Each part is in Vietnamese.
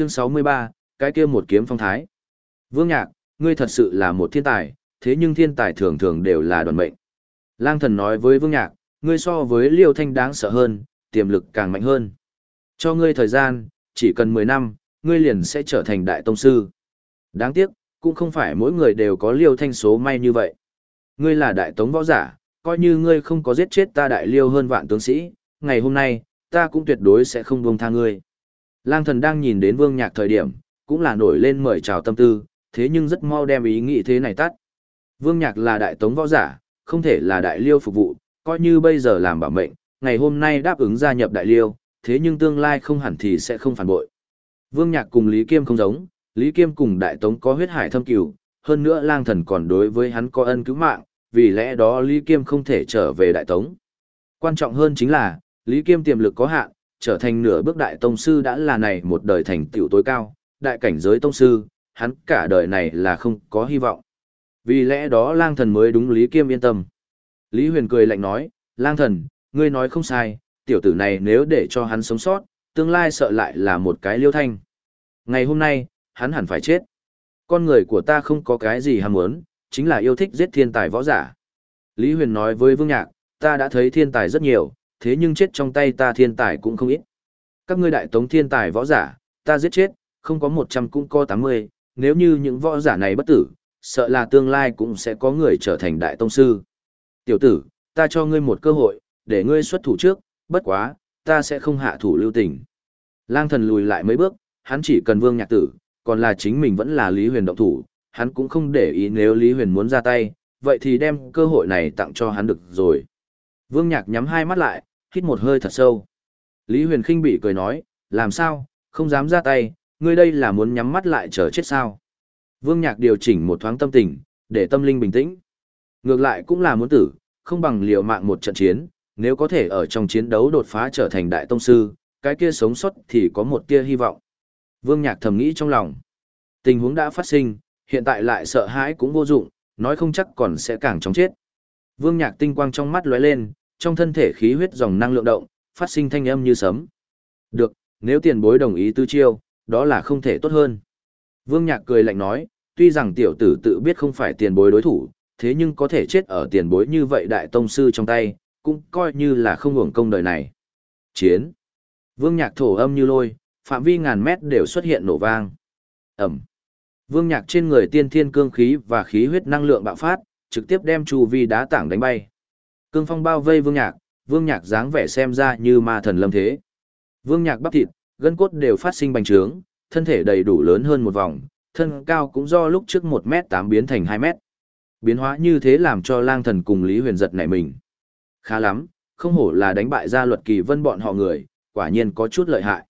Chương 63, cái kia một kiếm phong thái. Vương Nhạc, ngươi thật sự là một thiên tài, thế nhưng thiên tài thường thường đều là đoàn mệnh. Lang thần nói với Vương Nhạc, ngươi so với Liêu Thanh đáng sợ hơn, tiềm lực càng mạnh hơn. Cho ngươi thời gian, chỉ cần 10 năm, ngươi liền sẽ trở thành đại tông sư. Đáng tiếc, cũng không phải mỗi người đều có Liêu Thanh số may như vậy. Ngươi là đại tống võ giả, coi như ngươi không có giết chết ta đại liêu hơn vạn tướng sĩ, ngày hôm nay, ta cũng tuyệt đối sẽ không buông tha ngươi. Lang thần đang nhìn đến Vương Nhạc thời điểm, cũng là nổi lên mời chào tâm tư, thế nhưng rất mau đem ý nghĩ thế này tắt. Vương Nhạc là đại tống võ giả, không thể là đại liêu phục vụ, coi như bây giờ làm bảo mệnh, ngày hôm nay đáp ứng gia nhập đại liêu, thế nhưng tương lai không hẳn thì sẽ không phản bội. Vương Nhạc cùng Lý Kiêm không giống, Lý Kiêm cùng đại tống có huyết hải thâm cửu, hơn nữa lang thần còn đối với hắn có ân cứu mạng, vì lẽ đó Lý Kiêm không thể trở về đại tống. Quan trọng hơn chính là, Lý Kiêm tiềm lực có hạn, trở thành nửa bước đại tông sư đã là này một đời thành tựu tối cao, đại cảnh giới tông sư, hắn cả đời này là không có hy vọng. Vì lẽ đó lang thần mới đúng Lý Kiêm yên tâm. Lý Huyền cười lạnh nói, lang thần, ngươi nói không sai, tiểu tử này nếu để cho hắn sống sót, tương lai sợ lại là một cái liêu thanh. Ngày hôm nay, hắn hẳn phải chết. Con người của ta không có cái gì ham muốn, chính là yêu thích giết thiên tài võ giả. Lý Huyền nói với Vương Nhạc, ta đã thấy thiên tài rất nhiều, thế nhưng chết trong tay ta thiên tài cũng không ít. Các ngươi đại tống thiên tài võ giả, ta giết chết, không có 100 cũng có 80, nếu như những võ giả này bất tử, sợ là tương lai cũng sẽ có người trở thành đại tông sư. Tiểu tử, ta cho ngươi một cơ hội, để ngươi xuất thủ trước, bất quá, ta sẽ không hạ thủ lưu tình. Lang thần lùi lại mấy bước, hắn chỉ cần vương nhạc tử, còn là chính mình vẫn là Lý Huyền động thủ, hắn cũng không để ý nếu Lý Huyền muốn ra tay, vậy thì đem cơ hội này tặng cho hắn được rồi. Vương nhạc nhắm hai mắt lại, hít một hơi thật sâu. Lý Huyền khinh bị cười nói, làm sao, không dám ra tay, ngươi đây là muốn nhắm mắt lại chờ chết sao. Vương nhạc điều chỉnh một thoáng tâm tình, để tâm linh bình tĩnh. Ngược lại cũng là muốn tử, không bằng liều mạng một trận chiến, nếu có thể ở trong chiến đấu đột phá trở thành đại tông sư, cái kia sống sót thì có một tia hy vọng. Vương Nhạc thầm nghĩ trong lòng. Tình huống đã phát sinh, hiện tại lại sợ hãi cũng vô dụng, nói không chắc còn sẽ càng chóng chết. Vương Nhạc tinh quang trong mắt lóe lên, trong thân thể khí huyết dòng năng lượng động, phát sinh thanh âm như sấm. Được, nếu tiền bối đồng ý tư chiêu, đó là không thể tốt hơn. Vương Nhạc cười lạnh nói, tuy rằng tiểu tử tự biết không phải tiền bối đối thủ, thế nhưng có thể chết ở tiền bối như vậy đại tông sư trong tay, cũng coi như là không hưởng công đời này. Chiến. Vương Nhạc thổ âm như lôi, phạm vi ngàn mét đều xuất hiện nổ vang. Ẩm. Vương Nhạc trên người tiên thiên cương khí và khí huyết năng lượng bạo phát, trực tiếp đem chu vi đá tảng đánh bay. Cương phong bao vây Vương Nhạc, Vương Nhạc dáng vẻ xem ra như ma thần lâm thế. Vương Nhạc bắp thịt, gân cốt đều phát sinh bành trướng, thân thể đầy đủ lớn hơn một vòng, thân cao cũng do lúc trước 1m8 biến thành 2m. Biến hóa như thế làm cho lang thần cùng Lý Huyền giật nảy mình. Khá lắm, không hổ là đánh bại ra luật kỳ vân bọn họ người, quả nhiên có chút lợi hại.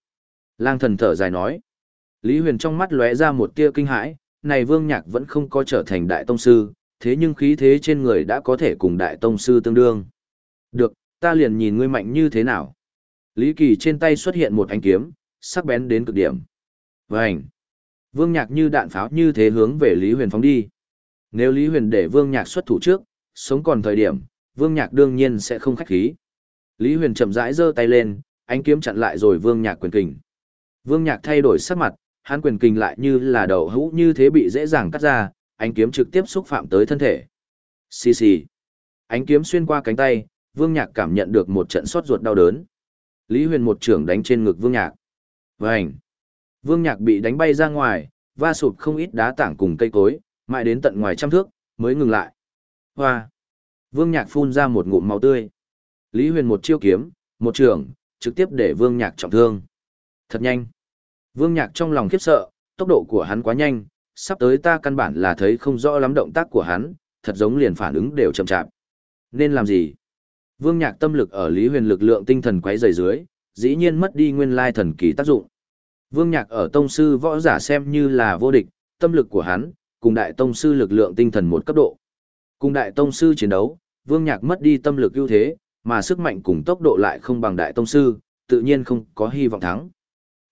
Lang thần thở dài nói. Lý Huyền trong mắt lóe ra một tia kinh hãi, này Vương Nhạc vẫn không có trở thành đại tông sư, thế nhưng khí thế trên người đã có thể cùng đại tông sư tương đương. Được, ta liền nhìn ngươi mạnh như thế nào. Lý Kỳ trên tay xuất hiện một ánh kiếm, sắc bén đến cực điểm. Vành! Vương Nhạc như đạn pháo như thế hướng về Lý Huyền phóng đi. Nếu Lý Huyền để Vương Nhạc xuất thủ trước, sống còn thời điểm, Vương Nhạc đương nhiên sẽ không khách khí. Lý Huyền chậm rãi giơ tay lên, ánh kiếm chặn lại rồi Vương Nhạc quyền kình. Vương Nhạc thay đổi sắc mặt, hắn quyền kình lại như là đầu hũ như thế bị dễ dàng cắt ra, ánh kiếm trực tiếp xúc phạm tới thân thể. Xì xì. Ánh kiếm xuyên qua cánh tay, Vương Nhạc cảm nhận được một trận sốt ruột đau đớn. Lý Huyền một trưởng đánh trên ngực Vương Nhạc. Vành. Vương Nhạc bị đánh bay ra ngoài, va sụp không ít đá tảng cùng cây cối, mãi đến tận ngoài trăm thước, mới ngừng lại. Hoa! Vương Nhạc phun ra một ngụm máu tươi. Lý Huyền một chiêu kiếm, một trường, trực tiếp để Vương Nhạc trọng thương. Thật nhanh. Vương Nhạc trong lòng khiếp sợ, tốc độ của hắn quá nhanh, sắp tới ta căn bản là thấy không rõ lắm động tác của hắn, thật giống liền phản ứng đều chậm chạp. Nên làm gì? Vương Nhạc tâm lực ở Lý Huyền lực lượng tinh thần quấy rầy dưới, dĩ nhiên mất đi nguyên lai thần kỳ tác dụng. Vương Nhạc ở tông sư võ giả xem như là vô địch, tâm lực của hắn, cùng đại tông sư lực lượng tinh thần một cấp độ. Cùng đại tông sư chiến đấu, Vương Nhạc mất đi tâm lực ưu thế, mà sức mạnh cùng tốc độ lại không bằng đại tông sư, tự nhiên không có hy vọng thắng.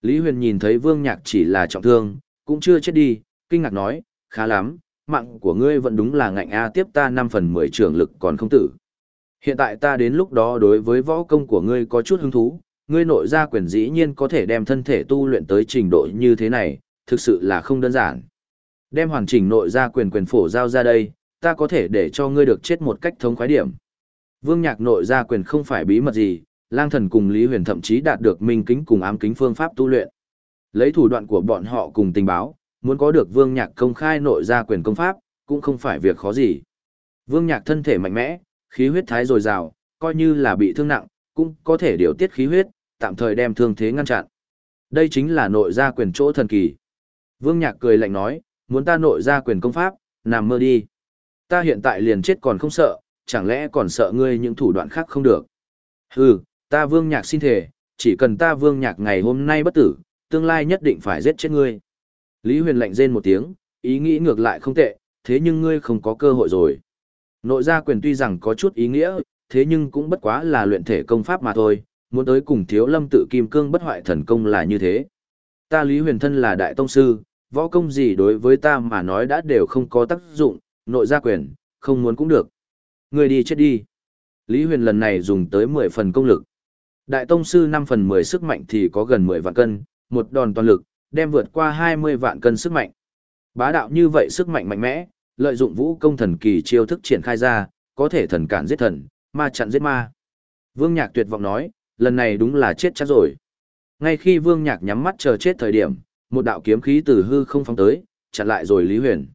Lý Huyền nhìn thấy Vương Nhạc chỉ là trọng thương, cũng chưa chết đi, kinh ngạc nói, khá lắm, mạng của ngươi vẫn đúng là ngạnh A tiếp ta 5 phần 10 trưởng lực còn không tử. Hiện tại ta đến lúc đó đối với võ công của ngươi có chút hứng thú, ngươi nội gia quyền dĩ nhiên có thể đem thân thể tu luyện tới trình độ như thế này, thực sự là không đơn giản. Đem hoàn chỉnh nội gia quyền quyền phổ giao ra đây, ta có thể để cho ngươi được chết một cách thống khoái điểm. Vương Nhạc nội gia quyền không phải bí mật gì, lang thần cùng Lý Huyền thậm chí đạt được minh kính cùng ám kính phương pháp tu luyện. Lấy thủ đoạn của bọn họ cùng tình báo, muốn có được Vương Nhạc công khai nội gia quyền công pháp, cũng không phải việc khó gì. Vương Nhạc thân thể mạnh mẽ, khí huyết thái dồi dào, coi như là bị thương nặng, cũng có thể điều tiết khí huyết, tạm thời đem thương thế ngăn chặn. Đây chính là nội gia quyền chỗ thần kỳ. Vương Nhạc cười lạnh nói, muốn ta nội gia quyền công pháp, nằm mơ đi. Ta hiện tại liền chết còn không sợ, chẳng lẽ còn sợ ngươi những thủ đoạn khác không được. Hừ, ta Vương Nhạc xin thề, chỉ cần ta Vương Nhạc ngày hôm nay bất tử, tương lai nhất định phải giết chết ngươi. Lý Huyền lạnh rên một tiếng, ý nghĩ ngược lại không tệ, thế nhưng ngươi không có cơ hội rồi. Nội gia quyền tuy rằng có chút ý nghĩa, thế nhưng cũng bất quá là luyện thể công pháp mà thôi, muốn tới cùng thiếu lâm tự kim cương bất hoại thần công là như thế. Ta Lý Huyền thân là đại tông sư, võ công gì đối với ta mà nói đã đều không có tác dụng, nội gia quyền, không muốn cũng được. Ngươi đi chết đi. Lý Huyền lần này dùng tới 10 phần công lực. Đại tông sư 5 phần 10 sức mạnh thì có gần 10 vạn cân, một đòn toàn lực, đem vượt qua 20 vạn cân sức mạnh. Bá đạo như vậy sức mạnh mạnh mẽ, lợi dụng vũ công thần kỳ chiêu thức triển khai ra, có thể thần cản giết thần, ma chặn giết ma. Vương Nhạc tuyệt vọng nói, lần này đúng là chết chắc rồi. Ngay khi Vương Nhạc nhắm mắt chờ chết thời điểm, một đạo kiếm khí từ hư không phóng tới, chặn lại rồi Lý Huyền.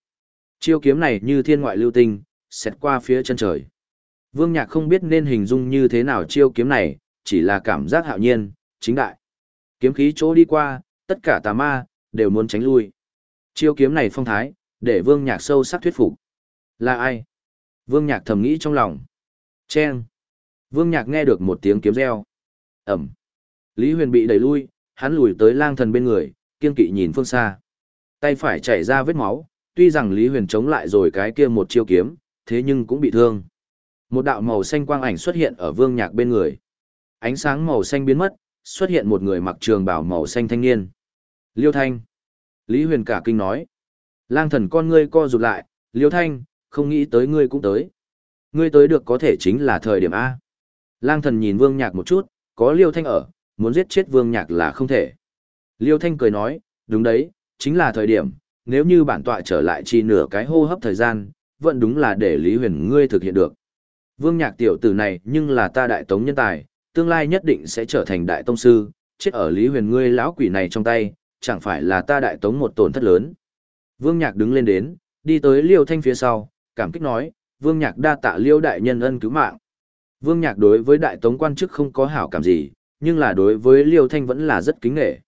Chiêu kiếm này như thiên ngoại lưu tinh, xẹt qua phía chân trời. Vương Nhạc không biết nên hình dung như thế nào chiêu kiếm này, chỉ là cảm giác hạo nhiên, chính đại. Kiếm khí chỗ đi qua, tất cả tà ma, đều muốn tránh lui. Chiêu kiếm này phong thái, để Vương Nhạc sâu sắc thuyết phục. Là ai? Vương Nhạc thầm nghĩ trong lòng. Chen. Vương Nhạc nghe được một tiếng kiếm reo. Ẩm. Lý Huyền bị đẩy lui, hắn lùi tới lang thần bên người, kiên kỵ nhìn phương xa. Tay phải chảy ra vết máu, tuy rằng Lý Huyền chống lại rồi cái kia một chiêu kiếm, thế nhưng cũng bị thương. Một đạo màu xanh quang ảnh xuất hiện ở Vương Nhạc bên người. Ánh sáng màu xanh biến mất, xuất hiện một người mặc trường bào màu xanh thanh niên. Liêu Thanh. Lý Huyền cả kinh nói. Lang thần con ngươi co rụt lại, Liêu Thanh, không nghĩ tới ngươi cũng tới. Ngươi tới được có thể chính là thời điểm A. Lang thần nhìn Vương Nhạc một chút, có Liêu Thanh ở, muốn giết chết Vương Nhạc là không thể. Liêu Thanh cười nói, đúng đấy, chính là thời điểm, nếu như bản tọa trở lại chi nửa cái hô hấp thời gian, vẫn đúng là để Lý Huyền ngươi thực hiện được. Vương Nhạc tiểu tử này nhưng là ta đại tống nhân tài, tương lai nhất định sẽ trở thành đại tông sư, chết ở Lý Huyền ngươi lão quỷ này trong tay, chẳng phải là ta đại tống một tổn thất lớn. Vương Nhạc đứng lên đến, đi tới Liêu Thanh phía sau, cảm kích nói, Vương Nhạc đa tạ Liêu đại nhân ân cứu mạng. Vương Nhạc đối với đại tống quan chức không có hảo cảm gì, nhưng là đối với Liêu Thanh vẫn là rất kính nghệ.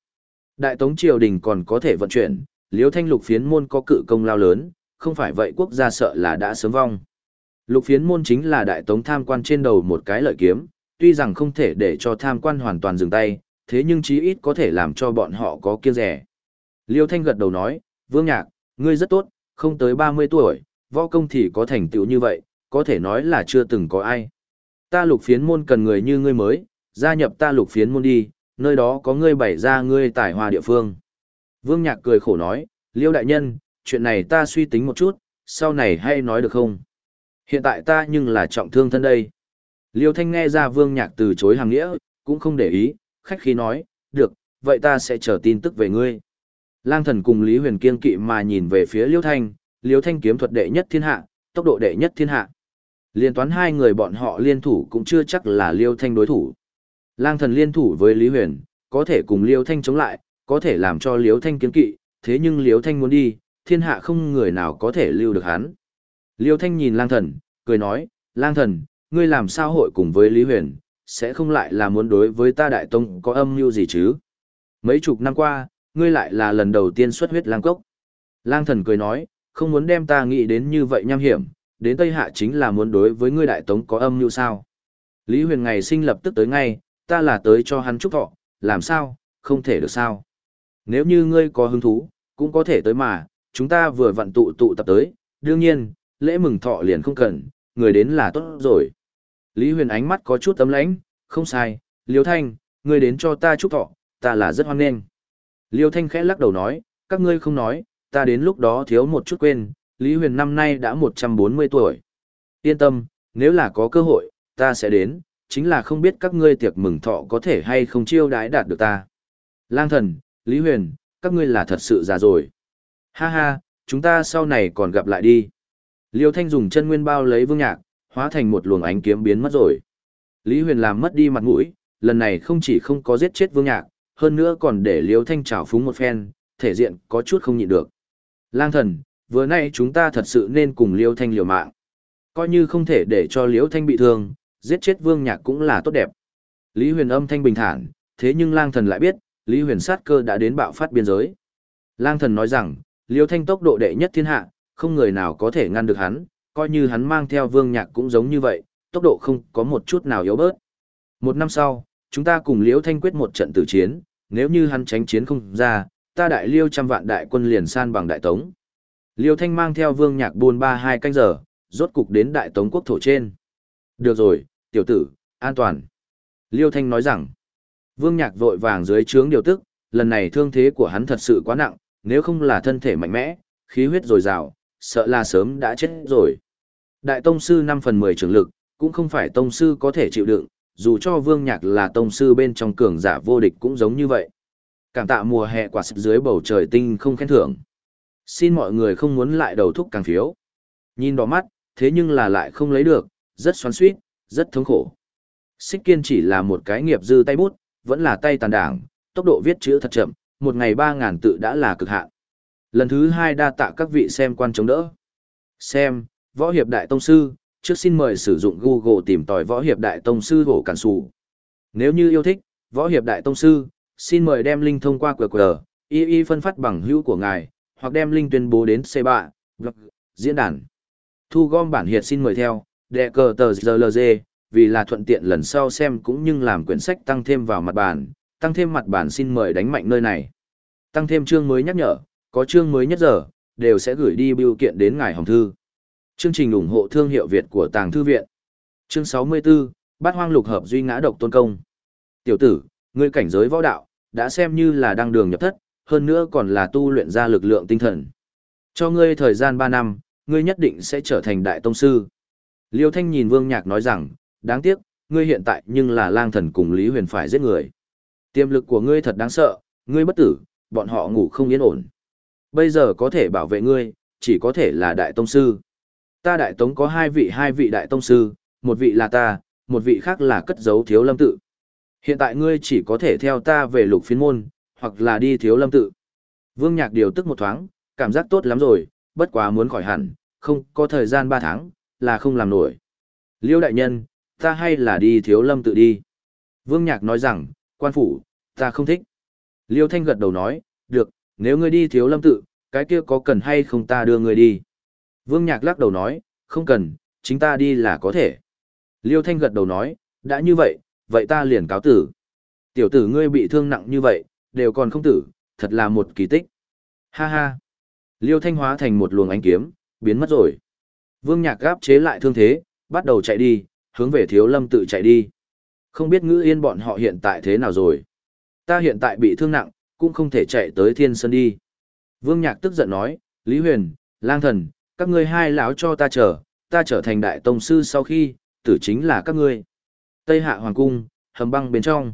Đại tống triều đình còn có thể vận chuyển, Liêu Thanh lục phiến môn có cự công lao lớn, không phải vậy quốc gia sợ là đã sớm vong. Lục phiến môn chính là đại tống tham quan trên đầu một cái lợi kiếm, tuy rằng không thể để cho tham quan hoàn toàn dừng tay, thế nhưng chí ít có thể làm cho bọn họ có kiêng rẻ. Liêu Thanh gật đầu nói, Vương Nhạc, ngươi rất tốt, không tới 30 tuổi, võ công thì có thành tựu như vậy, có thể nói là chưa từng có ai. Ta lục phiến môn cần người như ngươi mới, gia nhập ta lục phiến môn đi, nơi đó có ngươi bày ra ngươi tài hòa địa phương. Vương Nhạc cười khổ nói, Liêu đại nhân, chuyện này ta suy tính một chút, sau này hay nói được không? Hiện tại ta nhưng là trọng thương thân đây. Liêu Thanh nghe ra Vương Nhạc từ chối hàng nghĩa, cũng không để ý, khách khí nói, được, vậy ta sẽ chờ tin tức về ngươi. Lang thần cùng Lý Huyền kiên kỵ mà nhìn về phía Liêu Thanh, Liêu Thanh kiếm thuật đệ nhất thiên hạ, tốc độ đệ nhất thiên hạ. Liên toán hai người bọn họ liên thủ cũng chưa chắc là Liêu Thanh đối thủ. Lang thần liên thủ với Lý Huyền, có thể cùng Liêu Thanh chống lại, có thể làm cho Liêu Thanh kiên kỵ, thế nhưng Liêu Thanh muốn đi, thiên hạ không người nào có thể lưu được hắn. Liêu Thanh nhìn lang thần, cười nói, lang thần, ngươi làm sao hội cùng với Lý Huyền, sẽ không lại là muốn đối với ta đại tông có âm mưu gì chứ. Mấy chục năm qua, ngươi lại là lần đầu tiên xuất huyết lang cốc. Lang thần cười nói, không muốn đem ta nghĩ đến như vậy nham hiểm, đến Tây Hạ chính là muốn đối với ngươi đại tống có âm mưu sao. Lý Huyền ngày sinh lập tức tới ngay, ta là tới cho hắn chúc thọ, làm sao, không thể được sao. Nếu như ngươi có hứng thú, cũng có thể tới mà, chúng ta vừa vận tụ tụ tập tới, đương nhiên, lễ mừng thọ liền không cần, người đến là tốt rồi. Lý Huyền ánh mắt có chút tấm lãnh, không sai, Liêu Thanh, ngươi đến cho ta chúc thọ, ta là rất hoan nghênh. Liêu Thanh khẽ lắc đầu nói, các ngươi không nói, ta đến lúc đó thiếu một chút quên, Lý Huyền năm nay đã 140 tuổi. Yên tâm, nếu là có cơ hội, ta sẽ đến, chính là không biết các ngươi tiệc mừng thọ có thể hay không chiêu đãi đạt được ta. Lang thần, Lý Huyền, các ngươi là thật sự già rồi. Ha ha, chúng ta sau này còn gặp lại đi. Liêu Thanh dùng chân nguyên bao lấy vương nhạc, hóa thành một luồng ánh kiếm biến mất rồi. Lý Huyền làm mất đi mặt mũi, lần này không chỉ không có giết chết vương nhạc, hơn nữa còn để Liêu Thanh trào phúng một phen, thể diện có chút không nhịn được. Lang thần, vừa nay chúng ta thật sự nên cùng Liêu Thanh liều mạng. Coi như không thể để cho Liêu Thanh bị thương, giết chết vương nhạc cũng là tốt đẹp. Lý Huyền âm thanh bình thản, thế nhưng lang thần lại biết, Lý Huyền sát cơ đã đến bạo phát biên giới. Lang thần nói rằng, Liêu Thanh tốc độ đệ nhất thiên hạ, không người nào có thể ngăn được hắn, coi như hắn mang theo vương nhạc cũng giống như vậy, tốc độ không có một chút nào yếu bớt. Một năm sau, chúng ta cùng Liêu Thanh quyết một trận tử chiến, nếu như hắn tránh chiến không ra, ta đại liêu trăm vạn đại quân liền san bằng đại tống. Liêu Thanh mang theo vương nhạc buôn ba hai canh giờ, rốt cục đến đại tống quốc thổ trên. Được rồi, tiểu tử, an toàn. Liêu Thanh nói rằng, vương nhạc vội vàng dưới trướng điều tức, lần này thương thế của hắn thật sự quá nặng, nếu không là thân thể mạnh mẽ, khí huyết dồi dào, sợ là sớm đã chết rồi. Đại tông sư 5 phần 10 trưởng lực, cũng không phải tông sư có thể chịu đựng, dù cho vương nhạc là tông sư bên trong cường giả vô địch cũng giống như vậy. Cảm tạ mùa hè quả sập dưới bầu trời tinh không khen thưởng. Xin mọi người không muốn lại đầu thúc càng phiếu. Nhìn đỏ mắt, thế nhưng là lại không lấy được, rất xoắn suýt, rất thống khổ. Xích kiên chỉ là một cái nghiệp dư tay bút, vẫn là tay tàn đảng, tốc độ viết chữ thật chậm, một ngày 3.000 tự đã là cực hạn. Lần thứ hai đa tạ các vị xem quan chống đỡ. Xem, Võ Hiệp Đại Tông Sư, trước xin mời sử dụng Google tìm tòi Võ Hiệp Đại Tông Sư hổ cản sủ. Nếu như yêu thích, Võ Hiệp Đại Tông Sư, xin mời đem link thông qua QR, y y phân phát bằng hữu của ngài, hoặc đem link tuyên bố đến C3, blog, diễn đàn. Thu gom bản hiệt xin mời theo, đệ cờ tờ GLG, vì là thuận tiện lần sau xem cũng như làm quyển sách tăng thêm vào mặt bản, tăng thêm mặt bản xin mời đánh mạnh nơi này. Tăng thêm chương mới nhắc nhở, có chương mới nhất giờ, đều sẽ gửi đi biểu kiện đến ngài hồng thư. Chương trình ủng hộ thương hiệu Việt của Tàng Thư Viện. Chương 64, Bát Hoang Lục Hợp Duy Ngã Độc Tôn Công. Tiểu tử, ngươi cảnh giới võ đạo, đã xem như là đăng đường nhập thất, hơn nữa còn là tu luyện ra lực lượng tinh thần. Cho ngươi thời gian 3 năm, ngươi nhất định sẽ trở thành đại tông sư. Liêu Thanh nhìn Vương Nhạc nói rằng, đáng tiếc, ngươi hiện tại nhưng là lang thần cùng Lý Huyền phải giết người. Tiềm lực của ngươi thật đáng sợ, ngươi bất tử, bọn họ ngủ không yên ổn. Bây giờ có thể bảo vệ ngươi, chỉ có thể là đại tông sư. Ta đại tống có hai vị hai vị đại tông sư, một vị là ta, một vị khác là cất giấu thiếu lâm tự. Hiện tại ngươi chỉ có thể theo ta về lục phiến môn, hoặc là đi thiếu lâm tự. Vương Nhạc điều tức một thoáng, cảm giác tốt lắm rồi, bất quá muốn khỏi hẳn, không có thời gian ba tháng, là không làm nổi. Liêu đại nhân, ta hay là đi thiếu lâm tự đi. Vương Nhạc nói rằng, quan phủ, ta không thích. Liêu Thanh gật đầu nói, được, nếu ngươi đi thiếu lâm tự, cái kia có cần hay không ta đưa ngươi đi. Vương Nhạc lắc đầu nói, không cần, chính ta đi là có thể. Liêu Thanh gật đầu nói, đã như vậy, vậy ta liền cáo tử. Tiểu tử ngươi bị thương nặng như vậy, đều còn không tử, thật là một kỳ tích. Ha ha. Liêu Thanh hóa thành một luồng ánh kiếm, biến mất rồi. Vương Nhạc gáp chế lại thương thế, bắt đầu chạy đi, hướng về Thiếu Lâm tự chạy đi. Không biết ngữ yên bọn họ hiện tại thế nào rồi. Ta hiện tại bị thương nặng, cũng không thể chạy tới Thiên Sơn đi. Vương Nhạc tức giận nói, Lý Huyền, Lang Thần, các ngươi hai lão cho ta chờ, ta trở thành đại tông sư sau khi, tử chính là các ngươi. Tây Hạ Hoàng Cung, hầm băng bên trong.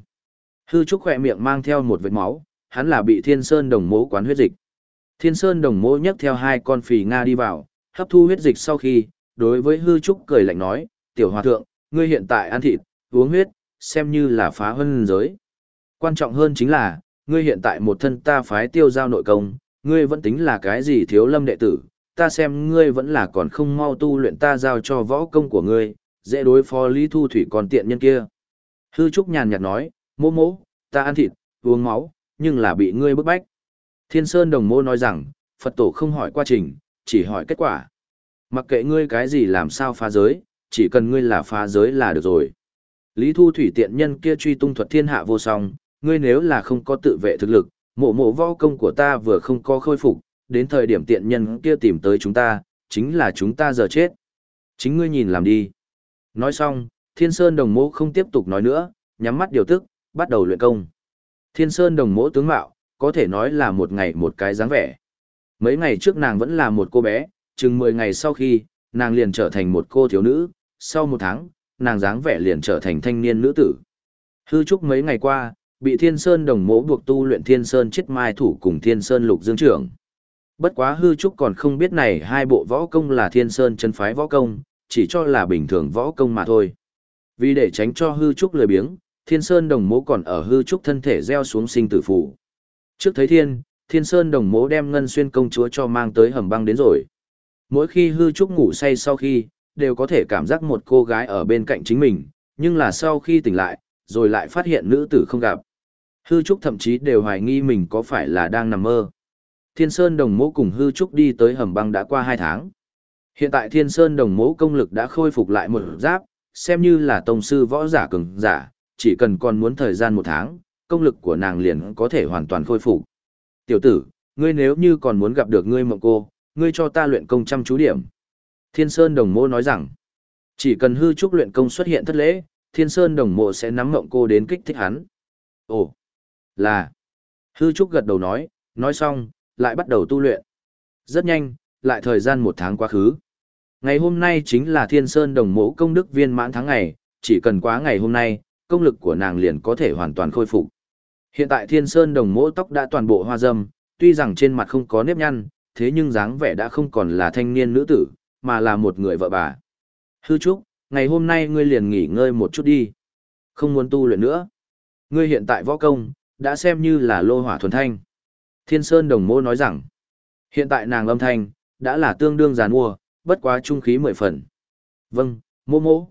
Hư Trúc khỏe miệng mang theo một vệt máu, hắn là bị Thiên Sơn đồng mố quán huyết dịch. Thiên Sơn đồng mố nhấc theo hai con phì Nga đi vào, hấp thu huyết dịch sau khi, đối với Hư Trúc cười lạnh nói, tiểu hòa thượng, ngươi hiện tại ăn thịt, uống huyết, xem như là phá hân giới. Quan trọng hơn chính là, ngươi hiện tại một thân ta phái tiêu giao nội công, ngươi vẫn tính là cái gì thiếu lâm đệ tử, ta xem ngươi vẫn là còn không mau tu luyện ta giao cho võ công của ngươi, dễ đối phó Lý Thu Thủy còn tiện nhân kia. Hư Trúc nhàn nhạt nói, mô mô, ta ăn thịt, uống máu, nhưng là bị ngươi bức bách. Thiên Sơn Đồng Mô nói rằng, Phật tổ không hỏi quá trình, chỉ hỏi kết quả. Mặc kệ ngươi cái gì làm sao phá giới, chỉ cần ngươi là phá giới là được rồi. Lý Thu Thủy tiện nhân kia truy tung thuật thiên hạ vô song, ngươi nếu là không có tự vệ thực lực, mộ mộ võ công của ta vừa không có khôi phục, đến thời điểm tiện nhân kia tìm tới chúng ta, chính là chúng ta giờ chết. Chính ngươi nhìn làm đi. Nói xong, Thiên Sơn đồng mộ không tiếp tục nói nữa, nhắm mắt điều tức, bắt đầu luyện công. Thiên Sơn đồng mộ tướng mạo, có thể nói là một ngày một cái dáng vẻ. Mấy ngày trước nàng vẫn là một cô bé, chừng 10 ngày sau khi, nàng liền trở thành một cô thiếu nữ, sau một tháng, nàng dáng vẻ liền trở thành thanh niên nữ tử. Hư trúc mấy ngày qua, bị Thiên Sơn đồng Mộ buộc tu luyện Thiên Sơn chết mai thủ cùng Thiên Sơn lục dương trưởng. Bất quá hư trúc còn không biết này hai bộ võ công là Thiên Sơn chân phái võ công, chỉ cho là bình thường võ công mà thôi. Vì để tránh cho hư trúc lười biếng, Thiên Sơn đồng mố còn ở hư trúc thân thể gieo xuống sinh tử phủ. Trước thấy thiên, Thiên Sơn đồng mố đem ngân xuyên công chúa cho mang tới hầm băng đến rồi. Mỗi khi hư trúc ngủ say sau khi, đều có thể cảm giác một cô gái ở bên cạnh chính mình, nhưng là sau khi tỉnh lại, rồi lại phát hiện nữ tử không gặp. Hư trúc thậm chí đều hoài nghi mình có phải là đang nằm mơ. Thiên Sơn đồng mỗ cùng hư trúc đi tới hầm băng đã qua 2 tháng. Hiện tại Thiên Sơn đồng mỗ công lực đã khôi phục lại một giáp, xem như là tông sư võ giả cường giả, chỉ cần còn muốn thời gian một tháng, công lực của nàng liền có thể hoàn toàn khôi phục. Tiểu tử, ngươi nếu như còn muốn gặp được ngươi mộng cô, ngươi cho ta luyện công trăm chú điểm. Thiên Sơn đồng mô nói rằng, chỉ cần hư trúc luyện công xuất hiện thất lễ, Thiên Sơn đồng mộ sẽ nắm mộng cô đến kích thích hắn. Ồ, là. Hư trúc gật đầu nói, nói xong, lại bắt đầu tu luyện. Rất nhanh, lại thời gian một tháng quá khứ. Ngày hôm nay chính là Thiên Sơn đồng mộ công đức viên mãn tháng ngày, chỉ cần quá ngày hôm nay, công lực của nàng liền có thể hoàn toàn khôi phục. Hiện tại Thiên Sơn đồng mộ tóc đã toàn bộ hoa râm tuy rằng trên mặt không có nếp nhăn, thế nhưng dáng vẻ đã không còn là thanh niên nữ tử, mà là một người vợ bà. Hư Trúc, ngày hôm nay ngươi liền nghỉ ngơi một chút đi. Không muốn tu luyện nữa. Ngươi hiện tại võ công, đã xem như là lô hỏa thuần thanh. Thiên Sơn đồng mô nói rằng, hiện tại nàng âm thanh, đã là tương đương giàn mua, bất quá trung khí mười phần. Vâng, mô mô.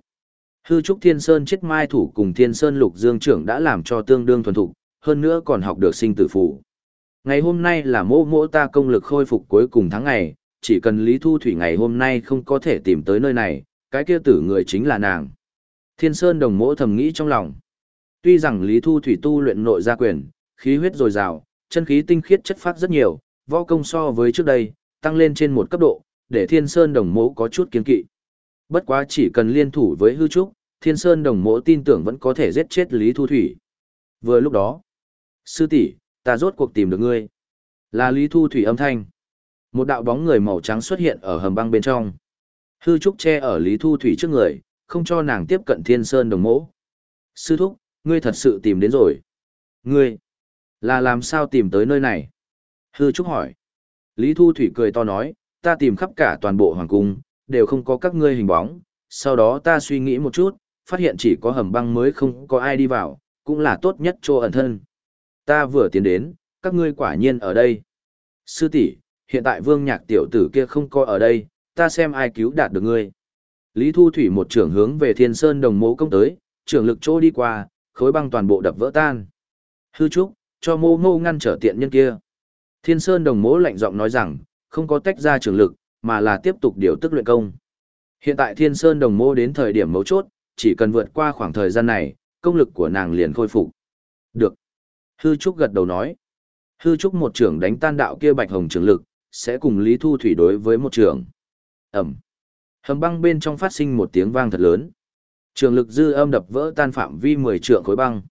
Hư Trúc Thiên Sơn chết mai thủ cùng Thiên Sơn lục dương trưởng đã làm cho tương đương thuần thục, hơn nữa còn học được sinh tử phụ. Ngày hôm nay là mô mô ta công lực khôi phục cuối cùng tháng ngày, chỉ cần Lý Thu Thủy ngày hôm nay không có thể tìm tới nơi này, cái kia tử người chính là nàng. Thiên Sơn đồng mỗ thầm nghĩ trong lòng. Tuy rằng Lý Thu Thủy tu luyện nội gia quyền, khí huyết dồi dào, chân khí tinh khiết chất phát rất nhiều, võ công so với trước đây, tăng lên trên một cấp độ, để Thiên Sơn đồng mỗ có chút kiên kỵ. Bất quá chỉ cần liên thủ với hư trúc, Thiên Sơn đồng mỗ tin tưởng vẫn có thể giết chết Lý Thu Thủy. Vừa lúc đó, sư tỷ, ta rốt cuộc tìm được ngươi. Là Lý Thu Thủy âm thanh. Một đạo bóng người màu trắng xuất hiện ở hầm băng bên trong. Hư trúc che ở Lý Thu Thủy trước người, không cho nàng tiếp cận Thiên Sơn đồng mỗ. Sư thúc, ngươi thật sự tìm đến rồi. Ngươi, là làm sao tìm tới nơi này? Hư trúc hỏi. Lý Thu Thủy cười to nói, ta tìm khắp cả toàn bộ hoàng cung, đều không có các ngươi hình bóng. Sau đó ta suy nghĩ một chút, phát hiện chỉ có hầm băng mới không có ai đi vào, cũng là tốt nhất cho ẩn thân. Ta vừa tiến đến, các ngươi quả nhiên ở đây. Sư tỷ, hiện tại vương nhạc tiểu tử kia không có ở đây, ta xem ai cứu đạt được ngươi. Lý Thu Thủy một trưởng hướng về thiên sơn đồng mố công tới, trưởng lực chỗ đi qua, khối băng toàn bộ đập vỡ tan. Hư trúc, cho mô mô ngăn trở tiện nhân kia. Thiên sơn đồng mỗ lạnh giọng nói rằng, không có tách ra Trường lực, mà là tiếp tục điều tức luyện công. Hiện tại thiên sơn đồng mô đến thời điểm mấu chốt, chỉ cần vượt qua khoảng thời gian này, công lực của nàng liền khôi phục. Được. Hư trúc gật đầu nói. Hư trúc một trưởng đánh tan đạo kia bạch hồng Trường lực, sẽ cùng Lý Thu Thủy đối với một trưởng. Ẩm. Hầm băng bên trong phát sinh một tiếng vang thật lớn. Trường lực dư âm đập vỡ tan phạm vi 10 trượng khối băng.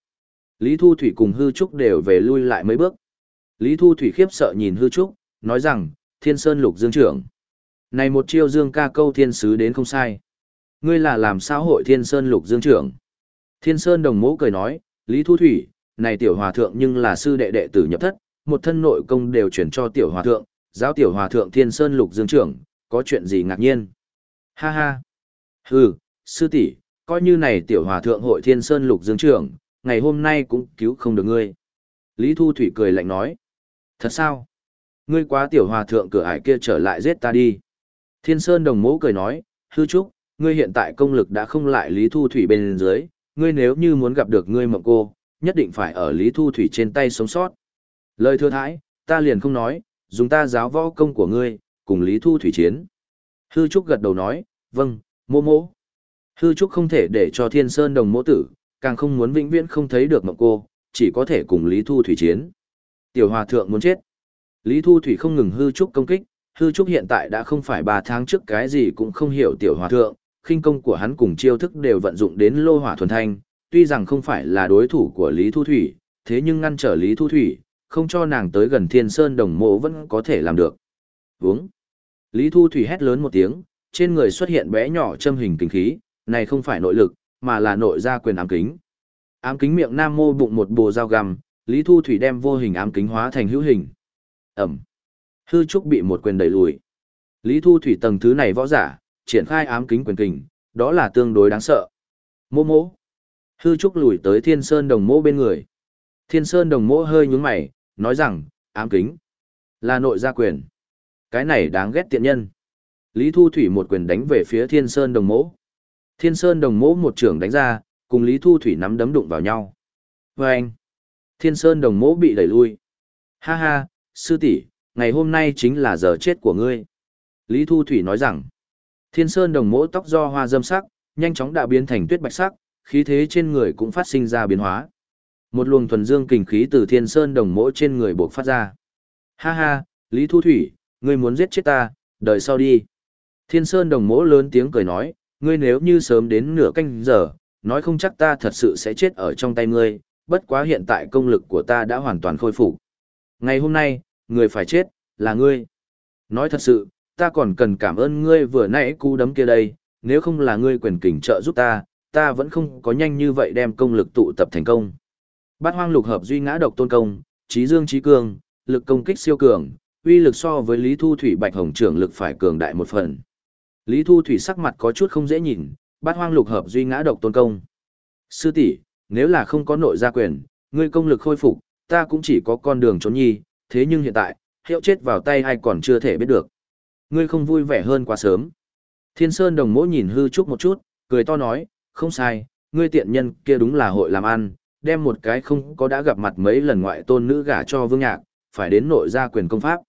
Lý Thu Thủy cùng Hư Trúc đều về lui lại mấy bước. Lý Thu Thủy khiếp sợ nhìn Hư Trúc, nói rằng, Thiên Sơn Lục Dương trưởng. Này một chiêu dương ca câu thiên sứ đến không sai. Ngươi là làm sao hội Thiên Sơn Lục Dương trưởng? Thiên Sơn đồng mẫu cười nói, Lý Thu Thủy, này tiểu hòa thượng nhưng là sư đệ đệ tử nhập thất, một thân nội công đều chuyển cho tiểu hòa thượng, giáo tiểu hòa thượng thiên sơn lục dương trưởng, có chuyện gì ngạc nhiên? Ha ha! Hừ, sư tỷ, coi như này tiểu hòa thượng hội thiên sơn lục dương trưởng, ngày hôm nay cũng cứu không được ngươi. Lý Thu Thủy cười lạnh nói. Thật sao? Ngươi quá tiểu hòa thượng cửa ải kia trở lại giết ta đi. Thiên Sơn đồng mẫu cười nói, hư trúc, ngươi hiện tại công lực đã không lại Lý Thu Thủy bên dưới, ngươi nếu như muốn gặp được ngươi mộng cô, nhất định phải ở Lý Thu Thủy trên tay sống sót. Lời thưa thãi, ta liền không nói, dùng ta giáo võ công của ngươi, cùng Lý Thu Thủy chiến. Hư Trúc gật đầu nói, vâng, mô mô. Hư Trúc không thể để cho Thiên Sơn đồng mỗ tử, càng không muốn vĩnh viễn không thấy được mộng cô, chỉ có thể cùng Lý Thu Thủy chiến. Tiểu Hòa Thượng muốn chết. Lý Thu Thủy không ngừng Hư Trúc công kích, Hư Trúc hiện tại đã không phải 3 tháng trước cái gì cũng không hiểu Tiểu Hòa Thượng, khinh công của hắn cùng chiêu thức đều vận dụng đến lô hỏa thuần thanh, tuy rằng không phải là đối thủ của Lý Thu Thủy, thế nhưng ngăn trở Lý Thu Thủy, không cho nàng tới gần thiên sơn đồng mộ vẫn có thể làm được. Vúng. Lý Thu Thủy hét lớn một tiếng, trên người xuất hiện bé nhỏ châm hình kinh khí, này không phải nội lực, mà là nội gia quyền ám kính. Ám kính miệng nam mô bụng một bồ dao găm, Lý Thu Thủy đem vô hình ám kính hóa thành hữu hình. Ẩm. Hư trúc bị một quyền đẩy lùi. Lý Thu Thủy tầng thứ này võ giả, triển khai ám kính quyền kình, đó là tương đối đáng sợ. Mô mô. Hư trúc lùi tới Thiên Sơn Đồng Mô bên người. Thiên Sơn Đồng Mô hơi nhướng mày, nói rằng, ám kính là nội gia quyền. Cái này đáng ghét tiện nhân. Lý Thu Thủy một quyền đánh về phía Thiên Sơn Đồng Mô. Thiên Sơn Đồng mỗ một trưởng đánh ra, cùng Lý Thu Thủy nắm đấm đụng vào nhau. Và anh, Thiên Sơn Đồng mỗ bị đẩy lui. Ha ha, sư tỷ, ngày hôm nay chính là giờ chết của ngươi. Lý Thu Thủy nói rằng, Thiên Sơn Đồng mỗ tóc do hoa dâm sắc, nhanh chóng đã biến thành tuyết bạch sắc, khí thế trên người cũng phát sinh ra biến hóa. Một luồng thuần dương kình khí từ Thiên Sơn Đồng mỗ trên người bộc phát ra. Ha ha, Lý Thu Thủy, ngươi muốn giết chết ta, đợi sau đi. Thiên Sơn Đồng mỗ lớn tiếng cười nói, ngươi nếu như sớm đến nửa canh giờ, nói không chắc ta thật sự sẽ chết ở trong tay ngươi, bất quá hiện tại công lực của ta đã hoàn toàn khôi phục. Ngày hôm nay, người phải chết, là ngươi. Nói thật sự, ta còn cần cảm ơn ngươi vừa nãy cú đấm kia đây, nếu không là ngươi quyền kình trợ giúp ta, ta vẫn không có nhanh như vậy đem công lực tụ tập thành công. Bát hoang lục hợp duy ngã độc tôn công, trí dương trí cường, lực công kích siêu cường, uy lực so với Lý Thu Thủy Bạch Hồng trưởng lực phải cường đại một phần. Lý Thu Thủy sắc mặt có chút không dễ nhìn, bát hoang lục hợp duy ngã độc tôn công. Sư tỷ, nếu là không có nội gia quyền, ngươi công lực khôi phục, ta cũng chỉ có con đường trốn nhi, thế nhưng hiện tại, hiệu chết vào tay ai còn chưa thể biết được. Ngươi không vui vẻ hơn quá sớm. Thiên Sơn đồng mỗi nhìn hư trúc một chút, cười to nói, không sai, ngươi tiện nhân kia đúng là hội làm ăn, đem một cái không có đã gặp mặt mấy lần ngoại tôn nữ gả cho vương nhạc, phải đến nội gia quyền công pháp.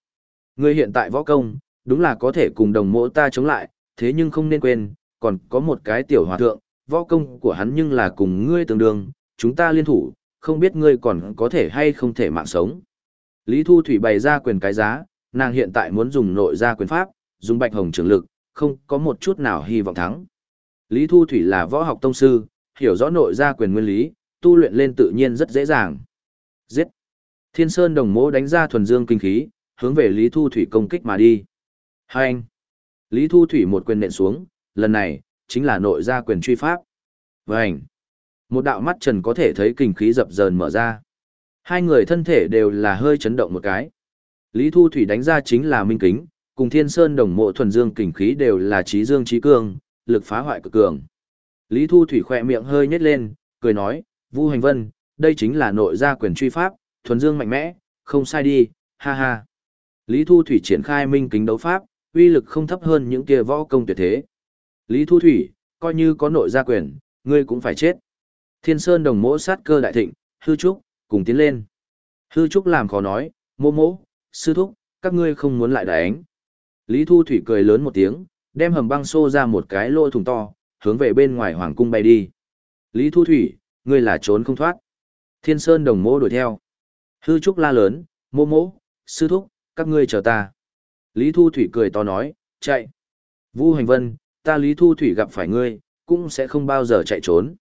Ngươi hiện tại võ công, đúng là có thể cùng đồng mỗ ta chống lại, thế nhưng không nên quên, còn có một cái tiểu hòa thượng, võ công của hắn nhưng là cùng ngươi tương đương, chúng ta liên thủ, không biết ngươi còn có thể hay không thể mạng sống. Lý Thu Thủy bày ra quyền cái giá, nàng hiện tại muốn dùng nội gia quyền pháp, dùng bạch hồng trường lực, không có một chút nào hy vọng thắng. Lý Thu Thủy là võ học tông sư, hiểu rõ nội gia quyền nguyên lý, tu luyện lên tự nhiên rất dễ dàng. Giết! Thiên Sơn đồng mỗ đánh ra thuần dương kinh khí, hướng về Lý Thu Thủy công kích mà đi. Hai anh! Lý Thu Thủy một quyền nện xuống, lần này, chính là nội gia quyền truy pháp. Vânh! Một đạo mắt trần có thể thấy kinh khí dập dờn mở ra. Hai người thân thể đều là hơi chấn động một cái. Lý Thu Thủy đánh ra chính là minh kính, cùng Thiên Sơn đồng mộ thuần dương kinh khí đều là trí dương trí cương, lực phá hoại cực cường. Lý Thu Thủy khỏe miệng hơi nhếch lên, cười nói, Vu Hành Vân, đây chính là nội gia quyền truy pháp, thuần dương mạnh mẽ, không sai đi, ha ha. Lý Thu Thủy triển khai minh kính đấu pháp, uy lực không thấp hơn những kia võ công tuyệt thế. Lý Thu Thủy, coi như có nội gia quyền, ngươi cũng phải chết. Thiên Sơn đồng mỗ sát cơ đại thịnh, hư trúc, cùng tiến lên. Hư trúc làm khó nói, mô mỗ, sư thúc, các ngươi không muốn lại đánh. Lý Thu Thủy cười lớn một tiếng, đem hầm băng xô ra một cái lỗ thùng to, hướng về bên ngoài hoàng cung bay đi. Lý Thu Thủy, ngươi là trốn không thoát. Thiên Sơn đồng mô đuổi theo. Hư trúc la lớn, mô mỗ, sư thúc, các ngươi chờ ta. Lý Thu Thủy cười to nói, chạy. Vu Hành Vân, ta Lý Thu Thủy gặp phải ngươi, cũng sẽ không bao giờ chạy trốn.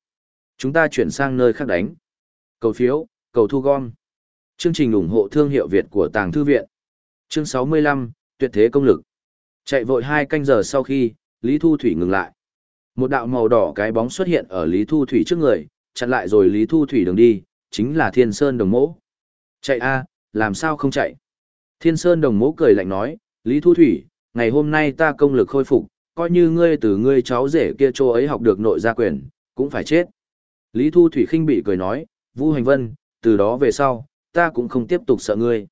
Chúng ta chuyển sang nơi khác đánh. Cầu phiếu, cầu thu gom. Chương trình ủng hộ thương hiệu Việt của Tàng Thư Viện. Chương 65, Tuyệt thế công lực. Chạy vội hai canh giờ sau khi, Lý Thu Thủy ngừng lại. Một đạo màu đỏ cái bóng xuất hiện ở Lý Thu Thủy trước người, chặn lại rồi Lý Thu Thủy đường đi, chính là Thiên Sơn Đồng Mỗ. Chạy a, làm sao không chạy? Thiên Sơn Đồng Mỗ cười lạnh nói, Lý Thu Thủy, ngày hôm nay ta công lực khôi phục, coi như ngươi từ ngươi cháu rể kia chỗ ấy học được nội gia quyền, cũng phải chết. Lý Thu Thủy khinh bị cười nói, Vu Hành Vân, từ đó về sau, ta cũng không tiếp tục sợ ngươi.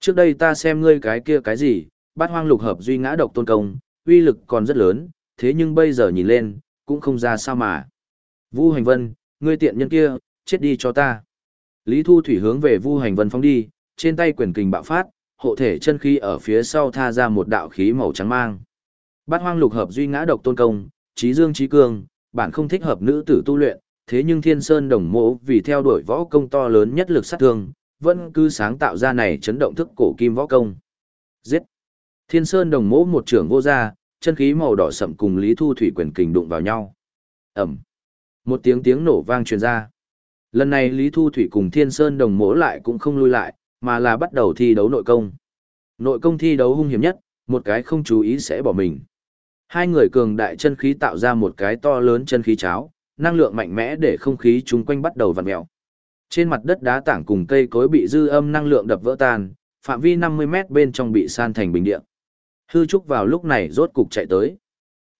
Trước đây ta xem ngươi cái kia cái gì, bát hoang lục hợp duy ngã độc tôn công, uy lực còn rất lớn, thế nhưng bây giờ nhìn lên, cũng không ra sao mà. Vu Hành Vân, ngươi tiện nhân kia, chết đi cho ta. Lý Thu Thủy hướng về Vu Hành Vân phóng đi, trên tay quyền kình bạo phát, hộ thể chân khí ở phía sau tha ra một đạo khí màu trắng mang. Bát hoang lục hợp duy ngã độc tôn công, trí dương trí cương, bản không thích hợp nữ tử tu luyện, thế nhưng Thiên Sơn Đồng Mộ vì theo đuổi võ công to lớn nhất lực sát thương, vẫn cứ sáng tạo ra này chấn động thức cổ kim võ công. Giết! Thiên Sơn Đồng Mộ một trưởng vô ra, chân khí màu đỏ sậm cùng Lý Thu Thủy quyền kình đụng vào nhau. Ẩm! Một tiếng tiếng nổ vang truyền ra. Lần này Lý Thu Thủy cùng Thiên Sơn Đồng mỗ lại cũng không lui lại, mà là bắt đầu thi đấu nội công. Nội công thi đấu hung hiểm nhất, một cái không chú ý sẽ bỏ mình. Hai người cường đại chân khí tạo ra một cái to lớn chân khí cháo, năng lượng mạnh mẽ để không khí chung quanh bắt đầu vặn mèo. Trên mặt đất đá tảng cùng cây cối bị dư âm năng lượng đập vỡ tan, phạm vi 50 mét bên trong bị san thành bình địa. Hư Trúc vào lúc này rốt cục chạy tới.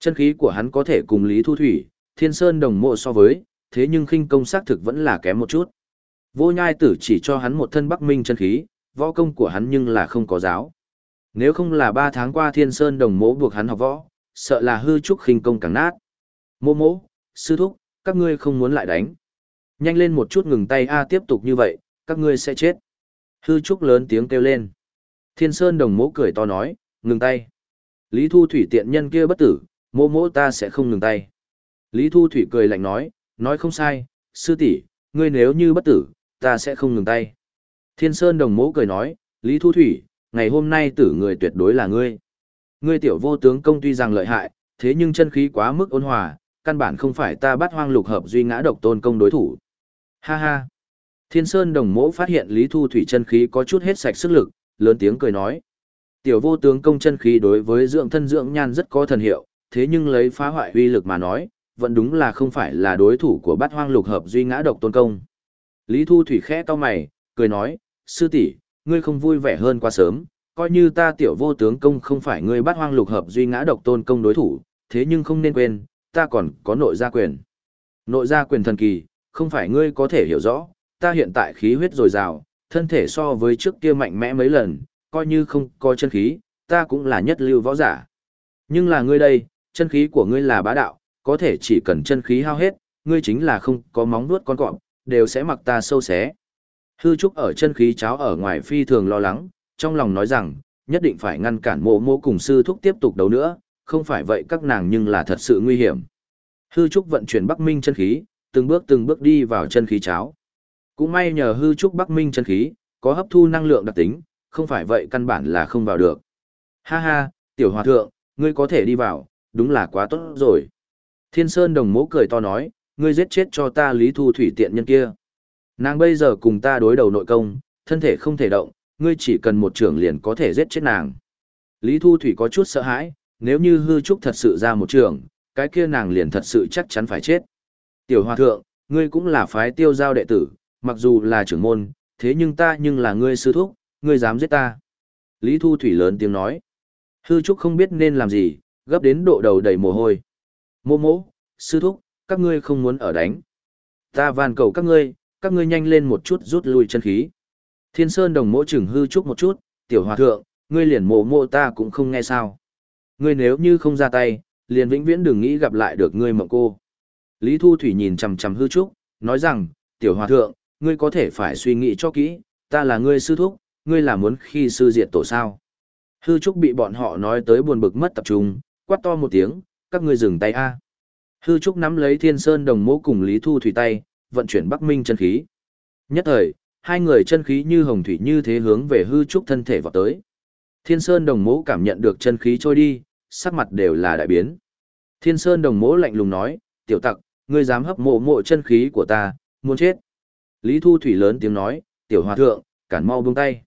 Chân khí của hắn có thể cùng Lý Thu Thủy, Thiên Sơn đồng mộ so với, thế nhưng khinh công xác thực vẫn là kém một chút. Vô nhai tử chỉ cho hắn một thân bắc minh chân khí, võ công của hắn nhưng là không có giáo. Nếu không là ba tháng qua Thiên Sơn đồng mộ buộc hắn học võ, sợ là hư trúc khinh công càng nát. Mô mỗ, sư thúc, các ngươi không muốn lại đánh. Nhanh lên một chút ngừng tay a tiếp tục như vậy, các ngươi sẽ chết. Hư trúc lớn tiếng kêu lên. Thiên Sơn đồng mộ cười to nói, ngừng tay. Lý Thu Thủy tiện nhân kia bất tử, mô mỗ ta sẽ không ngừng tay. Lý Thu Thủy cười lạnh nói, nói không sai, sư tỷ, ngươi nếu như bất tử, ta sẽ không ngừng tay. Thiên Sơn đồng mẫu cười nói, Lý Thu Thủy, ngày hôm nay tử người tuyệt đối là ngươi. Ngươi tiểu vô tướng công tuy rằng lợi hại, thế nhưng chân khí quá mức ôn hòa, căn bản không phải ta bắt hoang lục hợp duy ngã độc tôn công đối thủ. Ha ha. Thiên Sơn đồng mẫu phát hiện Lý Thu Thủy chân khí có chút hết sạch sức lực, lớn tiếng cười nói. Tiểu vô tướng công chân khí đối với dưỡng thân dưỡng nhan rất có thần hiệu, thế nhưng lấy phá hoại uy lực mà nói, vẫn đúng là không phải là đối thủ của bát hoang lục hợp duy ngã độc tôn công. Lý Thu Thủy khẽ cau mày, cười nói, sư tỷ, ngươi không vui vẻ hơn quá sớm, coi như ta tiểu vô tướng công không phải ngươi bắt hoang lục hợp duy ngã độc tôn công đối thủ, thế nhưng không nên quên, ta còn có nội gia quyền. Nội gia quyền thần kỳ, không phải ngươi có thể hiểu rõ, ta hiện tại khí huyết dồi dào, thân thể so với trước kia mạnh mẽ mấy lần, coi như không có chân khí, ta cũng là nhất lưu võ giả. Nhưng là ngươi đây, chân khí của ngươi là bá đạo, có thể chỉ cần chân khí hao hết, ngươi chính là không có móng nuốt con cọp, đều sẽ mặc ta sâu xé. Hư Trúc ở chân khí cháo ở ngoài phi thường lo lắng, trong lòng nói rằng, nhất định phải ngăn cản mộ mộ cùng sư thúc tiếp tục đấu nữa, không phải vậy các nàng nhưng là thật sự nguy hiểm. Hư Trúc vận chuyển Bắc Minh chân khí, từng bước từng bước đi vào chân khí cháo. Cũng may nhờ Hư Trúc Bắc Minh chân khí, có hấp thu năng lượng đặc tính, không phải vậy căn bản là không vào được. Ha ha, tiểu hòa thượng, ngươi có thể đi vào, đúng là quá tốt rồi. Thiên Sơn đồng mố cười to nói, ngươi giết chết cho ta Lý Thu Thủy tiện nhân kia. Nàng bây giờ cùng ta đối đầu nội công, thân thể không thể động, ngươi chỉ cần một trưởng liền có thể giết chết nàng. Lý Thu Thủy có chút sợ hãi, nếu như hư trúc thật sự ra một trưởng, cái kia nàng liền thật sự chắc chắn phải chết. Tiểu Hòa Thượng, ngươi cũng là phái tiêu giao đệ tử, mặc dù là trưởng môn, thế nhưng ta nhưng là ngươi sư thúc, ngươi dám giết ta. Lý Thu Thủy lớn tiếng nói. Hư trúc không biết nên làm gì, gấp đến độ đầu đầy mồ hôi. Mô mô, sư thúc, các ngươi không muốn ở đánh. Ta van cầu các ngươi, các ngươi nhanh lên một chút rút lui chân khí. Thiên Sơn đồng mỗ chừng hư chút một chút, tiểu hòa thượng, ngươi liền mộ mộ ta cũng không nghe sao. Ngươi nếu như không ra tay, liền vĩnh viễn đừng nghĩ gặp lại được ngươi mộng cô. Lý Thu Thủy nhìn chằm chằm hư trúc, nói rằng, tiểu hòa thượng, ngươi có thể phải suy nghĩ cho kỹ, ta là ngươi sư thúc, ngươi là muốn khi sư diệt tổ sao. Hư trúc bị bọn họ nói tới buồn bực mất tập trung, quát to một tiếng, các ngươi dừng tay a. Hư Trúc nắm lấy Thiên Sơn đồng Mộ cùng Lý Thu Thủy tay, vận chuyển Bắc Minh chân khí. Nhất thời, hai người chân khí như hồng thủy như thế hướng về Hư Trúc thân thể vào tới. Thiên Sơn đồng Mộ cảm nhận được chân khí trôi đi, sắc mặt đều là đại biến. Thiên Sơn đồng Mộ lạnh lùng nói, tiểu tặc, ngươi dám hấp mộ mộ chân khí của ta, muốn chết. Lý Thu Thủy lớn tiếng nói, tiểu hòa thượng, cản mau buông tay.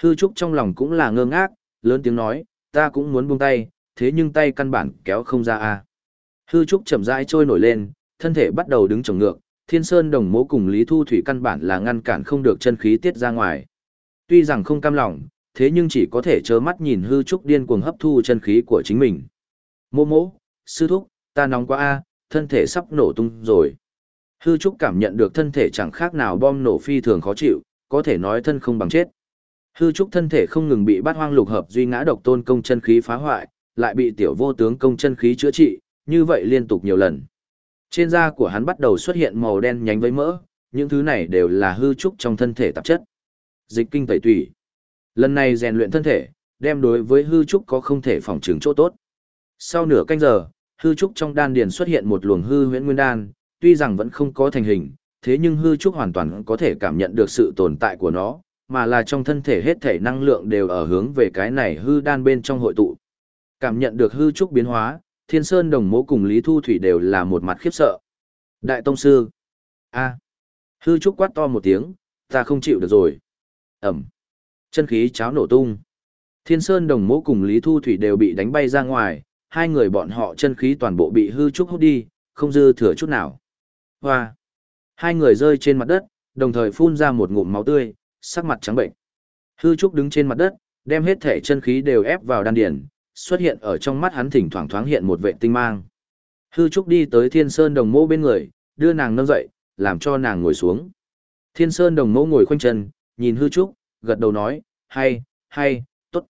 Hư Trúc trong lòng cũng là ngơ ngác, lớn tiếng nói, ta cũng muốn buông tay, thế nhưng tay căn bản kéo không ra a. Hư trúc chậm rãi trôi nổi lên, thân thể bắt đầu đứng chồng ngược, Thiên Sơn đồng mố cùng Lý Thu Thủy căn bản là ngăn cản không được chân khí tiết ra ngoài. Tuy rằng không cam lòng, thế nhưng chỉ có thể trơ mắt nhìn hư trúc điên cuồng hấp thu chân khí của chính mình. Mô mỗ, sư thúc, ta nóng quá a, thân thể sắp nổ tung rồi. Hư trúc cảm nhận được thân thể chẳng khác nào bom nổ phi thường khó chịu, có thể nói thân không bằng chết. Hư trúc thân thể không ngừng bị bát hoang lục hợp duy ngã độc tôn công chân khí phá hoại, lại bị tiểu vô tướng công chân khí chữa trị, như vậy liên tục nhiều lần. Trên da của hắn bắt đầu xuất hiện màu đen nhánh với mỡ, những thứ này đều là hư trúc trong thân thể tạp chất. Dịch kinh tẩy tủy. Lần này rèn luyện thân thể, đem đối với hư trúc có không thể phòng trừng chỗ tốt. Sau nửa canh giờ, hư trúc trong đan điền xuất hiện một luồng hư huyễn nguyên đan, tuy rằng vẫn không có thành hình, thế nhưng hư trúc hoàn toàn có thể cảm nhận được sự tồn tại của nó, mà là trong thân thể hết thể năng lượng đều ở hướng về cái này hư đan bên trong hội tụ. Cảm nhận được hư trúc biến hóa, Thiên Sơn đồng mố cùng Lý Thu Thủy đều là một mặt khiếp sợ. Đại Tông Sư. a Hư trúc quát to một tiếng, ta không chịu được rồi. Ẩm. Chân khí cháo nổ tung. Thiên Sơn đồng mố cùng Lý Thu Thủy đều bị đánh bay ra ngoài, hai người bọn họ chân khí toàn bộ bị hư trúc hút đi, không dư thừa chút nào. Hoa! Hai người rơi trên mặt đất, đồng thời phun ra một ngụm máu tươi, sắc mặt trắng bệnh. Hư Trúc đứng trên mặt đất, đem hết thể chân khí đều ép vào đan điền, xuất hiện ở trong mắt hắn thỉnh thoảng thoáng hiện một vệ tinh mang. Hư Trúc đi tới Thiên Sơn Đồng Mộ bên người, đưa nàng nâng dậy, làm cho nàng ngồi xuống. Thiên Sơn Đồng Mộ ngồi khoanh chân, nhìn Hư Trúc, gật đầu nói, hay, hay, tốt.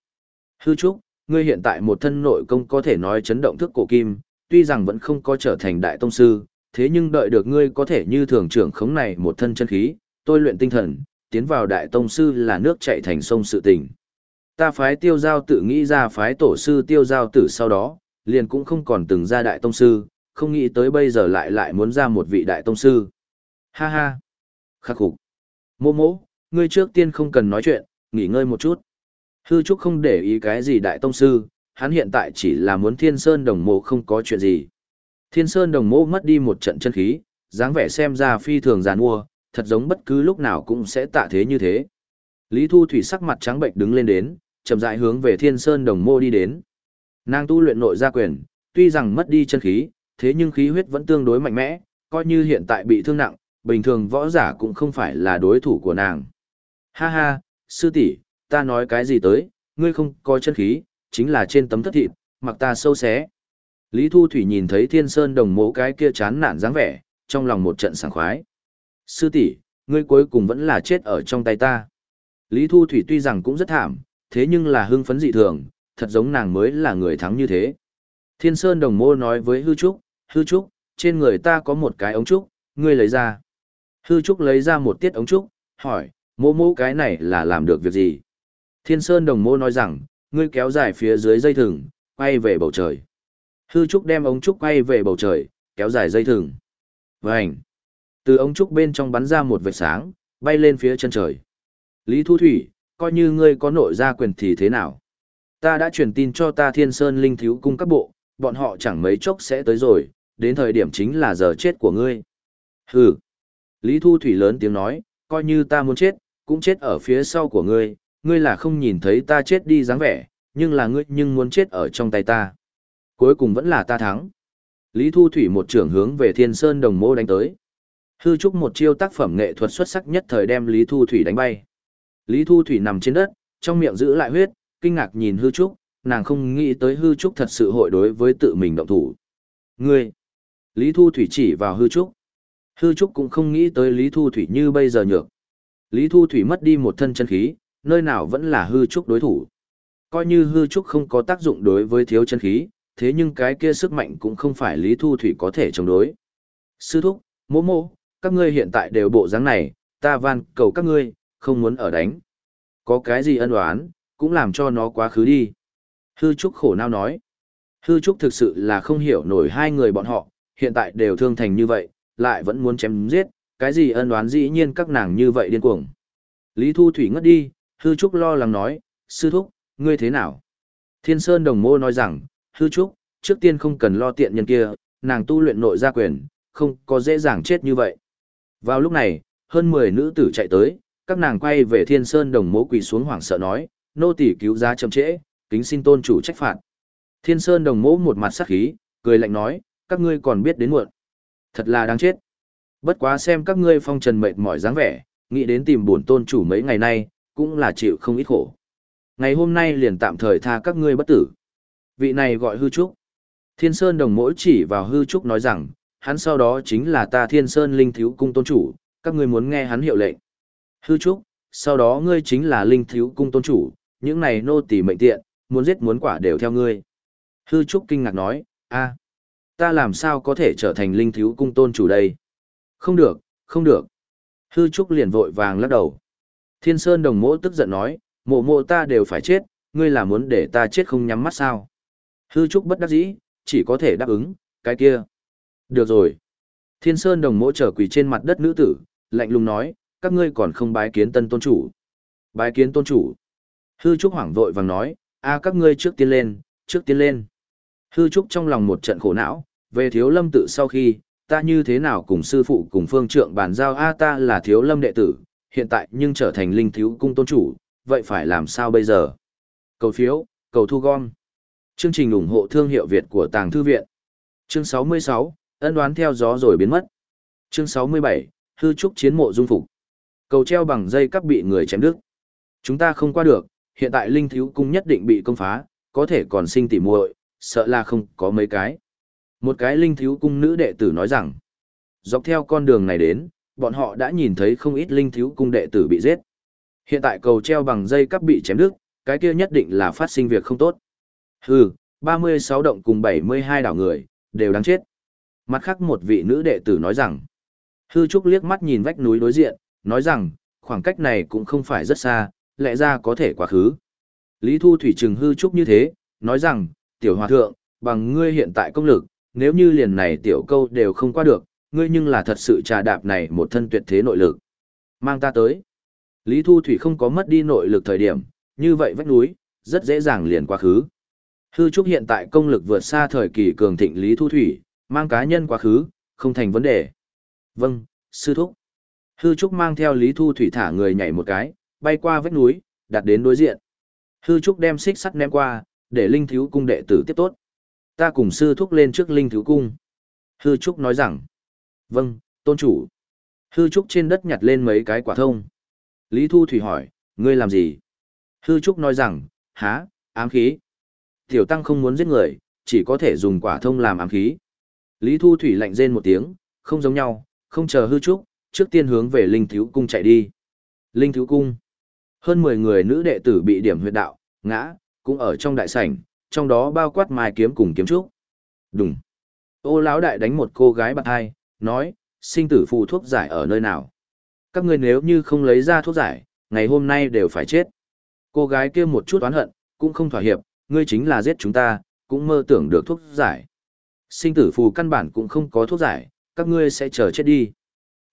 Hư Trúc, ngươi hiện tại một thân nội công có thể nói chấn động thức cổ kim, tuy rằng vẫn không có trở thành đại tông sư, thế nhưng đợi được ngươi có thể như thường trưởng khống này một thân chân khí, tôi luyện tinh thần, tiến vào đại tông sư là nước chạy thành sông sự tình. Ta phái tiêu giao tự nghĩ ra phái tổ sư tiêu giao tử sau đó, liền cũng không còn từng ra đại tông sư, không nghĩ tới bây giờ lại lại muốn ra một vị đại tông sư. Ha ha. Khắc khục Mô mô, ngươi trước tiên không cần nói chuyện, nghỉ ngơi một chút. Hư Trúc không để ý cái gì đại tông sư, hắn hiện tại chỉ là muốn thiên sơn đồng mộ không có chuyện gì. Thiên sơn đồng mộ mất đi một trận chân khí, dáng vẻ xem ra phi thường giàn mua, thật giống bất cứ lúc nào cũng sẽ tạ thế như thế. Lý Thu Thủy sắc mặt trắng bệnh đứng lên đến, chậm rãi hướng về Thiên Sơn Đồng Mô đi đến. Nàng tu luyện nội gia quyền, tuy rằng mất đi chân khí, thế nhưng khí huyết vẫn tương đối mạnh mẽ, coi như hiện tại bị thương nặng, bình thường võ giả cũng không phải là đối thủ của nàng. Ha ha, sư tỷ, ta nói cái gì tới, ngươi không có chân khí, chính là trên tấm thất thịt, mặc ta sâu xé. Lý Thu Thủy nhìn thấy Thiên Sơn Đồng Mộ cái kia chán nản dáng vẻ, trong lòng một trận sảng khoái. Sư tỷ, ngươi cuối cùng vẫn là chết ở trong tay ta. Lý Thu Thủy tuy rằng cũng rất thảm, thế nhưng là hưng phấn dị thường, thật giống nàng mới là người thắng như thế. Thiên Sơn Đồng Mô nói với Hư Trúc, Hư Trúc, trên người ta có một cái ống trúc, ngươi lấy ra. Hư Trúc lấy ra một tiết ống trúc, hỏi, mô mô cái này là làm được việc gì? Thiên Sơn Đồng Mô nói rằng, ngươi kéo dài phía dưới dây thừng, quay về bầu trời. Hư Trúc đem ống trúc quay về bầu trời, kéo dài dây thừng. Vành! Từ ống trúc bên trong bắn ra một vệt sáng, bay lên phía chân trời. Lý Thu Thủy, coi như ngươi có nội gia quyền thì thế nào? Ta đã truyền tin cho ta Thiên Sơn Linh Thiếu Cung các bộ, bọn họ chẳng mấy chốc sẽ tới rồi, đến thời điểm chính là giờ chết của ngươi. Hừ. Lý Thu Thủy lớn tiếng nói, coi như ta muốn chết, cũng chết ở phía sau của ngươi, ngươi là không nhìn thấy ta chết đi dáng vẻ, nhưng là ngươi nhưng muốn chết ở trong tay ta. Cuối cùng vẫn là ta thắng. Lý Thu Thủy một trưởng hướng về Thiên Sơn Đồng Mô đánh tới. Hư trúc một chiêu tác phẩm nghệ thuật xuất sắc nhất thời đem Lý Thu Thủy đánh bay. Lý Thu Thủy nằm trên đất, trong miệng giữ lại huyết, kinh ngạc nhìn hư trúc, nàng không nghĩ tới hư trúc thật sự hội đối với tự mình động thủ. Ngươi! Lý Thu Thủy chỉ vào hư trúc. Hư trúc cũng không nghĩ tới Lý Thu Thủy như bây giờ nhược. Lý Thu Thủy mất đi một thân chân khí, nơi nào vẫn là hư trúc đối thủ. Coi như hư trúc không có tác dụng đối với thiếu chân khí, thế nhưng cái kia sức mạnh cũng không phải Lý Thu Thủy có thể chống đối. Sư thúc, mô mô, các ngươi hiện tại đều bộ dáng này, ta van cầu các ngươi, không muốn ở đánh. Có cái gì ân oán, cũng làm cho nó quá khứ đi. Hư Trúc khổ nao nói. Hư Trúc thực sự là không hiểu nổi hai người bọn họ, hiện tại đều thương thành như vậy, lại vẫn muốn chém giết, cái gì ân oán dĩ nhiên các nàng như vậy điên cuồng. Lý Thu Thủy ngất đi, Hư Trúc lo lắng nói, sư thúc, ngươi thế nào? Thiên Sơn Đồng Mô nói rằng, Hư Trúc, trước tiên không cần lo tiện nhân kia, nàng tu luyện nội gia quyền, không có dễ dàng chết như vậy. Vào lúc này, hơn 10 nữ tử chạy tới, các nàng quay về Thiên Sơn Đồng mố quỳ xuống hoảng sợ nói, nô tỳ cứu giá chậm trễ, kính xin tôn chủ trách phạt. Thiên Sơn Đồng mố một mặt sắc khí, cười lạnh nói, các ngươi còn biết đến muộn. Thật là đáng chết. Bất quá xem các ngươi phong trần mệt mỏi dáng vẻ, nghĩ đến tìm bổn tôn chủ mấy ngày nay, cũng là chịu không ít khổ. Ngày hôm nay liền tạm thời tha các ngươi bất tử. Vị này gọi hư trúc. Thiên Sơn Đồng mỗi chỉ vào hư trúc nói rằng, hắn sau đó chính là ta Thiên Sơn Linh Thiếu Cung tôn chủ, các ngươi muốn nghe hắn hiệu lệnh. Hư trúc, sau đó ngươi chính là Linh Thiếu Cung tôn chủ, những này nô tỳ mệnh tiện, muốn giết muốn quả đều theo ngươi. Hư trúc kinh ngạc nói, a, ta làm sao có thể trở thành Linh Thiếu Cung tôn chủ đây? Không được, không được. Hư trúc liền vội vàng lắc đầu. Thiên Sơn Đồng Mỗ tức giận nói, mộ mộ ta đều phải chết, ngươi là muốn để ta chết không nhắm mắt sao? Hư trúc bất đắc dĩ, chỉ có thể đáp ứng, cái kia. Được rồi. Thiên Sơn đồng mỗ trở quỳ trên mặt đất nữ tử, lạnh lùng nói, các ngươi còn không bái kiến tân tôn chủ. Bái kiến tôn chủ. Hư Trúc hoảng vội vàng nói, a các ngươi trước tiên lên, trước tiên lên. Hư Trúc trong lòng một trận khổ não, về thiếu lâm tự sau khi, ta như thế nào cùng sư phụ cùng phương trượng bàn giao a ta là thiếu lâm đệ tử, hiện tại nhưng trở thành linh thiếu cung tôn chủ, vậy phải làm sao bây giờ? Cầu phiếu, cầu thu gom. Chương trình ủng hộ thương hiệu Việt của Tàng Thư Viện. Chương 66, ân đoán theo gió rồi biến mất. Chương 67, hư trúc chiến mộ dung phục. Cầu treo bằng dây cắp bị người chém đứt. Chúng ta không qua được, hiện tại linh thiếu cung nhất định bị công phá, có thể còn sinh tỉ muội, sợ là không có mấy cái. Một cái linh thiếu cung nữ đệ tử nói rằng, dọc theo con đường này đến, bọn họ đã nhìn thấy không ít linh thiếu cung đệ tử bị giết. Hiện tại cầu treo bằng dây cắp bị chém đứt, cái kia nhất định là phát sinh việc không tốt. Hừ, 36 động cùng 72 đảo người, đều đáng chết. Mặt khác một vị nữ đệ tử nói rằng, hư trúc liếc mắt nhìn vách núi đối diện, nói rằng, khoảng cách này cũng không phải rất xa, lẽ ra có thể quá khứ. Lý Thu Thủy trừng hư trúc như thế, nói rằng, tiểu hòa thượng, bằng ngươi hiện tại công lực, nếu như liền này tiểu câu đều không qua được, ngươi nhưng là thật sự trà đạp này một thân tuyệt thế nội lực. Mang ta tới. Lý Thu Thủy không có mất đi nội lực thời điểm, như vậy vách núi, rất dễ dàng liền quá khứ. Hư Trúc hiện tại công lực vượt xa thời kỳ cường thịnh Lý Thu Thủy, mang cá nhân quá khứ, không thành vấn đề. Vâng, sư thúc. Hư Trúc mang theo Lý Thu Thủy thả người nhảy một cái, bay qua vách núi, đặt đến đối diện. Hư Trúc đem xích sắt ném qua, để Linh Thiếu Cung đệ tử tiếp tốt. Ta cùng sư thúc lên trước Linh Thiếu Cung. Hư Trúc nói rằng. Vâng, tôn chủ. Hư Trúc trên đất nhặt lên mấy cái quả thông. Lý Thu Thủy hỏi, ngươi làm gì? Hư Trúc nói rằng, há, ám khí. Tiểu Tăng không muốn giết người, chỉ có thể dùng quả thông làm ám khí. Lý Thu Thủy lạnh rên một tiếng, không giống nhau, không chờ Hư Trúc, trước tiên hướng về Linh Thiếu Cung chạy đi. Linh Thiếu Cung. Hơn 10 người nữ đệ tử bị điểm huyệt đạo, ngã, cũng ở trong đại sảnh, trong đó bao quát mai kiếm cùng kiếm trúc. Đúng. Ô lão đại đánh một cô gái bạc hai, nói, sinh tử phù thuốc giải ở nơi nào. Các ngươi nếu như không lấy ra thuốc giải, ngày hôm nay đều phải chết. Cô gái kia một chút oán hận, cũng không thỏa hiệp, ngươi chính là giết chúng ta, cũng mơ tưởng được thuốc giải. Sinh tử phù căn bản cũng không có thuốc giải, các ngươi sẽ chờ chết đi.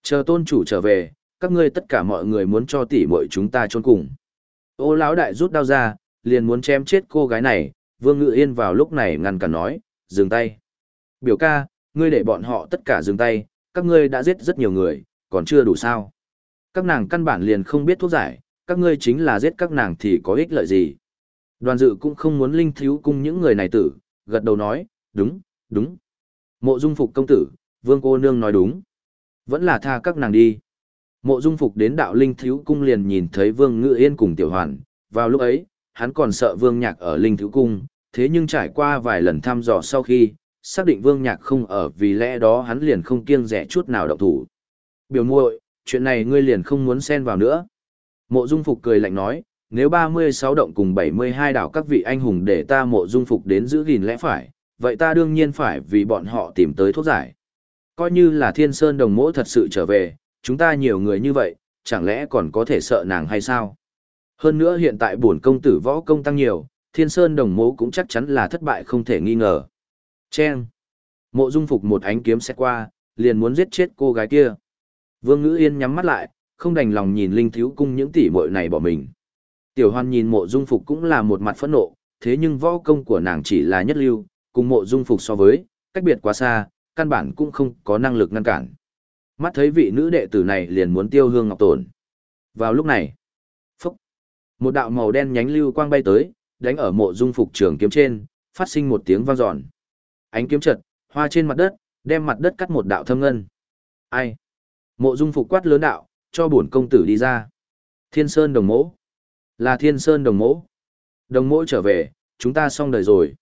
Chờ tôn chủ trở về, các ngươi tất cả mọi người muốn cho tỷ muội chúng ta chôn cùng. Ô lão đại rút đao ra, liền muốn chém chết cô gái này, Vương Ngự Yên vào lúc này ngăn cản nói, dừng tay. Biểu ca, ngươi để bọn họ tất cả dừng tay, các ngươi đã giết rất nhiều người, còn chưa đủ sao. Các nàng căn bản liền không biết thuốc giải, các ngươi chính là giết các nàng thì có ích lợi gì. Đoàn dự cũng không muốn linh thiếu cung những người này tử, gật đầu nói, đúng, đúng. Mộ dung phục công tử, vương cô nương nói đúng. Vẫn là tha các nàng đi. Mộ dung phục đến đạo linh thiếu cung liền nhìn thấy vương ngự yên cùng tiểu hoàn, vào lúc ấy, hắn còn sợ vương nhạc ở linh thiếu cung, thế nhưng trải qua vài lần thăm dò sau khi, xác định vương nhạc không ở vì lẽ đó hắn liền không kiêng rẻ chút nào động thủ. Biểu muội, chuyện này ngươi liền không muốn xen vào nữa. Mộ dung phục cười lạnh nói, nếu 36 động cùng 72 đảo các vị anh hùng để ta mộ dung phục đến giữ gìn lẽ phải, vậy ta đương nhiên phải vì bọn họ tìm tới thuốc giải. Coi như là thiên sơn đồng mỗ thật sự trở về, chúng ta nhiều người như vậy, chẳng lẽ còn có thể sợ nàng hay sao? Hơn nữa hiện tại bổn công tử võ công tăng nhiều, thiên sơn đồng mỗ cũng chắc chắn là thất bại không thể nghi ngờ. Chen! Mộ dung phục một ánh kiếm xét qua, liền muốn giết chết cô gái kia. Vương ngữ yên nhắm mắt lại, không đành lòng nhìn linh thiếu cung những tỷ muội này bỏ mình. Tiểu hoan nhìn mộ dung phục cũng là một mặt phẫn nộ, thế nhưng võ công của nàng chỉ là nhất lưu, cùng mộ dung phục so với, cách biệt quá xa, căn bản cũng không có năng lực ngăn cản. Mắt thấy vị nữ đệ tử này liền muốn tiêu hương ngọc tổn. Vào lúc này, phốc, một đạo màu đen nhánh lưu quang bay tới, đánh ở mộ dung phục trường kiếm trên, phát sinh một tiếng vang dọn. Ánh kiếm chật, hoa trên mặt đất, đem mặt đất cắt một đạo thâm ngân. Ai? Mộ dung phục quát lớn đạo, cho bổn công tử đi ra. Thiên Sơn đồng mỗ. Là Thiên Sơn đồng mỗ. Đồng mỗ trở về, chúng ta xong đời rồi.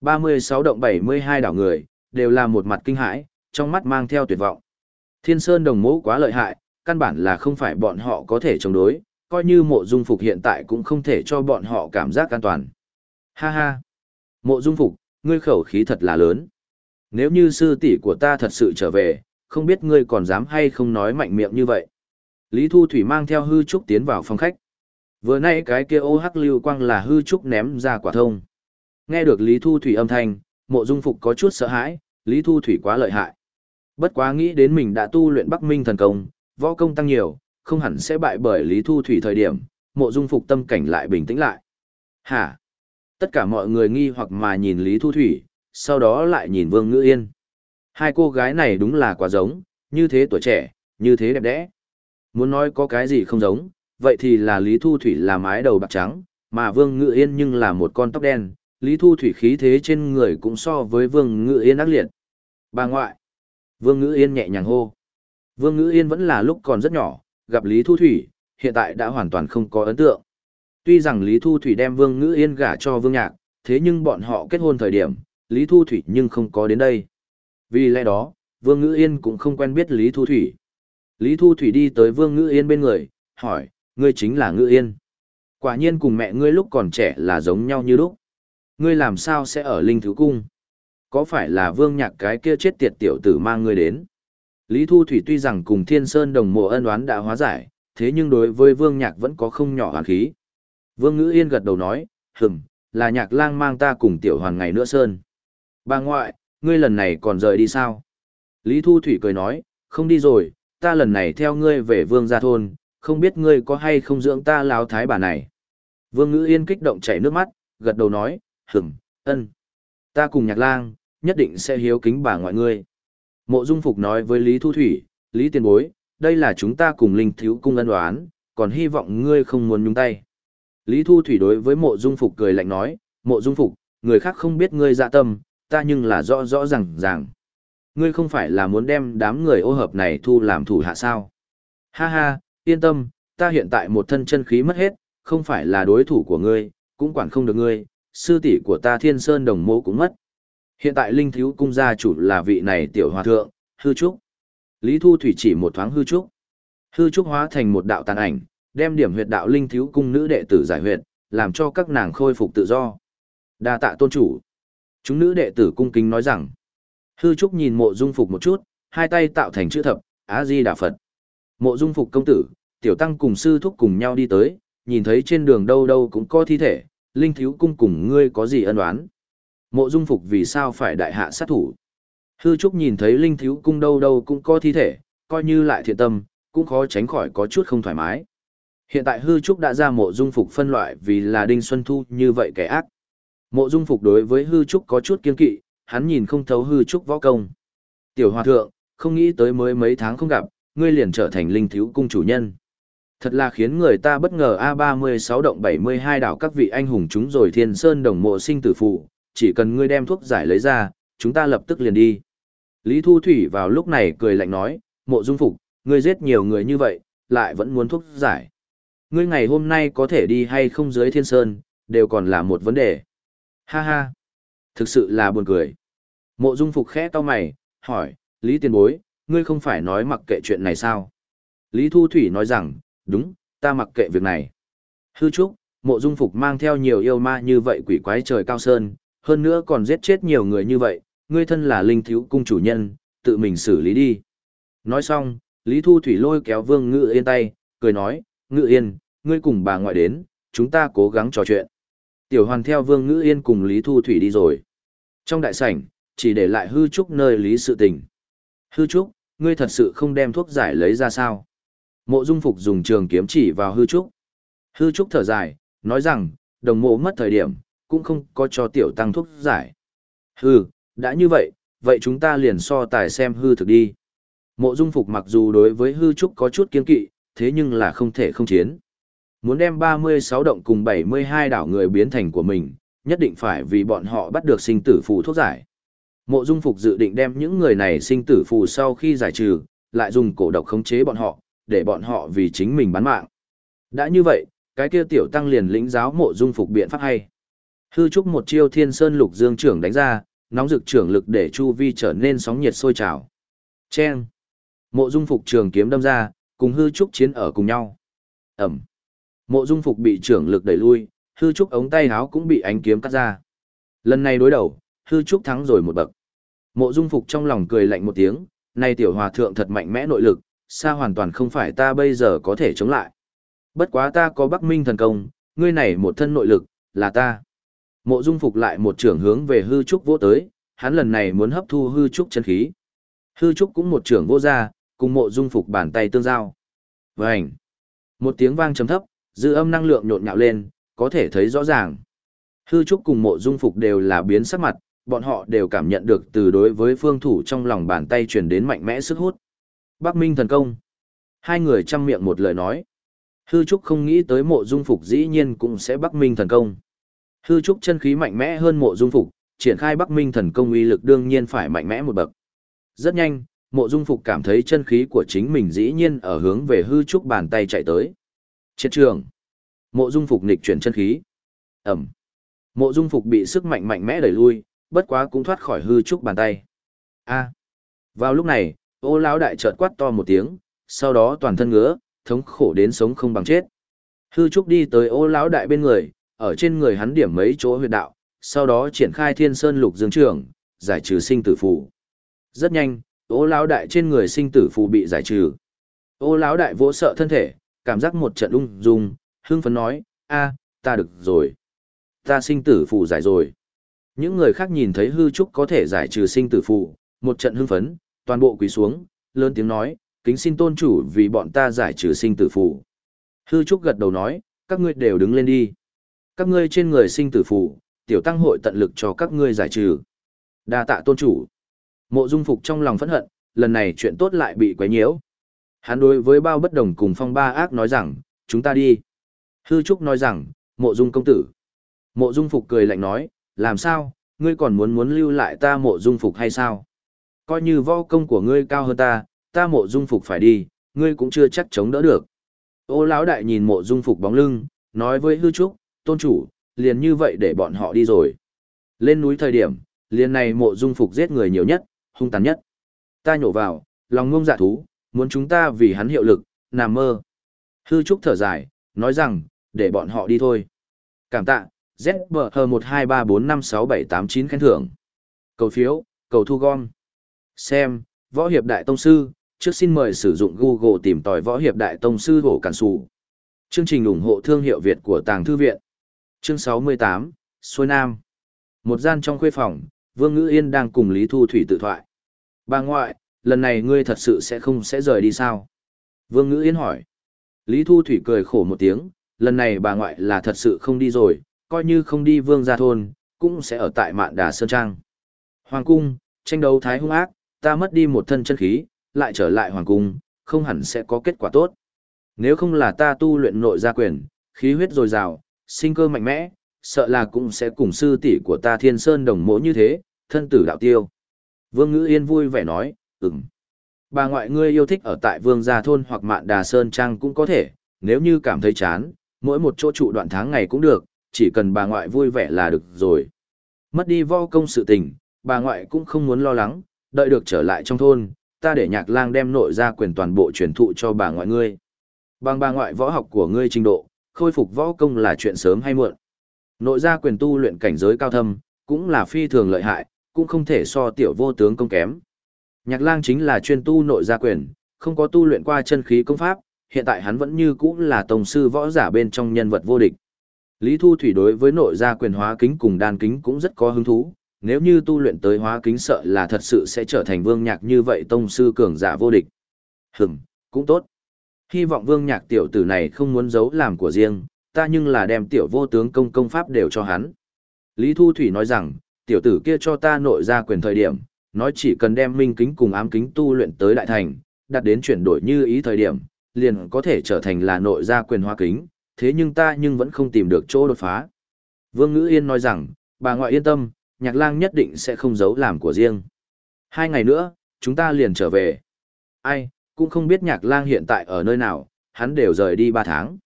36 động 72 đảo người, đều là một mặt kinh hãi, trong mắt mang theo tuyệt vọng. Thiên Sơn đồng mẫu quá lợi hại, căn bản là không phải bọn họ có thể chống đối, coi như mộ dung phục hiện tại cũng không thể cho bọn họ cảm giác an toàn. Ha ha! Mộ dung phục, ngươi khẩu khí thật là lớn. Nếu như sư tỷ của ta thật sự trở về, không biết ngươi còn dám hay không nói mạnh miệng như vậy. Lý Thu Thủy mang theo hư trúc tiến vào phòng khách. Vừa nay cái kia ô hắc lưu quang là hư trúc ném ra quả thông. Nghe được Lý Thu Thủy âm thanh, mộ dung phục có chút sợ hãi, Lý Thu Thủy quá lợi hại. Bất quá nghĩ đến mình đã tu luyện Bắc Minh thần công, võ công tăng nhiều, không hẳn sẽ bại bởi Lý Thu Thủy thời điểm, mộ dung phục tâm cảnh lại bình tĩnh lại. Hả? Tất cả mọi người nghi hoặc mà nhìn Lý Thu Thủy, sau đó lại nhìn Vương Ngữ Yên. Hai cô gái này đúng là quá giống, như thế tuổi trẻ, như thế đẹp đẽ. Muốn nói có cái gì không giống, vậy thì là Lý Thu Thủy là mái đầu bạc trắng, mà Vương Ngự Yên nhưng là một con tóc đen, Lý Thu Thủy khí thế trên người cũng so với Vương Ngự Yên ác liệt. Bà ngoại. Vương Ngự Yên nhẹ nhàng hô. Vương Ngữ Yên vẫn là lúc còn rất nhỏ, gặp Lý Thu Thủy, hiện tại đã hoàn toàn không có ấn tượng. Tuy rằng Lý Thu Thủy đem Vương Ngữ Yên gả cho Vương Nhạc, thế nhưng bọn họ kết hôn thời điểm, Lý Thu Thủy nhưng không có đến đây. Vì lẽ đó, Vương Ngữ Yên cũng không quen biết Lý Thu Thủy. Lý Thu Thủy đi tới Vương Ngữ Yên bên người, hỏi, ngươi chính là Ngữ Yên. Quả nhiên cùng mẹ ngươi lúc còn trẻ là giống nhau như lúc. Ngươi làm sao sẽ ở Linh Thứ Cung? Có phải là Vương Nhạc cái kia chết tiệt tiểu tử mang ngươi đến? Lý Thu Thủy tuy rằng cùng Thiên Sơn đồng mộ ân oán đã hóa giải, thế nhưng đối với Vương Nhạc vẫn có không nhỏ hàn khí. Vương Ngữ Yên gật đầu nói, hừm, là Nhạc lang mang ta cùng tiểu hoàn ngày nữa Sơn. Bà ngoại, ngươi lần này còn rời đi sao? Lý Thu Thủy cười nói, không đi rồi, ta lần này theo ngươi về Vương gia thôn, không biết ngươi có hay không dưỡng ta láo thái bà này. Vương Ngữ Yên kích động chảy nước mắt, gật đầu nói, hừm, ân. Ta cùng Nhạc lang, nhất định sẽ hiếu kính bà ngoại ngươi. Mộ Dung Phục nói với Lý Thu Thủy, Lý Tiền Bối, đây là chúng ta cùng Linh Thiếu Cung ân đoán, còn hy vọng ngươi không muốn nhúng tay. Lý Thu Thủy đối với Mộ Dung Phục cười lạnh nói, Mộ Dung Phục, người khác không biết ngươi dạ tâm, ta nhưng là rõ rõ ràng ràng. Ngươi không phải là muốn đem đám người ô hợp này thu làm thủ hạ sao. Ha ha, yên tâm, ta hiện tại một thân chân khí mất hết, không phải là đối thủ của ngươi, cũng quản không được ngươi, sư tỷ của ta Thiên Sơn Đồng mô cũng mất. Hiện tại Linh Thiếu Cung gia chủ là vị này tiểu hòa thượng, hư trúc. Lý Thu Thủy chỉ một thoáng hư trúc. Hư trúc hóa thành một đạo tàn ảnh, đem điểm huyệt đạo Linh Thiếu Cung nữ đệ tử giải huyệt, làm cho các nàng khôi phục tự do. Đa tạ tôn chủ. Chúng nữ đệ tử cung kính nói rằng. Hư trúc nhìn mộ dung phục một chút, hai tay tạo thành chữ thập, Á-di Đà Phật. Mộ dung phục công tử, tiểu tăng cùng sư thúc cùng nhau đi tới, nhìn thấy trên đường đâu đâu cũng có thi thể, Linh Thiếu Cung cùng ngươi có gì ân oán? Mộ dung phục vì sao phải đại hạ sát thủ. Hư Trúc nhìn thấy Linh Thiếu Cung đâu đâu cũng có thi thể, coi như lại thiện tâm, cũng khó tránh khỏi có chút không thoải mái. Hiện tại Hư Trúc đã ra mộ dung phục phân loại vì là Đinh Xuân Thu như vậy kẻ ác. Mộ dung phục đối với Hư Trúc có chút kiên kỵ, hắn nhìn không thấu Hư Trúc võ công. Tiểu Hòa Thượng, không nghĩ tới mới mấy tháng không gặp, ngươi liền trở thành Linh Thiếu Cung chủ nhân. Thật là khiến người ta bất ngờ A36 động 72 đảo các vị anh hùng chúng rồi thiên sơn đồng mộ sinh tử phụ, chỉ cần ngươi đem thuốc giải lấy ra, chúng ta lập tức liền đi. Lý Thu Thủy vào lúc này cười lạnh nói, mộ dung phục, ngươi giết nhiều người như vậy, lại vẫn muốn thuốc giải. Ngươi ngày hôm nay có thể đi hay không dưới thiên sơn, đều còn là một vấn đề. Ha ha, thực sự là buồn cười. Mộ dung phục khẽ to mày, hỏi, Lý tiền bối, ngươi không phải nói mặc kệ chuyện này sao? Lý Thu Thủy nói rằng, đúng, ta mặc kệ việc này. Hư trúc, mộ dung phục mang theo nhiều yêu ma như vậy quỷ quái trời cao sơn, hơn nữa còn giết chết nhiều người như vậy, ngươi thân là linh thiếu cung chủ nhân, tự mình xử lý đi. Nói xong, Lý Thu Thủy lôi kéo Vương Ngự Yên tay, cười nói, Ngự Yên, ngươi cùng bà ngoại đến, chúng ta cố gắng trò chuyện. Tiểu hoàn theo Vương Ngự Yên cùng Lý Thu Thủy đi rồi. Trong đại sảnh, chỉ để lại hư trúc nơi lý sự tình. Hư trúc, ngươi thật sự không đem thuốc giải lấy ra sao? Mộ Dung Phục dùng trường kiếm chỉ vào hư trúc. Hư trúc thở dài, nói rằng, đồng mộ mất thời điểm, cũng không có cho tiểu tăng thuốc giải. Hư, đã như vậy, vậy chúng ta liền so tài xem hư thực đi. Mộ Dung Phục mặc dù đối với hư trúc có chút kiên kỵ, thế nhưng là không thể không chiến. Muốn đem 36 động cùng 72 đảo người biến thành của mình, nhất định phải vì bọn họ bắt được sinh tử phù thuốc giải. Mộ Dung Phục dự định đem những người này sinh tử phù sau khi giải trừ, lại dùng cổ độc khống chế bọn họ, để bọn họ vì chính mình bán mạng. Đã như vậy, cái kia tiểu tăng liền lĩnh giáo Mộ Dung Phục biện pháp hay. Hư trúc một chiêu Thiên Sơn Lục Dương trưởng đánh ra, nóng rực trưởng lực để chu vi trở nên sóng nhiệt sôi trào. Chen. Mộ Dung Phục trường kiếm đâm ra, cùng hư trúc chiến ở cùng nhau. Ẩm. Mộ Dung Phục bị trưởng lực đẩy lui, hư trúc ống tay áo cũng bị ánh kiếm cắt ra. Lần này đối đầu, hư trúc thắng rồi một bậc. Mộ Dung Phục trong lòng cười lạnh một tiếng, này tiểu hòa thượng thật mạnh mẽ nội lực, xa hoàn toàn không phải ta bây giờ có thể chống lại. Bất quá ta có Bắc Minh thần công, ngươi này một thân nội lực, là ta. Mộ Dung Phục lại một trưởng hướng về hư trúc vô tới, hắn lần này muốn hấp thu hư trúc chân khí. Hư trúc cũng một trưởng vô ra, cùng Mộ Dung Phục bàn tay tương giao. Vành. Một tiếng vang trầm thấp, dư âm năng lượng nhộn nhạo lên, có thể thấy rõ ràng. Hư trúc cùng Mộ Dung Phục đều là biến sắc mặt, bọn họ đều cảm nhận được từ đối với phương thủ trong lòng bàn tay truyền đến mạnh mẽ sức hút. Bắc Minh thần công. Hai người chăm miệng một lời nói. Hư Trúc không nghĩ tới mộ dung phục dĩ nhiên cũng sẽ Bắc Minh thần công. Hư Trúc chân khí mạnh mẽ hơn mộ dung phục, triển khai Bắc Minh thần công uy lực đương nhiên phải mạnh mẽ một bậc. Rất nhanh, mộ dung phục cảm thấy chân khí của chính mình dĩ nhiên ở hướng về hư trúc bàn tay chạy tới. Chiến trường. Mộ dung phục nghịch chuyển chân khí. Ẩm. Mộ dung phục bị sức mạnh mạnh mẽ đẩy lui, bất quá cũng thoát khỏi hư trúc bàn tay. A. Vào lúc này, ô lão đại chợt quát to một tiếng, sau đó toàn thân ngứa, thống khổ đến sống không bằng chết. Hư trúc đi tới ô lão đại bên người, ở trên người hắn điểm mấy chỗ huyệt đạo, sau đó triển khai thiên sơn lục dương trường, giải trừ sinh tử phù. Rất nhanh, ô lão đại trên người sinh tử phù bị giải trừ. Ô lão đại vỗ sợ thân thể, cảm giác một trận ung dung, hưng phấn nói, a, ta được rồi. Ta sinh tử phù giải rồi. Những người khác nhìn thấy hư trúc có thể giải trừ sinh tử phù, một trận hưng phấn, toàn bộ quỳ xuống, lớn tiếng nói, kính xin tôn chủ vì bọn ta giải trừ sinh tử phù. Hư trúc gật đầu nói, các ngươi đều đứng lên đi. Các ngươi trên người sinh tử phù, tiểu tăng hội tận lực cho các ngươi giải trừ. Đa tạ tôn chủ. Mộ Dung Phục trong lòng phẫn hận, lần này chuyện tốt lại bị quấy nhiễu. Hắn đối với bao bất đồng cùng phong ba ác nói rằng, chúng ta đi. Hư Trúc nói rằng, mộ dung công tử. Mộ dung phục cười lạnh nói, làm sao, ngươi còn muốn muốn lưu lại ta mộ dung phục hay sao? Coi như võ công của ngươi cao hơn ta, ta mộ dung phục phải đi, ngươi cũng chưa chắc chống đỡ được. Ô lão đại nhìn mộ dung phục bóng lưng, nói với hư trúc, tôn chủ, liền như vậy để bọn họ đi rồi. Lên núi thời điểm, liền này mộ dung phục giết người nhiều nhất, hung tàn nhất. Ta nhổ vào, lòng ngông dạ thú, muốn chúng ta vì hắn hiệu lực, nằm mơ. Hư trúc thở dài, nói rằng, để bọn họ đi thôi. Cảm tạ, ZBH12345678 khen thưởng. Cầu phiếu, cầu thu gom. Xem, Võ Hiệp Đại Tông Sư, trước xin mời sử dụng Google tìm tòi Võ Hiệp Đại Tông Sư Hổ Cản sủ Chương trình ủng hộ thương hiệu Việt của Tàng Thư Viện. Chương 68, Xuôi Nam. Một gian trong khuê phòng, Vương Ngữ Yên đang cùng Lý Thu Thủy tự thoại. Bà ngoại, lần này ngươi thật sự sẽ không sẽ rời đi sao? Vương Ngữ Yên hỏi. Lý Thu Thủy cười khổ một tiếng, lần này bà ngoại là thật sự không đi rồi, coi như không đi vương gia thôn, cũng sẽ ở tại mạn đà Sơn Trang. Hoàng cung, tranh đấu thái hung ác, ta mất đi một thân chân khí, lại trở lại hoàng cung, không hẳn sẽ có kết quả tốt. Nếu không là ta tu luyện nội gia quyền, khí huyết dồi dào, sinh cơ mạnh mẽ, sợ là cũng sẽ cùng sư tỷ của ta thiên sơn đồng mỗ như thế, thân tử đạo tiêu. Vương Ngữ Yên vui vẻ nói, ừm. Bà ngoại ngươi yêu thích ở tại vương gia thôn hoặc mạn đà sơn trang cũng có thể, nếu như cảm thấy chán, mỗi một chỗ trụ đoạn tháng ngày cũng được, chỉ cần bà ngoại vui vẻ là được rồi. Mất đi vo công sự tình, bà ngoại cũng không muốn lo lắng, đợi được trở lại trong thôn, ta để nhạc lang đem nội gia quyền toàn bộ truyền thụ cho bà ngoại ngươi. Bằng bà ngoại võ học của ngươi trình độ, khôi phục võ công là chuyện sớm hay muộn. Nội gia quyền tu luyện cảnh giới cao thâm, cũng là phi thường lợi hại, cũng không thể so tiểu vô tướng công kém. Nhạc lang chính là chuyên tu nội gia quyền, không có tu luyện qua chân khí công pháp, hiện tại hắn vẫn như cũ là tổng sư võ giả bên trong nhân vật vô địch. Lý Thu Thủy đối với nội gia quyền hóa kính cùng đan kính cũng rất có hứng thú, nếu như tu luyện tới hóa kính sợ là thật sự sẽ trở thành vương nhạc như vậy tông sư cường giả vô địch. Hừm, cũng tốt. Hy vọng vương nhạc tiểu tử này không muốn giấu làm của riêng, ta nhưng là đem tiểu vô tướng công công pháp đều cho hắn. Lý Thu Thủy nói rằng, tiểu tử kia cho ta nội ra quyền thời điểm, nói chỉ cần đem minh kính cùng ám kính tu luyện tới đại thành, đặt đến chuyển đổi như ý thời điểm, liền có thể trở thành là nội gia quyền hoa kính, thế nhưng ta nhưng vẫn không tìm được chỗ đột phá. Vương Ngữ Yên nói rằng, bà ngoại yên tâm, nhạc lang nhất định sẽ không giấu làm của riêng. Hai ngày nữa, chúng ta liền trở về. Ai, cũng không biết nhạc lang hiện tại ở nơi nào, hắn đều rời đi ba tháng.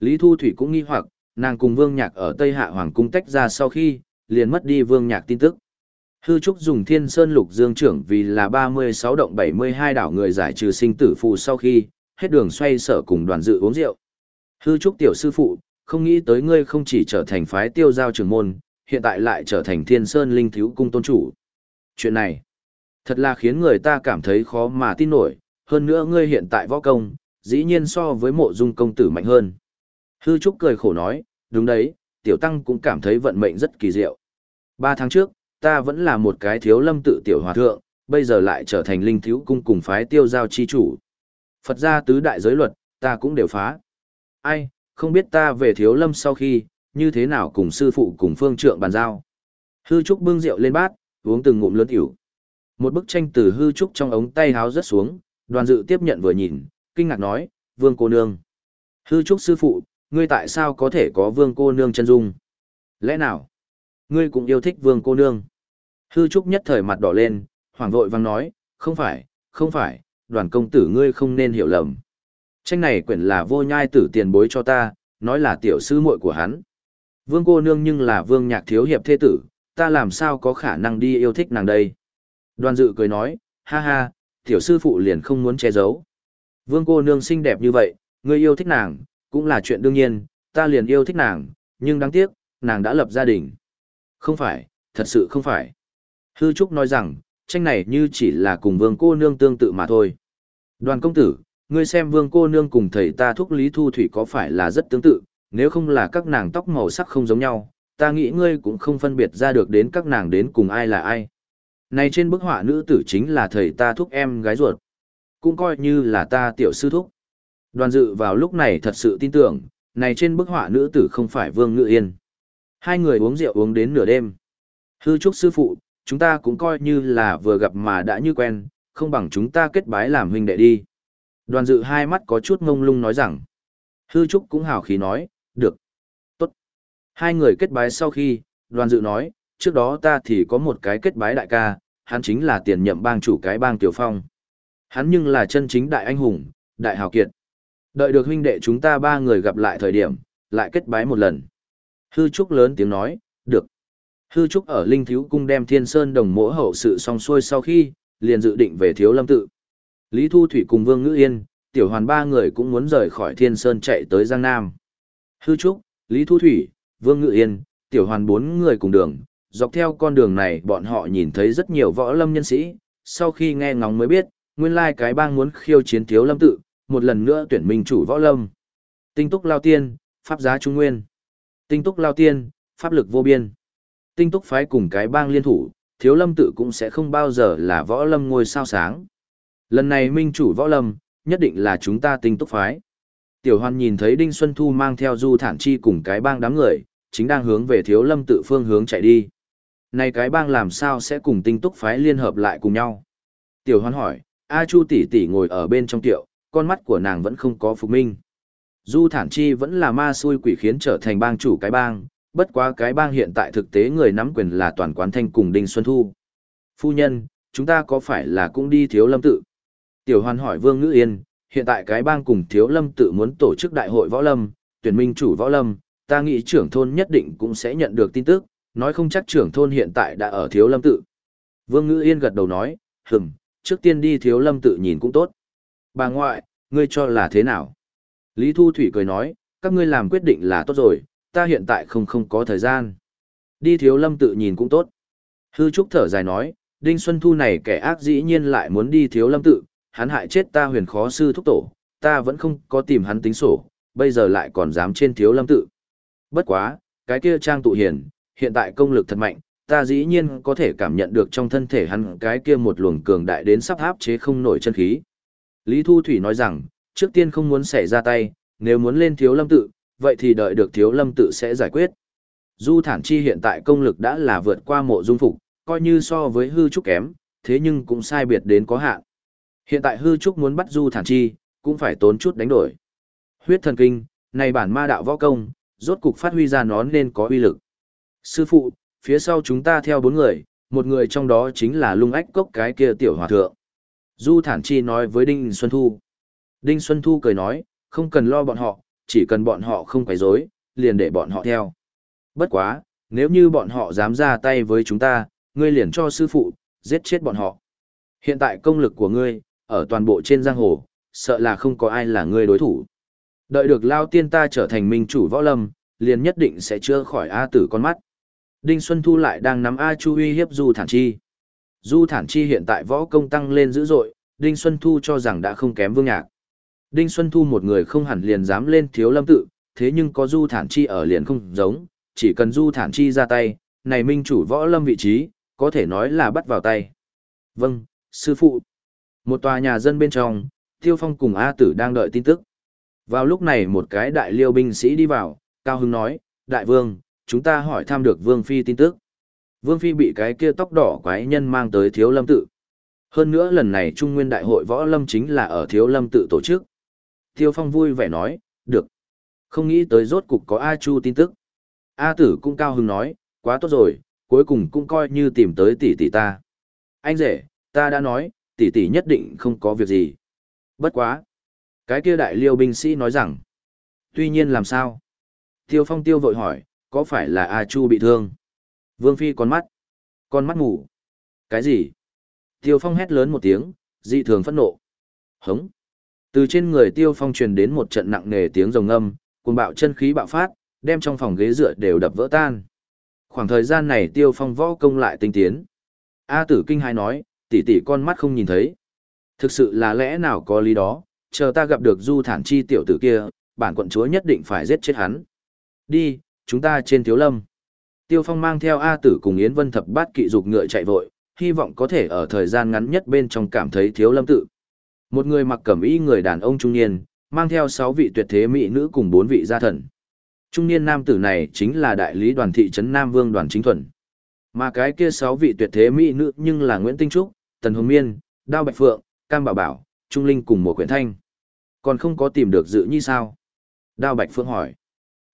Lý Thu Thủy cũng nghi hoặc, nàng cùng Vương Nhạc ở Tây Hạ Hoàng Cung tách ra sau khi, liền mất đi Vương Nhạc tin tức. Hư Trúc dùng Thiên Sơn Lục Dương trưởng vì là 36 động 72 đảo người giải trừ sinh tử phù sau khi, hết đường xoay sở cùng đoàn dự uống rượu. Hư Trúc tiểu sư phụ, không nghĩ tới ngươi không chỉ trở thành phái tiêu giao trưởng môn, hiện tại lại trở thành Thiên Sơn Linh Thiếu Cung tôn chủ. Chuyện này, thật là khiến người ta cảm thấy khó mà tin nổi, hơn nữa ngươi hiện tại võ công, dĩ nhiên so với mộ dung công tử mạnh hơn. Hư Trúc cười khổ nói, đúng đấy, tiểu tăng cũng cảm thấy vận mệnh rất kỳ diệu. Ba tháng trước, ta vẫn là một cái thiếu lâm tự tiểu hòa thượng, bây giờ lại trở thành linh thiếu cung cùng phái tiêu giao chi chủ. Phật gia tứ đại giới luật, ta cũng đều phá. Ai, không biết ta về thiếu lâm sau khi, như thế nào cùng sư phụ cùng phương trượng bàn giao. Hư Trúc bưng rượu lên bát, uống từng ngụm lớn tiểu. Một bức tranh từ Hư Trúc trong ống tay háo rớt xuống, đoàn dự tiếp nhận vừa nhìn, kinh ngạc nói, vương cô nương. Hư Trúc sư phụ, ngươi tại sao có thể có vương cô nương chân dung? Lẽ nào? Ngươi cũng yêu thích vương cô nương. Hư Trúc nhất thời mặt đỏ lên, hoảng vội vang nói, không phải, không phải, đoàn công tử ngươi không nên hiểu lầm. Tranh này quyển là vô nhai tử tiền bối cho ta, nói là tiểu sư muội của hắn. Vương cô nương nhưng là vương nhạc thiếu hiệp thế tử, ta làm sao có khả năng đi yêu thích nàng đây. Đoàn dự cười nói, ha ha, tiểu sư phụ liền không muốn che giấu. Vương cô nương xinh đẹp như vậy, ngươi yêu thích nàng, cũng là chuyện đương nhiên, ta liền yêu thích nàng, nhưng đáng tiếc, nàng đã lập gia đình. Không phải, thật sự không phải. Hư Trúc nói rằng, tranh này như chỉ là cùng vương cô nương tương tự mà thôi. Đoàn công tử, ngươi xem vương cô nương cùng thầy ta thúc lý thu thủy có phải là rất tương tự, nếu không là các nàng tóc màu sắc không giống nhau, ta nghĩ ngươi cũng không phân biệt ra được đến các nàng đến cùng ai là ai. Này trên bức họa nữ tử chính là thầy ta thúc em gái ruột. Cũng coi như là ta tiểu sư thúc. Đoàn dự vào lúc này thật sự tin tưởng, này trên bức họa nữ tử không phải Vương Ngự Yên. Hai người uống rượu uống đến nửa đêm. Hư trúc sư phụ, chúng ta cũng coi như là vừa gặp mà đã như quen, không bằng chúng ta kết bái làm huynh đệ đi. Đoàn dự hai mắt có chút ngông lung nói rằng. Hư trúc cũng hào khí nói, được. Tốt. Hai người kết bái sau khi, đoàn dự nói, trước đó ta thì có một cái kết bái đại ca, hắn chính là tiền nhậm bang chủ cái bang Tiểu Phong. Hắn nhưng là chân chính đại anh hùng, đại hào kiệt. Đợi được huynh đệ chúng ta ba người gặp lại thời điểm, lại kết bái một lần. Hư Trúc lớn tiếng nói, được. Hư Trúc ở Linh Thiếu Cung đem Thiên Sơn đồng mỗ hậu sự xong xuôi sau khi, liền dự định về Thiếu Lâm Tự. Lý Thu Thủy cùng Vương Ngữ Yên, Tiểu Hoàn ba người cũng muốn rời khỏi Thiên Sơn chạy tới Giang Nam. Hư Trúc, Lý Thu Thủy, Vương Ngự Yên, Tiểu Hoàn bốn người cùng đường, dọc theo con đường này bọn họ nhìn thấy rất nhiều võ lâm nhân sĩ, sau khi nghe ngóng mới biết, nguyên lai cái bang muốn khiêu chiến Thiếu Lâm Tự, một lần nữa tuyển minh chủ võ lâm. Tinh túc lao tiên, pháp giá trung nguyên. Tinh túc lao tiên, pháp lực vô biên. Tinh túc phái cùng cái bang liên thủ, thiếu lâm tự cũng sẽ không bao giờ là võ lâm ngôi sao sáng. Lần này minh chủ võ lâm, nhất định là chúng ta tinh túc phái. Tiểu hoan nhìn thấy Đinh Xuân Thu mang theo du thản chi cùng cái bang đám người, chính đang hướng về thiếu lâm tự phương hướng chạy đi. Này cái bang làm sao sẽ cùng tinh túc phái liên hợp lại cùng nhau? Tiểu hoan hỏi, A Chu tỷ tỷ ngồi ở bên trong tiệu, con mắt của nàng vẫn không có phục minh. Du thản chi vẫn là ma xui quỷ khiến trở thành bang chủ cái bang, bất quá cái bang hiện tại thực tế người nắm quyền là toàn quán thanh cùng Đinh Xuân Thu. Phu nhân, chúng ta có phải là cũng đi thiếu lâm tự? Tiểu Hoan hỏi Vương Ngữ Yên, hiện tại cái bang cùng thiếu lâm tự muốn tổ chức đại hội võ lâm, tuyển minh chủ võ lâm, ta nghĩ trưởng thôn nhất định cũng sẽ nhận được tin tức, nói không chắc trưởng thôn hiện tại đã ở thiếu lâm tự. Vương Ngữ Yên gật đầu nói, hừm, trước tiên đi thiếu lâm tự nhìn cũng tốt. Bà ngoại, ngươi cho là thế nào? Lý Thu Thủy cười nói, các ngươi làm quyết định là tốt rồi, ta hiện tại không không có thời gian. Đi thiếu lâm tự nhìn cũng tốt. Hư Trúc thở dài nói, Đinh Xuân Thu này kẻ ác dĩ nhiên lại muốn đi thiếu lâm tự, hắn hại chết ta huyền khó sư thúc tổ, ta vẫn không có tìm hắn tính sổ, bây giờ lại còn dám trên thiếu lâm tự. Bất quá, cái kia trang tụ hiền, hiện tại công lực thật mạnh, ta dĩ nhiên có thể cảm nhận được trong thân thể hắn cái kia một luồng cường đại đến sắp áp chế không nổi chân khí. Lý Thu Thủy nói rằng, trước tiên không muốn xảy ra tay, nếu muốn lên thiếu lâm tự, vậy thì đợi được thiếu lâm tự sẽ giải quyết. Du thản chi hiện tại công lực đã là vượt qua mộ dung phục, coi như so với hư trúc kém, thế nhưng cũng sai biệt đến có hạn. Hiện tại hư trúc muốn bắt du thản chi, cũng phải tốn chút đánh đổi. Huyết thần kinh, này bản ma đạo võ công, rốt cục phát huy ra nó nên có uy lực. Sư phụ, phía sau chúng ta theo bốn người, một người trong đó chính là lung ách cốc cái kia tiểu hòa thượng. Du Thản Chi nói với Đinh Xuân Thu. Đinh Xuân Thu cười nói, không cần lo bọn họ, chỉ cần bọn họ không quấy rối, liền để bọn họ theo. Bất quá, nếu như bọn họ dám ra tay với chúng ta, ngươi liền cho sư phụ, giết chết bọn họ. Hiện tại công lực của ngươi, ở toàn bộ trên giang hồ, sợ là không có ai là ngươi đối thủ. Đợi được Lao Tiên ta trở thành minh chủ võ lâm, liền nhất định sẽ chữa khỏi A tử con mắt. Đinh Xuân Thu lại đang nắm A Chu uy hiếp Du Thản Chi. Du Thản Chi hiện tại võ công tăng lên dữ dội, Đinh Xuân Thu cho rằng đã không kém Vương Nhạc. Đinh Xuân Thu một người không hẳn liền dám lên thiếu lâm tự, thế nhưng có Du Thản Chi ở liền không giống, chỉ cần Du Thản Chi ra tay, này minh chủ võ lâm vị trí, có thể nói là bắt vào tay. Vâng, sư phụ. Một tòa nhà dân bên trong, Tiêu Phong cùng A Tử đang đợi tin tức. Vào lúc này một cái đại liêu binh sĩ đi vào, Cao Hưng nói, Đại Vương, chúng ta hỏi thăm được Vương Phi tin tức. Vương Phi bị cái kia tóc đỏ quái nhân mang tới thiếu lâm tự. Hơn nữa lần này Trung Nguyên Đại hội Võ Lâm chính là ở thiếu lâm tự tổ chức. Tiêu Phong vui vẻ nói, được. Không nghĩ tới rốt cục có A Chu tin tức. A Tử cũng cao Hưng nói, quá tốt rồi, cuối cùng cũng coi như tìm tới tỷ tỷ ta. Anh rể, ta đã nói, tỷ tỷ nhất định không có việc gì. Bất quá. Cái kia đại liêu binh sĩ nói rằng, tuy nhiên làm sao? Tiêu phong tiêu vội hỏi, có phải là A Chu bị thương? Vương Phi con mắt. Con mắt ngủ. Cái gì? Tiêu phong hét lớn một tiếng, dị thường phẫn nộ. Hống. Từ trên người tiêu phong truyền đến một trận nặng nề tiếng rồng âm, cuồng bạo chân khí bạo phát, đem trong phòng ghế dựa đều đập vỡ tan. Khoảng thời gian này tiêu phong võ công lại tinh tiến. A tử kinh hai nói, tỷ tỷ con mắt không nhìn thấy. Thực sự là lẽ nào có lý đó, chờ ta gặp được du thản chi tiểu tử kia, bản quận chúa nhất định phải giết chết hắn. Đi, chúng ta trên thiếu lâm. Tiêu phong mang theo A tử cùng Yến Vân thập bát kỵ dục ngựa chạy vội, hy vọng có thể ở thời gian ngắn nhất bên trong cảm thấy thiếu lâm tự. Một người mặc cẩm y người đàn ông trung niên, mang theo sáu vị tuyệt thế mỹ nữ cùng bốn vị gia thần. Trung niên nam tử này chính là đại lý đoàn thị trấn Nam Vương đoàn chính thuần. Mà cái kia sáu vị tuyệt thế mỹ nữ nhưng là Nguyễn Tinh Trúc, Tần Hồng Miên, Đao Bạch Phượng, Cam Bảo Bảo, Trung Linh cùng một quyển thanh. Còn không có tìm được dự Nhi sao? Đao Bạch Phượng hỏi.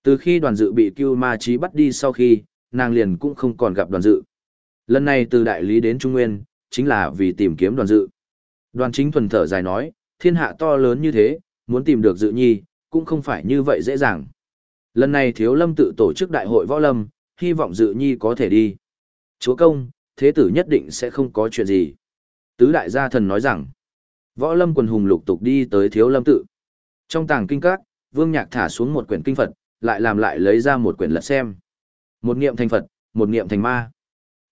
Từ khi đoàn dự bị Cưu Ma Chí bắt đi sau khi, nàng liền cũng không còn gặp đoàn dự. Lần này từ đại lý đến Trung Nguyên, chính là vì tìm kiếm đoàn dự. Đoàn chính thuần thở dài nói, thiên hạ to lớn như thế, muốn tìm được dự nhi, cũng không phải như vậy dễ dàng. Lần này thiếu lâm tự tổ chức đại hội võ lâm, hy vọng dự nhi có thể đi. Chúa công, thế tử nhất định sẽ không có chuyện gì. Tứ đại gia thần nói rằng, võ lâm quần hùng lục tục đi tới thiếu lâm tự. Trong tàng kinh các, vương nhạc thả xuống một quyển kinh Phật, lại làm lại lấy ra một quyển lật xem. Một niệm thành Phật, một niệm thành ma.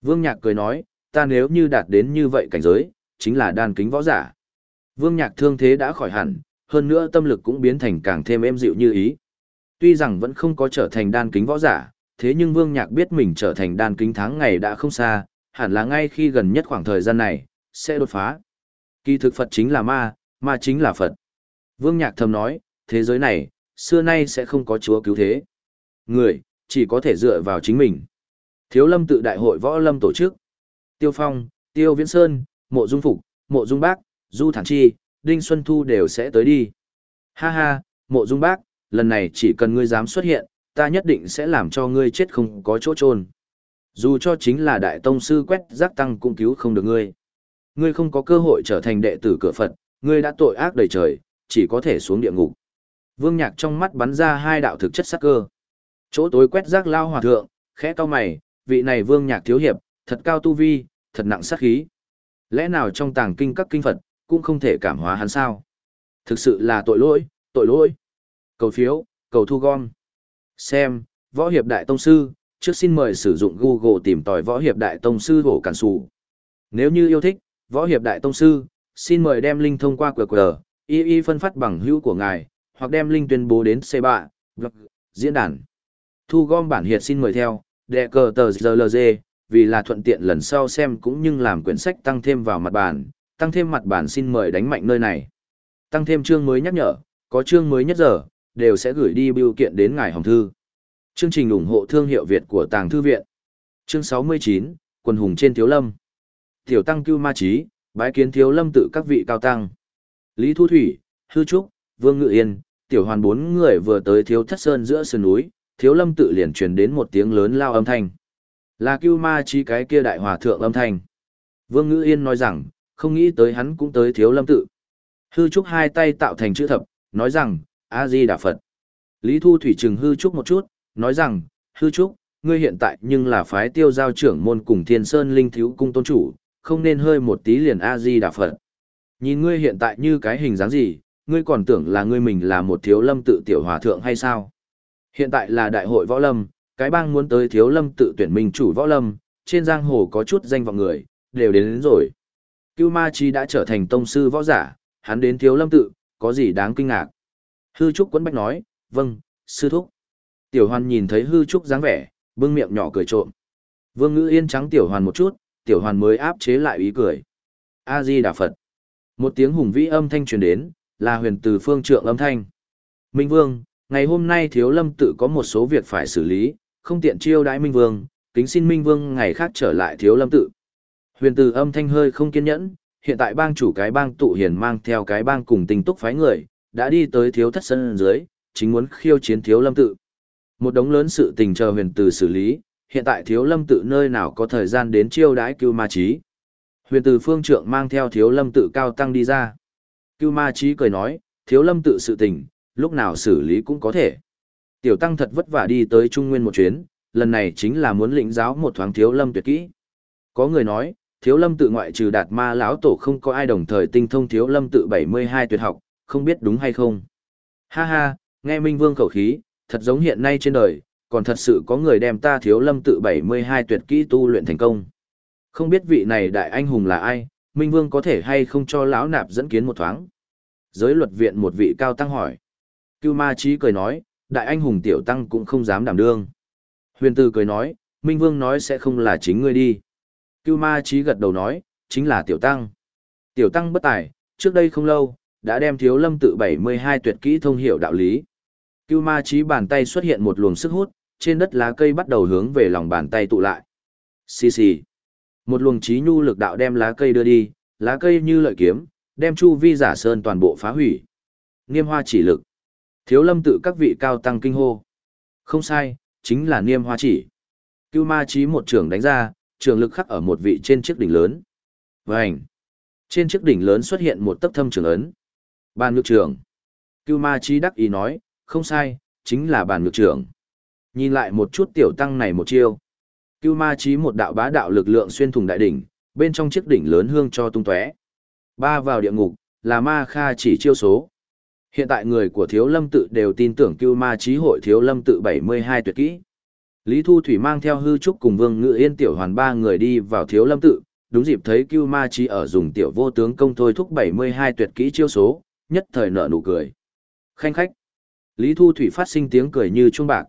Vương nhạc cười nói, ta nếu như đạt đến như vậy cảnh giới, chính là đan kính võ giả. Vương nhạc thương thế đã khỏi hẳn, hơn nữa tâm lực cũng biến thành càng thêm êm dịu như ý. Tuy rằng vẫn không có trở thành đan kính võ giả, thế nhưng Vương Nhạc biết mình trở thành đan kính tháng ngày đã không xa, hẳn là ngay khi gần nhất khoảng thời gian này, sẽ đột phá. Kỳ thực Phật chính là ma, ma chính là Phật. Vương Nhạc thầm nói, thế giới này, xưa nay sẽ không có chúa cứu thế. Người, chỉ có thể dựa vào chính mình. Thiếu lâm tự đại hội võ lâm tổ chức. Tiêu Phong, Tiêu Viễn Sơn, Mộ Dung Phục, Mộ Dung Bác, Du Thản Chi, Đinh Xuân Thu đều sẽ tới đi. Ha ha, Mộ Dung Bác, lần này chỉ cần ngươi dám xuất hiện, ta nhất định sẽ làm cho ngươi chết không có chỗ trôn. Dù cho chính là đại tông sư quét rác tăng cũng cứu không được ngươi. Ngươi không có cơ hội trở thành đệ tử cửa Phật, ngươi đã tội ác đầy trời, chỉ có thể xuống địa ngục. Vương Nhạc trong mắt bắn ra hai đạo thực chất sắc cơ. Chỗ tối quét rác lao hòa thượng, khẽ cau mày, vị này Vương Nhạc thiếu hiệp, thật cao tu vi, thật nặng sát khí. Lẽ nào trong tàng kinh các kinh Phật, cũng không thể cảm hóa hắn sao? Thực sự là tội lỗi, tội lỗi. Cầu phiếu, cầu thu gom. Xem, Võ Hiệp Đại Tông Sư, trước xin mời sử dụng Google tìm tòi Võ Hiệp Đại Tông Sư hổ cản sủ. Nếu như yêu thích, Võ Hiệp Đại Tông Sư, xin mời đem link thông qua QR, y y phân phát bằng hữu của ngài, hoặc đem link tuyên bố đến C3, blog, diễn đàn. Thu gom bản hiệt xin mời theo, đệ cờ tờ GLG, vì là thuận tiện lần sau xem cũng như làm quyển sách tăng thêm vào mặt bản, tăng thêm mặt bản xin mời đánh mạnh nơi này. Tăng thêm chương mới nhắc nhở, có chương mới nhất giờ, đều sẽ gửi đi biểu kiện đến ngài hồng thư. Chương trình ủng hộ thương hiệu Việt của Tàng Thư Viện. Chương 69, Quần hùng trên Thiếu Lâm. Tiểu Tăng Cưu Ma trí bái kiến Thiếu Lâm tự các vị cao tăng. Lý Thu Thủy, Hư Trúc, Vương Ngự Yên, Tiểu Hoàn bốn người vừa tới Thiếu Thất Sơn giữa sườn núi, Thiếu Lâm tự liền truyền đến một tiếng lớn lao âm thanh. Là Cưu Ma trí cái kia đại hòa thượng âm thanh. Vương Ngự Yên nói rằng, không nghĩ tới hắn cũng tới Thiếu Lâm tự. Hư Trúc hai tay tạo thành chữ thập, nói rằng, A-di Đà Phật. Lý Thu Thủy trừng hư trúc một chút, nói rằng, hư trúc, ngươi hiện tại nhưng là phái tiêu giao trưởng môn cùng thiên sơn linh thiếu cung tôn chủ, không nên hơi một tí liền A-di Đà Phật. Nhìn ngươi hiện tại như cái hình dáng gì, ngươi còn tưởng là ngươi mình là một thiếu lâm tự tiểu hòa thượng hay sao? Hiện tại là đại hội võ lâm, cái bang muốn tới thiếu lâm tự tuyển minh chủ võ lâm, trên giang hồ có chút danh vọng người, đều đến, đến rồi. Cưu Ma Chi đã trở thành tông sư võ giả, hắn đến thiếu lâm tự, có gì đáng kinh ngạc. Hư Trúc quấn bách nói, vâng, sư thúc. Tiểu hoàn nhìn thấy hư Trúc dáng vẻ, bưng miệng nhỏ cười trộm. Vương ngữ yên trắng tiểu hoàn một chút, tiểu hoàn mới áp chế lại ý cười. A-di Đà Phật. Một tiếng hùng vĩ âm thanh truyền đến, là huyền từ phương trượng âm thanh. Minh Vương, ngày hôm nay thiếu lâm tự có một số việc phải xử lý, không tiện chiêu đãi Minh Vương, kính xin Minh Vương ngày khác trở lại thiếu lâm tự. Huyền từ âm thanh hơi không kiên nhẫn, hiện tại bang chủ cái bang tụ hiền mang theo cái bang cùng tình túc phái người, đã đi tới thiếu thất sân dưới, chính muốn khiêu chiến thiếu lâm tự. Một đống lớn sự tình chờ huyền từ xử lý, hiện tại thiếu lâm tự nơi nào có thời gian đến chiêu đãi cưu ma trí. Huyền từ phương trượng mang theo thiếu lâm tự cao tăng đi ra. Cưu ma trí cười nói, thiếu lâm tự sự tình, lúc nào xử lý cũng có thể. Tiểu tăng thật vất vả đi tới Trung Nguyên một chuyến, lần này chính là muốn lĩnh giáo một thoáng thiếu lâm tuyệt kỹ. Có người nói, thiếu lâm tự ngoại trừ đạt ma lão tổ không có ai đồng thời tinh thông thiếu lâm tự 72 tuyệt học, không biết đúng hay không. Ha ha, nghe Minh Vương khẩu khí, thật giống hiện nay trên đời, còn thật sự có người đem ta thiếu lâm tự 72 tuyệt kỹ tu luyện thành công. Không biết vị này đại anh hùng là ai, Minh Vương có thể hay không cho lão nạp dẫn kiến một thoáng. Giới luật viện một vị cao tăng hỏi. Cưu ma trí cười nói, đại anh hùng tiểu tăng cũng không dám đảm đương. Huyền Tư cười nói, Minh Vương nói sẽ không là chính ngươi đi. Cưu ma trí gật đầu nói, chính là tiểu tăng. Tiểu tăng bất tài, trước đây không lâu, đã đem thiếu lâm tự 72 tuyệt kỹ thông hiểu đạo lý. Cưu ma trí bàn tay xuất hiện một luồng sức hút, trên đất lá cây bắt đầu hướng về lòng bàn tay tụ lại. Xì xì. Một luồng trí nhu lực đạo đem lá cây đưa đi, lá cây như lợi kiếm, đem chu vi giả sơn toàn bộ phá hủy. Niêm hoa chỉ lực. Thiếu lâm tự các vị cao tăng kinh hô. Không sai, chính là niêm hoa chỉ. Cưu ma trí một trường đánh ra, trường lực khắc ở một vị trên chiếc đỉnh lớn. Vành. Trên chiếc đỉnh lớn xuất hiện một tấc thâm trường ấn. Bàn ngược trưởng. Cưu ma trí đắc ý nói, không sai, chính là bàn ngược trưởng. Nhìn lại một chút tiểu tăng này một chiêu. Cưu ma Chí một đạo bá đạo lực lượng xuyên thủng đại đỉnh, bên trong chiếc đỉnh lớn hương cho tung tóe. Ba vào địa ngục, là ma kha chỉ chiêu số. Hiện tại người của thiếu lâm tự đều tin tưởng cưu ma Chí hội thiếu lâm tự 72 tuyệt kỹ. Lý Thu Thủy mang theo hư trúc cùng vương ngự yên tiểu hoàn ba người đi vào thiếu lâm tự, đúng dịp thấy cưu ma Chí ở dùng tiểu vô tướng công thôi thúc 72 tuyệt kỹ chiêu số, nhất thời nở nụ cười. Khanh khách. Lý Thu Thủy phát sinh tiếng cười như trung bạc.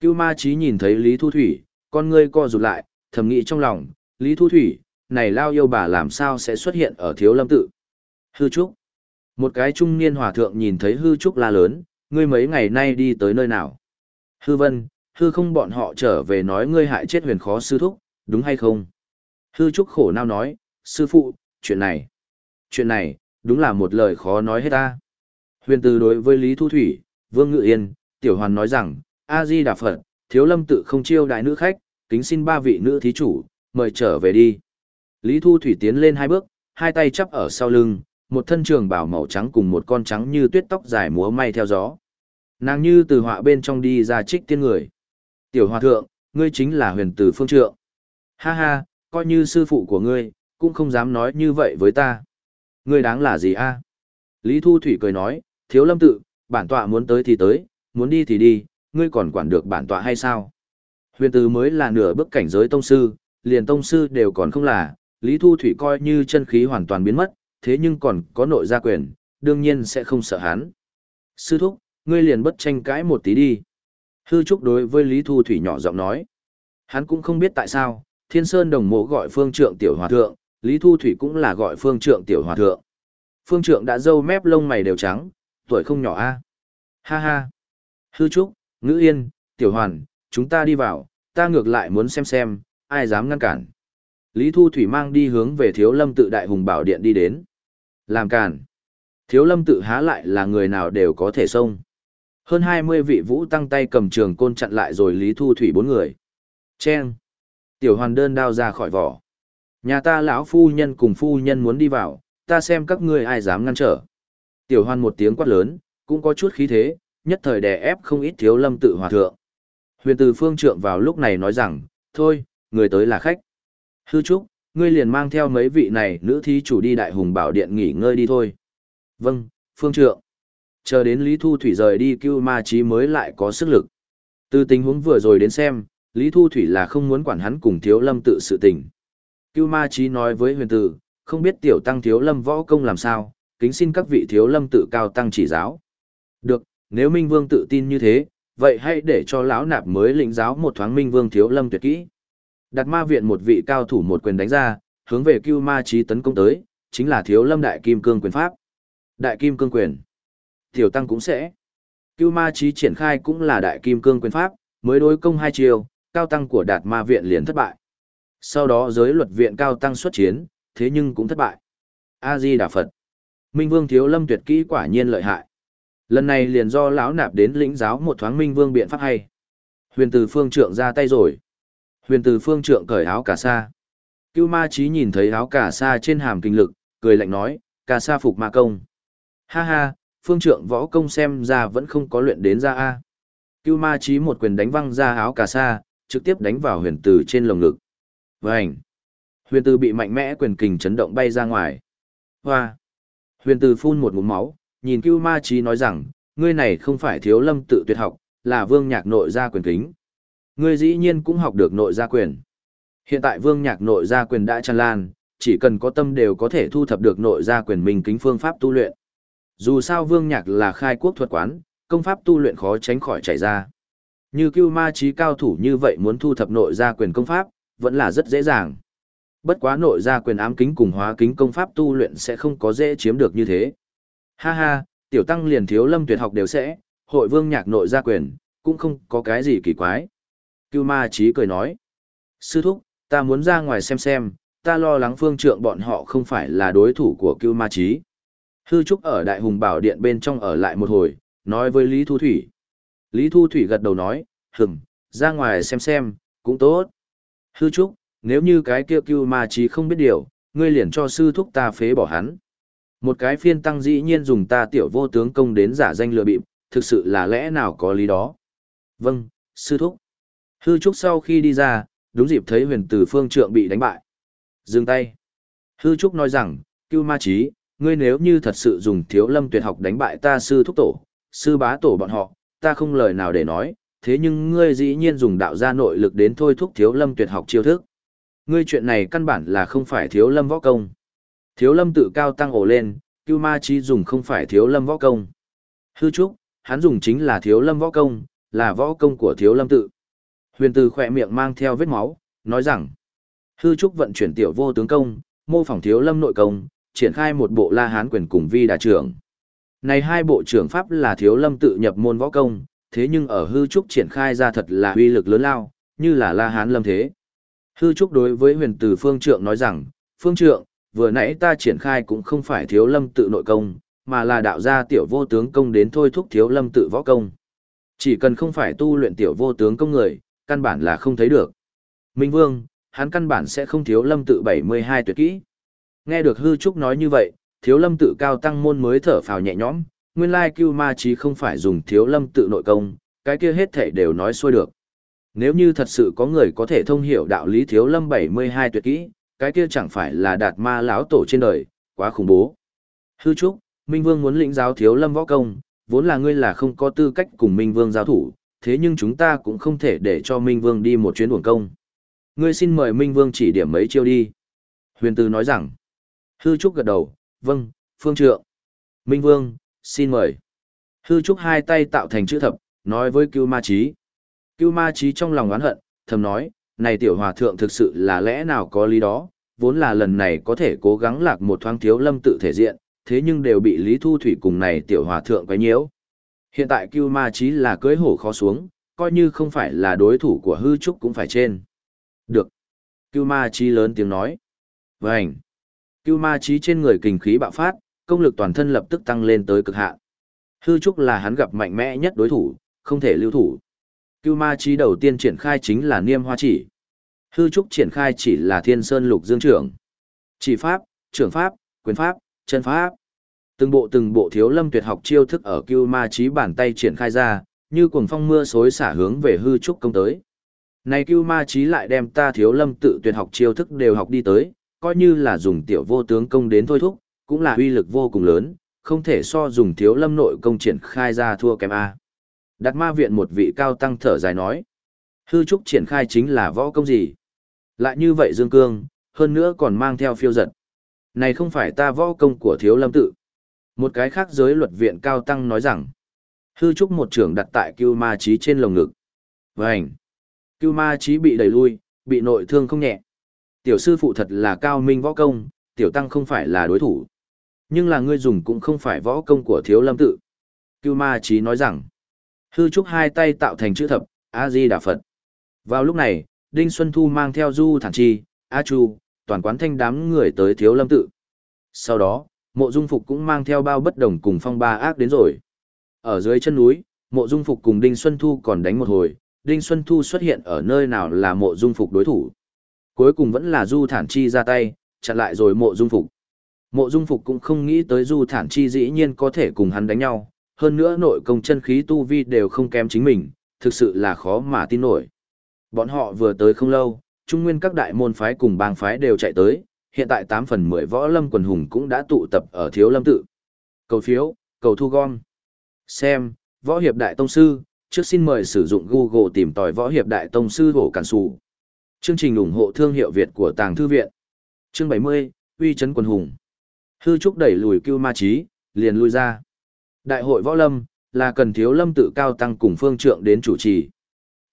Cưu ma trí nhìn thấy Lý Thu Thủy, con ngươi co rụt lại, thầm nghĩ trong lòng, Lý Thu Thủy, này lao yêu bà làm sao sẽ xuất hiện ở thiếu lâm tự. Hư Trúc. Một cái trung niên hòa thượng nhìn thấy Hư Trúc la lớn, ngươi mấy ngày nay đi tới nơi nào. Hư Vân, Hư không bọn họ trở về nói ngươi hại chết huyền khó sư thúc, đúng hay không? Hư Trúc khổ nao nói, sư phụ, chuyện này, chuyện này, đúng là một lời khó nói hết ta. Huyền từ đối với Lý Thu Thủy, Vương Ngự Yên, Tiểu Hoàn nói rằng, A-di Đà Phật, thiếu lâm tự không chiêu đại nữ khách, kính xin ba vị nữ thí chủ, mời trở về đi. Lý Thu Thủy tiến lên hai bước, hai tay chắp ở sau lưng, một thân trường bào màu trắng cùng một con trắng như tuyết tóc dài múa may theo gió. Nàng như từ họa bên trong đi ra trích tiên người. Tiểu hòa thượng, ngươi chính là huyền tử phương trượng. Ha ha, coi như sư phụ của ngươi, cũng không dám nói như vậy với ta. Ngươi đáng là gì a? Lý Thu Thủy cười nói, thiếu lâm tự, bản tọa muốn tới thì tới, muốn đi thì đi, ngươi còn quản được bản tọa hay sao? Huyền tử mới là nửa bước cảnh giới tông sư, liền tông sư đều còn không là, Lý Thu Thủy coi như chân khí hoàn toàn biến mất, thế nhưng còn có nội gia quyền, đương nhiên sẽ không sợ hắn. Sư thúc, ngươi liền bất tranh cãi một tí đi. Hư Trúc đối với Lý Thu Thủy nhỏ giọng nói. Hắn cũng không biết tại sao, Thiên Sơn đồng mộ gọi phương trượng tiểu hòa thượng, Lý Thu Thủy cũng là gọi phương trượng tiểu hòa thượng. Phương trượng đã dâu mép lông mày đều trắng, tuổi không nhỏ a. Ha ha. Hư Trúc, Ngữ Yên, Tiểu Hoàn, chúng ta đi vào, ta ngược lại muốn xem xem, ai dám ngăn cản. Lý Thu Thủy mang đi hướng về Thiếu Lâm tự Đại Hùng Bảo Điện đi đến. Làm cản. Thiếu Lâm tự há lại là người nào đều có thể xông. Hơn 20 vị vũ tăng tay cầm trường côn chặn lại rồi Lý Thu Thủy bốn người. Chen. Tiểu hoàn đơn đao ra khỏi vỏ. Nhà ta lão phu nhân cùng phu nhân muốn đi vào, ta xem các ngươi ai dám ngăn trở. Tiểu hoàn một tiếng quát lớn, cũng có chút khí thế, nhất thời đè ép không ít thiếu lâm tự hòa thượng. Huyền từ phương trượng vào lúc này nói rằng, thôi, người tới là khách. Hư trúc, ngươi liền mang theo mấy vị này nữ thí chủ đi đại hùng bảo điện nghỉ ngơi đi thôi. Vâng, phương trượng. Chờ đến Lý Thu Thủy rời đi cưu ma trí mới lại có sức lực. Từ tình huống vừa rồi đến xem, Lý Thu Thủy là không muốn quản hắn cùng thiếu lâm tự sự tình. Cưu ma trí nói với huyền tử, không biết tiểu tăng thiếu lâm võ công làm sao, kính xin các vị thiếu lâm tự cao tăng chỉ giáo. Được, nếu Minh Vương tự tin như thế, vậy hãy để cho lão nạp mới lĩnh giáo một thoáng Minh Vương thiếu lâm tuyệt kỹ. Đặt ma viện một vị cao thủ một quyền đánh ra, hướng về Cưu Ma Chí tấn công tới, chính là Thiếu Lâm Đại Kim Cương quyền pháp. Đại Kim Cương quyền. Tiểu tăng cũng sẽ. Cưu Ma Chí triển khai cũng là Đại Kim Cương quyền pháp, mới đối công hai chiều, cao tăng của Đạt Ma viện liền thất bại. Sau đó giới luật viện cao tăng xuất chiến, thế nhưng cũng thất bại. A Di Đà Phật. Minh Vương Thiếu Lâm tuyệt kỹ quả nhiên lợi hại. Lần này liền do lão nạp đến lĩnh giáo một thoáng Minh Vương biện pháp hay. Huyền Từ Phương Trượng ra tay rồi. Huyền từ phương trượng cởi áo cả sa. Cưu ma trí nhìn thấy áo cả sa trên hàm kinh lực, cười lạnh nói, cả sa phục ma công. Ha ha, phương trượng võ công xem ra vẫn không có luyện đến ra A. Cưu ma trí một quyền đánh văng ra áo cả sa, trực tiếp đánh vào huyền tử trên lồng ngực. vảnh Huyền tử bị mạnh mẽ quyền kình chấn động bay ra ngoài. Hoa! Huyền tử phun một ngụm máu, nhìn cưu ma trí nói rằng, ngươi này không phải thiếu lâm tự tuyệt học, là vương nhạc nội gia quyền kính. Ngươi dĩ nhiên cũng học được nội gia quyền. Hiện tại vương nhạc nội gia quyền đã tràn lan, chỉ cần có tâm đều có thể thu thập được nội gia quyền mình kính phương pháp tu luyện. Dù sao vương nhạc là khai quốc thuật quán, công pháp tu luyện khó tránh khỏi chảy ra. Như cưu ma trí cao thủ như vậy muốn thu thập nội gia quyền công pháp, vẫn là rất dễ dàng. Bất quá nội gia quyền ám kính cùng hóa kính công pháp tu luyện sẽ không có dễ chiếm được như thế. Ha ha, tiểu tăng liền thiếu lâm tuyệt học đều sẽ, hội vương nhạc nội gia quyền, cũng không có cái gì kỳ quái. Cưu ma trí cười nói. Sư thúc, ta muốn ra ngoài xem xem, ta lo lắng phương trượng bọn họ không phải là đối thủ của Cưu ma trí. Hư Trúc ở Đại Hùng Bảo Điện bên trong ở lại một hồi, nói với Lý Thu Thủy. Lý Thu Thủy gật đầu nói, hừng, ra ngoài xem xem, cũng tốt. Hư Trúc, nếu như cái kia Cưu ma trí không biết điều, ngươi liền cho sư thúc ta phế bỏ hắn. Một cái phiên tăng dĩ nhiên dùng ta tiểu vô tướng công đến giả danh lừa bịp, thực sự là lẽ nào có lý đó. Vâng, sư thúc. Hư trúc sau khi đi ra, đúng dịp thấy huyền tử phương trượng bị đánh bại. Dừng tay. Hư trúc nói rằng, cưu ma trí, ngươi nếu như thật sự dùng thiếu lâm tuyệt học đánh bại ta sư thúc tổ, sư bá tổ bọn họ, ta không lời nào để nói, thế nhưng ngươi dĩ nhiên dùng đạo gia nội lực đến thôi thúc thiếu lâm tuyệt học chiêu thức. Ngươi chuyện này căn bản là không phải thiếu lâm võ công. Thiếu lâm tự cao tăng ổ lên, cưu ma trí dùng không phải thiếu lâm võ công. Hư trúc, hắn dùng chính là thiếu lâm võ công, là võ công của thiếu lâm tự. Huyền từ khỏe miệng mang theo vết máu, nói rằng, hư trúc vận chuyển tiểu vô tướng công, mô phỏng thiếu lâm nội công, triển khai một bộ la hán quyền cùng vi đà trưởng. Này hai bộ trưởng pháp là thiếu lâm tự nhập môn võ công, thế nhưng ở hư trúc triển khai ra thật là uy lực lớn lao, như là la hán lâm thế. Hư trúc đối với huyền từ phương trượng nói rằng, phương trượng, vừa nãy ta triển khai cũng không phải thiếu lâm tự nội công, mà là đạo gia tiểu vô tướng công đến thôi thúc thiếu lâm tự võ công. Chỉ cần không phải tu luyện tiểu vô tướng công người, căn bản là không thấy được. Minh Vương, hắn căn bản sẽ không thiếu lâm tự 72 tuyệt kỹ. Nghe được hư trúc nói như vậy, thiếu lâm tự cao tăng môn mới thở phào nhẹ nhõm, nguyên lai cưu ma chí không phải dùng thiếu lâm tự nội công, cái kia hết thể đều nói xuôi được. Nếu như thật sự có người có thể thông hiểu đạo lý thiếu lâm 72 tuyệt kỹ, cái kia chẳng phải là đạt ma lão tổ trên đời, quá khủng bố. Hư trúc, Minh Vương muốn lĩnh giáo thiếu lâm võ công, vốn là ngươi là không có tư cách cùng Minh Vương giao thủ, thế nhưng chúng ta cũng không thể để cho Minh Vương đi một chuyến uổng công. Ngươi xin mời Minh Vương chỉ điểm mấy chiêu đi. Huyền Tư nói rằng, Hư Trúc gật đầu, vâng, phương trượng. Minh Vương, xin mời. Hư Trúc hai tay tạo thành chữ thập, nói với Cưu Ma Chí. Cưu Ma Chí trong lòng oán hận, thầm nói, này tiểu hòa thượng thực sự là lẽ nào có lý đó, vốn là lần này có thể cố gắng lạc một thoáng thiếu lâm tự thể diện, thế nhưng đều bị Lý Thu Thủy cùng này tiểu hòa thượng quấy nhiễu. Hiện tại Cưu Ma Chí là cưới hổ khó xuống, coi như không phải là đối thủ của hư trúc cũng phải trên. Được. Cưu Ma Chí lớn tiếng nói. Vânh. Cưu Ma Chí trên người kình khí bạo phát, công lực toàn thân lập tức tăng lên tới cực hạn. Hư trúc là hắn gặp mạnh mẽ nhất đối thủ, không thể lưu thủ. Cưu Ma Chí đầu tiên triển khai chính là Niêm Hoa Chỉ. Hư trúc triển khai chỉ là Thiên Sơn Lục Dương trưởng. Chỉ pháp, trưởng pháp, quyền pháp, chân pháp. Từng bộ từng bộ thiếu lâm tuyệt học chiêu thức ở cưu ma trí bàn tay triển khai ra, như cuồng phong mưa xối xả hướng về hư trúc công tới. Này cưu ma trí lại đem ta thiếu lâm tự tuyệt học chiêu thức đều học đi tới, coi như là dùng tiểu vô tướng công đến thôi thúc, cũng là uy lực vô cùng lớn, không thể so dùng thiếu lâm nội công triển khai ra thua kém A. Đặt ma viện một vị cao tăng thở dài nói. Hư trúc triển khai chính là võ công gì? Lại như vậy dương cương, hơn nữa còn mang theo phiêu giật. Này không phải ta võ công của thiếu lâm tự. Một cái khác giới luật viện cao tăng nói rằng, hư trúc một trưởng đặt tại cưu ma trí trên lồng ngực. Vânh! Cưu ma trí bị đẩy lui, bị nội thương không nhẹ. Tiểu sư phụ thật là cao minh võ công, tiểu tăng không phải là đối thủ. Nhưng là ngươi dùng cũng không phải võ công của thiếu lâm tự. Cưu ma trí nói rằng, hư trúc hai tay tạo thành chữ thập, A-di-đà Phật. Vào lúc này, Đinh Xuân Thu mang theo Du Thản Chi, A Chu, toàn quán thanh đám người tới thiếu lâm tự. Sau đó, Mộ Dung Phục cũng mang theo bao bất đồng cùng phong ba ác đến rồi. Ở dưới chân núi, Mộ Dung Phục cùng Đinh Xuân Thu còn đánh một hồi, Đinh Xuân Thu xuất hiện ở nơi nào là Mộ Dung Phục đối thủ. Cuối cùng vẫn là Du Thản Chi ra tay, chặn lại rồi mộ dung phục. Mộ dung phục cũng không nghĩ tới Du Thản Chi dĩ nhiên có thể cùng hắn đánh nhau, hơn nữa nội công chân khí tu vi đều không kém chính mình, thực sự là khó mà tin nổi. Bọn họ vừa tới không lâu, trung nguyên các đại môn phái cùng bang phái đều chạy tới, hiện tại 8 phần 10 võ lâm quần hùng cũng đã tụ tập ở thiếu lâm tự. Cầu phiếu, cầu thu gom. Xem, võ hiệp đại tông sư, trước xin mời sử dụng Google tìm tòi võ hiệp đại tông sư hổ cản sủ. Chương trình ủng hộ thương hiệu Việt của Tàng Thư Viện. Chương 70, uy chấn quần hùng. Hư trúc đẩy lùi cưu ma trí, liền lui ra. Đại hội võ lâm, là cần thiếu lâm tự cao tăng cùng phương trượng đến chủ trì.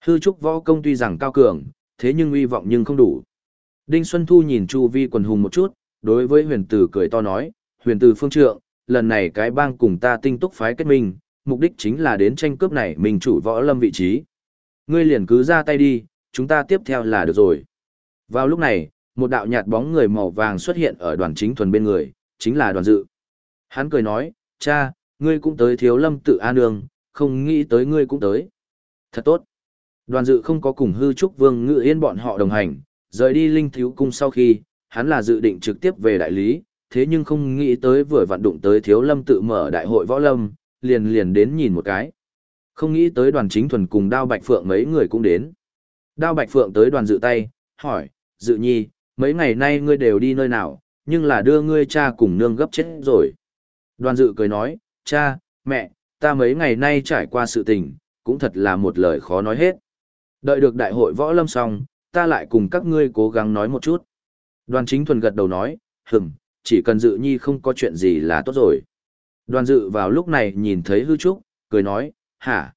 Hư trúc võ công tuy rằng cao cường, thế nhưng uy vọng nhưng không đủ. Đinh Xuân Thu nhìn chu vi quần hùng một chút, đối với huyền tử cười to nói, huyền tử phương trượng, lần này cái bang cùng ta tinh túc phái kết minh, mục đích chính là đến tranh cướp này mình chủ võ lâm vị trí. Ngươi liền cứ ra tay đi, chúng ta tiếp theo là được rồi. Vào lúc này, một đạo nhạt bóng người màu vàng xuất hiện ở đoàn chính thuần bên người, chính là đoàn dự. Hắn cười nói, cha, ngươi cũng tới thiếu lâm tự an nương, không nghĩ tới ngươi cũng tới. Thật tốt. Đoàn dự không có cùng hư trúc vương ngự yên bọn họ đồng hành, rời đi linh thiếu cung sau khi, hắn là dự định trực tiếp về đại lý, thế nhưng không nghĩ tới vừa vặn đụng tới thiếu lâm tự mở đại hội võ lâm, liền liền đến nhìn một cái. Không nghĩ tới đoàn chính thuần cùng đao bạch phượng mấy người cũng đến. Đao bạch phượng tới đoàn dự tay, hỏi, dự nhi, mấy ngày nay ngươi đều đi nơi nào, nhưng là đưa ngươi cha cùng nương gấp chết rồi. Đoàn dự cười nói, cha, mẹ, ta mấy ngày nay trải qua sự tình, cũng thật là một lời khó nói hết. Đợi được đại hội võ lâm xong, ta lại cùng các ngươi cố gắng nói một chút. Đoàn chính thuần gật đầu nói, hừm, chỉ cần dự nhi không có chuyện gì là tốt rồi. Đoàn dự vào lúc này nhìn thấy hư trúc, cười nói, hả?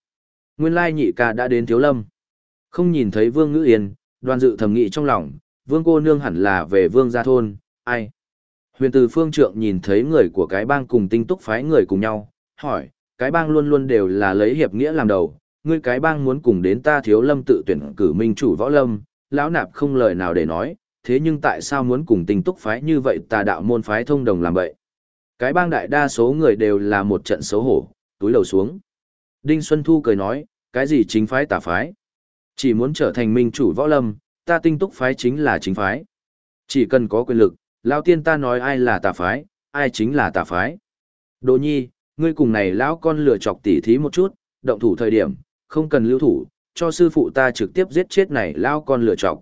Nguyên lai nhị ca đã đến thiếu lâm. Không nhìn thấy vương ngữ yên, đoàn dự thầm nghĩ trong lòng, vương cô nương hẳn là về vương gia thôn, ai? Huyền từ phương trượng nhìn thấy người của cái bang cùng tinh túc phái người cùng nhau, hỏi, cái bang luôn luôn đều là lấy hiệp nghĩa làm đầu, ngươi cái bang muốn cùng đến ta thiếu lâm tự tuyển cử minh chủ võ lâm, lão nạp không lời nào để nói, thế nhưng tại sao muốn cùng tinh túc phái như vậy tà đạo môn phái thông đồng làm vậy? Cái bang đại đa số người đều là một trận xấu hổ, túi lầu xuống. Đinh Xuân Thu cười nói, cái gì chính phái tà phái? Chỉ muốn trở thành minh chủ võ lâm, ta tinh túc phái chính là chính phái. Chỉ cần có quyền lực, lão tiên ta nói ai là tà phái, ai chính là tà phái. Đỗ nhi, ngươi cùng này lão con lựa chọc tỉ thí một chút, động thủ thời điểm, không cần lưu thủ, cho sư phụ ta trực tiếp giết chết này lão con lựa chọc.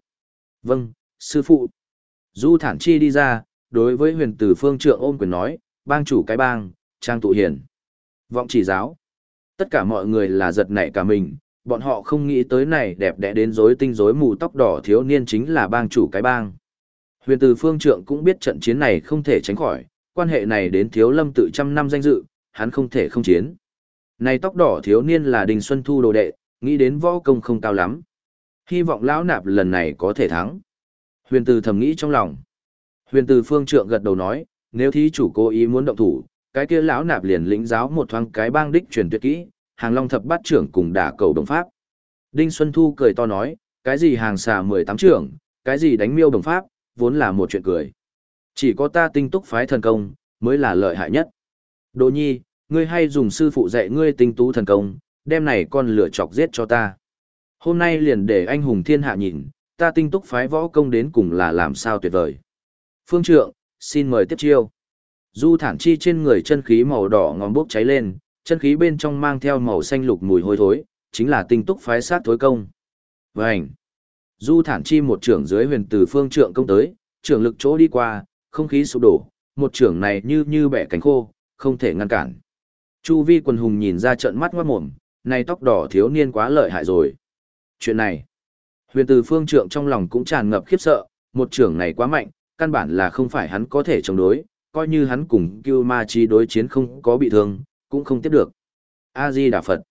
Vâng, sư phụ. Du thản chi đi ra, đối với huyền tử phương trượng ôm quyền nói, bang chủ cái bang, trang tụ hiền. Vọng chỉ giáo. Tất cả mọi người là giật nảy cả mình, bọn họ không nghĩ tới này đẹp đẽ đến rối tinh rối mù tóc đỏ thiếu niên chính là bang chủ cái bang. Huyền từ phương trượng cũng biết trận chiến này không thể tránh khỏi, quan hệ này đến thiếu lâm tự trăm năm danh dự, hắn không thể không chiến. Này tóc đỏ thiếu niên là Đình Xuân Thu đồ đệ, nghĩ đến võ công không cao lắm. Hy vọng lão nạp lần này có thể thắng. Huyền từ thầm nghĩ trong lòng. Huyền từ phương trượng gật đầu nói, nếu thí chủ cố ý muốn động thủ, cái kia lão nạp liền lĩnh giáo một thoáng cái bang đích truyền tuyệt kỹ, hàng long thập bát trưởng cùng đả cầu đồng pháp. Đinh Xuân Thu cười to nói, cái gì hàng xà 18 trưởng, cái gì đánh miêu đồng pháp, vốn là một chuyện cười. Chỉ có ta tinh túc phái thần công, mới là lợi hại nhất. Đỗ nhi, ngươi hay dùng sư phụ dạy ngươi tinh tú thần công, đem này con lửa chọc giết cho ta. Hôm nay liền để anh hùng thiên hạ nhìn, ta tinh túc phái võ công đến cùng là làm sao tuyệt vời. Phương trượng, xin mời tiếp chiêu. Du thản chi trên người chân khí màu đỏ ngòm bốc cháy lên, chân khí bên trong mang theo màu xanh lục mùi hôi thối, chính là tinh túc phái sát thối công. Vành. Du thản chi một trưởng dưới huyền từ phương trượng công tới, trưởng lực chỗ đi qua, không khí sụp đổ, một trưởng này như như bẻ cánh khô, không thể ngăn cản. Chu vi quần hùng nhìn ra trận mắt ngoát mồm, này tóc đỏ thiếu niên quá lợi hại rồi. Chuyện này, huyền từ phương trượng trong lòng cũng tràn ngập khiếp sợ, một trưởng này quá mạnh, căn bản là không phải hắn có thể chống đối, coi như hắn cùng Cưu Ma Chi đối chiến không có bị thương, cũng không tiếp được. A Di Đà Phật.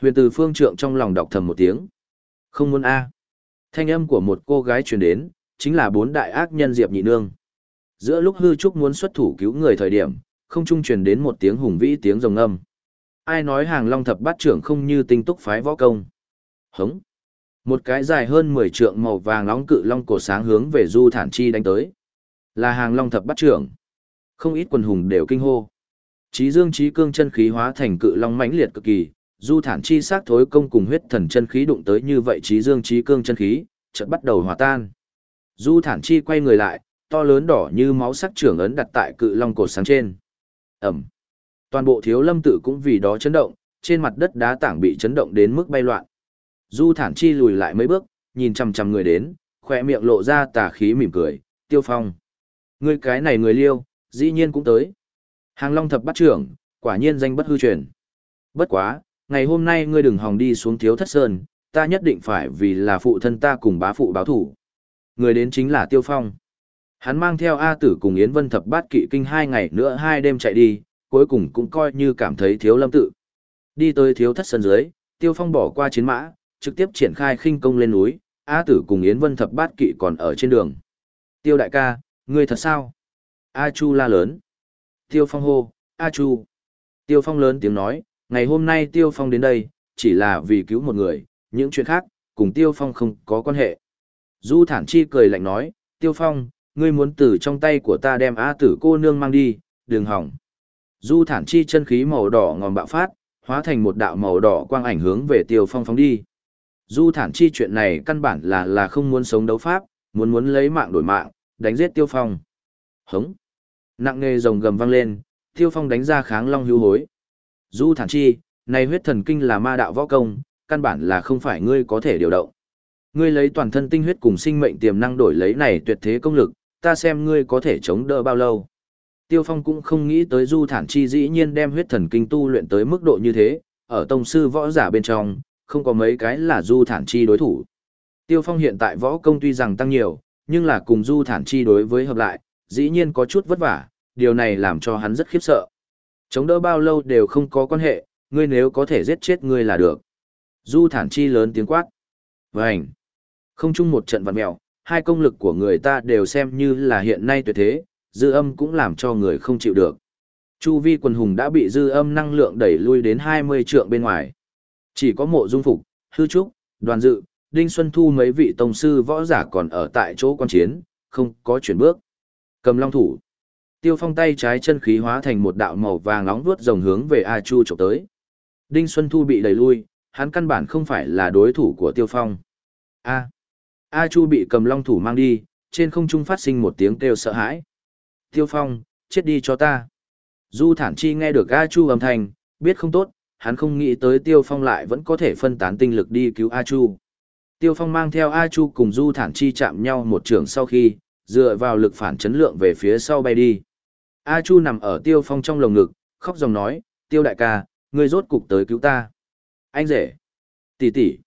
Huyền Từ Phương Trượng trong lòng đọc thầm một tiếng. Không muốn a. Thanh âm của một cô gái truyền đến, chính là bốn đại ác nhân Diệp Nhị Nương. Giữa lúc hư trúc muốn xuất thủ cứu người thời điểm, không trung truyền đến một tiếng hùng vĩ tiếng rồng âm. Ai nói hàng long thập bát trưởng không như tinh túc phái võ công? Hống. Một cái dài hơn 10 trượng màu vàng nóng cự long cổ sáng hướng về Du Thản Chi đánh tới. Là hàng long thập bát trưởng. Không ít quần hùng đều kinh hô. Chí dương chí cương chân khí hóa thành cự long mãnh liệt cực kỳ, Du Thản Chi sát thối công cùng huyết thần chân khí đụng tới như vậy trí dương trí cương chân khí, chợt bắt đầu hòa tan. Du thản chi quay người lại, to lớn đỏ như máu sắc trưởng ấn đặt tại cự long cột sáng trên. Ẩm. Toàn bộ thiếu lâm tự cũng vì đó chấn động, trên mặt đất đá tảng bị chấn động đến mức bay loạn. Du thản chi lùi lại mấy bước, nhìn chằm chằm người đến, khỏe miệng lộ ra tà khí mỉm cười, tiêu phong. Người cái này người liêu, dĩ nhiên cũng tới. Hàng long thập bắt trưởng, quả nhiên danh bất hư truyền. Bất quá, ngày hôm nay ngươi đừng hòng đi xuống thiếu thất sơn, ta nhất định phải vì là phụ thân ta cùng bá phụ báo thủ. Người đến chính là Tiêu Phong. Hắn mang theo A tử cùng Yến Vân thập bát kỵ kinh hai ngày nữa hai đêm chạy đi, cuối cùng cũng coi như cảm thấy thiếu lâm tự. Đi tới thiếu thất sơn dưới, Tiêu Phong bỏ qua chiến mã, trực tiếp triển khai khinh công lên núi, A tử cùng Yến Vân thập bát kỵ còn ở trên đường. Tiêu đại ca, ngươi thật sao? A Chu la lớn. Tiêu Phong hô, A Chu. Tiêu Phong lớn tiếng nói, ngày hôm nay Tiêu Phong đến đây, chỉ là vì cứu một người, những chuyện khác, cùng Tiêu Phong không có quan hệ. Du Thản Chi cười lạnh nói, Tiêu Phong, ngươi muốn từ trong tay của ta đem A tử cô nương mang đi, đừng hỏng. Du Thản Chi chân khí màu đỏ ngòm bạo phát, hóa thành một đạo màu đỏ quang ảnh hướng về Tiêu Phong phóng đi. Du Thản Chi chuyện này căn bản là là không muốn sống đấu pháp, muốn muốn lấy mạng đổi mạng, đánh giết Tiêu Phong. Hống. Nặng nề rồng gầm vang lên, Tiêu Phong đánh ra kháng long hưu hối. Du Thản Chi, này huyết thần kinh là ma đạo võ công, căn bản là không phải ngươi có thể điều động. Ngươi lấy toàn thân tinh huyết cùng sinh mệnh tiềm năng đổi lấy này tuyệt thế công lực, ta xem ngươi có thể chống đỡ bao lâu. Tiêu Phong cũng không nghĩ tới Du Thản Chi dĩ nhiên đem huyết thần kinh tu luyện tới mức độ như thế, ở tông sư võ giả bên trong, không có mấy cái là Du Thản Chi đối thủ. Tiêu Phong hiện tại võ công tuy rằng tăng nhiều, nhưng là cùng Du Thản Chi đối với hợp lại, dĩ nhiên có chút vất vả, điều này làm cho hắn rất khiếp sợ. Chống đỡ bao lâu đều không có quan hệ, ngươi nếu có thể giết chết ngươi là được. Du Thản Chi lớn tiếng quát. Vânh! Không chung một trận vặn mèo, hai công lực của người ta đều xem như là hiện nay tuyệt thế, dư âm cũng làm cho người không chịu được. Chu vi quần hùng đã bị dư âm năng lượng đẩy lui đến 20 trượng bên ngoài. Chỉ có mộ dung phục, hư trúc, đoàn dự, đinh xuân thu mấy vị tông sư võ giả còn ở tại chỗ quan chiến, không có chuyển bước. Cầm long thủ. Tiêu phong tay trái chân khí hóa thành một đạo màu vàng nóng vuốt rồng hướng về A Chu chụp tới. Đinh Xuân Thu bị đẩy lui, hắn căn bản không phải là đối thủ của Tiêu Phong. A. A Chu bị cầm long thủ mang đi, trên không trung phát sinh một tiếng kêu sợ hãi. Tiêu Phong, chết đi cho ta. Du Thản Chi nghe được A Chu âm thanh, biết không tốt, hắn không nghĩ tới Tiêu Phong lại vẫn có thể phân tán tinh lực đi cứu A Chu. Tiêu Phong mang theo A Chu cùng Du Thản Chi chạm nhau một trường sau khi, dựa vào lực phản chấn lượng về phía sau bay đi. A Chu nằm ở Tiêu Phong trong lồng ngực, khóc dòng nói, Tiêu đại ca, ngươi rốt cục tới cứu ta. Anh rể, tỷ tỷ.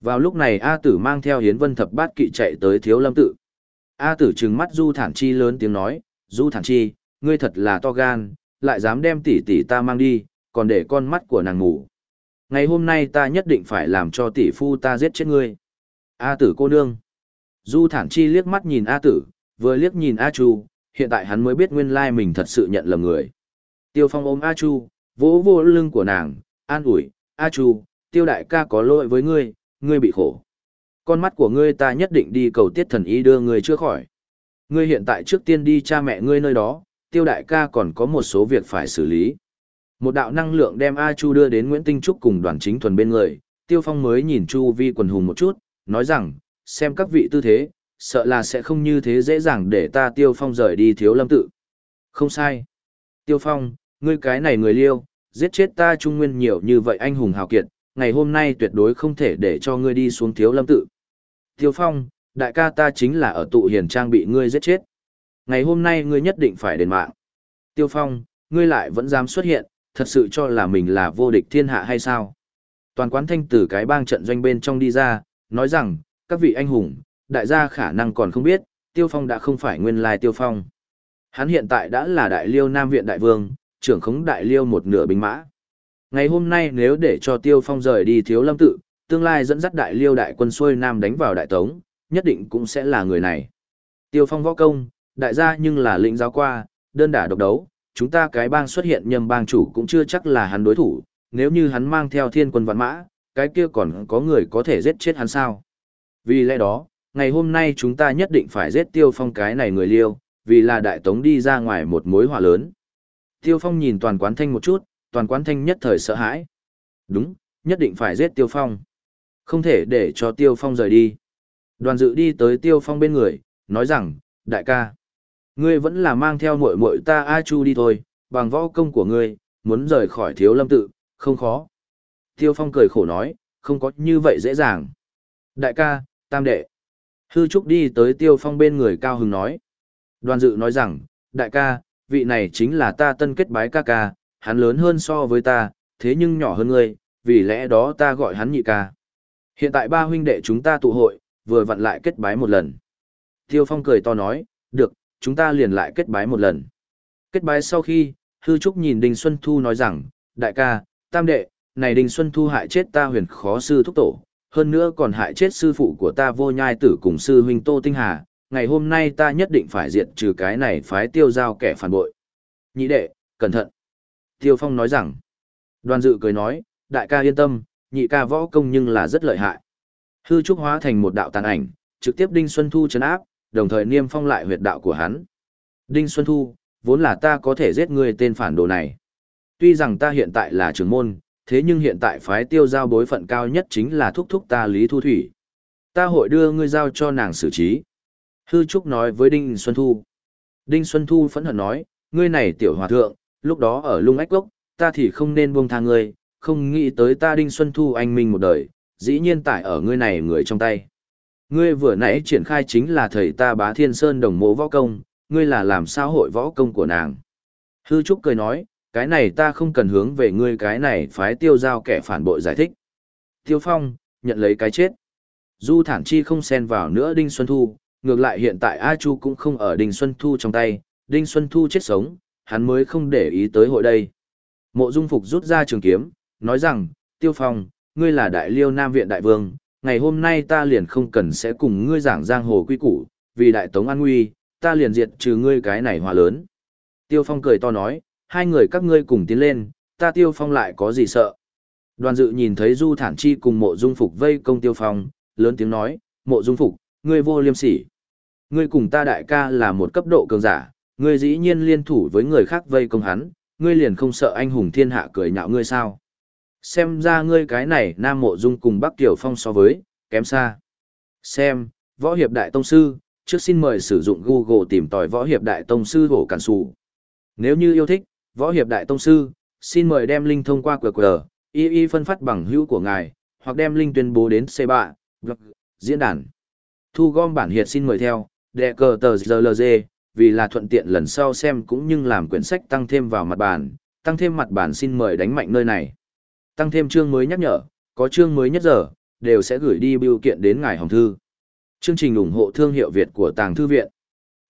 Vào lúc này A Tử mang theo Hiến Vân Thập Bát Kỵ chạy tới Thiếu Lâm Tự. A Tử trừng mắt Du Thản Chi lớn tiếng nói, Du Thản Chi, ngươi thật là to gan, lại dám đem tỷ tỷ ta mang đi, còn để con mắt của nàng ngủ. Ngày hôm nay ta nhất định phải làm cho tỷ phu ta giết chết ngươi. A Tử cô nương. Du Thản Chi liếc mắt nhìn A Tử, vừa liếc nhìn A Chu, hiện tại hắn mới biết nguyên lai mình thật sự nhận lầm người. Tiêu Phong ôm A Chu, vỗ vô lưng của nàng, an ủi, A Chu, tiêu đại ca có lỗi với ngươi, ngươi bị khổ. Con mắt của ngươi ta nhất định đi cầu tiết thần ý đưa ngươi chưa khỏi. Ngươi hiện tại trước tiên đi cha mẹ ngươi nơi đó, tiêu đại ca còn có một số việc phải xử lý. Một đạo năng lượng đem A Chu đưa đến Nguyễn Tinh Trúc cùng đoàn chính thuần bên người, tiêu phong mới nhìn Chu vi quần hùng một chút, nói rằng, xem các vị tư thế, sợ là sẽ không như thế dễ dàng để ta tiêu phong rời đi thiếu lâm tự. Không sai. Tiêu phong, ngươi cái này người liêu, giết chết ta trung nguyên nhiều như vậy anh hùng hào kiệt, ngày hôm nay tuyệt đối không thể để cho ngươi đi xuống thiếu lâm tự. Tiêu phong, đại ca ta chính là ở tụ hiền trang bị ngươi giết chết. Ngày hôm nay ngươi nhất định phải đền mạng. Tiêu phong, ngươi lại vẫn dám xuất hiện, thật sự cho là mình là vô địch thiên hạ hay sao? Toàn quán thanh tử cái bang trận doanh bên trong đi ra, nói rằng, các vị anh hùng, đại gia khả năng còn không biết, Tiêu Phong đã không phải nguyên lai Tiêu Phong. Hắn hiện tại đã là đại liêu Nam Viện Đại Vương, trưởng khống đại liêu một nửa binh mã. Ngày hôm nay nếu để cho Tiêu Phong rời đi thiếu lâm tự, tương lai dẫn dắt đại liêu đại quân xuôi Nam đánh vào đại tống, nhất định cũng sẽ là người này. Tiêu Phong võ công, đại gia nhưng là lĩnh giáo qua, đơn đả độc đấu, chúng ta cái bang xuất hiện nhầm bang chủ cũng chưa chắc là hắn đối thủ, nếu như hắn mang theo thiên quân vạn mã, cái kia còn có người có thể giết chết hắn sao. Vì lẽ đó, ngày hôm nay chúng ta nhất định phải giết tiêu phong cái này người liêu, vì là đại tống đi ra ngoài một mối hỏa lớn. Tiêu phong nhìn toàn quán thanh một chút, toàn quán thanh nhất thời sợ hãi. Đúng, nhất định phải giết tiêu phong. Không thể để cho tiêu phong rời đi. Đoàn dự đi tới tiêu phong bên người, nói rằng, đại ca, ngươi vẫn là mang theo muội muội ta A Chu đi thôi, bằng võ công của ngươi, muốn rời khỏi thiếu lâm tự, không khó. Tiêu Phong cười khổ nói, không có như vậy dễ dàng. Đại ca, tam đệ. Hư Trúc đi tới Tiêu Phong bên người cao hứng nói. Đoàn dự nói rằng, đại ca, vị này chính là ta tân kết bái ca ca, hắn lớn hơn so với ta, thế nhưng nhỏ hơn ngươi, vì lẽ đó ta gọi hắn nhị ca. Hiện tại ba huynh đệ chúng ta tụ hội, vừa vặn lại kết bái một lần. Tiêu Phong cười to nói, được, chúng ta liền lại kết bái một lần. Kết bái sau khi, Hư Trúc nhìn Đinh Xuân Thu nói rằng, đại ca, tam đệ, này Đinh Xuân Thu hại chết ta huyền khó sư thúc tổ, hơn nữa còn hại chết sư phụ của ta vô nhai tử cùng sư huynh Tô Tinh Hà, ngày hôm nay ta nhất định phải diệt trừ cái này phái tiêu giao kẻ phản bội. Nhị đệ, cẩn thận. Tiêu Phong nói rằng, đoàn dự cười nói, đại ca yên tâm, nhị ca võ công nhưng là rất lợi hại. Hư trúc hóa thành một đạo tàn ảnh, trực tiếp Đinh Xuân Thu chấn áp, đồng thời niêm phong lại huyệt đạo của hắn. Đinh Xuân Thu, vốn là ta có thể giết ngươi tên phản đồ này. Tuy rằng ta hiện tại là trưởng môn, thế nhưng hiện tại phái tiêu giao bối phận cao nhất chính là thúc thúc ta Lý Thu Thủy. Ta hội đưa ngươi giao cho nàng xử trí. Hư Trúc nói với Đinh Xuân Thu. Đinh Xuân Thu phẫn hận nói, ngươi này tiểu hòa thượng, lúc đó ở lung ách gốc, ta thì không nên buông tha ngươi, không nghĩ tới ta Đinh Xuân Thu anh minh một đời, dĩ nhiên tại ở ngươi này người trong tay. Ngươi vừa nãy triển khai chính là thầy ta bá thiên sơn đồng mộ võ công, ngươi là làm sao hội võ công của nàng. Hư Trúc cười nói, cái này ta không cần hướng về ngươi cái này phái tiêu giao kẻ phản bội giải thích. Tiêu Phong, nhận lấy cái chết. Du Thản Chi không xen vào nữa Đinh Xuân Thu, ngược lại hiện tại A Chu cũng không ở Đinh Xuân Thu trong tay, Đinh Xuân Thu chết sống, hắn mới không để ý tới hội đây. Mộ Dung Phục rút ra trường kiếm, nói rằng, Tiêu Phong, ngươi là đại liêu Nam Viện Đại Vương, ngày hôm nay ta liền không cần sẽ cùng ngươi giảng giang hồ quy củ, vì đại tống an nguy, ta liền diệt trừ ngươi cái này hòa lớn. Tiêu Phong cười to nói, hai người các ngươi cùng tiến lên, ta Tiêu Phong lại có gì sợ. Đoàn dự nhìn thấy Du Thản Chi cùng mộ dung phục vây công Tiêu Phong, lớn tiếng nói, mộ dung phục, ngươi vô liêm sỉ. Ngươi cùng ta đại ca là một cấp độ cường giả, ngươi dĩ nhiên liên thủ với người khác vây công hắn, ngươi liền không sợ anh hùng thiên hạ cười nhạo ngươi sao. Xem ra ngươi cái này Nam Mộ Dung cùng Bắc Tiểu Phong so với, kém xa. Xem, Võ Hiệp Đại Tông Sư, trước xin mời sử dụng Google tìm tòi Võ Hiệp Đại Tông Sư hổ cản sụ. Nếu như yêu thích, Võ Hiệp Đại Tông Sư, xin mời đem linh thông qua QR, y y phân phát bằng hữu của ngài, hoặc đem linh tuyên bố đến C3, diễn đàn. Thu gom bản hiệt xin mời theo, đệ cờ tờ ZLZ, vì là thuận tiện lần sau xem cũng như làm quyển sách tăng thêm vào mặt bản, tăng thêm mặt bản xin mời đánh mạnh nơi này. Tăng thêm chương mới nhắc nhở, có chương mới nhất giờ, đều sẽ gửi đi biểu kiện đến ngài hồng thư. Chương trình ủng hộ thương hiệu Việt của Tàng Thư Viện.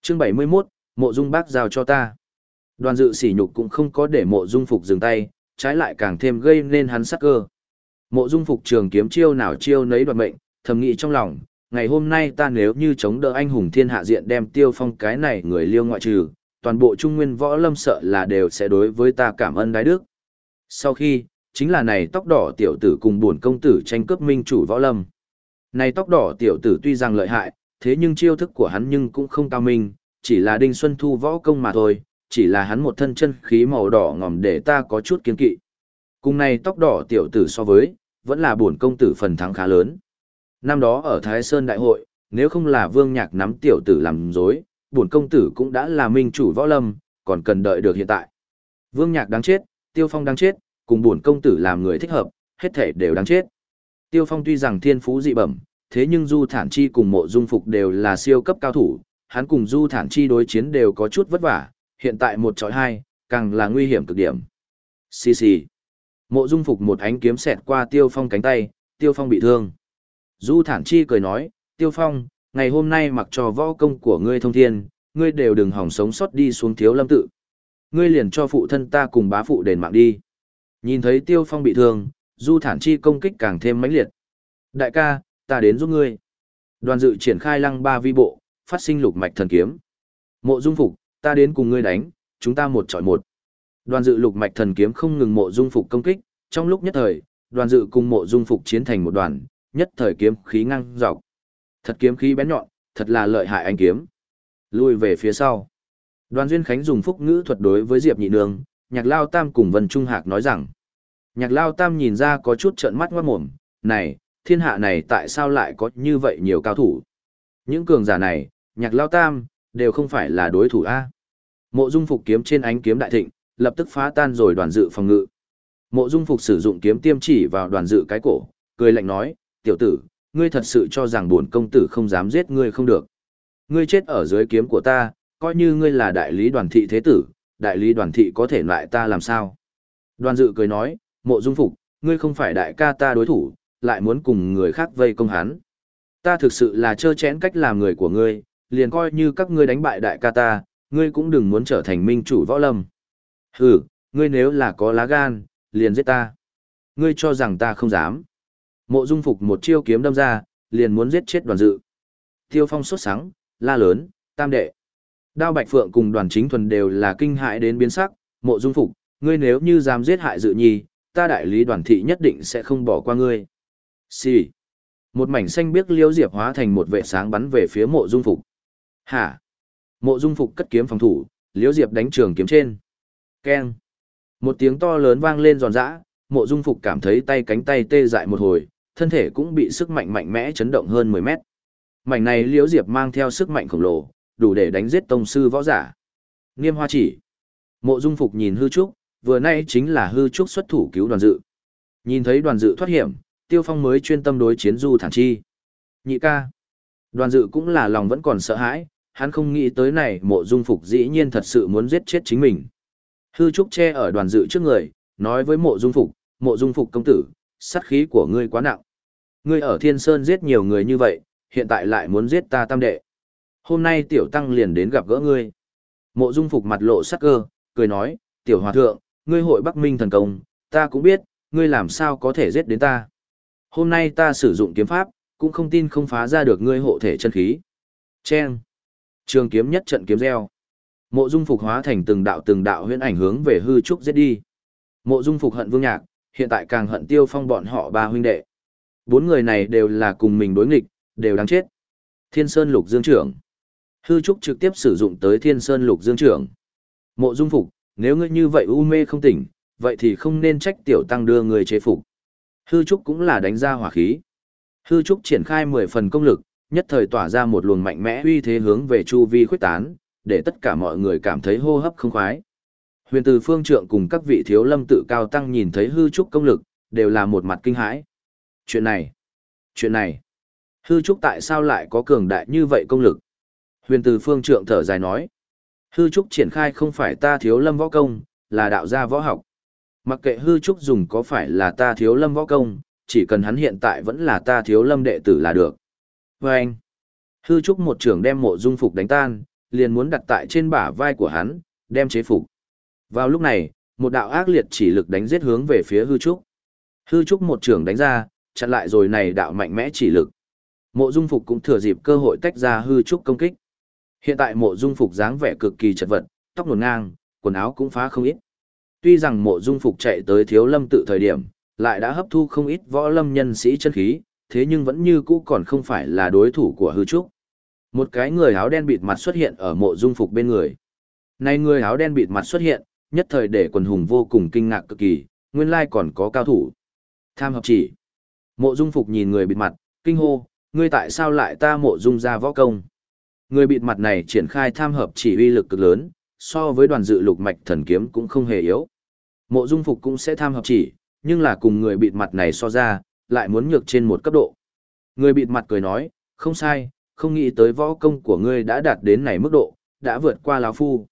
Chương 71, Mộ Dung Bác giao cho ta. Đoàn dự sỉ nhục cũng không có để Mộ Dung Phục dừng tay, trái lại càng thêm gây nên hắn sắc cơ. Mộ Dung Phục trường kiếm chiêu nào chiêu nấy đoạt mệnh, thầm nghĩ trong lòng, ngày hôm nay ta nếu như chống đỡ anh hùng thiên hạ diện đem tiêu phong cái này người liêu ngoại trừ, toàn bộ trung nguyên võ lâm sợ là đều sẽ đối với ta cảm ơn đái đức. Sau khi, chính là này tóc đỏ tiểu tử cùng buồn công tử tranh cướp minh chủ võ lâm. Này tóc đỏ tiểu tử tuy rằng lợi hại, thế nhưng chiêu thức của hắn nhưng cũng không cao minh, chỉ là đinh xuân thu võ công mà thôi, chỉ là hắn một thân chân khí màu đỏ ngòm để ta có chút kiên kỵ. Cùng này tóc đỏ tiểu tử so với, vẫn là buồn công tử phần thắng khá lớn. Năm đó ở Thái Sơn Đại hội, nếu không là vương nhạc nắm tiểu tử làm dối, buồn công tử cũng đã là minh chủ võ lâm, còn cần đợi được hiện tại. Vương nhạc đáng chết, tiêu phong đáng chết, cùng buồn công tử làm người thích hợp, hết thể đều đáng chết. Tiêu phong tuy rằng thiên phú dị bẩm, thế nhưng Du Thản Chi cùng mộ dung phục đều là siêu cấp cao thủ, hắn cùng Du Thản Chi đối chiến đều có chút vất vả, hiện tại một chọi hai, càng là nguy hiểm cực điểm. Xì xì. Mộ dung phục một ánh kiếm xẹt qua tiêu phong cánh tay, tiêu phong bị thương. Du Thản Chi cười nói, Tiêu Phong, ngày hôm nay mặc cho võ công của ngươi thông thiên, ngươi đều đừng hỏng sống sót đi xuống thiếu lâm tự. Ngươi liền cho phụ thân ta cùng bá phụ đền mạng đi. Nhìn thấy Tiêu Phong bị thương, Du Thản Chi công kích càng thêm mãnh liệt. Đại ca, ta đến giúp ngươi. Đoàn dự triển khai lăng ba vi bộ, phát sinh lục mạch thần kiếm. Mộ dung phục, ta đến cùng ngươi đánh, chúng ta một chọi một. Đoàn dự lục mạch thần kiếm không ngừng mộ dung phục công kích, trong lúc nhất thời, đoàn dự cùng mộ dung phục chiến thành một đoàn, nhất thời kiếm khí ngang dọc. Thật kiếm khí bén nhọn, thật là lợi hại anh kiếm. Lui về phía sau. Đoàn Duyên Khánh dùng phúc ngữ thuật đối với Diệp Nhị Nương, Nhạc Lao Tam cùng Vân Trung Hạc nói rằng. Nhạc Lao Tam nhìn ra có chút trợn mắt ngoát mồm, này, thiên hạ này tại sao lại có như vậy nhiều cao thủ? Những cường giả này, nhạc lao tam, đều không phải là đối thủ A. Mộ dung phục kiếm trên ánh kiếm đại thịnh, lập tức phá tan rồi đoàn dự phòng ngự. Mộ dung phục sử dụng kiếm tiêm chỉ vào đoàn dự cái cổ, cười lạnh nói, tiểu tử, ngươi thật sự cho rằng bổn công tử không dám giết ngươi không được. Ngươi chết ở dưới kiếm của ta, coi như ngươi là đại lý đoàn thị thế tử, đại lý đoàn thị có thể lại ta làm sao? Đoàn dự cười nói, mộ dung phục, ngươi không phải đại ca ta đối thủ, lại muốn cùng người khác vây công hắn. Ta thực sự là trơ chẽn cách làm người của ngươi, liền coi như các ngươi đánh bại đại ca ta, ngươi cũng đừng muốn trở thành minh chủ võ lâm. Hừ, ngươi nếu là có lá gan, liền giết ta. Ngươi cho rằng ta không dám. Mộ dung phục một chiêu kiếm đâm ra, liền muốn giết chết đoàn dự. Tiêu phong sốt sáng, la lớn, tam đệ. Đao Bạch Phượng cùng đoàn chính thuần đều là kinh hại đến biến sắc, mộ dung phục, ngươi nếu như dám giết hại dự nhi, ta đại lý đoàn thị nhất định sẽ không bỏ qua ngươi. Xì. Một mảnh xanh biếc liêu diệp hóa thành một vệ sáng bắn về phía mộ dung phục. Hả? Mộ dung phục cất kiếm phòng thủ, Liễu diệp đánh trường kiếm trên. Keng. Một tiếng to lớn vang lên giòn giã, mộ dung phục cảm thấy tay cánh tay tê dại một hồi, thân thể cũng bị sức mạnh mạnh mẽ chấn động hơn 10 mét. Mảnh này liễu diệp mang theo sức mạnh khổng lồ, đủ để đánh giết tông sư võ giả. Niêm hoa chỉ. Mộ dung phục nhìn hư trúc, vừa nay chính là hư trúc xuất thủ cứu đoàn dự. Nhìn thấy đoàn dự thoát hiểm, tiêu phong mới chuyên tâm đối chiến du thản chi. Nhị ca. Đoàn dự cũng là lòng vẫn còn sợ hãi, hắn không nghĩ tới này mộ dung phục dĩ nhiên thật sự muốn giết chết chính mình. Hư trúc che ở đoàn dự trước người, nói với mộ dung phục, mộ dung phục công tử, sát khí của ngươi quá nặng. Ngươi ở thiên sơn giết nhiều người như vậy, hiện tại lại muốn giết ta tam đệ. Hôm nay tiểu tăng liền đến gặp gỡ ngươi. Mộ dung phục mặt lộ sắc cơ, cười nói, tiểu hòa thượng, ngươi hội Bắc Minh thần công, ta cũng biết, ngươi làm sao có thể giết đến ta. Hôm nay ta sử dụng kiếm pháp, cũng không tin không phá ra được ngươi hộ thể chân khí. Chen. Trường kiếm nhất trận kiếm gieo. Mộ dung phục hóa thành từng đạo từng đạo huyễn ảnh hướng về hư trúc giết đi. Mộ dung phục hận vương nhạc, hiện tại càng hận tiêu phong bọn họ ba huynh đệ. Bốn người này đều là cùng mình đối nghịch, đều đáng chết. Thiên Sơn Lục Dương trưởng. Hư Trúc trực tiếp sử dụng tới Thiên Sơn Lục Dương trưởng. Mộ Dung Phục, nếu ngươi như vậy u mê không tỉnh, vậy thì không nên trách tiểu tăng đưa người chế phục. Hư Trúc cũng là đánh ra hỏa khí. Hư Trúc triển khai 10 phần công lực, nhất thời tỏa ra một luồng mạnh mẽ uy thế hướng về chu vi khuếch tán, để tất cả mọi người cảm thấy hô hấp không khoái. Huyền Từ Phương Trượng cùng các vị thiếu lâm tự cao tăng nhìn thấy Hư Trúc công lực, đều là một mặt kinh hãi. Chuyện này, chuyện này, Hư Trúc tại sao lại có cường đại như vậy công lực? Huyền từ phương trượng thở dài nói. Hư Trúc triển khai không phải ta thiếu lâm võ công, là đạo gia võ học. Mặc kệ Hư Trúc dùng có phải là ta thiếu lâm võ công, chỉ cần hắn hiện tại vẫn là ta thiếu lâm đệ tử là được. Và anh, Hư Trúc một trưởng đem mộ dung phục đánh tan, liền muốn đặt tại trên bả vai của hắn, đem chế phục. Vào lúc này, một đạo ác liệt chỉ lực đánh giết hướng về phía Hư Trúc. Hư Trúc một trưởng đánh ra, chặn lại rồi này đạo mạnh mẽ chỉ lực. Mộ Dung Phục cũng thừa dịp cơ hội tách ra hư trúc công kích. Hiện tại Mộ Dung Phục dáng vẻ cực kỳ chật vật, tóc nổn ngang, quần áo cũng phá không ít. Tuy rằng Mộ Dung Phục chạy tới Thiếu Lâm tự thời điểm, lại đã hấp thu không ít võ lâm nhân sĩ chân khí, thế nhưng vẫn như cũ còn không phải là đối thủ của hư trúc. Một cái người áo đen bịt mặt xuất hiện ở Mộ Dung Phục bên người. Này người áo đen bịt mặt xuất hiện, nhất thời để quần hùng vô cùng kinh ngạc cực kỳ, nguyên lai còn có cao thủ. Tham hợp chỉ. Mộ Dung Phục nhìn người bịt mặt, kinh hô, ngươi tại sao lại ta mộ dung ra võ công? Người bịt mặt này triển khai tham hợp chỉ uy lực cực lớn, so với đoàn dự lục mạch thần kiếm cũng không hề yếu. Mộ dung phục cũng sẽ tham hợp chỉ, nhưng là cùng người bịt mặt này so ra, lại muốn nhược trên một cấp độ. Người bịt mặt cười nói, không sai, không nghĩ tới võ công của ngươi đã đạt đến này mức độ, đã vượt qua lão phu.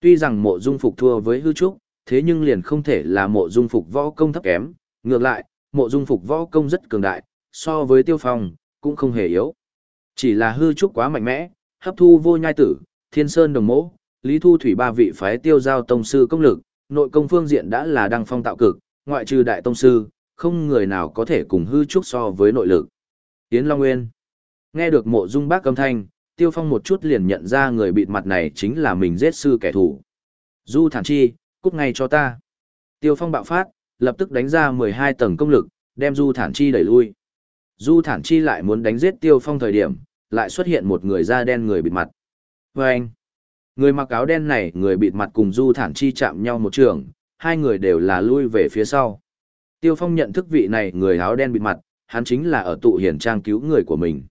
Tuy rằng mộ dung phục thua với hư trúc, thế nhưng liền không thể là mộ dung phục võ công thấp kém, ngược lại, mộ dung phục võ công rất cường đại, so với tiêu phong, cũng không hề yếu. Chỉ là hư trúc quá mạnh mẽ, hấp thu vô nhai tử, thiên sơn đồng mỗ, lý thu thủy ba vị phái tiêu giao tông sư công lực, nội công phương diện đã là đăng phong tạo cực, ngoại trừ đại tông sư, không người nào có thể cùng hư trúc so với nội lực. Yến Long Nguyên Nghe được mộ dung bác âm thanh, tiêu phong một chút liền nhận ra người bịt mặt này chính là mình giết sư kẻ thù. Du thản chi, cút ngay cho ta. Tiêu phong bạo phát, lập tức đánh ra 12 tầng công lực, đem du thản chi đẩy lui. Du thản chi lại muốn đánh giết tiêu phong thời điểm, lại xuất hiện một người da đen người bịt mặt. Vâng! anh, người mặc áo đen này người bịt mặt cùng du thản chi chạm nhau một trường, hai người đều là lui về phía sau. Tiêu phong nhận thức vị này người áo đen bịt mặt, hắn chính là ở tụ hiển trang cứu người của mình.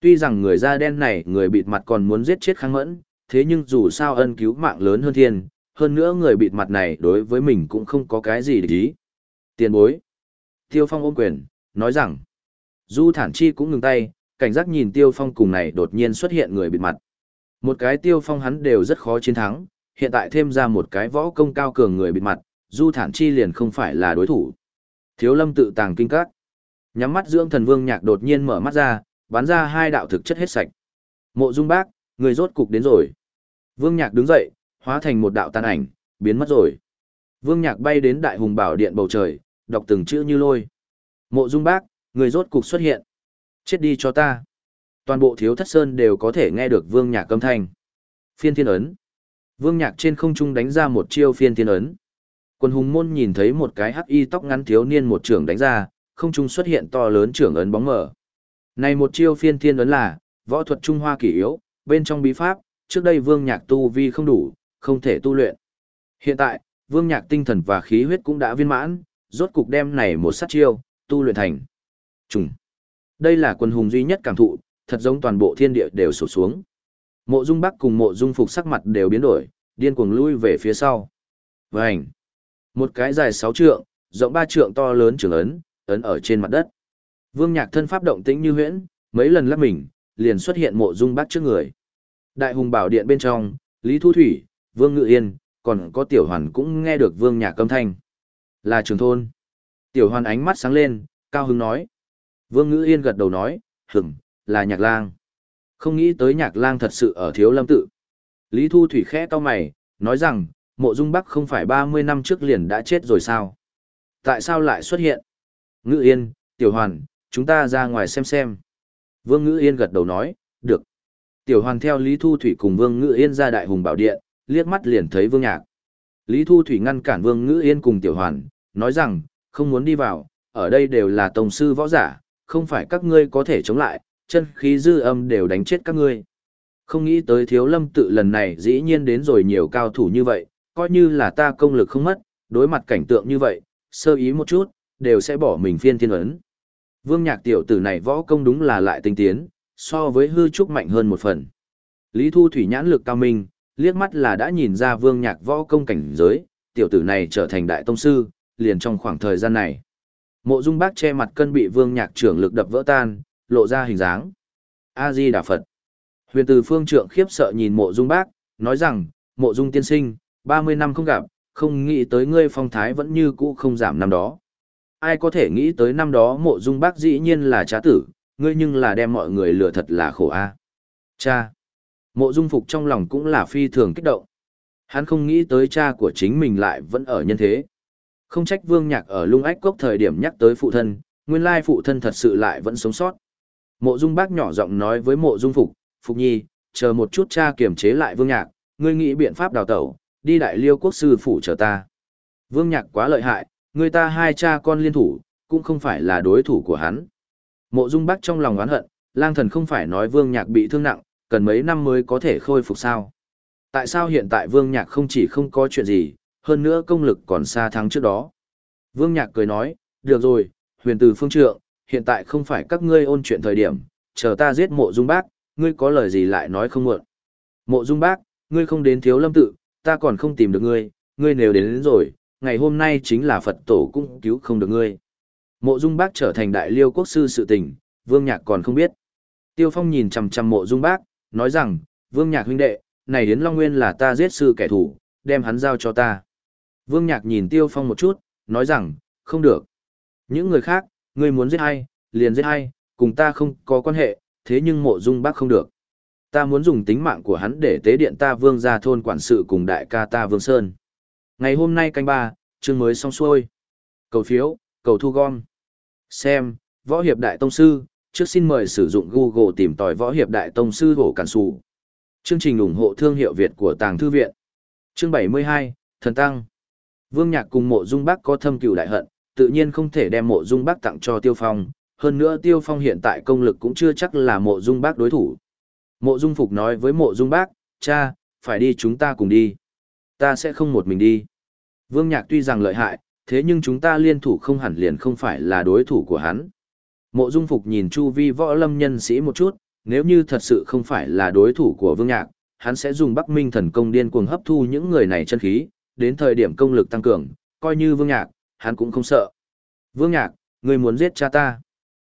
Tuy rằng người da đen này người bịt mặt còn muốn giết chết kháng mẫn, thế nhưng dù sao ân cứu mạng lớn hơn thiên, hơn nữa người bịt mặt này đối với mình cũng không có cái gì để ý. Tiền bối. Tiêu Phong ôm quyền, nói rằng, Du Thản Chi cũng ngừng tay, cảnh giác nhìn Tiêu Phong cùng này đột nhiên xuất hiện người bịt mặt. Một cái Tiêu Phong hắn đều rất khó chiến thắng, hiện tại thêm ra một cái võ công cao cường người bịt mặt, Du Thản Chi liền không phải là đối thủ. Thiếu Lâm tự tàng kinh các. Nhắm mắt dưỡng thần vương nhạc đột nhiên mở mắt ra, bắn ra hai đạo thực chất hết sạch. Mộ Dung Bác, người rốt cục đến rồi. Vương Nhạc đứng dậy, hóa thành một đạo tàn ảnh, biến mất rồi. Vương Nhạc bay đến Đại Hùng Bảo Điện bầu trời, đọc từng chữ như lôi. Mộ Dung Bác, người rốt cục xuất hiện. Chết đi cho ta. Toàn bộ thiếu thất sơn đều có thể nghe được Vương Nhạc âm thanh. Phiên thiên ấn. Vương Nhạc trên không trung đánh ra một chiêu phiên thiên ấn. Quân hùng môn nhìn thấy một cái hắc y tóc ngắn thiếu niên một trưởng đánh ra, không trung xuất hiện to lớn trưởng ấn bóng mở. Này một chiêu phiên thiên ấn là, võ thuật Trung Hoa kỳ yếu, bên trong bí pháp, trước đây vương nhạc tu vi không đủ, không thể tu luyện. Hiện tại, vương nhạc tinh thần và khí huyết cũng đã viên mãn, rốt cục đem này một sát chiêu, tu luyện thành. Trùng. Đây là quân hùng duy nhất cảm thụ, thật giống toàn bộ thiên địa đều sụp xuống. Mộ Dung Bắc cùng Mộ Dung Phục sắc mặt đều biến đổi, điên cuồng lui về phía sau. Vành. Một cái dài sáu trượng, rộng ba trượng to lớn trường ấn, ấn ở trên mặt đất. Vương Nhạc thân pháp động tĩnh như huyễn, mấy lần lắc mình, liền xuất hiện Mộ Dung bát trước người. Đại hùng bảo điện bên trong, Lý Thu Thủy, Vương Ngự Yên, còn có Tiểu Hoàn cũng nghe được Vương Nhạc âm thanh. Là trường thôn. Tiểu Hoàn ánh mắt sáng lên, cao hứng nói. Vương Ngự Yên gật đầu nói, hửng, là nhạc lang. Không nghĩ tới nhạc lang thật sự ở thiếu lâm tự. Lý Thu Thủy khẽ to mày, nói rằng, mộ dung bắc không phải 30 năm trước liền đã chết rồi sao? Tại sao lại xuất hiện? Ngự Yên, Tiểu Hoàn, chúng ta ra ngoài xem xem. Vương Ngự Yên gật đầu nói, được. Tiểu Hoàn theo Lý Thu Thủy cùng Vương Ngự Yên ra đại hùng bảo điện, liếc mắt liền thấy Vương Nhạc. Lý Thu Thủy ngăn cản Vương Ngự Yên cùng Tiểu Hoàn, nói rằng, không muốn đi vào, ở đây đều là tổng sư võ giả, không phải các ngươi có thể chống lại, chân khí dư âm đều đánh chết các ngươi. Không nghĩ tới thiếu lâm tự lần này dĩ nhiên đến rồi nhiều cao thủ như vậy, coi như là ta công lực không mất, đối mặt cảnh tượng như vậy, sơ ý một chút, đều sẽ bỏ mình phiên thiên ấn. Vương nhạc tiểu tử này võ công đúng là lại tinh tiến, so với hư trúc mạnh hơn một phần. Lý Thu Thủy nhãn lực cao minh, liếc mắt là đã nhìn ra vương nhạc võ công cảnh giới, tiểu tử này trở thành đại tông sư, liền trong khoảng thời gian này. Mộ Dung Bác che mặt cân bị vương nhạc trưởng lực đập vỡ tan, lộ ra hình dáng. A Di Đà Phật. Huyền Từ Phương Trượng khiếp sợ nhìn Mộ Dung Bác, nói rằng, Mộ Dung tiên sinh, 30 năm không gặp, không nghĩ tới ngươi phong thái vẫn như cũ không giảm năm đó. Ai có thể nghĩ tới năm đó Mộ Dung Bác dĩ nhiên là trá tử, ngươi nhưng là đem mọi người lừa thật là khổ a. Cha. Mộ Dung Phục trong lòng cũng là phi thường kích động. Hắn không nghĩ tới cha của chính mình lại vẫn ở nhân thế. Không trách Vương Nhạc ở lung ách cốc thời điểm nhắc tới phụ thân, nguyên lai phụ thân thật sự lại vẫn sống sót. Mộ Dung Bác nhỏ giọng nói với Mộ Dung Phục, Phục Nhi, chờ một chút cha kiềm chế lại Vương Nhạc, ngươi nghĩ biện pháp đào tẩu, đi đại liêu quốc sư phủ chờ ta. Vương Nhạc quá lợi hại, người ta hai cha con liên thủ, cũng không phải là đối thủ của hắn. Mộ Dung Bác trong lòng oán hận, lang thần không phải nói Vương Nhạc bị thương nặng, cần mấy năm mới có thể khôi phục sao. Tại sao hiện tại Vương Nhạc không chỉ không có chuyện gì, hơn nữa công lực còn xa thắng trước đó. Vương Nhạc cười nói, được rồi, huyền từ phương trượng, hiện tại không phải các ngươi ôn chuyện thời điểm, chờ ta giết mộ dung bác, ngươi có lời gì lại nói không muộn. Mộ dung bác, ngươi không đến thiếu lâm tự, ta còn không tìm được ngươi, ngươi nếu đến, đến rồi, ngày hôm nay chính là Phật tổ cũng cứu không được ngươi. Mộ dung bác trở thành đại liêu quốc sư sự tình, vương nhạc còn không biết. Tiêu phong nhìn chằm chằm mộ dung bác, nói rằng, vương nhạc huynh đệ, này đến Long Nguyên là ta giết sư kẻ thù, đem hắn giao cho ta. Vương nhạc nhìn tiêu phong một chút, nói rằng, không được. Những người khác, ngươi muốn giết hay, liền giết hay, cùng ta không có quan hệ, thế nhưng mộ dung bác không được. Ta muốn dùng tính mạng của hắn để tế điện ta vương ra thôn quản sự cùng đại ca ta vương sơn. Ngày hôm nay canh ba, chương mới xong xuôi. Cầu phiếu, cầu thu gom. Xem, võ hiệp đại tông sư, trước xin mời sử dụng Google tìm tòi võ hiệp đại tông sư hổ cản sủ. Chương trình ủng hộ thương hiệu Việt của Tàng Thư Viện. Chương 72, Thần Tăng. Vương Nhạc cùng mộ dung bác có thâm cựu đại hận, tự nhiên không thể đem mộ dung bác tặng cho Tiêu Phong, hơn nữa Tiêu Phong hiện tại công lực cũng chưa chắc là mộ dung bác đối thủ. Mộ dung phục nói với mộ dung bác, cha, phải đi chúng ta cùng đi. Ta sẽ không một mình đi. Vương Nhạc tuy rằng lợi hại, thế nhưng chúng ta liên thủ không hẳn liền không phải là đối thủ của hắn. Mộ dung phục nhìn chu vi võ lâm nhân sĩ một chút, Nếu như thật sự không phải là đối thủ của Vương Nhạc, hắn sẽ dùng Bắc Minh thần công điên cuồng hấp thu những người này chân khí, đến thời điểm công lực tăng cường, coi như Vương Nhạc, hắn cũng không sợ. Vương Nhạc, ngươi muốn giết cha ta.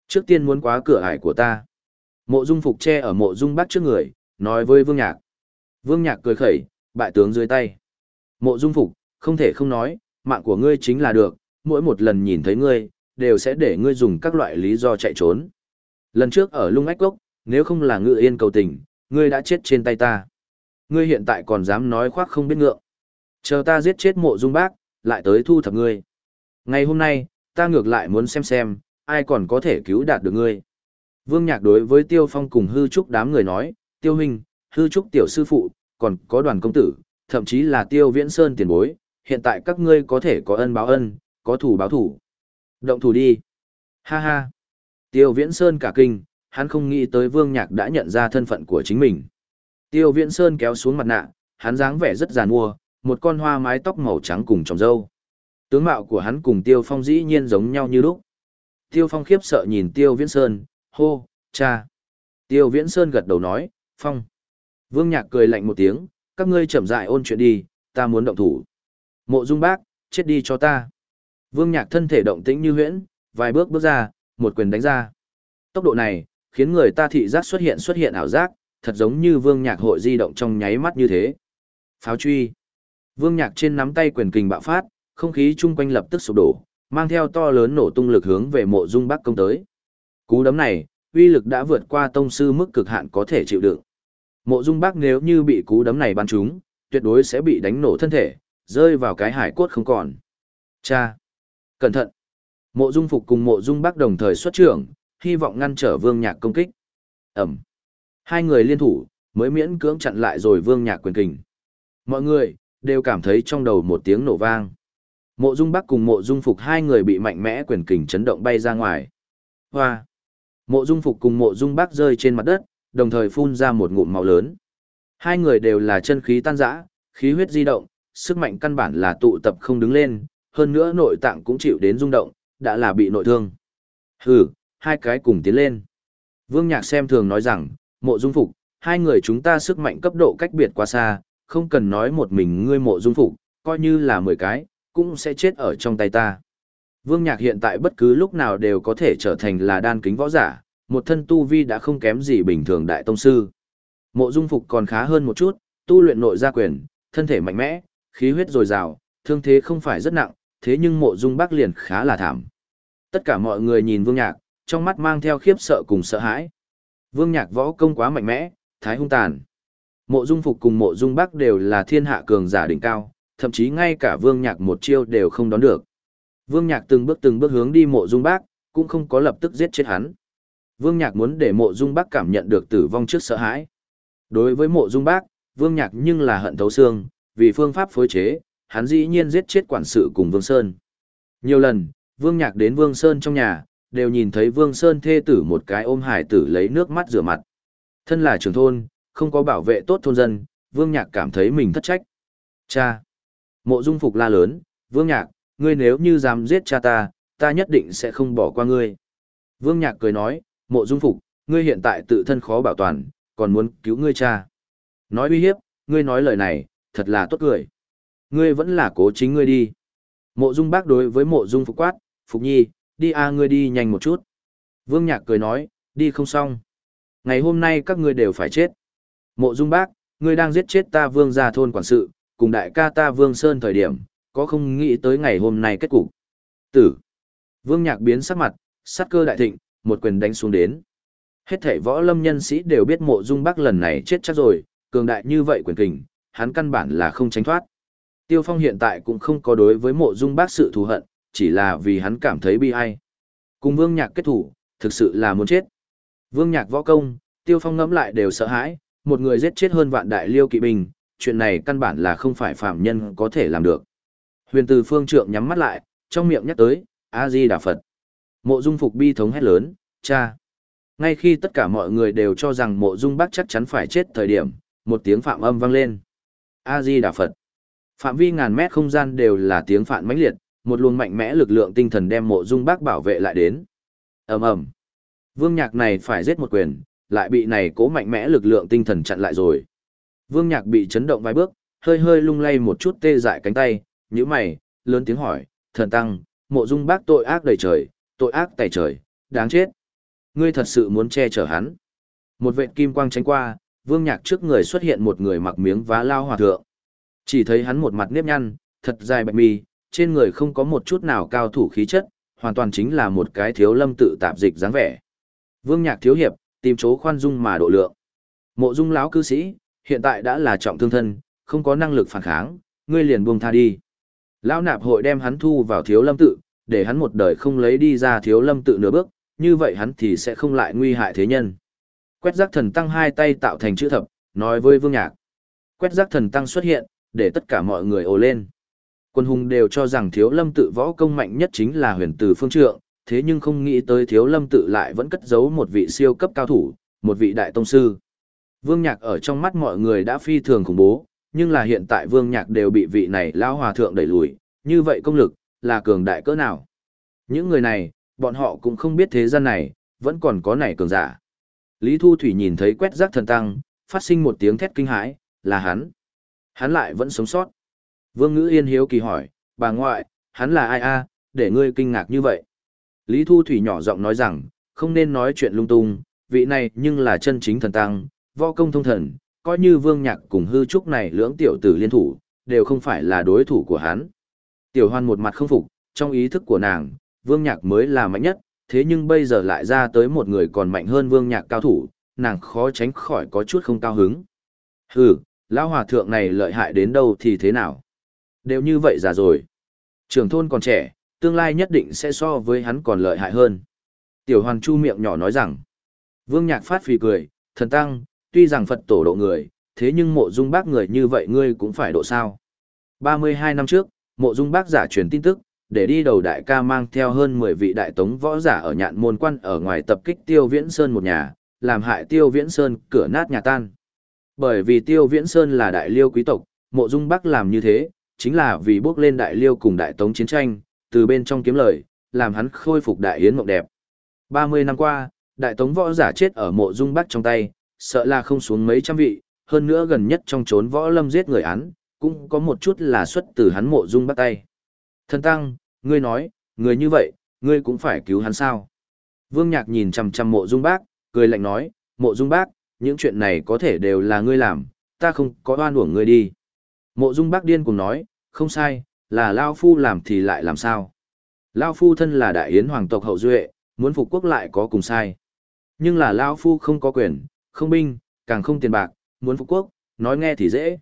Trước tiên muốn quá cửa ải của ta. Mộ Dung Phục che ở Mộ Dung Bắc trước người, nói với Vương Nhạc. Vương Nhạc cười khẩy, bại tướng dưới tay. Mộ Dung Phục, không thể không nói, mạng của ngươi chính là được, mỗi một lần nhìn thấy ngươi, đều sẽ để ngươi dùng các loại lý do chạy trốn. Lần trước ở lung ách gốc, nếu không là ngự yên cầu tình, ngươi đã chết trên tay ta. Ngươi hiện tại còn dám nói khoác không biết ngượng. Chờ ta giết chết mộ dung bác, lại tới thu thập ngươi. Ngày hôm nay, ta ngược lại muốn xem xem, ai còn có thể cứu đạt được ngươi. Vương Nhạc đối với Tiêu Phong cùng hư trúc đám người nói, Tiêu Huynh, hư trúc tiểu sư phụ, còn có đoàn công tử, thậm chí là Tiêu Viễn Sơn tiền bối, hiện tại các ngươi có thể có ân báo ân, có thủ báo thủ. Động thủ đi. Ha ha. Tiêu Viễn Sơn cả kinh, hắn không nghĩ tới Vương Nhạc đã nhận ra thân phận của chính mình. Tiêu Viễn Sơn kéo xuống mặt nạ, hắn dáng vẻ rất giàn mua, một con hoa mái tóc màu trắng cùng trồng râu. Tướng mạo của hắn cùng Tiêu Phong dĩ nhiên giống nhau như lúc. Tiêu Phong khiếp sợ nhìn Tiêu Viễn Sơn, hô, cha. Tiêu Viễn Sơn gật đầu nói, Phong. Vương Nhạc cười lạnh một tiếng, các ngươi chậm dại ôn chuyện đi, ta muốn động thủ. Mộ Dung Bác, chết đi cho ta. Vương Nhạc thân thể động tĩnh như huyễn, vài bước bước ra, một quyền đánh ra. Tốc độ này, khiến người ta thị giác xuất hiện xuất hiện ảo giác, thật giống như Vương Nhạc hội di động trong nháy mắt như thế. Pháo truy. Vương Nhạc trên nắm tay quyền kình bạo phát, không khí chung quanh lập tức sụp đổ, mang theo to lớn nổ tung lực hướng về Mộ Dung Bắc công tới. Cú đấm này, uy lực đã vượt qua tông sư mức cực hạn có thể chịu đựng. Mộ Dung Bắc nếu như bị cú đấm này bắn trúng, tuyệt đối sẽ bị đánh nổ thân thể, rơi vào cái hải cốt không còn. Cha! Cẩn thận! Mộ Dung Phục cùng Mộ Dung Bắc đồng thời xuất trưởng, hy vọng ngăn trở Vương Nhạc công kích. Ẩm! Hai người liên thủ, mới miễn cưỡng chặn lại rồi Vương Nhạc quyền kình. Mọi người, đều cảm thấy trong đầu một tiếng nổ vang. Mộ Dung Bắc cùng Mộ Dung Phục hai người bị mạnh mẽ quyền kình chấn động bay ra ngoài. Hoa! Mộ Dung Phục cùng Mộ Dung Bác rơi trên mặt đất, đồng thời phun ra một ngụm máu lớn. Hai người đều là chân khí tan rã, khí huyết di động, sức mạnh căn bản là tụ tập không đứng lên, hơn nữa nội tạng cũng chịu đến rung động, đã là bị nội thương. Hừ, hai cái cùng tiến lên. Vương Nhạc xem thường nói rằng, mộ dung phục, hai người chúng ta sức mạnh cấp độ cách biệt quá xa, không cần nói một mình ngươi mộ dung phục, coi như là mười cái, cũng sẽ chết ở trong tay ta. Vương Nhạc hiện tại bất cứ lúc nào đều có thể trở thành là đan kính võ giả, một thân tu vi đã không kém gì bình thường đại tông sư. Mộ dung phục còn khá hơn một chút, tu luyện nội gia quyền, thân thể mạnh mẽ, khí huyết dồi dào, thương thế không phải rất nặng, thế nhưng mộ dung Bắc liền khá là thảm. Tất cả mọi người nhìn vương nhạc, trong mắt mang theo khiếp sợ cùng sợ hãi. Vương nhạc võ công quá mạnh mẽ, thái hung tàn. Mộ dung phục cùng mộ dung Bắc đều là thiên hạ cường giả đỉnh cao, thậm chí ngay cả vương nhạc một chiêu đều không đón được. Vương nhạc từng bước từng bước hướng đi mộ dung bác, cũng không có lập tức giết chết hắn. Vương nhạc muốn để mộ dung bác cảm nhận được tử vong trước sợ hãi. Đối với mộ dung bác, vương nhạc nhưng là hận thấu xương, vì phương pháp phối chế, hắn dĩ nhiên giết chết quản sự cùng Vương Sơn. Nhiều lần, Vương Nhạc đến Vương Sơn trong nhà, đều nhìn thấy Vương Sơn thê tử một cái ôm hải tử lấy nước mắt rửa mặt. Thân là trưởng thôn, không có bảo vệ tốt thôn dân, Vương Nhạc cảm thấy mình thất trách. Cha! Mộ Dung Phục la lớn, Vương Nhạc, ngươi nếu như dám giết cha ta, ta nhất định sẽ không bỏ qua ngươi. Vương Nhạc cười nói, Mộ Dung Phục, ngươi hiện tại tự thân khó bảo toàn, còn muốn cứu ngươi cha. Nói uy hiếp, ngươi nói lời này, thật là tốt cười. Ngươi vẫn là cố chính ngươi đi. Mộ Dung bác đối với mộ Dung Phục quát, Phục Nhi, đi a ngươi đi nhanh một chút. Vương Nhạc cười nói, đi không xong. Ngày hôm nay các ngươi đều phải chết. Mộ Dung bác, ngươi đang giết chết ta Vương gia thôn quản sự, cùng đại ca ta Vương Sơn thời điểm, có không nghĩ tới ngày hôm nay kết cục. Tử. Vương Nhạc biến sắc mặt, sát cơ đại thịnh, một quyền đánh xuống đến. Hết thảy võ lâm nhân sĩ đều biết mộ dung bác lần này chết chắc rồi, cường đại như vậy quyền kình, hắn căn bản là không tránh thoát. Tiêu Phong hiện tại cũng không có đối với mộ dung bác sự thù hận, chỉ là vì hắn cảm thấy bi ai. Cùng Vương Nhạc kết thủ, thực sự là muốn chết. Vương Nhạc võ công, Tiêu Phong ngẫm lại đều sợ hãi, một người giết chết hơn vạn đại liêu kỵ binh, chuyện này căn bản là không phải phạm nhân có thể làm được. Huyền từ phương trượng nhắm mắt lại, trong miệng nhắc tới, A-di Đà Phật. Mộ dung phục bi thống hét lớn, cha. Ngay khi tất cả mọi người đều cho rằng mộ dung bác chắc chắn phải chết thời điểm, một tiếng phạm âm vang lên. A-di Đà Phật. Phạm vi ngàn mét không gian đều là tiếng phạn mãnh liệt, một luồng mạnh mẽ lực lượng tinh thần đem mộ dung bác bảo vệ lại đến. ầm ầm Vương nhạc này phải giết một quyền, lại bị này cố mạnh mẽ lực lượng tinh thần chặn lại rồi. Vương Nhạc bị chấn động vài bước, hơi hơi lung lay một chút tê dại cánh tay, nhíu mày, lớn tiếng hỏi, thần tăng, mộ dung bác tội ác đầy trời, tội ác tày trời, đáng chết. Ngươi thật sự muốn che chở hắn. Một vệt kim quang tránh qua, vương nhạc trước người xuất hiện một người mặc miếng vá lao hòa thượng. Chỉ thấy hắn một mặt nếp nhăn, thật dài bạch mi, trên người không có một chút nào cao thủ khí chất, hoàn toàn chính là một cái thiếu lâm tự tạp dịch dáng vẻ. Vương nhạc thiếu hiệp, tìm chỗ khoan dung mà độ lượng. Mộ dung lão cư sĩ, hiện tại đã là trọng thương thân, không có năng lực phản kháng, ngươi liền buông tha đi. Lão nạp hội đem hắn thu vào thiếu lâm tự, để hắn một đời không lấy đi ra thiếu lâm tự nửa bước, như vậy hắn thì sẽ không lại nguy hại thế nhân. Quét giác thần tăng hai tay tạo thành chữ thập, nói với vương nhạc. Quét giác thần tăng xuất hiện, để tất cả mọi người ồ lên. Quân hùng đều cho rằng thiếu lâm tự võ công mạnh nhất chính là huyền từ phương trượng, thế nhưng không nghĩ tới thiếu lâm tự lại vẫn cất giấu một vị siêu cấp cao thủ, một vị đại tông sư. Vương nhạc ở trong mắt mọi người đã phi thường khủng bố, nhưng là hiện tại vương nhạc đều bị vị này lao hòa thượng đẩy lùi, như vậy công lực, là cường đại cỡ nào. Những người này, bọn họ cũng không biết thế gian này, vẫn còn có này cường giả. Lý Thu Thủy nhìn thấy quét rác thần tăng, phát sinh một tiếng thét kinh hãi, là hắn. Hắn lại vẫn sống sót. Vương Ngữ Yên hiếu kỳ hỏi, bà ngoại, hắn là ai a để ngươi kinh ngạc như vậy. Lý Thu Thủy nhỏ giọng nói rằng, không nên nói chuyện lung tung, vị này nhưng là chân chính thần tăng, võ công thông thần, coi như vương nhạc cùng hư trúc này lưỡng tiểu tử liên thủ, đều không phải là đối thủ của hắn. Tiểu hoan một mặt không phục, trong ý thức của nàng, vương nhạc mới là mạnh nhất, thế nhưng bây giờ lại ra tới một người còn mạnh hơn vương nhạc cao thủ, nàng khó tránh khỏi có chút không cao hứng. Hừ, lão hòa thượng này lợi hại đến đâu thì thế nào? Đều như vậy già rồi. Trường thôn còn trẻ, tương lai nhất định sẽ so với hắn còn lợi hại hơn. Tiểu hoàn chu miệng nhỏ nói rằng, vương nhạc phát phì cười, thần tăng, tuy rằng Phật tổ độ người, thế nhưng mộ dung bác người như vậy ngươi cũng phải độ sao. 32 năm trước, mộ dung bác giả truyền tin tức, để đi đầu đại ca mang theo hơn 10 vị đại tống võ giả ở nhạn môn quan ở ngoài tập kích Tiêu Viễn Sơn một nhà, làm hại Tiêu Viễn Sơn cửa nát nhà tan. Bởi vì Tiêu Viễn Sơn là đại liêu quý tộc, mộ dung bắc làm như thế, chính là vì bước lên đại liêu cùng đại tống chiến tranh, từ bên trong kiếm lời, làm hắn khôi phục đại yến mộng đẹp. 30 năm qua, đại tống võ giả chết ở mộ dung bắc trong tay, sợ là không xuống mấy trăm vị, hơn nữa gần nhất trong trốn võ lâm giết người án, cũng có một chút là xuất từ hắn mộ dung bắt tay. Thần tăng, ngươi nói, người như vậy, ngươi cũng phải cứu hắn sao? Vương Nhạc nhìn chằm chằm mộ dung bác, cười lạnh nói, mộ dung bác, những chuyện này có thể đều là ngươi làm, ta không có oan uổng ngươi đi. Mộ dung bác điên cùng nói, không sai, là Lao Phu làm thì lại làm sao? Lao Phu thân là đại yến hoàng tộc hậu duệ, muốn phục quốc lại có cùng sai. Nhưng là Lao Phu không có quyền, không binh, càng không tiền bạc, muốn phục quốc, nói nghe thì dễ.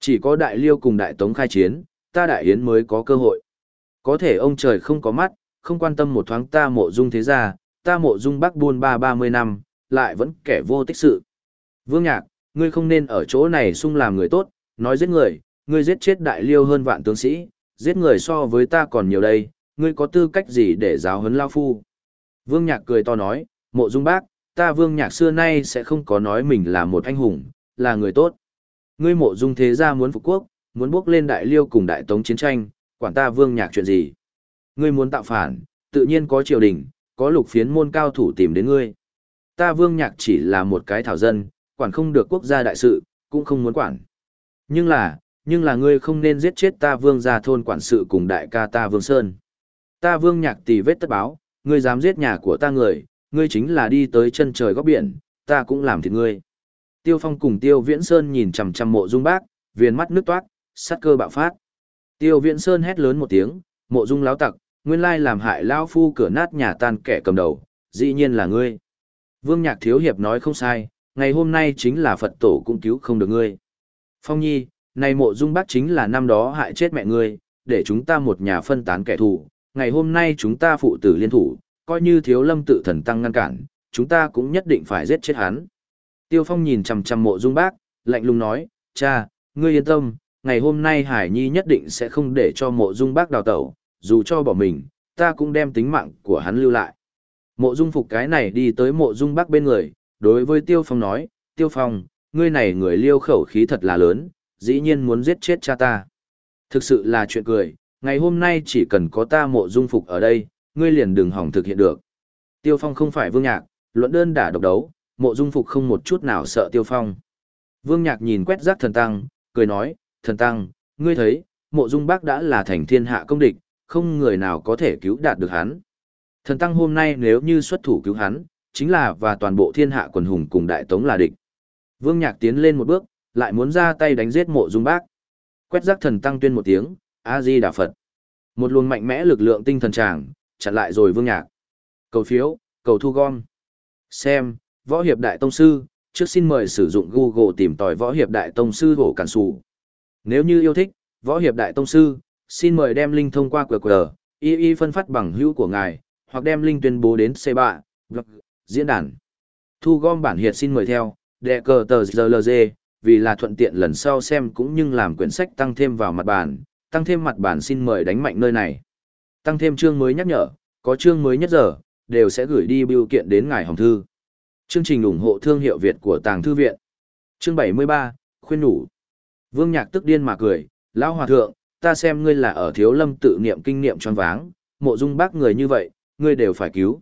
Chỉ có đại liêu cùng đại tống khai chiến, ta đại yến mới có cơ hội. Có thể ông trời không có mắt, không quan tâm một thoáng ta mộ dung thế gia, ta mộ dung bắc buôn ba ba mươi năm, lại vẫn kẻ vô tích sự. Vương Nhạc, ngươi không nên ở chỗ này sung làm người tốt, nói giết người, ngươi giết chết đại liêu hơn vạn tướng sĩ, giết người so với ta còn nhiều đây, ngươi có tư cách gì để giáo huấn lao phu. Vương Nhạc cười to nói, mộ dung bác, ta Vương Nhạc xưa nay sẽ không có nói mình là một anh hùng, là người tốt. Ngươi mộ dung thế gia muốn phục quốc, muốn bước lên đại liêu cùng đại tống chiến tranh, quản ta vương nhạc chuyện gì. Ngươi muốn tạo phản, tự nhiên có triều đình, có lục phiến môn cao thủ tìm đến ngươi. Ta vương nhạc chỉ là một cái thảo dân, quản không được quốc gia đại sự, cũng không muốn quản. Nhưng là, nhưng là ngươi không nên giết chết ta vương gia thôn quản sự cùng đại ca ta vương sơn. Ta vương nhạc tỷ vết tất báo, ngươi dám giết nhà của ta người, ngươi chính là đi tới chân trời góc biển, ta cũng làm thịt ngươi. Tiêu Phong cùng Tiêu Viễn Sơn nhìn chằm chằm mộ dung bác, viền mắt nước toát, sát cơ bạo phát. Tiêu Viễn Sơn hét lớn một tiếng, mộ dung láo tặc, nguyên lai làm hại lão phu cửa nát nhà tan kẻ cầm đầu, dĩ nhiên là ngươi. Vương Nhạc Thiếu Hiệp nói không sai, ngày hôm nay chính là Phật tổ cũng cứu không được ngươi. Phong Nhi, này mộ dung bác chính là năm đó hại chết mẹ ngươi, để chúng ta một nhà phân tán kẻ thù, ngày hôm nay chúng ta phụ tử liên thủ, coi như thiếu lâm tự thần tăng ngăn cản, chúng ta cũng nhất định phải giết chết hắn. Tiêu Phong nhìn chằm chằm mộ dung bác, lạnh lùng nói, cha, ngươi yên tâm, ngày hôm nay Hải Nhi nhất định sẽ không để cho mộ dung bác đào tẩu, dù cho bỏ mình, ta cũng đem tính mạng của hắn lưu lại. Mộ dung phục cái này đi tới mộ dung bác bên người, đối với Tiêu Phong nói, Tiêu Phong, ngươi này người liêu khẩu khí thật là lớn, dĩ nhiên muốn giết chết cha ta. Thực sự là chuyện cười, ngày hôm nay chỉ cần có ta mộ dung phục ở đây, ngươi liền đừng hỏng thực hiện được. Tiêu Phong không phải vương nhạc, luận đơn đả độc đấu, mộ dung phục không một chút nào sợ tiêu phong. Vương Nhạc nhìn quét rác thần tăng, cười nói, thần tăng, ngươi thấy, mộ dung bác đã là thành thiên hạ công địch, không người nào có thể cứu đạt được hắn. Thần tăng hôm nay nếu như xuất thủ cứu hắn, chính là và toàn bộ thiên hạ quần hùng cùng đại tống là địch. Vương Nhạc tiến lên một bước, lại muốn ra tay đánh giết mộ dung bác. Quét rác thần tăng tuyên một tiếng, A-di Đà Phật. Một luồng mạnh mẽ lực lượng tinh thần tràng, chặn lại rồi Vương Nhạc. Cầu phiếu, cầu thu gom. Xem, Võ Hiệp Đại Tông Sư, trước xin mời sử dụng Google tìm tòi Võ Hiệp Đại Tông Sư hổ cản sụ. Nếu như yêu thích, Võ Hiệp Đại Tông Sư, xin mời đem link thông qua QR, y y phân phát bằng hữu của ngài, hoặc đem link tuyên bố đến C3, blog, diễn đàn. Thu gom bản hiệp xin mời theo, đệ cờ tờ GLG, vì là thuận tiện lần sau xem cũng như làm quyển sách tăng thêm vào mặt bản, tăng thêm mặt bản xin mời đánh mạnh nơi này. Tăng thêm chương mới nhắc nhở, có chương mới nhất giờ, đều sẽ gửi đi biểu kiện đến ngài hồng thư. Chương trình ủng hộ thương hiệu Việt của Tàng Thư Viện. Chương 73, khuyên nhủ. Vương Nhạc tức điên mà cười, lão hòa thượng, ta xem ngươi là ở thiếu lâm tự niệm kinh niệm tròn váng, mộ dung bác người như vậy, ngươi đều phải cứu.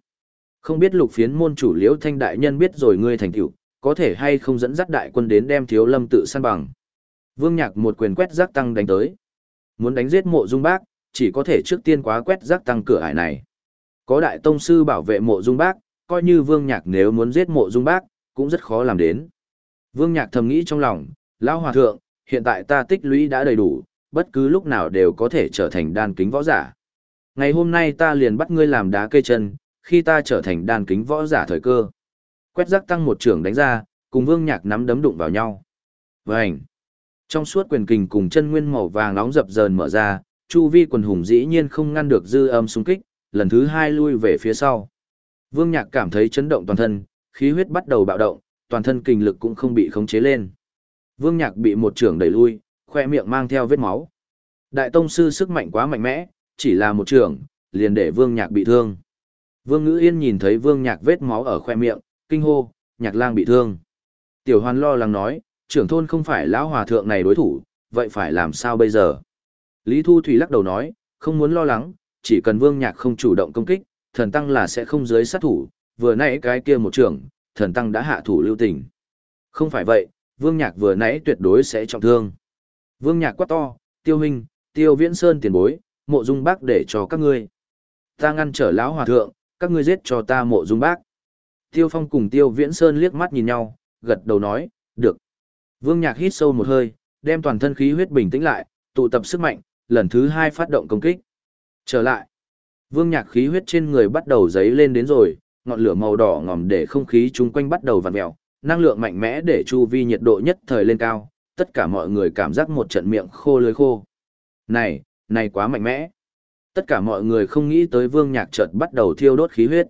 Không biết lục phiến môn chủ liễu thanh đại nhân biết rồi ngươi thành tựu, có thể hay không dẫn dắt đại quân đến đem thiếu lâm tự săn bằng. Vương Nhạc một quyền quét giác tăng đánh tới. Muốn đánh giết mộ dung bác, chỉ có thể trước tiên quá quét rác tăng cửa ải này. Có đại tông sư bảo vệ mộ dung bác, coi như vương nhạc nếu muốn giết mộ dung bác, cũng rất khó làm đến. Vương nhạc thầm nghĩ trong lòng, lão hòa thượng, hiện tại ta tích lũy đã đầy đủ, bất cứ lúc nào đều có thể trở thành đan kính võ giả. Ngày hôm nay ta liền bắt ngươi làm đá cây chân, khi ta trở thành đan kính võ giả thời cơ. Quét rác tăng một trường đánh ra, cùng vương nhạc nắm đấm đụng vào nhau. Vânh! Trong suốt quyền kình cùng chân nguyên màu vàng nóng dập dờn mở ra, chu vi quần hùng dĩ nhiên không ngăn được dư âm xung kích, lần thứ hai lui về phía sau. Vương Nhạc cảm thấy chấn động toàn thân, khí huyết bắt đầu bạo động, toàn thân kinh lực cũng không bị khống chế lên. Vương Nhạc bị một trưởng đẩy lui, khoe miệng mang theo vết máu. Đại tông sư sức mạnh quá mạnh mẽ, chỉ là một trưởng, liền để Vương Nhạc bị thương. Vương Ngữ Yên nhìn thấy Vương Nhạc vết máu ở khoe miệng, kinh hô, Nhạc Lang bị thương. Tiểu Hoan lo lắng nói, trưởng thôn không phải lão hòa thượng này đối thủ, vậy phải làm sao bây giờ? Lý Thu Thủy lắc đầu nói, không muốn lo lắng, chỉ cần Vương Nhạc không chủ động công kích, thần tăng là sẽ không dưới sát thủ, vừa nãy cái kia một trường, thần tăng đã hạ thủ lưu tình. Không phải vậy, Vương Nhạc vừa nãy tuyệt đối sẽ trọng thương. Vương Nhạc quát to, tiêu hình, tiêu viễn sơn tiền bối, mộ dung bác để cho các ngươi. Ta ngăn trở lão hòa thượng, các ngươi giết cho ta mộ dung bác. Tiêu phong cùng tiêu viễn sơn liếc mắt nhìn nhau, gật đầu nói, được. Vương Nhạc hít sâu một hơi, đem toàn thân khí huyết bình tĩnh lại, tụ tập sức mạnh, lần thứ hai phát động công kích. Trở lại. Vương nhạc khí huyết trên người bắt đầu dấy lên đến rồi, ngọn lửa màu đỏ ngòm để không khí chung quanh bắt đầu vặn mèo, năng lượng mạnh mẽ để chu vi nhiệt độ nhất thời lên cao, tất cả mọi người cảm giác một trận miệng khô lưới khô. Này, này quá mạnh mẽ. Tất cả mọi người không nghĩ tới vương nhạc chợt bắt đầu thiêu đốt khí huyết.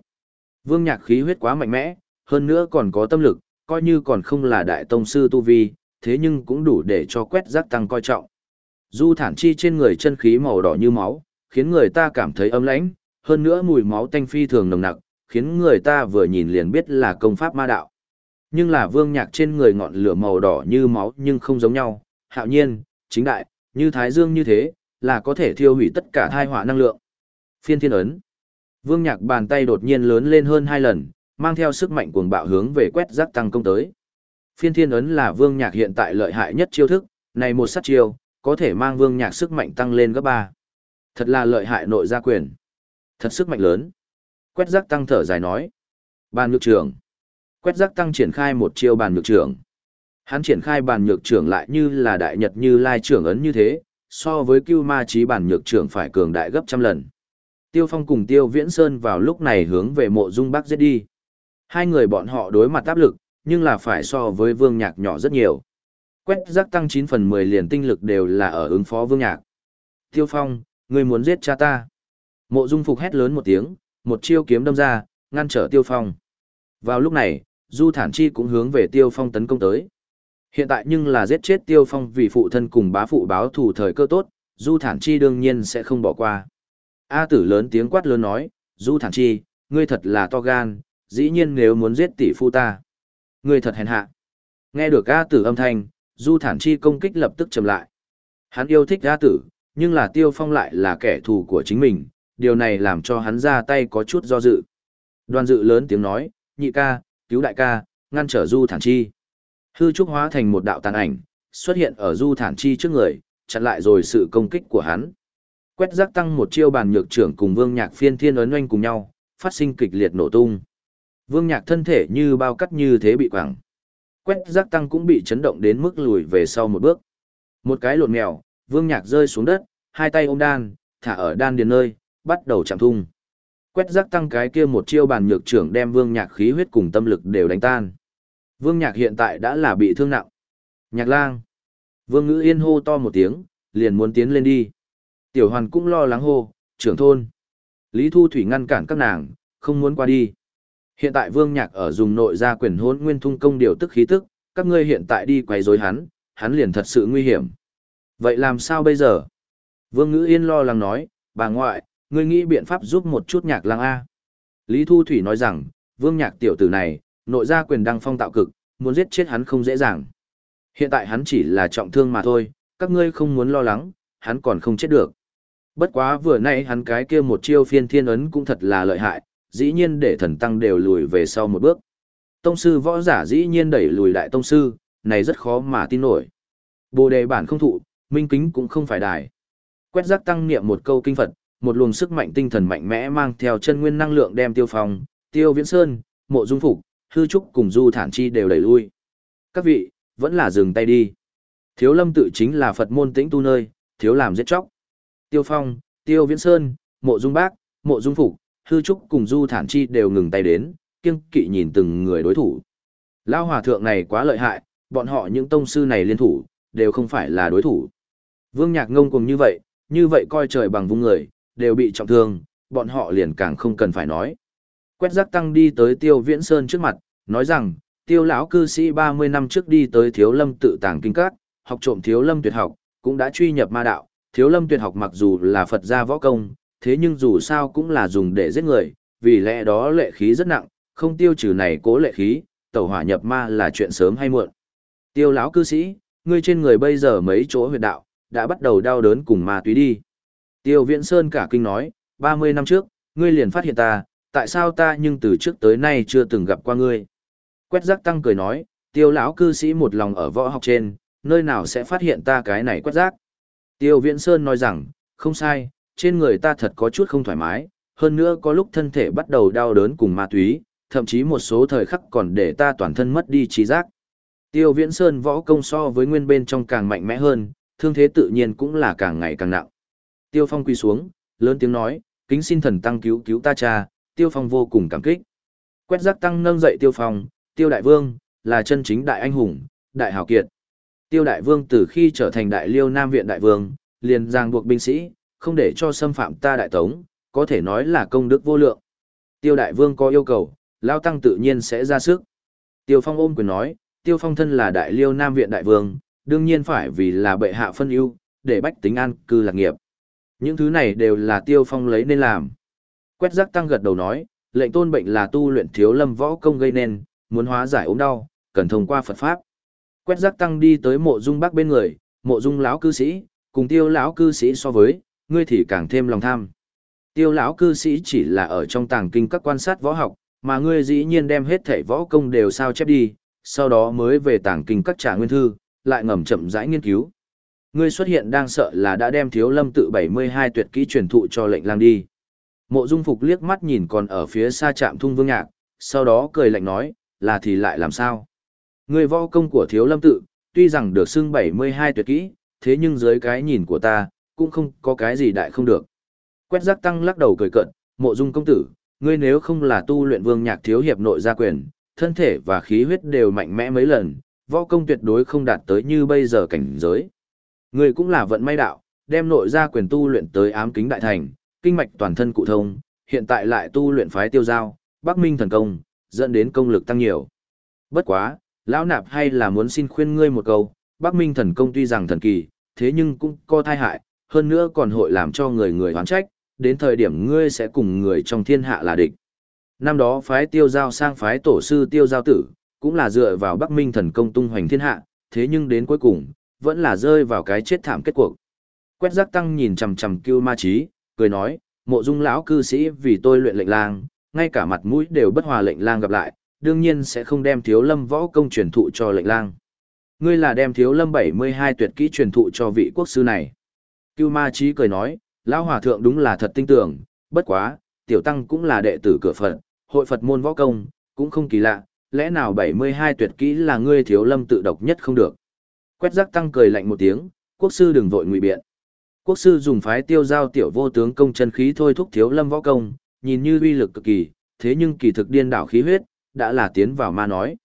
Vương nhạc khí huyết quá mạnh mẽ, hơn nữa còn có tâm lực, coi như còn không là đại tông sư tu vi, thế nhưng cũng đủ để cho quét rác tăng coi trọng. Du thản chi trên người chân khí màu đỏ như máu, khiến người ta cảm thấy ấm lãnh, hơn nữa mùi máu tanh phi thường nồng nặc, khiến người ta vừa nhìn liền biết là công pháp ma đạo. Nhưng là vương nhạc trên người ngọn lửa màu đỏ như máu nhưng không giống nhau, hạo nhiên, chính đại, như thái dương như thế, là có thể thiêu hủy tất cả thai hỏa năng lượng. Phiên thiên ấn. Vương nhạc bàn tay đột nhiên lớn lên hơn hai lần, mang theo sức mạnh cuồng bạo hướng về quét rác tăng công tới. Phiên thiên ấn là vương nhạc hiện tại lợi hại nhất chiêu thức, này một sát chiêu, có thể mang vương nhạc sức mạnh tăng lên gấp ba. Thật là lợi hại nội gia quyền. Thật sức mạnh lớn. Quét rác tăng thở dài nói. Bàn nhược trưởng. Quét rác tăng triển khai một chiêu bàn nhược trưởng. Hắn triển khai bàn nhược trưởng lại như là đại nhật như lai trưởng ấn như thế, so với cưu ma trí bàn nhược trưởng phải cường đại gấp trăm lần. Tiêu Phong cùng Tiêu Viễn Sơn vào lúc này hướng về mộ dung bắc giết đi. Hai người bọn họ đối mặt áp lực, nhưng là phải so với vương nhạc nhỏ rất nhiều. Quét rác tăng 9 phần 10 liền tinh lực đều là ở ứng phó vương nhạc. Tiêu Phong, Ngươi muốn giết cha ta. Mộ Dung Phục hét lớn một tiếng, một chiêu kiếm đâm ra, ngăn trở Tiêu Phong. Vào lúc này, Du Thản Chi cũng hướng về Tiêu Phong tấn công tới. Hiện tại nhưng là giết chết Tiêu Phong vì phụ thân cùng bá phụ báo thù thời cơ tốt, Du Thản Chi đương nhiên sẽ không bỏ qua. A tử lớn tiếng quát lớn nói, Du Thản Chi, ngươi thật là to gan, dĩ nhiên nếu muốn giết tỷ phu ta. Ngươi thật hèn hạ. Nghe được A tử âm thanh, Du Thản Chi công kích lập tức chậm lại. Hắn yêu thích gia tử, nhưng là Tiêu Phong lại là kẻ thù của chính mình, điều này làm cho hắn ra tay có chút do dự. Đoàn dự lớn tiếng nói, nhị ca, cứu đại ca, ngăn trở Du Thản Chi. Hư trúc hóa thành một đạo tàn ảnh, xuất hiện ở Du Thản Chi trước người, chặn lại rồi sự công kích của hắn. Quét giác tăng một chiêu bàn nhược trưởng cùng Vương Nhạc phiên thiên ấn oanh cùng nhau, phát sinh kịch liệt nổ tung. Vương Nhạc thân thể như bao cắt như thế bị quẳng. Quét rác tăng cũng bị chấn động đến mức lùi về sau một bước. Một cái lộn mèo, Vương Nhạc rơi xuống đất, hai tay ôm đan, thả ở đan điền nơi, bắt đầu chạm thung. Quét rác tăng cái kia một chiêu bàn nhược trưởng đem Vương Nhạc khí huyết cùng tâm lực đều đánh tan. Vương Nhạc hiện tại đã là bị thương nặng. Nhạc lang. Vương Ngữ Yên hô to một tiếng, liền muốn tiến lên đi. Tiểu Hoàn cũng lo lắng hô, trưởng thôn. Lý Thu Thủy ngăn cản các nàng, không muốn qua đi. Hiện tại Vương Nhạc ở dùng nội gia quyền hôn nguyên thung công điều tức khí tức, các ngươi hiện tại đi quấy rối hắn, hắn liền thật sự nguy hiểm. Vậy làm sao bây giờ? Vương Ngữ Yên lo lắng nói, bà ngoại, ngươi nghĩ biện pháp giúp một chút nhạc lang A. Lý Thu Thủy nói rằng, Vương Nhạc tiểu tử này, nội gia quyền đăng phong tạo cực, muốn giết chết hắn không dễ dàng. Hiện tại hắn chỉ là trọng thương mà thôi, các ngươi không muốn lo lắng, hắn còn không chết được. Bất quá vừa nay hắn cái kia một chiêu phiên thiên ấn cũng thật là lợi hại, dĩ nhiên để thần tăng đều lùi về sau một bước. Tông sư võ giả dĩ nhiên đẩy lùi đại tông sư, này rất khó mà tin nổi. Bồ đề bản không thụ, minh kính cũng không phải đài. Quét rác tăng niệm một câu kinh Phật, một luồng sức mạnh tinh thần mạnh mẽ mang theo chân nguyên năng lượng đem tiêu phong, tiêu viễn sơn, mộ dung phục, hư trúc cùng du thản chi đều đẩy lui. Các vị, vẫn là dừng tay đi. Thiếu lâm tự chính là Phật môn tĩnh tu nơi, thiếu làm giết chóc. Tiêu phong, tiêu viễn sơn, mộ dung bác, mộ dung phục, hư trúc cùng du thản chi đều ngừng tay đến, kiêng kỵ nhìn từng người đối thủ. Lao hòa thượng này quá lợi hại, bọn họ những tông sư này liên thủ, đều không phải là đối thủ. Vương nhạc ngông cùng như vậy, như vậy coi trời bằng vung người, đều bị trọng thương, bọn họ liền càng không cần phải nói. Quét rác tăng đi tới tiêu viễn sơn trước mặt, nói rằng, tiêu lão cư sĩ 30 năm trước đi tới thiếu lâm tự tàng kinh các, học trộm thiếu lâm tuyệt học, cũng đã truy nhập ma đạo, thiếu lâm tuyệt học mặc dù là Phật gia võ công, thế nhưng dù sao cũng là dùng để giết người, vì lẽ đó lệ khí rất nặng, không tiêu trừ này cố lệ khí, tẩu hỏa nhập ma là chuyện sớm hay muộn. Tiêu lão cư sĩ, ngươi trên người bây giờ mấy chỗ huyệt đạo, đã bắt đầu đau đớn cùng ma túy đi. Tiêu Viễn Sơn cả kinh nói, 30 năm trước, ngươi liền phát hiện ta, tại sao ta nhưng từ trước tới nay chưa từng gặp qua ngươi. Quét rác tăng cười nói, tiêu lão cư sĩ một lòng ở võ học trên, nơi nào sẽ phát hiện ta cái này quét rác. Tiêu Viễn Sơn nói rằng, không sai, trên người ta thật có chút không thoải mái, hơn nữa có lúc thân thể bắt đầu đau đớn cùng ma túy, thậm chí một số thời khắc còn để ta toàn thân mất đi trí giác. Tiêu Viễn Sơn võ công so với nguyên bên trong càng mạnh mẽ hơn, thương thế tự nhiên cũng là càng ngày càng nặng. Tiêu Phong quỳ xuống, lớn tiếng nói, kính xin thần tăng cứu cứu ta cha, Tiêu Phong vô cùng cảm kích. Quét giác tăng nâng dậy Tiêu Phong, Tiêu Đại Vương, là chân chính đại anh hùng, đại hào kiệt. Tiêu Đại Vương từ khi trở thành đại liêu Nam Viện Đại Vương, liền giang buộc binh sĩ, không để cho xâm phạm ta đại tống, có thể nói là công đức vô lượng. Tiêu Đại Vương có yêu cầu, Lao Tăng tự nhiên sẽ ra sức. Tiêu Phong ôm quyền nói, Tiêu Phong thân là đại liêu Nam Viện Đại Vương, đương nhiên phải vì là bệ hạ phân ưu, để bách tính an cư lạc nghiệp. Những thứ này đều là Tiêu Phong lấy nên làm. Quét giác tăng gật đầu nói, lệnh tôn bệnh là tu luyện thiếu lâm võ công gây nên, muốn hóa giải ốm đau, cần thông qua Phật pháp. Quét giác tăng đi tới mộ dung bác bên người, mộ dung lão cư sĩ, cùng tiêu lão cư sĩ so với, ngươi thì càng thêm lòng tham. Tiêu lão cư sĩ chỉ là ở trong tàng kinh các quan sát võ học, mà ngươi dĩ nhiên đem hết thể võ công đều sao chép đi, sau đó mới về tàng kinh các trả nguyên thư, lại ngầm chậm rãi nghiên cứu. Ngươi xuất hiện đang sợ là đã đem thiếu lâm tự 72 tuyệt kỹ truyền thụ cho lệnh lang đi. Mộ Dung Phục liếc mắt nhìn còn ở phía xa trạm thung vương nhạc, sau đó cười lạnh nói, là thì lại làm sao? Ngươi võ công của thiếu lâm tự, tuy rằng được xưng 72 tuyệt kỹ, thế nhưng dưới cái nhìn của ta, cũng không có cái gì đại không được. Quét giác tăng lắc đầu cười cận, mộ dung công tử, ngươi nếu không là tu luyện vương nhạc thiếu hiệp nội gia quyền, thân thể và khí huyết đều mạnh mẽ mấy lần, võ công tuyệt đối không đạt tới như bây giờ cảnh giới. Ngươi cũng là vận may đạo, đem nội gia quyền tu luyện tới ám kính đại thành, kinh mạch toàn thân cụ thông, hiện tại lại tu luyện phái tiêu giao, bắc minh thần công, dẫn đến công lực tăng nhiều. Bất quá, lão nạp hay là muốn xin khuyên ngươi một câu, bắc minh thần công tuy rằng thần kỳ, thế nhưng cũng có thai hại, hơn nữa còn hội làm cho người người hoán trách, đến thời điểm ngươi sẽ cùng người trong thiên hạ là địch. Năm đó phái tiêu giao sang phái tổ sư tiêu giao tử, cũng là dựa vào Bắc Minh thần công tung hoành thiên hạ, thế nhưng đến cuối cùng, vẫn là rơi vào cái chết thảm kết cuộc. Quét giác tăng nhìn chằm chằm Cưu Ma Chí, cười nói, mộ dung lão cư sĩ vì tôi luyện lệnh lang, ngay cả mặt mũi đều bất hòa lệnh lang gặp lại, đương nhiên sẽ không đem thiếu lâm võ công truyền thụ cho lệnh lang. Ngươi là đem thiếu lâm 72 tuyệt kỹ truyền thụ cho vị quốc sư này. Cưu ma trí cười nói, lão hòa thượng đúng là thật tinh tưởng, bất quá, tiểu tăng cũng là đệ tử cửa Phật, hội Phật môn võ công, cũng không kỳ lạ, lẽ nào 72 tuyệt kỹ là ngươi thiếu lâm tự độc nhất không được. Quét Giác tăng cười lạnh một tiếng, quốc sư đừng vội ngụy biện. Quốc sư dùng phái tiêu giao tiểu vô tướng công chân khí thôi thúc thiếu lâm võ công, nhìn như uy lực cực kỳ, thế nhưng kỳ thực điên đảo khí huyết, đã là tiến vào ma nói.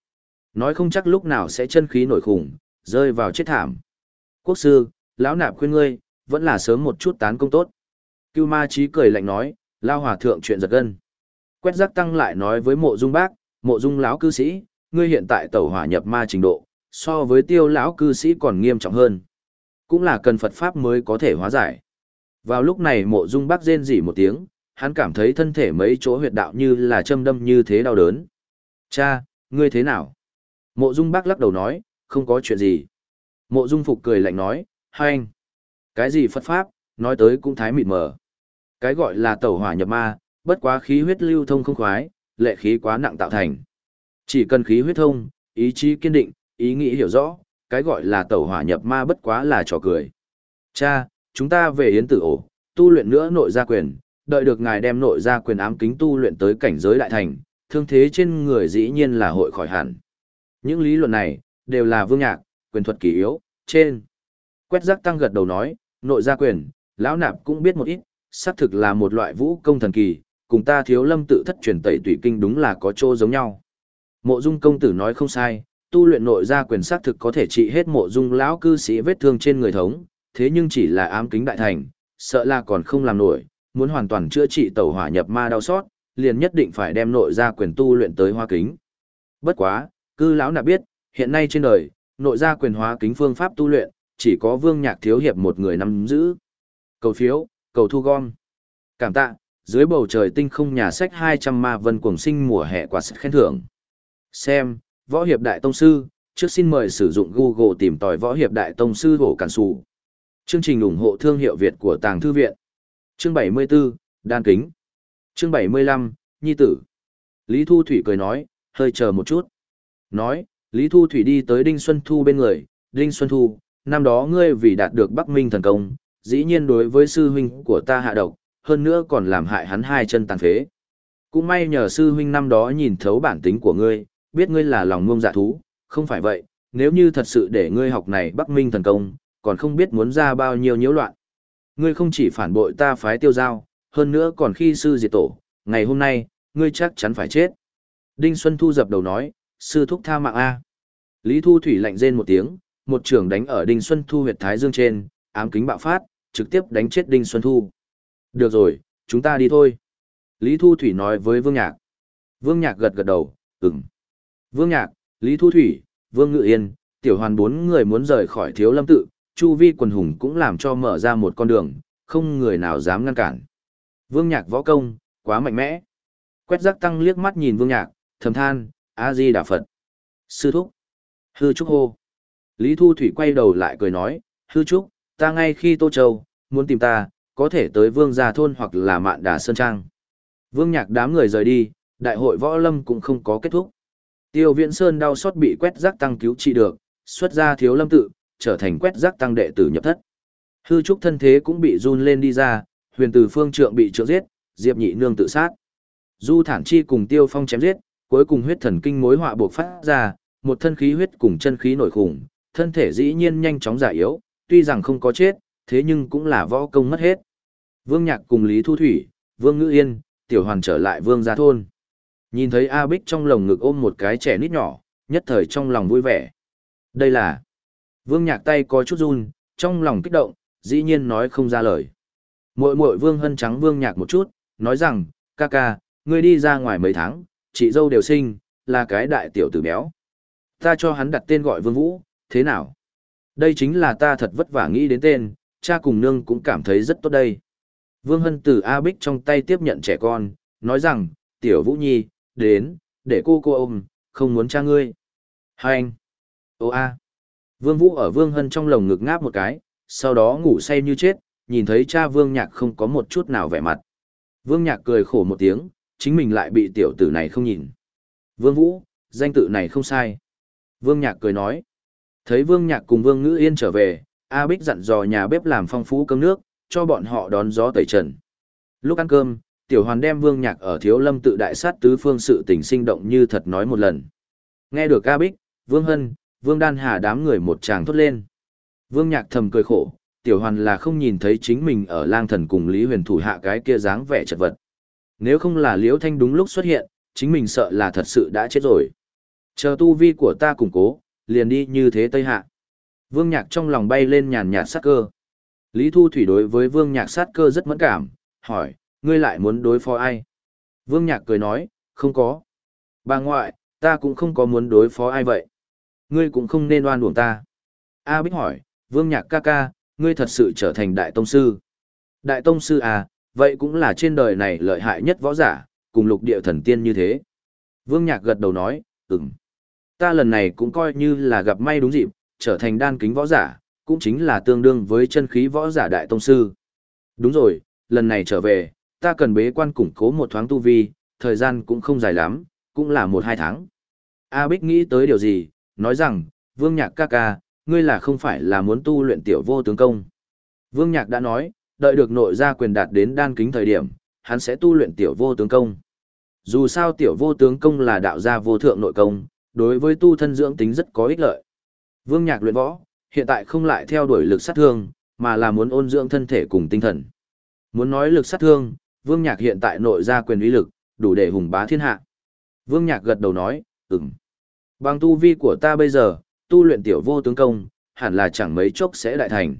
Nói không chắc lúc nào sẽ chân khí nổi khủng, rơi vào chết thảm. Quốc sư, lão nạp khuyên ngươi, vẫn là sớm một chút tán công tốt. Cưu ma trí cười lạnh nói, lao hòa thượng chuyện giật gân. Quét giác tăng lại nói với mộ dung bác, mộ dung lão cư sĩ, ngươi hiện tại tẩu hỏa nhập ma trình độ, so với tiêu lão cư sĩ còn nghiêm trọng hơn. Cũng là cần Phật Pháp mới có thể hóa giải. Vào lúc này mộ dung bác rên rỉ một tiếng, hắn cảm thấy thân thể mấy chỗ huyệt đạo như là châm đâm như thế đau đớn. Cha, ngươi thế nào? Mộ dung bác lắc đầu nói, không có chuyện gì. Mộ dung phục cười lạnh nói, hai anh. Cái gì Phật Pháp, nói tới cũng thái mịt mờ. Cái gọi là tẩu hỏa nhập ma, bất quá khí huyết lưu thông không khoái, lệ khí quá nặng tạo thành. Chỉ cần khí huyết thông, ý chí kiên định, ý nghĩ hiểu rõ, cái gọi là tẩu hỏa nhập ma bất quá là trò cười. Cha, chúng ta về yến tử ổ, tu luyện nữa nội gia quyền, đợi được ngài đem nội gia quyền ám kính tu luyện tới cảnh giới đại thành, thương thế trên người dĩ nhiên là hội khỏi hẳn. Những lý luận này, đều là vương nhạc, quyền thuật kỳ yếu, trên. Quét rác tăng gật đầu nói, nội gia quyền, lão nạp cũng biết một ít, xác thực là một loại vũ công thần kỳ, cùng ta thiếu lâm tự thất truyền tẩy tủy kinh đúng là có chỗ giống nhau. Mộ dung công tử nói không sai, tu luyện nội gia quyền xác thực có thể trị hết mộ dung lão cư sĩ vết thương trên người thống, thế nhưng chỉ là ám kính đại thành, sợ là còn không làm nổi, muốn hoàn toàn chữa trị tẩu hỏa nhập ma đau sót, liền nhất định phải đem nội gia quyền tu luyện tới hoa kính. Bất quá, cư lão nạp biết, hiện nay trên đời, nội gia quyền hóa kính phương pháp tu luyện, chỉ có vương nhạc thiếu hiệp một người nắm giữ. Cầu phiếu, cầu thu gom. Cảm tạ, dưới bầu trời tinh không nhà sách 200 ma vân cuồng sinh mùa hè quả sức khen thưởng. Xem, võ hiệp đại tông sư, trước xin mời sử dụng Google tìm tòi võ hiệp đại tông sư hổ cản sủ. Chương trình ủng hộ thương hiệu Việt của Tàng Thư Viện. Chương 74, Đan Kính. Chương 75, Nhi Tử. Lý Thu Thủy cười nói, hơi chờ một chút. Nói, Lý Thu Thủy đi tới Đinh Xuân Thu bên người, Đinh Xuân Thu, năm đó ngươi vì đạt được Bắc Minh thần công, dĩ nhiên đối với sư huynh của ta hạ độc, hơn nữa còn làm hại hắn hai chân tàn phế. Cũng may nhờ sư huynh năm đó nhìn thấu bản tính của ngươi, biết ngươi là lòng ngông dạ thú, không phải vậy, nếu như thật sự để ngươi học này Bắc Minh thần công, còn không biết muốn ra bao nhiêu nhiễu loạn. Ngươi không chỉ phản bội ta phái tiêu giao, hơn nữa còn khi sư diệt tổ, ngày hôm nay, ngươi chắc chắn phải chết. Đinh Xuân Thu dập đầu nói, sư thúc tha mạng A. Lý Thu Thủy lạnh rên một tiếng, một trường đánh ở Đinh Xuân Thu huyệt thái dương trên, ám kính bạo phát, trực tiếp đánh chết Đinh Xuân Thu. Được rồi, chúng ta đi thôi. Lý Thu Thủy nói với Vương Nhạc. Vương Nhạc gật gật đầu, ừm. Vương Nhạc, Lý Thu Thủy, Vương Ngự Yên, Tiểu Hoàn bốn người muốn rời khỏi thiếu lâm tự, Chu Vi quần hùng cũng làm cho mở ra một con đường, không người nào dám ngăn cản. Vương Nhạc võ công, quá mạnh mẽ. Quét Giác tăng liếc mắt nhìn Vương Nhạc, thầm than, A-di Đà Phật. Sư Thúc. Hư Trúc hô. Lý Thu Thủy quay đầu lại cười nói, Hư Trúc, ta ngay khi Tô Châu, muốn tìm ta, có thể tới Vương Gia Thôn hoặc là Mạn Đà Sơn Trang. Vương Nhạc đám người rời đi, đại hội võ lâm cũng không có kết thúc. Tiêu Viễn Sơn đau xót bị quét rác tăng cứu trị được, xuất ra thiếu lâm tự, trở thành quét rác tăng đệ tử nhập thất. Hư trúc thân thế cũng bị run lên đi ra, huyền từ phương trượng bị trượng giết, diệp nhị nương tự sát. Du thản chi cùng tiêu phong chém giết, cuối cùng huyết thần kinh mối họa buộc phát ra, một thân khí huyết cùng chân khí nổi khủng, thân thể dĩ nhiên nhanh chóng giả yếu, tuy rằng không có chết, thế nhưng cũng là võ công mất hết. Vương Nhạc cùng Lý Thu Thủy, Vương Ngữ Yên, Tiểu Hoàn trở lại Vương gia thôn. Nhìn thấy A Bích trong lồng ngực ôm một cái trẻ nít nhỏ, nhất thời trong lòng vui vẻ. Đây là... Vương Nhạc tay có chút run, trong lòng kích động, dĩ nhiên nói không ra lời. Mội Mội Vương Hân trắng Vương Nhạc một chút, nói rằng, ca ca, ngươi đi ra ngoài mấy tháng, chị dâu đều sinh, là cái đại tiểu tử béo. Ta cho hắn đặt tên gọi Vương Vũ, thế nào? Đây chính là ta thật vất vả nghĩ đến tên, cha cùng nương cũng cảm thấy rất tốt đây. Vương Hân từ A Bích trong tay tiếp nhận trẻ con, nói rằng, tiểu Vũ Nhi, đến, để cô cô ôm, không muốn cha ngươi. Hai anh. Ô A. Vương Vũ ở Vương Hân trong lồng ngực ngáp một cái, sau đó ngủ say như chết, nhìn thấy cha Vương Nhạc không có một chút nào vẻ mặt. Vương Nhạc cười khổ một tiếng, chính mình lại bị tiểu tử này không nhìn. Vương Vũ, danh tự này không sai. Vương Nhạc cười nói. Thấy Vương Nhạc cùng Vương Ngữ Yên trở về, A Bích dặn dò nhà bếp làm phong phú cơm nước, cho bọn họ đón gió tẩy trần. Lúc ăn cơm, Tiểu Hoàn đem Vương Nhạc ở Thiếu Lâm tự đại sát tứ phương sự tình sinh động như thật nói một lần. Nghe được A Bích, Vương Hân, Vương Đan Hà đám người một tràng thốt lên. Vương Nhạc thầm cười khổ, Tiểu Hoàn là không nhìn thấy chính mình ở lang thần cùng Lý Huyền thủ hạ cái kia dáng vẻ chật vật. Nếu không là Liễu Thanh đúng lúc xuất hiện, chính mình sợ là thật sự đã chết rồi. Chờ tu vi của ta củng cố, liền đi như thế Tây Hạ. Vương Nhạc trong lòng bay lên nhàn nhạt sát cơ. Lý Thu Thủy đối với Vương Nhạc sát cơ rất mẫn cảm, hỏi, ngươi lại muốn đối phó ai? Vương Nhạc cười nói, không có. Bà ngoại, ta cũng không có muốn đối phó ai vậy. Ngươi cũng không nên oan uổng ta. A Bích hỏi, Vương Nhạc ca ca, ngươi thật sự trở thành Đại Tông Sư. Đại Tông Sư à, vậy cũng là trên đời này lợi hại nhất võ giả, cùng lục địa thần tiên như thế. Vương Nhạc gật đầu nói, ừm. Ta lần này cũng coi như là gặp may đúng dịp, trở thành đan kính võ giả, cũng chính là tương đương với chân khí võ giả đại tông sư. Đúng rồi, lần này trở về, ta cần bế quan củng cố một thoáng tu vi, thời gian cũng không dài lắm, cũng là một hai tháng. A Bích nghĩ tới điều gì, nói rằng, Vương Nhạc ca ca, ngươi là không phải là muốn tu luyện tiểu vô tướng công. Vương Nhạc đã nói, đợi được nội gia quyền đạt đến đan kính thời điểm, hắn sẽ tu luyện tiểu vô tướng công. Dù sao tiểu vô tướng công là đạo gia vô thượng nội công, đối với tu thân dưỡng tính rất có ích lợi. Vương Nhạc luyện võ, hiện tại không lại theo đuổi lực sát thương, mà là muốn ôn dưỡng thân thể cùng tinh thần. Muốn nói lực sát thương, Vương Nhạc hiện tại nội ra quyền uy lực, đủ để hùng bá thiên hạ. Vương Nhạc gật đầu nói, ừm. Bằng tu vi của ta bây giờ, tu luyện tiểu vô tướng công, hẳn là chẳng mấy chốc sẽ đại thành.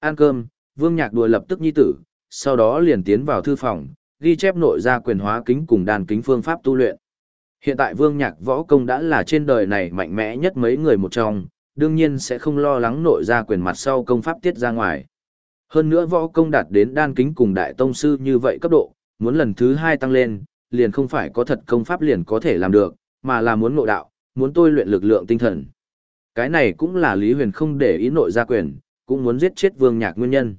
Ăn cơm, Vương Nhạc đùa lập tức nhi tử, sau đó liền tiến vào thư phòng, ghi chép nội ra quyền hóa kính cùng đàn kính phương pháp tu luyện. Hiện tại Vương Nhạc võ công đã là trên đời này mạnh mẽ nhất mấy người một trong, đương nhiên sẽ không lo lắng nội ra quyền mặt sau công pháp tiết ra ngoài. Hơn nữa võ công đạt đến đan kính cùng đại tông sư như vậy cấp độ, muốn lần thứ hai tăng lên, liền không phải có thật công pháp liền có thể làm được, mà là muốn nội đạo, muốn tôi luyện lực lượng tinh thần. Cái này cũng là Lý Huyền không để ý nội gia quyền, cũng muốn giết chết Vương Nhạc nguyên nhân.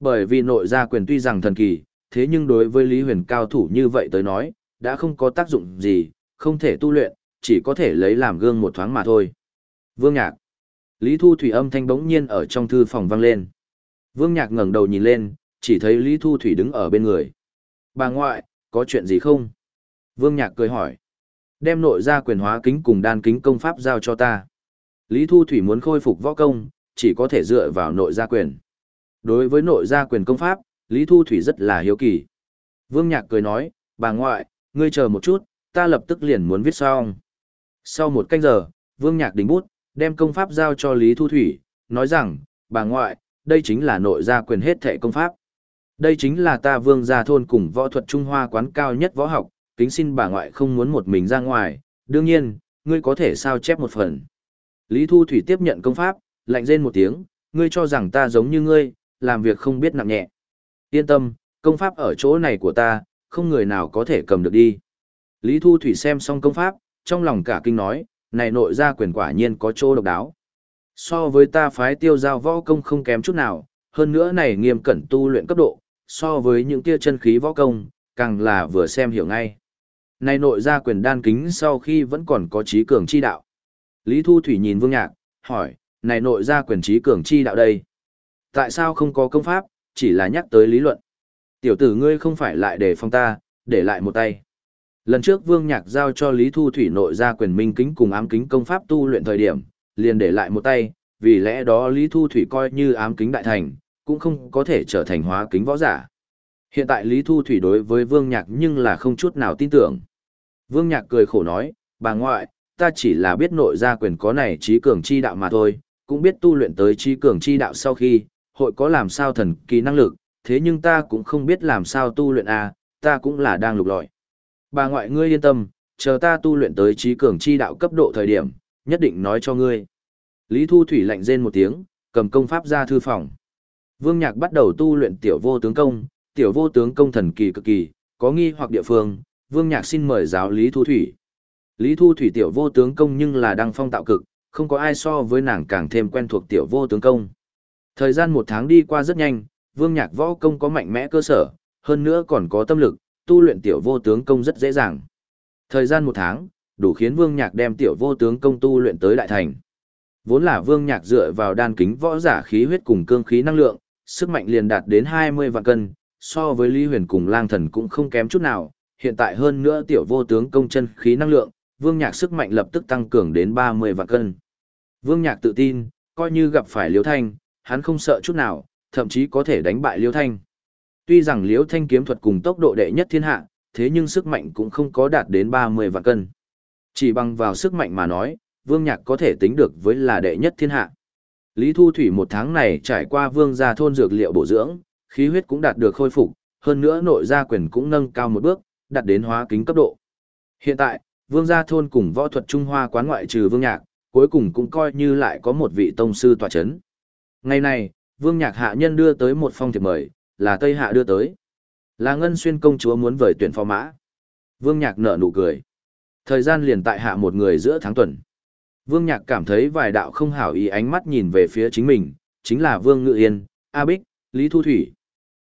Bởi vì nội gia quyền tuy rằng thần kỳ, thế nhưng đối với Lý Huyền cao thủ như vậy tới nói, đã không có tác dụng gì, không thể tu luyện, chỉ có thể lấy làm gương một thoáng mà thôi. Vương Nhạc Lý Thu Thủy âm thanh bỗng nhiên ở trong thư phòng vang lên. Vương Nhạc ngẩng đầu nhìn lên, chỉ thấy Lý Thu Thủy đứng ở bên người. Bà ngoại, có chuyện gì không? Vương Nhạc cười hỏi. Đem nội ra quyền hóa kính cùng đan kính công pháp giao cho ta. Lý Thu Thủy muốn khôi phục võ công, chỉ có thể dựa vào nội gia quyền. Đối với nội gia quyền công pháp, Lý Thu Thủy rất là hiếu kỳ. Vương Nhạc cười nói, bà ngoại, ngươi chờ một chút, ta lập tức liền muốn viết xong. Sau một canh giờ, Vương Nhạc đính bút, đem công pháp giao cho Lý Thu Thủy, nói rằng, bà ngoại, đây chính là nội gia quyền hết thệ công pháp. Đây chính là ta vương gia thôn cùng võ thuật Trung Hoa quán cao nhất võ học, kính xin bà ngoại không muốn một mình ra ngoài, đương nhiên, ngươi có thể sao chép một phần. Lý Thu Thủy tiếp nhận công pháp, lạnh rên một tiếng, ngươi cho rằng ta giống như ngươi, làm việc không biết nặng nhẹ. Yên tâm, công pháp ở chỗ này của ta, không người nào có thể cầm được đi. Lý Thu Thủy xem xong công pháp, trong lòng cả kinh nói, này nội gia quyền quả nhiên có chỗ độc đáo. So với ta phái tiêu giao võ công không kém chút nào, hơn nữa này nghiêm cẩn tu luyện cấp độ, so với những tia chân khí võ công, càng là vừa xem hiểu ngay. Này nội gia quyền đan kính sau khi vẫn còn có trí cường chi đạo. Lý Thu Thủy nhìn Vương Nhạc, hỏi, này nội gia quyền trí cường chi đạo đây? Tại sao không có công pháp, chỉ là nhắc tới lý luận? Tiểu tử ngươi không phải lại để phong ta, để lại một tay. Lần trước Vương Nhạc giao cho Lý Thu Thủy nội ra quyền minh kính cùng ám kính công pháp tu luyện thời điểm, liền để lại một tay, vì lẽ đó Lý Thu Thủy coi như ám kính đại thành, cũng không có thể trở thành hóa kính võ giả. Hiện tại Lý Thu Thủy đối với Vương Nhạc nhưng là không chút nào tin tưởng. Vương Nhạc cười khổ nói, bà ngoại, ta chỉ là biết nội gia quyền có này trí cường chi đạo mà thôi, cũng biết tu luyện tới trí cường chi đạo sau khi, hội có làm sao thần kỳ năng lực, thế nhưng ta cũng không biết làm sao tu luyện à, ta cũng là đang lục lọi. Bà ngoại ngươi yên tâm, chờ ta tu luyện tới trí cường chi đạo cấp độ thời điểm, nhất định nói cho ngươi. Lý Thu Thủy lạnh rên một tiếng, cầm công pháp ra thư phòng. Vương Nhạc bắt đầu tu luyện tiểu vô tướng công, tiểu vô tướng công thần kỳ cực kỳ, có nghi hoặc địa phương, Vương Nhạc xin mời giáo Lý Thu Thủy. Lý Thu Thủy tiểu vô tướng công nhưng là đăng phong tạo cực, không có ai so với nàng càng thêm quen thuộc tiểu vô tướng công. Thời gian một tháng đi qua rất nhanh, Vương Nhạc võ công có mạnh mẽ cơ sở, hơn nữa còn có tâm lực, tu luyện tiểu vô tướng công rất dễ dàng. Thời gian một tháng, đủ khiến Vương Nhạc đem tiểu vô tướng công tu luyện tới đại thành. Vốn là Vương Nhạc dựa vào đan kính võ giả khí huyết cùng cương khí năng lượng, sức mạnh liền đạt đến 20 vạn cân, so với Lý Huyền cùng Lang Thần cũng không kém chút nào, hiện tại hơn nữa tiểu vô tướng công chân khí năng lượng, Vương Nhạc sức mạnh lập tức tăng cường đến 30 vạn cân. Vương Nhạc tự tin, coi như gặp phải Liễu Thanh, hắn không sợ chút nào, thậm chí có thể đánh bại Liễu Thanh. Tuy rằng Liễu Thanh kiếm thuật cùng tốc độ đệ nhất thiên hạ, thế nhưng sức mạnh cũng không có đạt đến 30 vạn cân. Chỉ bằng vào sức mạnh mà nói, Vương Nhạc có thể tính được với là đệ nhất thiên hạ. Lý Thu Thủy một tháng này trải qua Vương gia thôn dược liệu bổ dưỡng, khí huyết cũng đạt được khôi phục, hơn nữa nội gia quyền cũng nâng cao một bước, đạt đến hóa kính cấp độ. Hiện tại, Vương gia thôn cùng võ thuật Trung Hoa quán ngoại trừ Vương Nhạc, cuối cùng cũng coi như lại có một vị tông sư tọa chấn. Ngày này, Vương Nhạc hạ nhân đưa tới một phong thiệp mời, là Tây Hạ đưa tới. Là Ngân Xuyên công chúa muốn vời tuyển phò mã. Vương Nhạc nở nụ cười. Thời gian liền tại hạ một người giữa tháng tuần. Vương Nhạc cảm thấy vài đạo không hảo ý ánh mắt nhìn về phía chính mình, chính là Vương Ngự Yên, A Bích, Lý Thu Thủy.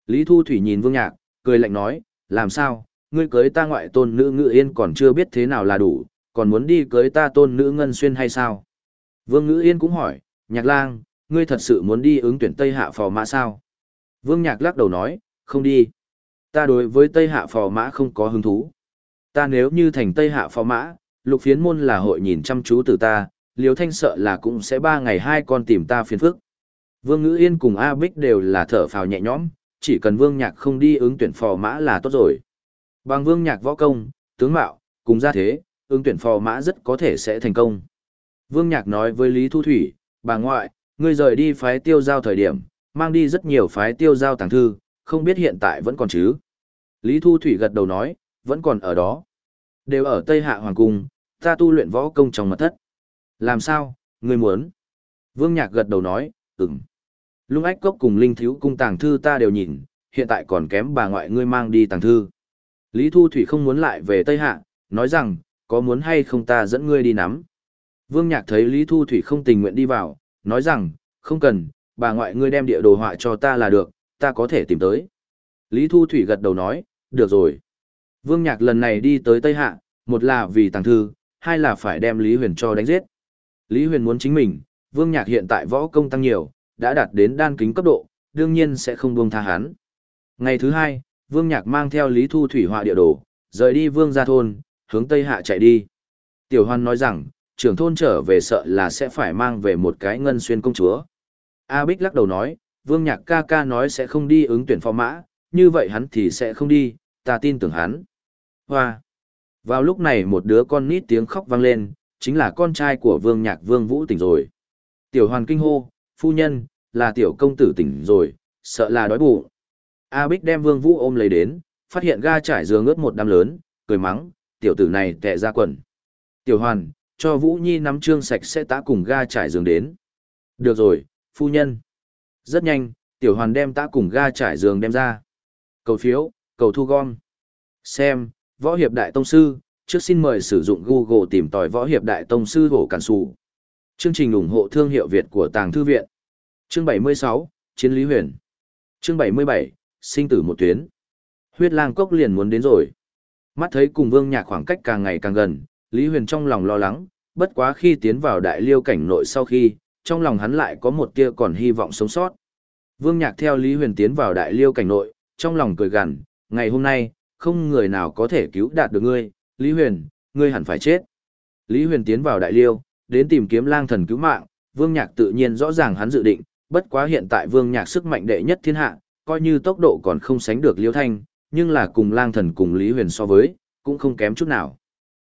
Lý Thu Thủy nhìn Vương Nhạc, cười lạnh nói, làm sao, ngươi cưới ta ngoại tôn nữ Ngự Yên còn chưa biết thế nào là đủ, còn muốn đi cưới ta tôn nữ Ngân Xuyên hay sao? Vương Ngự Yên cũng hỏi, Nhạc lang, ngươi thật sự muốn đi ứng tuyển Tây Hạ phò mã sao? Vương Nhạc lắc đầu nói, không đi. Ta đối với Tây Hạ phò mã không có hứng thú. Ta nếu như thành Tây Hạ phò mã, lục phiến môn là hội nhìn chăm chú từ ta, liều thanh sợ là cũng sẽ ba ngày hai con tìm ta phiền phức. Vương Ngữ Yên cùng A Bích đều là thở phào nhẹ nhõm, chỉ cần Vương Nhạc không đi ứng tuyển phò mã là tốt rồi. Bằng Vương Nhạc võ công, tướng mạo, cùng ra thế, ứng tuyển phò mã rất có thể sẽ thành công. Vương Nhạc nói với Lý Thu Thủy, bà ngoại, ngươi rời đi phái tiêu giao thời điểm, mang đi rất nhiều phái tiêu giao tàng thư, không biết hiện tại vẫn còn chứ. Lý Thu Thủy gật đầu nói, vẫn còn ở đó. Đều ở Tây Hạ Hoàng Cung, ta tu luyện võ công trong mật thất. Làm sao, ngươi muốn? Vương Nhạc gật đầu nói, ừm. Lung ách cốc cùng linh thiếu cung tàng thư ta đều nhìn, hiện tại còn kém bà ngoại ngươi mang đi tàng thư. Lý Thu Thủy không muốn lại về Tây Hạ, nói rằng, có muốn hay không ta dẫn ngươi đi nắm. Vương Nhạc thấy Lý Thu Thủy không tình nguyện đi vào, nói rằng, không cần, bà ngoại ngươi đem địa đồ họa cho ta là được, ta có thể tìm tới. Lý Thu Thủy gật đầu nói, được rồi. Vương Nhạc lần này đi tới Tây Hạ, một là vì tàng thư, hai là phải đem Lý Huyền cho đánh giết. Lý Huyền muốn chính mình, Vương Nhạc hiện tại võ công tăng nhiều, đã đạt đến đan kính cấp độ, đương nhiên sẽ không buông tha hắn. Ngày thứ hai, Vương Nhạc mang theo Lý Thu Thủy họa địa đồ, rời đi Vương gia thôn, hướng Tây Hạ chạy đi. Tiểu Hoan nói rằng, trưởng thôn trở về sợ là sẽ phải mang về một cái ngân xuyên công chúa. A Bích lắc đầu nói, Vương Nhạc ca ca nói sẽ không đi ứng tuyển phó mã, như vậy hắn thì sẽ không đi, ta tin tưởng hắn. Hoa! Vào lúc này một đứa con nít tiếng khóc vang lên, chính là con trai của Vương Nhạc Vương Vũ tỉnh rồi. Tiểu hoàn kinh hô, phu nhân, là tiểu công tử tỉnh rồi, sợ là đói bụng. A Bích đem Vương Vũ ôm lấy đến, phát hiện ga trải giường ướt một đám lớn, cười mắng, tiểu tử này tệ ra quần. Tiểu hoàn, cho Vũ Nhi nắm trương sạch sẽ tá cùng ga trải giường đến. Được rồi, phu nhân. Rất nhanh, tiểu hoàn đem ta cùng ga trải giường đem ra. Cầu phiếu, cầu thu gom. Xem, võ hiệp đại tông sư, trước xin mời sử dụng Google tìm tòi võ hiệp đại tông sư hổ cản sủ. Chương trình ủng hộ thương hiệu Việt của Tàng Thư Viện. Chương 76, Chiến lý huyền. Chương 77, Sinh tử một tuyến. Huyết lang cốc liền muốn đến rồi. Mắt thấy cùng vương nhạc khoảng cách càng ngày càng gần, Lý Huyền trong lòng lo lắng, bất quá khi tiến vào đại liêu cảnh nội sau khi, trong lòng hắn lại có một tia còn hy vọng sống sót. Vương Nhạc theo Lý Huyền tiến vào đại liêu cảnh nội, trong lòng cười gằn, ngày hôm nay, không người nào có thể cứu đạt được ngươi, Lý Huyền, ngươi hẳn phải chết. Lý Huyền tiến vào đại liêu, đến tìm kiếm lang thần cứu mạng, Vương Nhạc tự nhiên rõ ràng hắn dự định, bất quá hiện tại Vương Nhạc sức mạnh đệ nhất thiên hạ, coi như tốc độ còn không sánh được Liêu Thanh, nhưng là cùng lang thần cùng Lý Huyền so với, cũng không kém chút nào.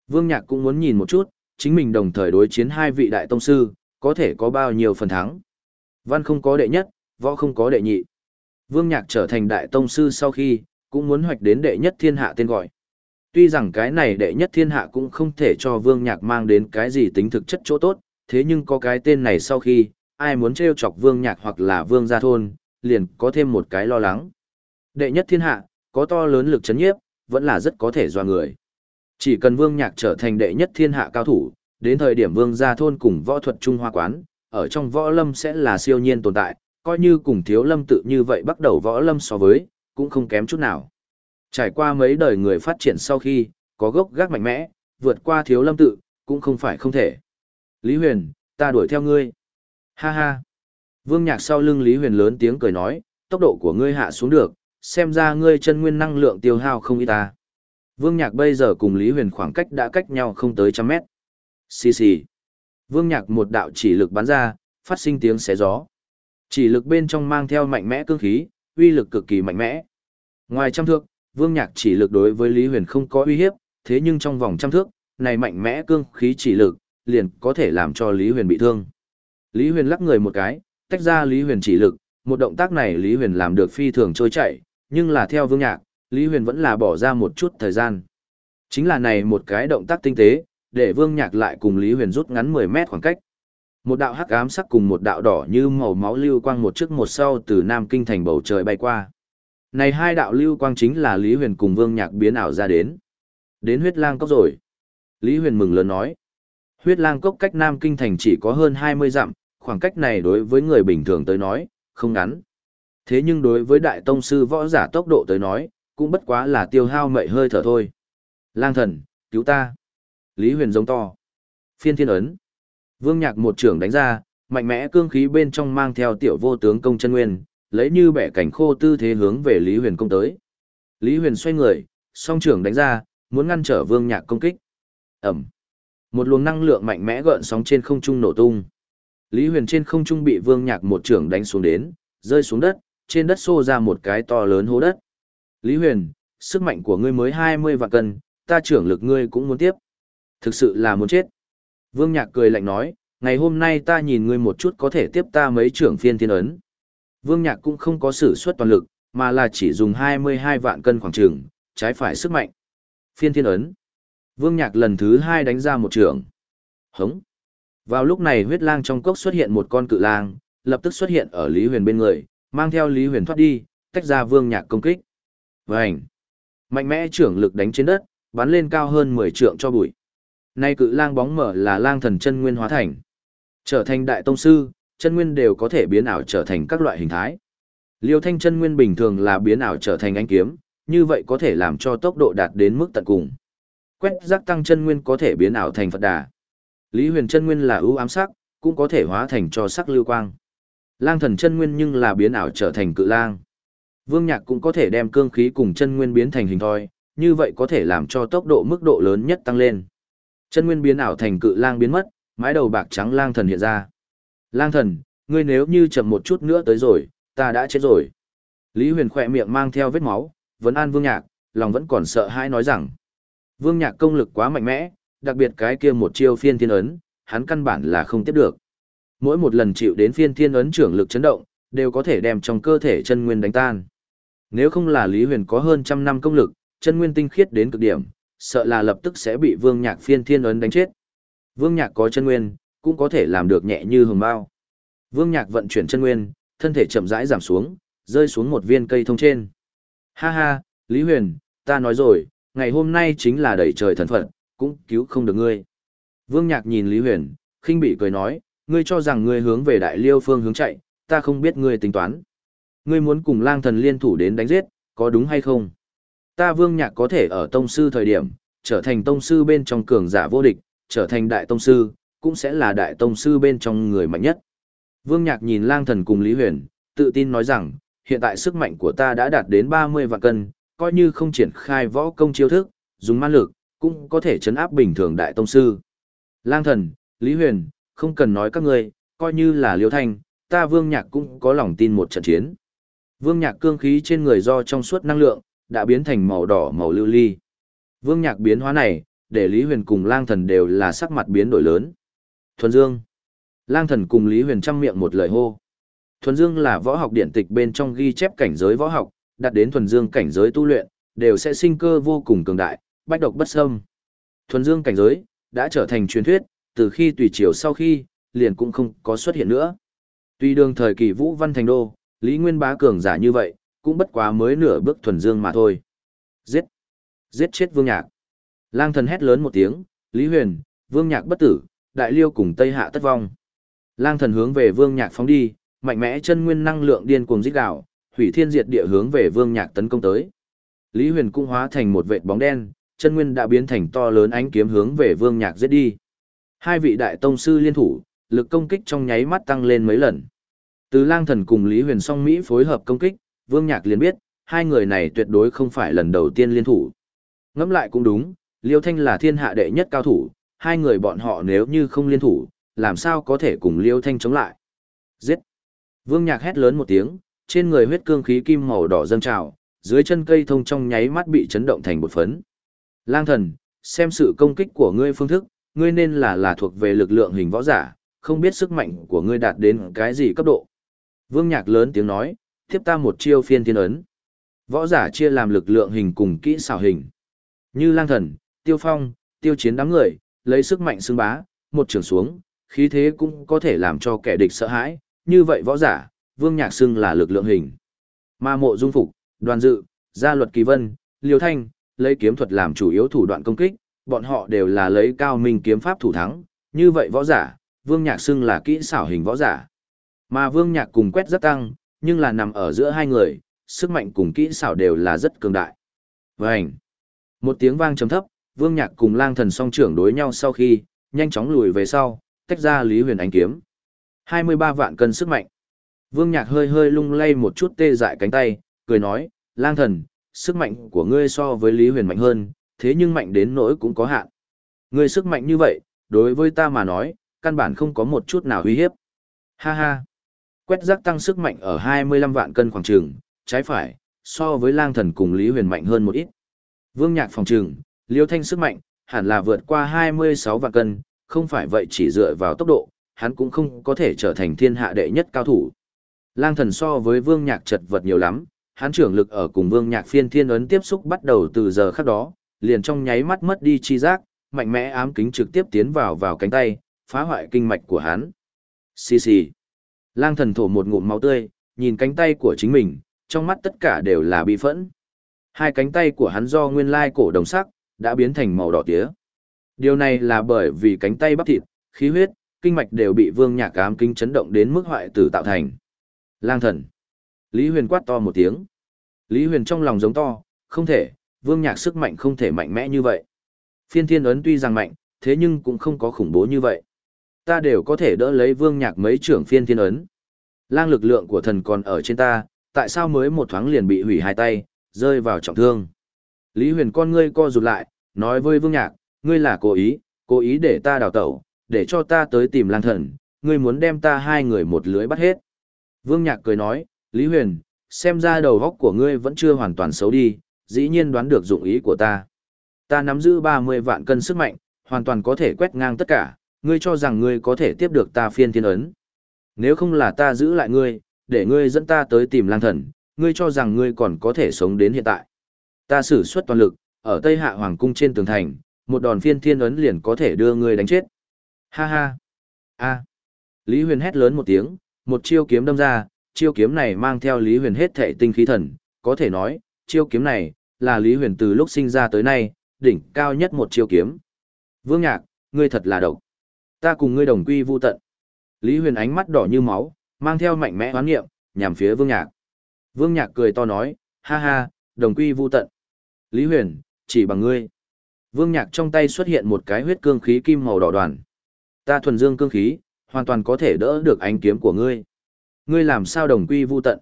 Vương Nhạc cũng muốn nhìn một chút, chính mình đồng thời đối chiến hai vị đại tông sư, có thể có bao nhiêu phần thắng. Văn không có đệ nhất, võ không có đệ nhị. Vương Nhạc trở thành đại tông sư sau khi, cũng muốn hoạch đến đệ nhất thiên hạ tên gọi. Tuy rằng cái này đệ nhất thiên hạ cũng không thể cho Vương Nhạc mang đến cái gì tính thực chất chỗ tốt, thế nhưng có cái tên này sau khi, ai muốn trêu chọc Vương Nhạc hoặc là Vương gia thôn, liền có thêm một cái lo lắng. Đệ nhất thiên hạ, có to lớn lực chấn nhiếp, vẫn là rất có thể doa người. Chỉ cần Vương Nhạc trở thành đệ nhất thiên hạ cao thủ, đến thời điểm Vương gia thôn cùng võ thuật Trung Hoa quán, ở trong võ lâm sẽ là siêu nhiên tồn tại, coi như cùng thiếu lâm tự như vậy bắt đầu võ lâm so với, cũng không kém chút nào. Trải qua mấy đời người phát triển sau khi, có gốc gác mạnh mẽ, vượt qua thiếu lâm tự, cũng không phải không thể. Lý Huyền, ta đuổi theo ngươi. Ha ha. Vương Nhạc sau lưng Lý Huyền lớn tiếng cười nói, tốc độ của ngươi hạ xuống được, xem ra ngươi chân nguyên năng lượng tiêu hao không ít ta. Vương Nhạc bây giờ cùng Lý Huyền khoảng cách đã cách nhau không tới trăm mét. Xì xì. Vương Nhạc một đạo chỉ lực bắn ra, phát sinh tiếng xé gió. Chỉ lực bên trong mang theo mạnh mẽ cương khí, uy lực cực kỳ mạnh mẽ. Ngoài trăm thước, Vương Nhạc chỉ lực đối với Lý Huyền không có uy hiếp, thế nhưng trong vòng trăm thước, này mạnh mẽ cương khí chỉ lực, liền có thể làm cho Lý Huyền bị thương. Lý Huyền lắc người một cái, tách ra Lý Huyền chỉ lực, một động tác này Lý Huyền làm được phi thường trôi chảy, nhưng là theo Vương Nhạc, Lý Huyền vẫn là bỏ ra một chút thời gian. Chính là này một cái động tác tinh tế, để Vương Nhạc lại cùng Lý Huyền rút ngắn 10 mét khoảng cách. Một đạo hắc ám sắc cùng một đạo đỏ như màu máu lưu quang một trước một sau từ Nam Kinh thành bầu trời bay qua. Này hai đạo lưu quang chính là Lý Huyền cùng Vương Nhạc biến ảo ra đến. Đến huyết lang cốc rồi. Lý Huyền mừng lớn nói. Huyết lang cốc cách Nam Kinh thành chỉ có hơn 20 dặm, khoảng cách này đối với người bình thường tới nói, không ngắn. Thế nhưng đối với đại tông sư võ giả tốc độ tới nói, cũng bất quá là tiêu hao mệ hơi thở thôi. Lang thần, cứu ta. Lý Huyền giống to. Phiên thiên ấn. Vương Nhạc một trưởng đánh ra, mạnh mẽ cương khí bên trong mang theo tiểu vô tướng công chân nguyên, lấy như bẻ cảnh khô tư thế hướng về Lý Huyền công tới. Lý Huyền xoay người, song trưởng đánh ra, muốn ngăn trở Vương Nhạc công kích. Ẩm. Một luồng năng lượng mạnh mẽ gợn sóng trên không trung nổ tung. Lý Huyền trên không trung bị Vương Nhạc một trưởng đánh xuống đến, rơi xuống đất, trên đất xô ra một cái to lớn hố đất. Lý Huyền, sức mạnh của ngươi mới 20 vạn cân, ta trưởng lực ngươi cũng muốn tiếp. Thực sự là muốn chết. Vương Nhạc cười lạnh nói, ngày hôm nay ta nhìn ngươi một chút có thể tiếp ta mấy trưởng phiên thiên ấn. Vương Nhạc cũng không có sử xuất toàn lực, mà là chỉ dùng 22 vạn cân khoảng trường, trái phải sức mạnh. Phiên thiên ấn. Vương Nhạc lần thứ hai đánh ra một trưởng. Hống. Vào lúc này huyết lang trong cốc xuất hiện một con cự lang, lập tức xuất hiện ở Lý Huyền bên người, mang theo Lý Huyền thoát đi, tách ra Vương Nhạc công kích. Vành. Mạnh mẽ trưởng lực đánh trên đất, bắn lên cao hơn 10 trượng cho bụi. Nay cự lang bóng mở là lang thần chân nguyên hóa thành. Trở thành đại tông sư, chân nguyên đều có thể biến ảo trở thành các loại hình thái. Liêu thanh chân nguyên bình thường là biến ảo trở thành ánh kiếm, như vậy có thể làm cho tốc độ đạt đến mức tận cùng. Quét giác tăng chân nguyên có thể biến ảo thành Phật đà. Lý huyền chân nguyên là ưu ám sắc, cũng có thể hóa thành cho sắc lưu quang. Lang thần chân nguyên nhưng là biến ảo trở thành cự lang. Vương Nhạc cũng có thể đem cương khí cùng chân nguyên biến thành hình thoi, như vậy có thể làm cho tốc độ mức độ lớn nhất tăng lên. Chân nguyên biến ảo thành cự lang biến mất, mái đầu bạc trắng lang thần hiện ra. Lang thần, ngươi nếu như chậm một chút nữa tới rồi, ta đã chết rồi. Lý Huyền khỏe miệng mang theo vết máu, vẫn an Vương Nhạc, lòng vẫn còn sợ hãi nói rằng. Vương Nhạc công lực quá mạnh mẽ, đặc biệt cái kia một chiêu phiên thiên ấn, hắn căn bản là không tiếp được. Mỗi một lần chịu đến phiên thiên ấn trưởng lực chấn động, đều có thể đem trong cơ thể chân nguyên đánh tan. Nếu không là Lý Huyền có hơn trăm năm công lực, chân nguyên tinh khiết đến cực điểm, sợ là lập tức sẽ bị Vương Nhạc phiên thiên ấn đánh chết. Vương Nhạc có chân nguyên, cũng có thể làm được nhẹ như hồng bao. Vương Nhạc vận chuyển chân nguyên, thân thể chậm rãi giảm xuống, rơi xuống một viên cây thông trên. Ha ha, Lý Huyền, ta nói rồi, ngày hôm nay chính là đẩy trời thần phận, cũng cứu không được ngươi. Vương Nhạc nhìn Lý Huyền, khinh bị cười nói, ngươi cho rằng ngươi hướng về đại liêu phương hướng chạy, ta không biết ngươi tính toán. Ngươi muốn cùng lang thần liên thủ đến đánh giết, có đúng hay không? Ta Vương Nhạc có thể ở tông sư thời điểm, trở thành tông sư bên trong cường giả vô địch, trở thành đại tông sư, cũng sẽ là đại tông sư bên trong người mạnh nhất. Vương Nhạc nhìn lang thần cùng Lý Huyền, tự tin nói rằng, hiện tại sức mạnh của ta đã đạt đến 30 vạn cân, coi như không triển khai võ công chiêu thức, dùng man lực, cũng có thể chấn áp bình thường đại tông sư. Lang thần, Lý Huyền, không cần nói các ngươi, coi như là Liêu Thanh, ta Vương Nhạc cũng có lòng tin một trận chiến. Vương Nhạc cương khí trên người do trong suốt năng lượng, đã biến thành màu đỏ màu lưu ly. Vương Nhạc biến hóa này, để Lý Huyền cùng Lang Thần đều là sắc mặt biến đổi lớn. Thuần Dương. Lang Thần cùng Lý Huyền chăm miệng một lời hô. Thuần Dương là võ học điện tịch bên trong ghi chép cảnh giới võ học, đạt đến thuần dương cảnh giới tu luyện, đều sẽ sinh cơ vô cùng cường đại, bách độc bất xâm. Thuần dương cảnh giới đã trở thành truyền thuyết, từ khi tùy triều sau khi, liền cũng không có xuất hiện nữa. Tuy đường thời kỳ Vũ Văn Thành Đô, Lý Nguyên bá cường giả như vậy, cũng bất quá mới nửa bước thuần dương mà thôi. Giết! Giết chết Vương Nhạc! Lang thần hét lớn một tiếng, Lý Huyền, Vương Nhạc bất tử, Đại Liêu cùng Tây Hạ tất vong. Lang thần hướng về Vương Nhạc phóng đi, mạnh mẽ chân nguyên năng lượng điên cuồng rít gào, hủy thiên diệt địa hướng về Vương Nhạc tấn công tới. Lý Huyền cũng hóa thành một vệt bóng đen, chân nguyên đã biến thành to lớn ánh kiếm hướng về Vương Nhạc giết đi. Hai vị đại tông sư liên thủ, lực công kích trong nháy mắt tăng lên mấy lần. Từ Lang Thần cùng Lý Huyền Song Mỹ phối hợp công kích, Vương Nhạc liền biết, hai người này tuyệt đối không phải lần đầu tiên liên thủ. Ngẫm lại cũng đúng, Liêu Thanh là thiên hạ đệ nhất cao thủ, hai người bọn họ nếu như không liên thủ, làm sao có thể cùng Liêu Thanh chống lại. Giết! Vương Nhạc hét lớn một tiếng, trên người huyết cương khí kim màu đỏ dâng trào, dưới chân cây thông trong nháy mắt bị chấn động thành bột phấn. Lang thần, xem sự công kích của ngươi phương thức, ngươi nên là là thuộc về lực lượng hình võ giả, không biết sức mạnh của ngươi đạt đến cái gì cấp độ. Vương Nhạc lớn tiếng nói, tiếp ta một chiêu phiên thiên ấn. Võ giả chia làm lực lượng hình cùng kỹ xảo hình. Như lang thần, tiêu phong, tiêu chiến đám người, lấy sức mạnh xưng bá, một trường xuống, khí thế cũng có thể làm cho kẻ địch sợ hãi, như vậy võ giả, vương nhạc xưng là lực lượng hình. Ma mộ dung phục, đoàn dự, gia luật kỳ vân, liều thanh, lấy kiếm thuật làm chủ yếu thủ đoạn công kích, bọn họ đều là lấy cao minh kiếm pháp thủ thắng, như vậy võ giả, vương nhạc xưng là kỹ xảo hình võ giả. Mà vương nhạc cùng quét rất tăng, nhưng là nằm ở giữa hai người, sức mạnh cùng kỹ xảo đều là rất cường đại. Vânh! Một tiếng vang trầm thấp, vương nhạc cùng lang thần song trưởng đối nhau sau khi, nhanh chóng lùi về sau, tách ra Lý Huyền ánh kiếm. 23 vạn cân sức mạnh. Vương Nhạc hơi hơi lung lay một chút tê dại cánh tay, cười nói, lang thần, sức mạnh của ngươi so với Lý Huyền mạnh hơn, thế nhưng mạnh đến nỗi cũng có hạn. Ngươi sức mạnh như vậy, đối với ta mà nói, căn bản không có một chút nào uy hiếp. Ha ha. Quét rác tăng sức mạnh ở 25 vạn cân khoảng trường, trái phải, so với lang thần cùng Lý Huyền mạnh hơn một ít. Vương Nhạc phòng trường, Liêu Thanh sức mạnh, hẳn là vượt qua 26 vạn cân, không phải vậy chỉ dựa vào tốc độ, hắn cũng không có thể trở thành thiên hạ đệ nhất cao thủ. Lang thần so với vương nhạc chật vật nhiều lắm, hắn trưởng lực ở cùng vương nhạc phiên thiên ấn tiếp xúc bắt đầu từ giờ khắc đó, liền trong nháy mắt mất đi chi giác, mạnh mẽ ám kính trực tiếp tiến vào vào cánh tay, phá hoại kinh mạch của hắn. Xì xì. Lang thần thổ một ngụm máu tươi, nhìn cánh tay của chính mình, trong mắt tất cả đều là bị phẫn. Hai cánh tay của hắn do nguyên lai cổ đồng sắc, đã biến thành màu đỏ tía. Điều này là bởi vì cánh tay bắp thịt, khí huyết, kinh mạch đều bị vương nhạc ám kinh chấn động đến mức hoại tử tạo thành. Lang thần. Lý Huyền quát to một tiếng. Lý Huyền trong lòng giống to, không thể, vương nhạc sức mạnh không thể mạnh mẽ như vậy. Phiên thiên ấn tuy rằng mạnh, thế nhưng cũng không có khủng bố như vậy. Ta đều có thể đỡ lấy vương nhạc mấy trưởng phiên thiên ấn. Lang lực lượng của thần còn ở trên ta, tại sao mới một thoáng liền bị hủy hai tay, rơi vào trọng thương. Lý Huyền con ngươi co rụt lại, nói với vương nhạc, ngươi là cố ý, cố ý để ta đào tẩu, để cho ta tới tìm lang thần, ngươi muốn đem ta hai người một lưới bắt hết. Vương Nhạc cười nói, Lý Huyền, xem ra đầu góc của ngươi vẫn chưa hoàn toàn xấu đi, dĩ nhiên đoán được dụng ý của ta. Ta nắm giữ 30 vạn cân sức mạnh, hoàn toàn có thể quét ngang tất cả, ngươi cho rằng ngươi có thể tiếp được ta phiên thiên ấn. Nếu không là ta giữ lại ngươi, để ngươi dẫn ta tới tìm lang thần, ngươi cho rằng ngươi còn có thể sống đến hiện tại. Ta sử xuất toàn lực, ở Tây Hạ Hoàng cung trên tường thành, một đòn phiên thiên ấn liền có thể đưa ngươi đánh chết. Ha ha. A. Lý Huyền hét lớn một tiếng, một chiêu kiếm đâm ra, chiêu kiếm này mang theo Lý Huyền hết thệ tinh khí thần, có thể nói, chiêu kiếm này là Lý Huyền từ lúc sinh ra tới nay, đỉnh cao nhất một chiêu kiếm. Vương Nhạc, ngươi thật là độc. Ta cùng ngươi đồng quy vu tận. Lý Huyền ánh mắt đỏ như máu, mang theo mạnh mẽ hoán nghiệm, nhằm phía Vương Nhạc. Vương Nhạc cười to nói, ha ha, đồng quy vu tận. Lý Huyền, chỉ bằng ngươi. Vương Nhạc trong tay xuất hiện một cái huyết cương khí kim màu đỏ đoàn. Ta thuần dương cương khí, hoàn toàn có thể đỡ được ánh kiếm của ngươi. Ngươi làm sao đồng quy vu tận?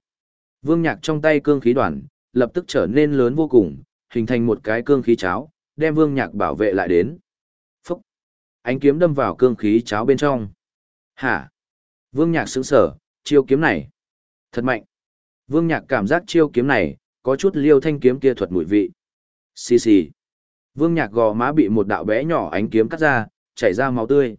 Vương Nhạc trong tay cương khí đoàn, lập tức trở nên lớn vô cùng, hình thành một cái cương khí cháo, đem Vương Nhạc bảo vệ lại đến. Ánh kiếm đâm vào cương khí cháo bên trong. Hả? Vương Nhạc sững sở, chiêu kiếm này. Thật mạnh. Vương Nhạc cảm giác chiêu kiếm này, có chút liêu thanh kiếm kia thuật mùi vị. Xì xì. Vương Nhạc gò má bị một đạo bé nhỏ ánh kiếm cắt ra, chảy ra máu tươi.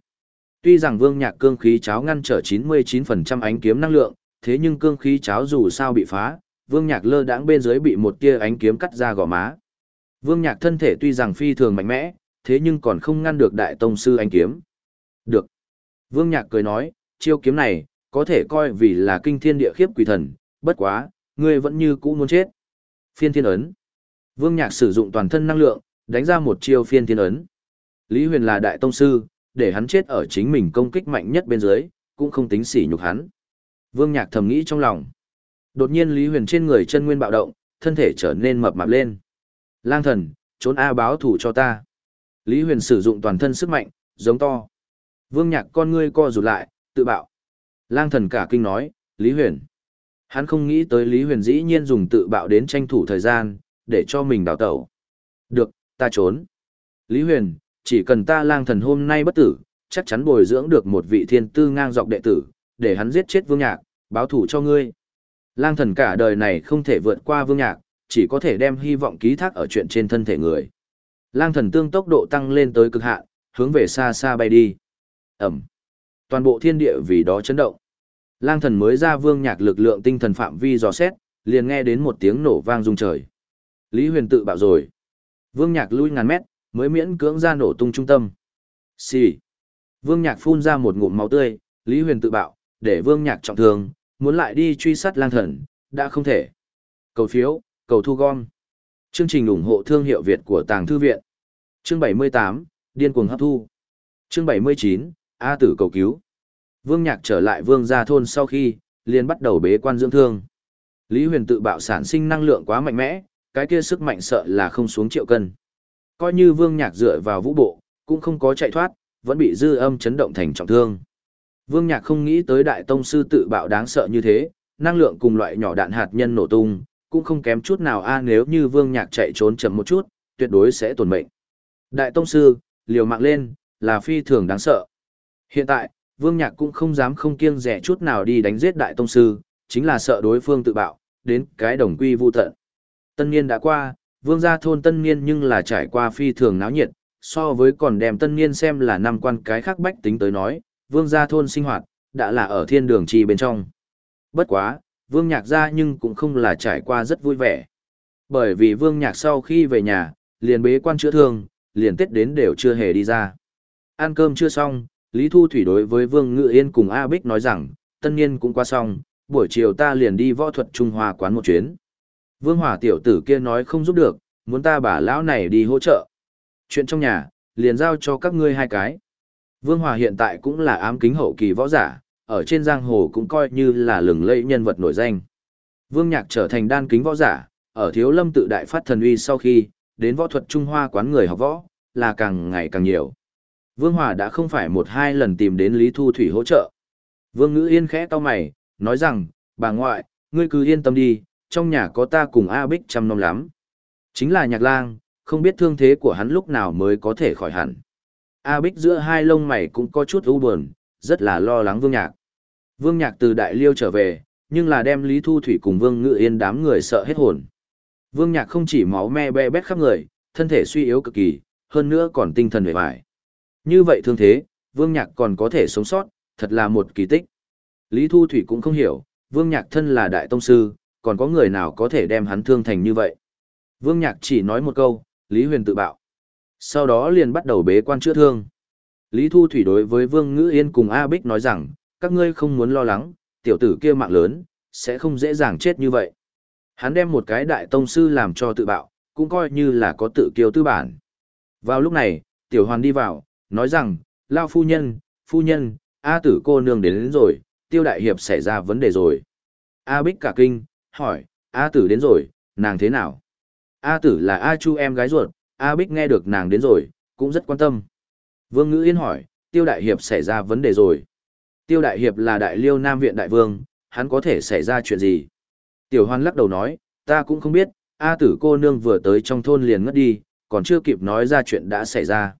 Tuy rằng Vương Nhạc cương khí cháo ngăn trở 99% ánh kiếm năng lượng, thế nhưng cương khí cháo dù sao bị phá, Vương Nhạc lơ đãng bên dưới bị một tia ánh kiếm cắt ra gò má. Vương Nhạc thân thể tuy rằng phi thường mạnh mẽ, thế nhưng còn không ngăn được đại tông sư anh kiếm. Được. Vương Nhạc cười nói, chiêu kiếm này, có thể coi vì là kinh thiên địa khiếp quỷ thần, bất quá, ngươi vẫn như cũ muốn chết. Phiên thiên ấn. Vương Nhạc sử dụng toàn thân năng lượng, đánh ra một chiêu phiên thiên ấn. Lý Huyền là đại tông sư, để hắn chết ở chính mình công kích mạnh nhất bên dưới, cũng không tính sỉ nhục hắn. Vương Nhạc thầm nghĩ trong lòng. Đột nhiên Lý Huyền trên người chân nguyên bạo động, thân thể trở nên mập mạp lên. Lang thần, trốn A báo thủ cho ta. Lý Huyền sử dụng toàn thân sức mạnh, giống to. Vương Nhạc con ngươi co rụt lại, tự bạo. Lang thần cả kinh nói, Lý Huyền. Hắn không nghĩ tới Lý Huyền dĩ nhiên dùng tự bạo đến tranh thủ thời gian, để cho mình đào tẩu. Được, ta trốn. Lý Huyền, chỉ cần ta lang thần hôm nay bất tử, chắc chắn bồi dưỡng được một vị thiên tư ngang dọc đệ tử, để hắn giết chết vương nhạc, báo thủ cho ngươi. Lang thần cả đời này không thể vượt qua vương nhạc, chỉ có thể đem hy vọng ký thác ở chuyện trên thân thể người. Lang thần tương tốc độ tăng lên tới cực hạn, hướng về xa xa bay đi. Ẩm. Toàn bộ thiên địa vì đó chấn động. Lang thần mới ra vương nhạc lực lượng tinh thần phạm vi dò xét, liền nghe đến một tiếng nổ vang rung trời. Lý huyền tự bạo rồi. Vương nhạc lui ngàn mét, mới miễn cưỡng ra nổ tung trung tâm. Xì. Vương nhạc phun ra một ngụm máu tươi, Lý huyền tự bạo, để vương nhạc trọng thương, muốn lại đi truy sát lang thần, đã không thể. Cầu phiếu, cầu thu gom. Chương trình ủng hộ thương hiệu Việt của Tàng Thư Viện. Chương 78, Điên cuồng hấp thu. Chương 79, A tử cầu cứu. Vương Nhạc trở lại vương gia thôn sau khi, liền bắt đầu bế quan dưỡng thương. Lý Huyền tự bạo sản sinh năng lượng quá mạnh mẽ, cái kia sức mạnh sợ là không xuống triệu cân. Coi như Vương Nhạc dựa vào vũ bộ, cũng không có chạy thoát, vẫn bị dư âm chấn động thành trọng thương. Vương Nhạc không nghĩ tới đại tông sư tự bạo đáng sợ như thế, năng lượng cùng loại nhỏ đạn hạt nhân nổ tung, cũng không kém chút nào a nếu như Vương Nhạc chạy trốn chậm một chút, tuyệt đối sẽ tổn mệnh. Đại tông sư, liều mạng lên, là phi thường đáng sợ. Hiện tại, Vương Nhạc cũng không dám không kiêng rẻ chút nào đi đánh giết đại tông sư, chính là sợ đối phương tự bạo, đến cái đồng quy vu tận. Tân niên đã qua, Vương gia thôn tân niên nhưng là trải qua phi thường náo nhiệt, so với còn đem tân niên xem là năm quan cái khác bách tính tới nói, Vương gia thôn sinh hoạt, đã là ở thiên đường trì bên trong. Bất quá, Vương Nhạc ra nhưng cũng không là trải qua rất vui vẻ. Bởi vì Vương Nhạc sau khi về nhà, liền bế quan chữa thương, liền Tết đến đều chưa hề đi ra. Ăn cơm chưa xong, Lý Thu Thủy đối với Vương Ngự Yên cùng A Bích nói rằng, tân niên cũng qua xong, buổi chiều ta liền đi võ thuật Trung Hoa quán một chuyến. Vương Hòa tiểu tử kia nói không giúp được, muốn ta bà lão này đi hỗ trợ. Chuyện trong nhà, liền giao cho các ngươi hai cái. Vương Hòa hiện tại cũng là ám kính hậu kỳ võ giả, ở trên giang hồ cũng coi như là lừng lẫy nhân vật nổi danh. Vương Nhạc trở thành đan kính võ giả, ở Thiếu Lâm tự đại phát thần uy sau khi, đến võ thuật Trung Hoa quán người học võ, là càng ngày càng nhiều. Vương Hòa đã không phải một hai lần tìm đến Lý Thu Thủy hỗ trợ. Vương Ngữ Yên khẽ to mày, nói rằng, bà ngoại, ngươi cứ yên tâm đi, trong nhà có ta cùng A Bích chăm nom lắm. Chính là nhạc lang, không biết thương thế của hắn lúc nào mới có thể khỏi hẳn. A Bích giữa hai lông mày cũng có chút u buồn, rất là lo lắng Vương Nhạc. Vương Nhạc từ Đại Liêu trở về, nhưng là đem Lý Thu Thủy cùng Vương Ngự Yên đám người sợ hết hồn. Vương Nhạc không chỉ máu me be bét khắp người, thân thể suy yếu cực kỳ, hơn nữa còn tinh thần hề bại. Như vậy thương thế, Vương Nhạc còn có thể sống sót, thật là một kỳ tích. Lý Thu Thủy cũng không hiểu, Vương Nhạc thân là đại tông sư, còn có người nào có thể đem hắn thương thành như vậy. Vương Nhạc chỉ nói một câu, Lý Huyền tự bạo. Sau đó liền bắt đầu bế quan chữa thương. Lý Thu Thủy đối với Vương Ngữ Yên cùng A Bích nói rằng, các ngươi không muốn lo lắng, tiểu tử kia mạng lớn, sẽ không dễ dàng chết như vậy. Hắn đem một cái đại tông sư làm cho tự bạo, cũng coi như là có tự kiêu tư bản. Vào lúc này, tiểu hoàn đi vào, nói rằng, lao phu nhân, phu nhân, A tử cô nương đến, đến rồi, tiêu đại hiệp xảy ra vấn đề rồi. A bích cả kinh, hỏi, A tử đến rồi, nàng thế nào? A tử là A chu em gái ruột, A bích nghe được nàng đến rồi, cũng rất quan tâm. Vương ngữ yên hỏi, tiêu đại hiệp xảy ra vấn đề rồi. Tiêu đại hiệp là đại liêu nam viện đại vương, hắn có thể xảy ra chuyện gì? Tiểu hoan lắc đầu nói, ta cũng không biết, A tử cô nương vừa tới trong thôn liền ngất đi, còn chưa kịp nói ra chuyện đã xảy ra.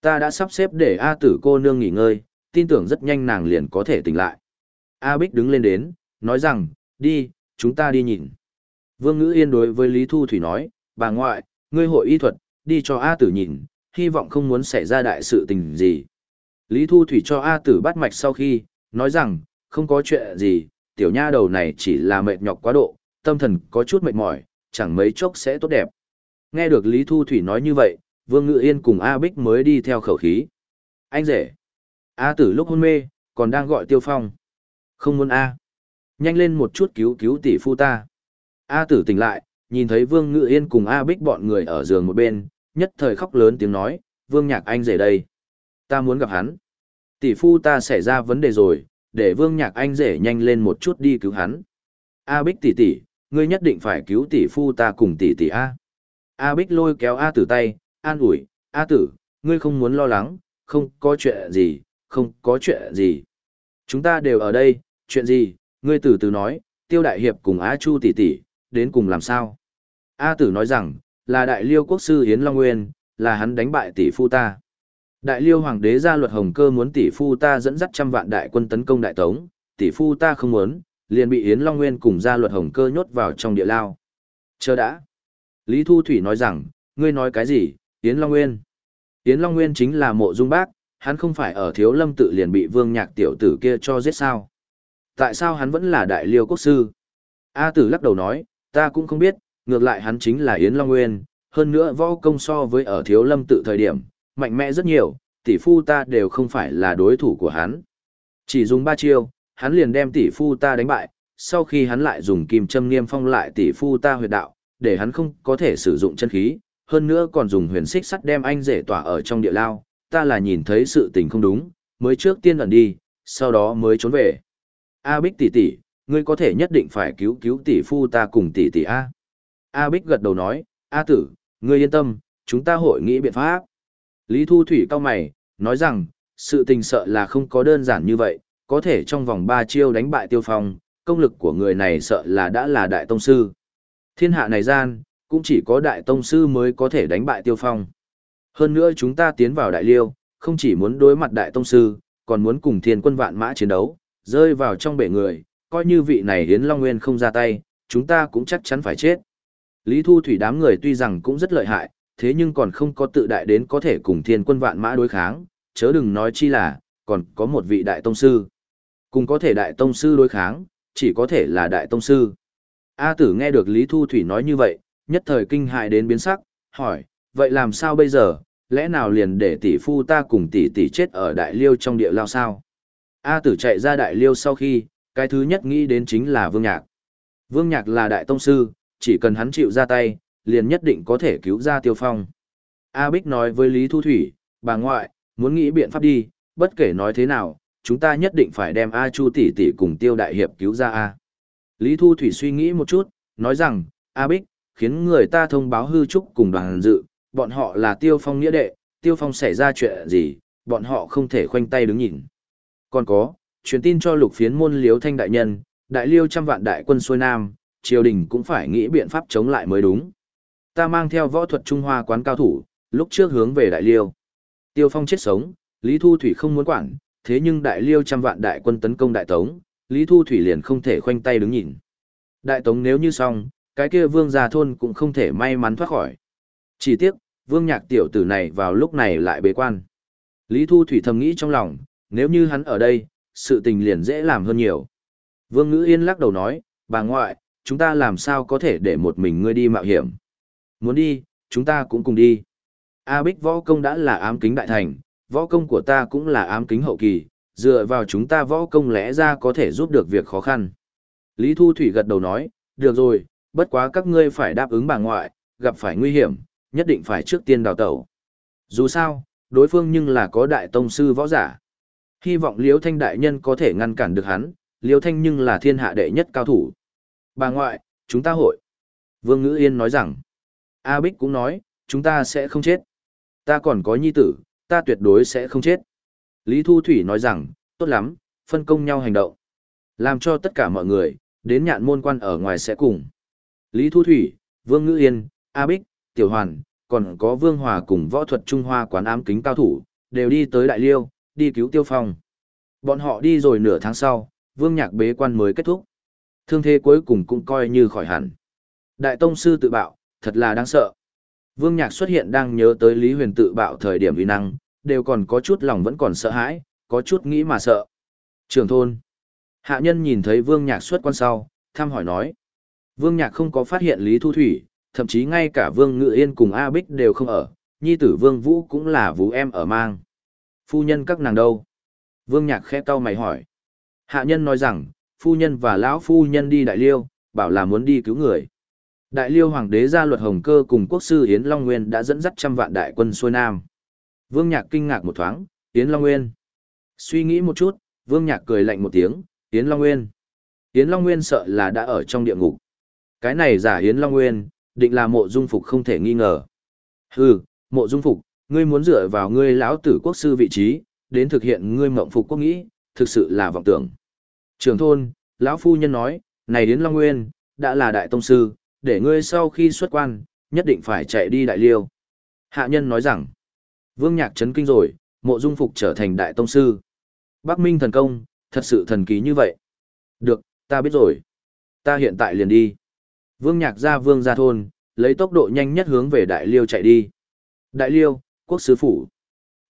Ta đã sắp xếp để A tử cô nương nghỉ ngơi, tin tưởng rất nhanh nàng liền có thể tỉnh lại. A Bích đứng lên đến, nói rằng, đi, chúng ta đi nhìn. Vương Ngữ Yên đối với Lý Thu Thủy nói, bà ngoại, ngươi hội y thuật, đi cho A tử nhìn, hy vọng không muốn xảy ra đại sự tình gì. Lý Thu Thủy cho A tử bắt mạch sau khi, nói rằng, không có chuyện gì, tiểu nha đầu này chỉ là mệt nhọc quá độ, tâm thần có chút mệt mỏi, chẳng mấy chốc sẽ tốt đẹp. Nghe được Lý Thu Thủy nói như vậy, Vương Ngự Yên cùng A Bích mới đi theo khẩu khí. Anh rể. A tử lúc hôn mê, còn đang gọi Tiêu Phong. Không muốn A. Nhanh lên một chút cứu cứu tỷ phu ta. A tử tỉnh lại, nhìn thấy Vương Ngự Yên cùng A Bích bọn người ở giường một bên, nhất thời khóc lớn tiếng nói, Vương Nhạc anh rể đây. Ta muốn gặp hắn. Tỷ phu ta xảy ra vấn đề rồi, để Vương Nhạc anh rể nhanh lên một chút đi cứu hắn. A Bích tỷ tỷ, ngươi nhất định phải cứu tỷ phu ta cùng tỷ tỷ A. A Bích lôi kéo A Tử tay, an ủi, A Tử, ngươi không muốn lo lắng, không có chuyện gì, không có chuyện gì. Chúng ta đều ở đây, chuyện gì, ngươi từ từ nói, tiêu đại hiệp cùng Á Chu tỷ tỷ, đến cùng làm sao. A Tử nói rằng, là đại liêu quốc sư Hiến Long Nguyên, là hắn đánh bại tỷ phu ta. Đại liêu hoàng đế ra luật hồng cơ muốn tỷ phu ta dẫn dắt trăm vạn đại quân tấn công đại tống, tỷ phu ta không muốn, liền bị Yến Long Nguyên cùng ra luật hồng cơ nhốt vào trong địa lao. Chờ đã. Lý Thu Thủy nói rằng, ngươi nói cái gì, Yến Long Nguyên. Yến Long Nguyên chính là mộ dung bác, hắn không phải ở thiếu lâm tự liền bị vương nhạc tiểu tử kia cho giết sao. Tại sao hắn vẫn là đại liêu quốc sư? A tử lắc đầu nói, ta cũng không biết, ngược lại hắn chính là Yến Long Nguyên, hơn nữa võ công so với ở thiếu lâm tự thời điểm, mạnh mẽ rất nhiều, tỷ phu ta đều không phải là đối thủ của hắn. Chỉ dùng ba chiêu, hắn liền đem tỷ phu ta đánh bại, sau khi hắn lại dùng kim châm niêm phong lại tỷ phu ta huyệt đạo, để hắn không có thể sử dụng chân khí, hơn nữa còn dùng huyền xích sắt đem anh rể tỏa ở trong địa lao, ta là nhìn thấy sự tình không đúng, mới trước tiên ẩn đi, sau đó mới trốn về. A Bích tỷ tỷ, ngươi có thể nhất định phải cứu cứu tỷ phu ta cùng tỷ tỷ A. A Bích gật đầu nói, A tử, ngươi yên tâm, chúng ta hội nghĩ biện pháp. Lý Thu Thủy cao mày, nói rằng, sự tình sợ là không có đơn giản như vậy, có thể trong vòng 3 chiêu đánh bại tiêu phong, công lực của người này sợ là đã là đại tông sư. Thiên hạ này gian, cũng chỉ có đại tông sư mới có thể đánh bại tiêu phong. Hơn nữa chúng ta tiến vào đại liêu, không chỉ muốn đối mặt đại tông sư, còn muốn cùng thiên quân vạn mã chiến đấu, rơi vào trong bể người, coi như vị này hiến Long Nguyên không ra tay, chúng ta cũng chắc chắn phải chết. Lý Thu Thủy đám người tuy rằng cũng rất lợi hại, thế nhưng còn không có tự đại đến có thể cùng thiên quân vạn mã đối kháng, chớ đừng nói chi là, còn có một vị đại tông sư. Cùng có thể đại tông sư đối kháng, chỉ có thể là đại tông sư. A tử nghe được Lý Thu Thủy nói như vậy, nhất thời kinh hại đến biến sắc, hỏi, vậy làm sao bây giờ, lẽ nào liền để tỷ phu ta cùng tỷ tỷ chết ở đại liêu trong địa lao sao? A tử chạy ra đại liêu sau khi, cái thứ nhất nghĩ đến chính là Vương Nhạc. Vương Nhạc là đại tông sư, chỉ cần hắn chịu ra tay, liền nhất định có thể cứu ra tiêu phong. A Bích nói với Lý Thu Thủy, bà ngoại, muốn nghĩ biện pháp đi, bất kể nói thế nào, chúng ta nhất định phải đem A Chu tỷ tỷ cùng Tiêu Đại Hiệp cứu ra A. Lý Thu Thủy suy nghĩ một chút, nói rằng, A Bích, khiến người ta thông báo hư trúc cùng đoàn dự, bọn họ là Tiêu Phong nghĩa đệ, Tiêu Phong xảy ra chuyện gì, bọn họ không thể khoanh tay đứng nhìn. Còn có, truyền tin cho lục phiến môn liếu thanh đại nhân, đại liêu trăm vạn đại quân xuôi nam, triều đình cũng phải nghĩ biện pháp chống lại mới đúng. Ta mang theo võ thuật Trung Hoa quán cao thủ, lúc trước hướng về đại liêu. Tiêu Phong chết sống, Lý Thu Thủy không muốn quản, thế nhưng đại liêu trăm vạn đại quân tấn công đại tống, Lý Thu Thủy liền không thể khoanh tay đứng nhìn. Đại tống nếu như xong, cái kia vương gia thôn cũng không thể may mắn thoát khỏi. Chỉ tiếc, vương nhạc tiểu tử này vào lúc này lại bế quan. Lý Thu Thủy thầm nghĩ trong lòng, nếu như hắn ở đây, sự tình liền dễ làm hơn nhiều. Vương Ngữ Yên lắc đầu nói, bà ngoại, chúng ta làm sao có thể để một mình ngươi đi mạo hiểm. Muốn đi, chúng ta cũng cùng đi. A Bích võ công đã là ám kính đại thành, võ công của ta cũng là ám kính hậu kỳ, dựa vào chúng ta võ công lẽ ra có thể giúp được việc khó khăn. Lý Thu Thủy gật đầu nói, được rồi, bất quá các ngươi phải đáp ứng bà ngoại, gặp phải nguy hiểm, nhất định phải trước tiên đào tẩu. Dù sao, đối phương nhưng là có đại tông sư võ giả. Hy vọng Liêu Thanh đại nhân có thể ngăn cản được hắn, Liêu Thanh nhưng là thiên hạ đệ nhất cao thủ. Bà ngoại, chúng ta hội. Vương Ngữ Yên nói rằng, A Bích cũng nói, chúng ta sẽ không chết. Ta còn có nhi tử, ta tuyệt đối sẽ không chết. Lý Thu Thủy nói rằng, tốt lắm, phân công nhau hành động. Làm cho tất cả mọi người, đến nhạn môn quan ở ngoài sẽ cùng. Lý Thu Thủy, Vương Ngữ Yên, A Bích, Tiểu Hoàn, còn có Vương Hòa cùng võ thuật Trung Hoa quán ám kính cao thủ, đều đi tới Đại Liêu, đi cứu Tiêu Phong. Bọn họ đi rồi nửa tháng sau, Vương Nhạc bế quan mới kết thúc. Thương thế cuối cùng cũng coi như khỏi hẳn. Đại Tông Sư tự bạo, thật là đáng sợ. Vương Nhạc xuất hiện đang nhớ tới Lý Huyền tự bạo thời điểm uy năng, đều còn có chút lòng vẫn còn sợ hãi, có chút nghĩ mà sợ. Trường thôn. Hạ nhân nhìn thấy Vương Nhạc xuất quan sau, thăm hỏi nói. Vương Nhạc không có phát hiện Lý Thu Thủy, thậm chí ngay cả Vương Ngự Yên cùng A Bích đều không ở, nhi tử Vương Vũ cũng là vũ em ở mang. Phu nhân các nàng đâu? Vương Nhạc khẽ cau mày hỏi. Hạ nhân nói rằng, phu nhân và lão phu nhân đi đại liêu, bảo là muốn đi cứu người. Đại liêu hoàng đế ra luật hồng cơ cùng quốc sư Yến Long Nguyên đã dẫn dắt trăm vạn đại quân xuôi nam. Vương Nhạc kinh ngạc một thoáng, Yến Long Nguyên. Suy nghĩ một chút, Vương Nhạc cười lạnh một tiếng, Yến Long Nguyên. Yến Long Nguyên sợ là đã ở trong địa ngục. Cái này giả Yến Long Nguyên, định là mộ dung phục không thể nghi ngờ. Hừ, mộ dung phục, ngươi muốn dựa vào ngươi lão tử quốc sư vị trí, đến thực hiện ngươi mộng phục quốc nghĩ, thực sự là vọng tưởng. Trưởng thôn, lão phu nhân nói, này đến Long Nguyên, đã là đại tông sư, để ngươi sau khi xuất quan, nhất định phải chạy đi đại liêu. Hạ nhân nói rằng, vương nhạc chấn kinh rồi, mộ dung phục trở thành đại tông sư. Bắc Minh thần công, thật sự thần kỳ như vậy. Được, ta biết rồi. Ta hiện tại liền đi. Vương nhạc ra vương ra thôn, lấy tốc độ nhanh nhất hướng về đại liêu chạy đi. Đại liêu, quốc sứ phủ.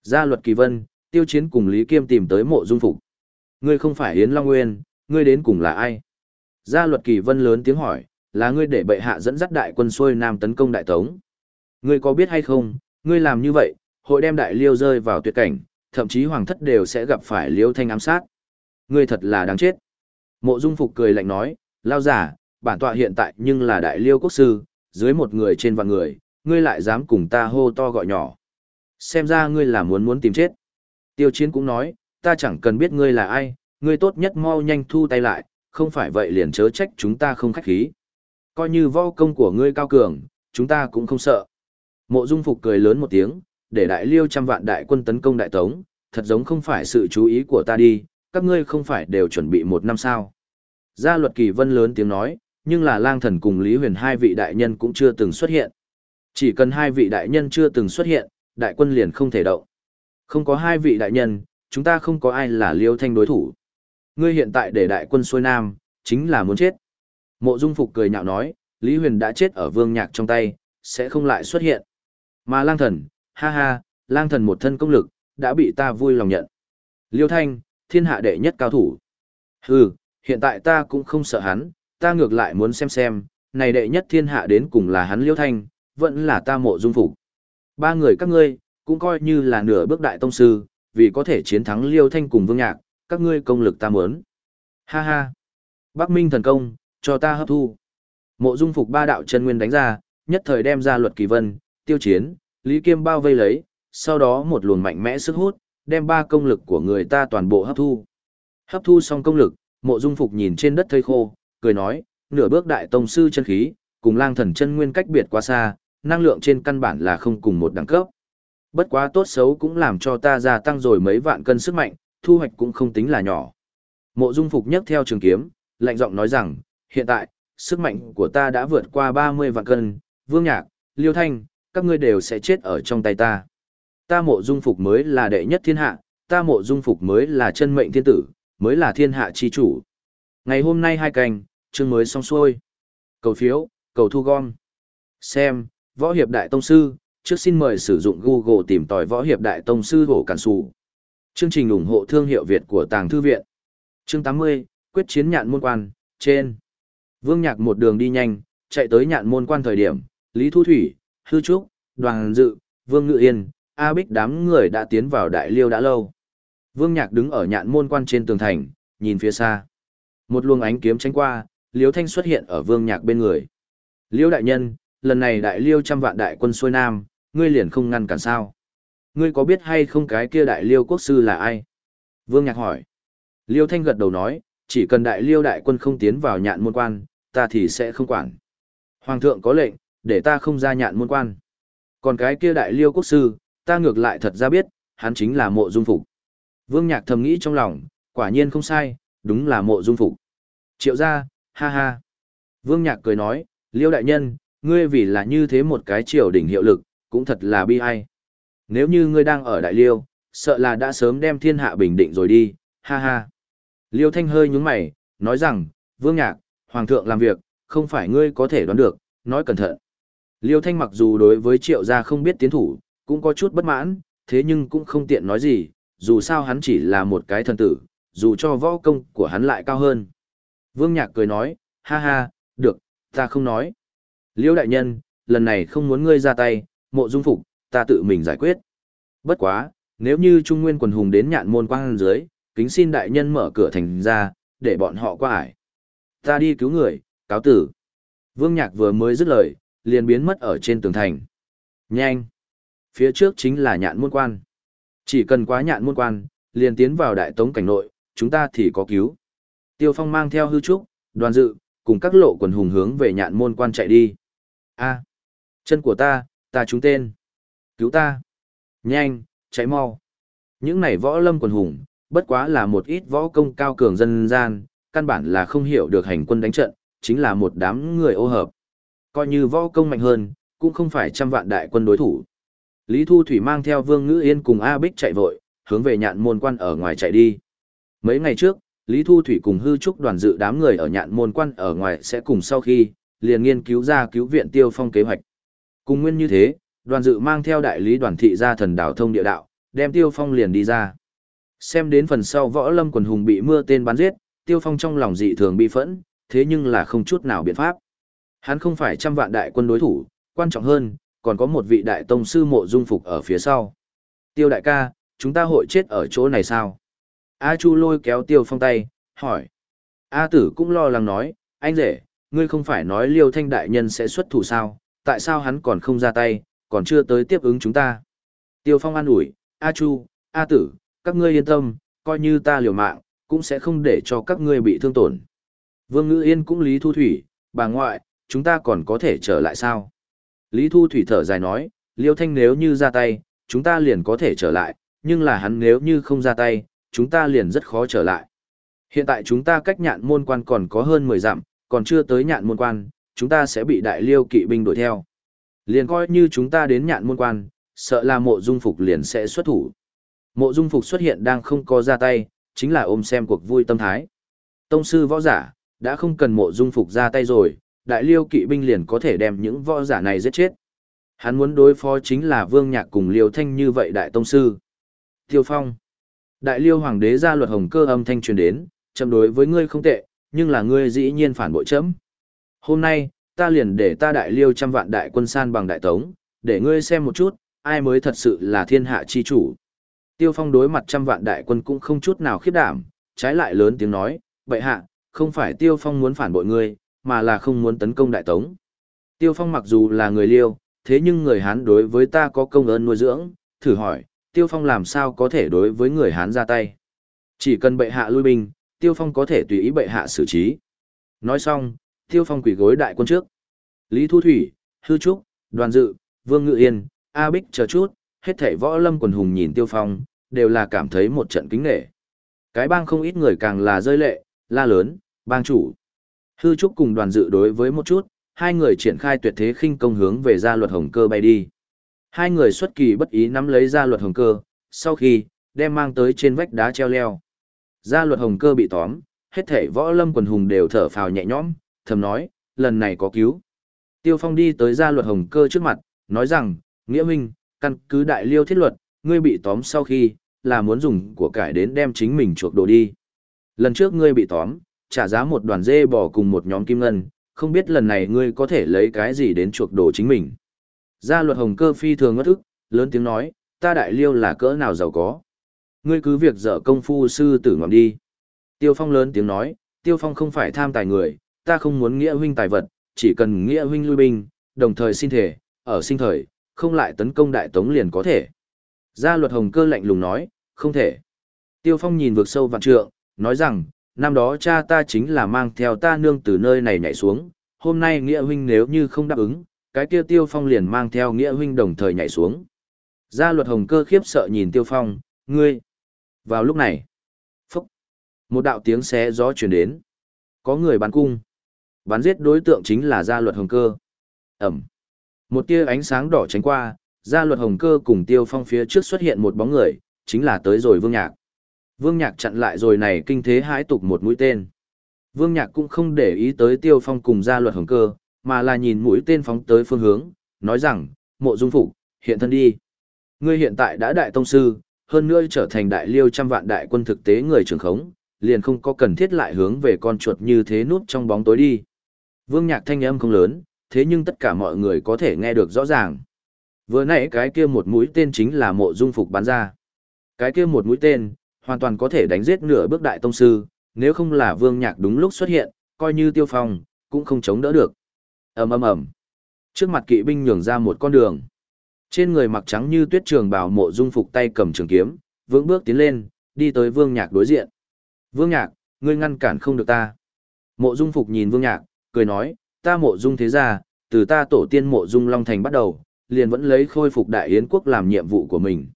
Gia luật kỳ vân, tiêu chiến cùng Lý Kiêm tìm tới mộ dung phục. Ngươi không phải Yến Long Nguyên, ngươi đến cùng là ai? Gia luật kỳ vân lớn tiếng hỏi, là ngươi để bệ hạ dẫn dắt đại quân xuôi nam tấn công đại tống. Ngươi có biết hay không, ngươi làm như vậy, hội đem đại liêu rơi vào tuyệt cảnh, thậm chí hoàng thất đều sẽ gặp phải liêu thanh ám sát. Ngươi thật là đáng chết. Mộ dung phục cười lạnh nói, lao giả, bản tọa hiện tại nhưng là đại liêu quốc sư, dưới một người trên vạn người, ngươi lại dám cùng ta hô to gọi nhỏ. Xem ra ngươi là muốn muốn tìm chết. Tiêu chiến cũng nói, ta chẳng cần biết ngươi là ai, ngươi tốt nhất mau nhanh thu tay lại, không phải vậy liền chớ trách chúng ta không khách khí. Coi như võ công của ngươi cao cường, chúng ta cũng không sợ. Mộ Dung Phục cười lớn một tiếng, để đại liêu trăm vạn đại quân tấn công đại tống, thật giống không phải sự chú ý của ta đi, các ngươi không phải đều chuẩn bị một năm sao. Gia luật kỳ vân lớn tiếng nói, nhưng là lang thần cùng Lý Huyền hai vị đại nhân cũng chưa từng xuất hiện. Chỉ cần hai vị đại nhân chưa từng xuất hiện, đại quân liền không thể động. Không có hai vị đại nhân, chúng ta không có ai là liêu thanh đối thủ. Ngươi hiện tại để đại quân xuôi nam, chính là muốn chết. Mộ Dung Phục cười nhạo nói, Lý Huyền đã chết ở vương nhạc trong tay, sẽ không lại xuất hiện. Mà lang thần, ha ha, lang thần một thân công lực, đã bị ta vui lòng nhận. Liêu Thanh, thiên hạ đệ nhất cao thủ. Hừ, hiện tại ta cũng không sợ hắn, ta ngược lại muốn xem xem, này đệ nhất thiên hạ đến cùng là hắn Liêu Thanh, vẫn là ta mộ dung phục. Ba người các ngươi, cũng coi như là nửa bước đại tông sư, vì có thể chiến thắng Liêu Thanh cùng Vương Nhạc, các ngươi công lực ta muốn. Ha ha. Bắc Minh thần công, cho ta hấp thu. Mộ Dung Phục ba đạo chân nguyên đánh ra, nhất thời đem ra luật kỳ vân, tiêu chiến, Lý Kiêm bao vây lấy, sau đó một luồng mạnh mẽ sức hút, đem ba công lực của người ta toàn bộ hấp thu. Hấp thu xong công lực, Mộ Dung Phục nhìn trên đất thây khô, cười nói, nửa bước đại tông sư chân khí, cùng lang thần chân nguyên cách biệt quá xa, năng lượng trên căn bản là không cùng một đẳng cấp. Bất quá tốt xấu cũng làm cho ta gia tăng rồi mấy vạn cân sức mạnh, thu hoạch cũng không tính là nhỏ. Mộ Dung Phục nhấc theo trường kiếm, lạnh giọng nói rằng, hiện tại, sức mạnh của ta đã vượt qua 30 vạn cân, Vương Nhạc, Liêu Thanh, các ngươi đều sẽ chết ở trong tay ta. Ta Mộ Dung Phục mới là đệ nhất thiên hạ, ta Mộ Dung Phục mới là chân mệnh thiên tử, mới là thiên hạ chi chủ. Ngày hôm nay hai canh, chương mới xong xuôi. Cầu phiếu, cầu thu gom. Xem, Võ Hiệp Đại Tông Sư, trước xin mời sử dụng Google tìm tòi Võ Hiệp Đại Tông Sư hổ cản sù Chương trình ủng hộ thương hiệu Việt của Tàng Thư Viện. Chương 80, quyết chiến nhạn môn quan, trên. Vương Nhạc một đường đi nhanh, chạy tới nhạn môn quan thời điểm, Lý Thu Thủy, Hư Trúc, Đoàn Dự, Vương Ngự Yên, A Bích đám người đã tiến vào đại liêu đã lâu. Vương Nhạc đứng ở nhạn môn quan trên tường thành, nhìn phía xa. Một luồng ánh kiếm tránh qua, Liêu Thanh xuất hiện ở Vương Nhạc bên người. Liêu đại nhân, lần này đại liêu trăm vạn đại quân xuôi nam, ngươi liền không ngăn cản sao? Ngươi có biết hay không cái kia đại liêu quốc sư là ai? Vương Nhạc hỏi. Liêu Thanh gật đầu nói, chỉ cần đại liêu đại quân không tiến vào nhạn môn quan, ta thì sẽ không quản. Hoàng thượng có lệnh, để ta không ra nhạn môn quan. Còn cái kia đại liêu quốc sư, ta ngược lại thật ra biết, hắn chính là mộ dung phục. Vương Nhạc thầm nghĩ trong lòng, quả nhiên không sai, đúng là mộ dung phục. Triệu gia, ha ha. Vương Nhạc cười nói, liêu đại nhân, ngươi vì là như thế một cái triều đỉnh hiệu lực, cũng thật là bi ai. Nếu như ngươi đang ở đại liêu, sợ là đã sớm đem thiên hạ bình định rồi đi, ha ha. Liêu Thanh hơi nhúng mày, nói rằng, Vương Nhạc, Hoàng thượng làm việc, không phải ngươi có thể đoán được, nói cẩn thận. Liêu Thanh mặc dù đối với triệu gia không biết tiến thủ, cũng có chút bất mãn, thế nhưng cũng không tiện nói gì, dù sao hắn chỉ là một cái thần tử, dù cho võ công của hắn lại cao hơn. Vương Nhạc cười nói, ha ha, được, ta không nói. Liêu đại nhân, lần này không muốn ngươi ra tay, mộ dung phục, ta tự mình giải quyết. Bất quá, nếu như Trung Nguyên quần hùng đến nhạn môn quang dưới, kính xin đại nhân mở cửa thành ra, để bọn họ qua ải. Ta đi cứu người, cáo tử. Vương Nhạc vừa mới dứt lời, liền biến mất ở trên tường thành. Nhanh! Phía trước chính là nhạn môn quan. Chỉ cần quá nhạn môn quan, liền tiến vào đại tống cảnh nội, chúng ta thì có cứu. Tiêu Phong mang theo hư trúc, đoàn dự, cùng các lộ quần hùng hướng về nhạn môn quan chạy đi. A, chân của ta, ta trúng tên. Cứu ta. Nhanh, cháy mau. Những này võ lâm quần hùng, bất quá là một ít võ công cao cường dân gian, căn bản là không hiểu được hành quân đánh trận, chính là một đám người ô hợp. Coi như võ công mạnh hơn, cũng không phải trăm vạn đại quân đối thủ. Lý Thu Thủy mang theo Vương Ngữ Yên cùng A Bích chạy vội, hướng về nhạn môn quan ở ngoài chạy đi. Mấy ngày trước, Lý Thu Thủy cùng hư trúc đoàn dự đám người ở nhạn môn quan ở ngoài sẽ cùng sau khi, liền nghiên cứu ra cứu viện tiêu phong kế hoạch. Cùng nguyên như thế, đoàn dự mang theo đại lý đoàn thị ra thần đảo thông địa đạo, đem tiêu phong liền đi ra. Xem đến phần sau võ lâm quần hùng bị mưa tên bắn giết, tiêu phong trong lòng dị thường bị phẫn, thế nhưng là không chút nào biện pháp. Hắn không phải trăm vạn đại quân đối thủ, quan trọng hơn, còn có một vị đại tông sư mộ dung phục ở phía sau. Tiêu đại ca, chúng ta hội chết ở chỗ này sao? A Chu lôi kéo tiêu phong tay, hỏi. A tử cũng lo lắng nói, anh rể, ngươi không phải nói liêu thanh đại nhân sẽ xuất thủ sao, tại sao hắn còn không ra tay, còn chưa tới tiếp ứng chúng ta? Tiêu phong an ủi, A Chu, A tử, các ngươi yên tâm, coi như ta liều mạng, cũng sẽ không để cho các ngươi bị thương tổn. Vương Ngữ Yên cũng Lý Thu Thủy, bà ngoại, chúng ta còn có thể trở lại sao? Lý Thu Thủy thở dài nói, Liêu Thanh nếu như ra tay, chúng ta liền có thể trở lại, nhưng là hắn nếu như không ra tay, chúng ta liền rất khó trở lại. Hiện tại chúng ta cách nhạn môn quan còn có hơn 10 dặm, còn chưa tới nhạn môn quan, chúng ta sẽ bị đại liêu kỵ binh đuổi theo. Liền coi như chúng ta đến nhạn môn quan, sợ là mộ dung phục liền sẽ xuất thủ. Mộ dung phục xuất hiện đang không có ra tay, chính là ôm xem cuộc vui tâm thái. Tông sư võ giả, đã không cần mộ dung phục ra tay rồi, đại liêu kỵ binh liền có thể đem những võ giả này giết chết. Hắn muốn đối phó chính là vương nhạc cùng liêu thanh như vậy đại tông sư. Tiêu phong. Đại liêu hoàng đế ra luật hồng cơ âm thanh truyền đến, châm đối với ngươi không tệ, nhưng là ngươi dĩ nhiên phản bội chấm. Hôm nay, ta liền để ta đại liêu trăm vạn đại quân san bằng đại tống, để ngươi xem một chút, ai mới thật sự là thiên hạ chi chủ. Tiêu phong đối mặt trăm vạn đại quân cũng không chút nào khiếp đảm, trái lại lớn tiếng nói, bệ hạ, không phải tiêu phong muốn phản bội ngươi, mà là không muốn tấn công đại tống. Tiêu phong mặc dù là người liêu, thế nhưng người Hán đối với ta có công ơn nuôi dưỡng, thử hỏi, tiêu phong làm sao có thể đối với người Hán ra tay. Chỉ cần bệ hạ lui binh, tiêu phong có thể tùy ý bệ hạ xử trí. Nói xong, tiêu phong quỷ gối đại quân trước. Lý Thu Thủy, Hư Trúc, Đoàn Dự, Vương Ngự Yên, A Bích chờ chút, hết thảy võ lâm quần hùng nhìn tiêu phong, đều là cảm thấy một trận kính nể. Cái bang không ít người càng là rơi lệ, la lớn, bang chủ. Hư Trúc cùng đoàn dự đối với một chút, hai người triển khai tuyệt thế khinh công hướng về gia luật hồng cơ bay đi. Hai người xuất kỳ bất ý nắm lấy gia luật hồng cơ, sau khi, đem mang tới trên vách đá treo leo. Gia luật hồng cơ bị tóm, hết thảy võ lâm quần hùng đều thở phào nhẹ nhõm, thầm nói, lần này có cứu. Tiêu Phong đi tới gia luật hồng cơ trước mặt, nói rằng, nghĩa minh, căn cứ đại liêu thiết luật, ngươi bị tóm sau khi, là muốn dùng của cải đến đem chính mình chuộc đồ đi. Lần trước ngươi bị tóm, trả giá một đoàn dê bò cùng một nhóm kim ngân, không biết lần này ngươi có thể lấy cái gì đến chuộc đồ chính mình. Gia luật hồng cơ phi thường ngất ức, lớn tiếng nói, ta đại liêu là cỡ nào giàu có. Ngươi cứ việc dở công phu sư tử ngọm đi. Tiêu phong lớn tiếng nói, tiêu phong không phải tham tài người, ta không muốn nghĩa huynh tài vật, chỉ cần nghĩa huynh lui binh, đồng thời xin thể, ở sinh thời, không lại tấn công đại tống liền có thể. Gia luật hồng cơ lạnh lùng nói, không thể. Tiêu phong nhìn vượt sâu vạn trượng, nói rằng, năm đó cha ta chính là mang theo ta nương từ nơi này nhảy xuống, hôm nay nghĩa huynh nếu như không đáp ứng, cái kia tiêu phong liền mang theo nghĩa huynh đồng thời nhảy xuống. Gia luật hồng cơ khiếp sợ nhìn tiêu phong, ngươi. Vào lúc này, phúc, một đạo tiếng xé gió truyền đến. Có người bắn cung. Bắn giết đối tượng chính là gia luật hồng cơ. Ẩm. Một tia ánh sáng đỏ tránh qua, gia luật hồng cơ cùng tiêu phong phía trước xuất hiện một bóng người, chính là tới rồi vương nhạc. Vương nhạc chặn lại rồi này kinh thế hãi tục một mũi tên. Vương nhạc cũng không để ý tới tiêu phong cùng gia luật hồng cơ, mà là nhìn mũi tên phóng tới phương hướng, nói rằng, mộ dung phục, hiện thân đi. Ngươi hiện tại đã đại tông sư, hơn nữa trở thành đại liêu trăm vạn đại quân thực tế người trưởng khống, liền không có cần thiết lại hướng về con chuột như thế nút trong bóng tối đi. Vương nhạc thanh âm không lớn, thế nhưng tất cả mọi người có thể nghe được rõ ràng. Vừa nãy cái kia một mũi tên chính là mộ dung phục bắn ra. Cái kia một mũi tên, hoàn toàn có thể đánh giết nửa bước đại tông sư, nếu không là vương nhạc đúng lúc xuất hiện, coi như tiêu phong, cũng không chống đỡ được. ầm ầm ầm Trước mặt kỵ binh nhường ra một con đường. Trên người mặc trắng như tuyết trường bào mộ dung phục tay cầm trường kiếm, vững bước tiến lên, đi tới vương nhạc đối diện. Vương nhạc, ngươi ngăn cản không được ta. Mộ dung phục nhìn vương nhạc, cười nói, ta mộ dung thế gia, từ ta tổ tiên mộ dung Long Thành bắt đầu, liền vẫn lấy khôi phục đại yến quốc làm nhiệm vụ của mình.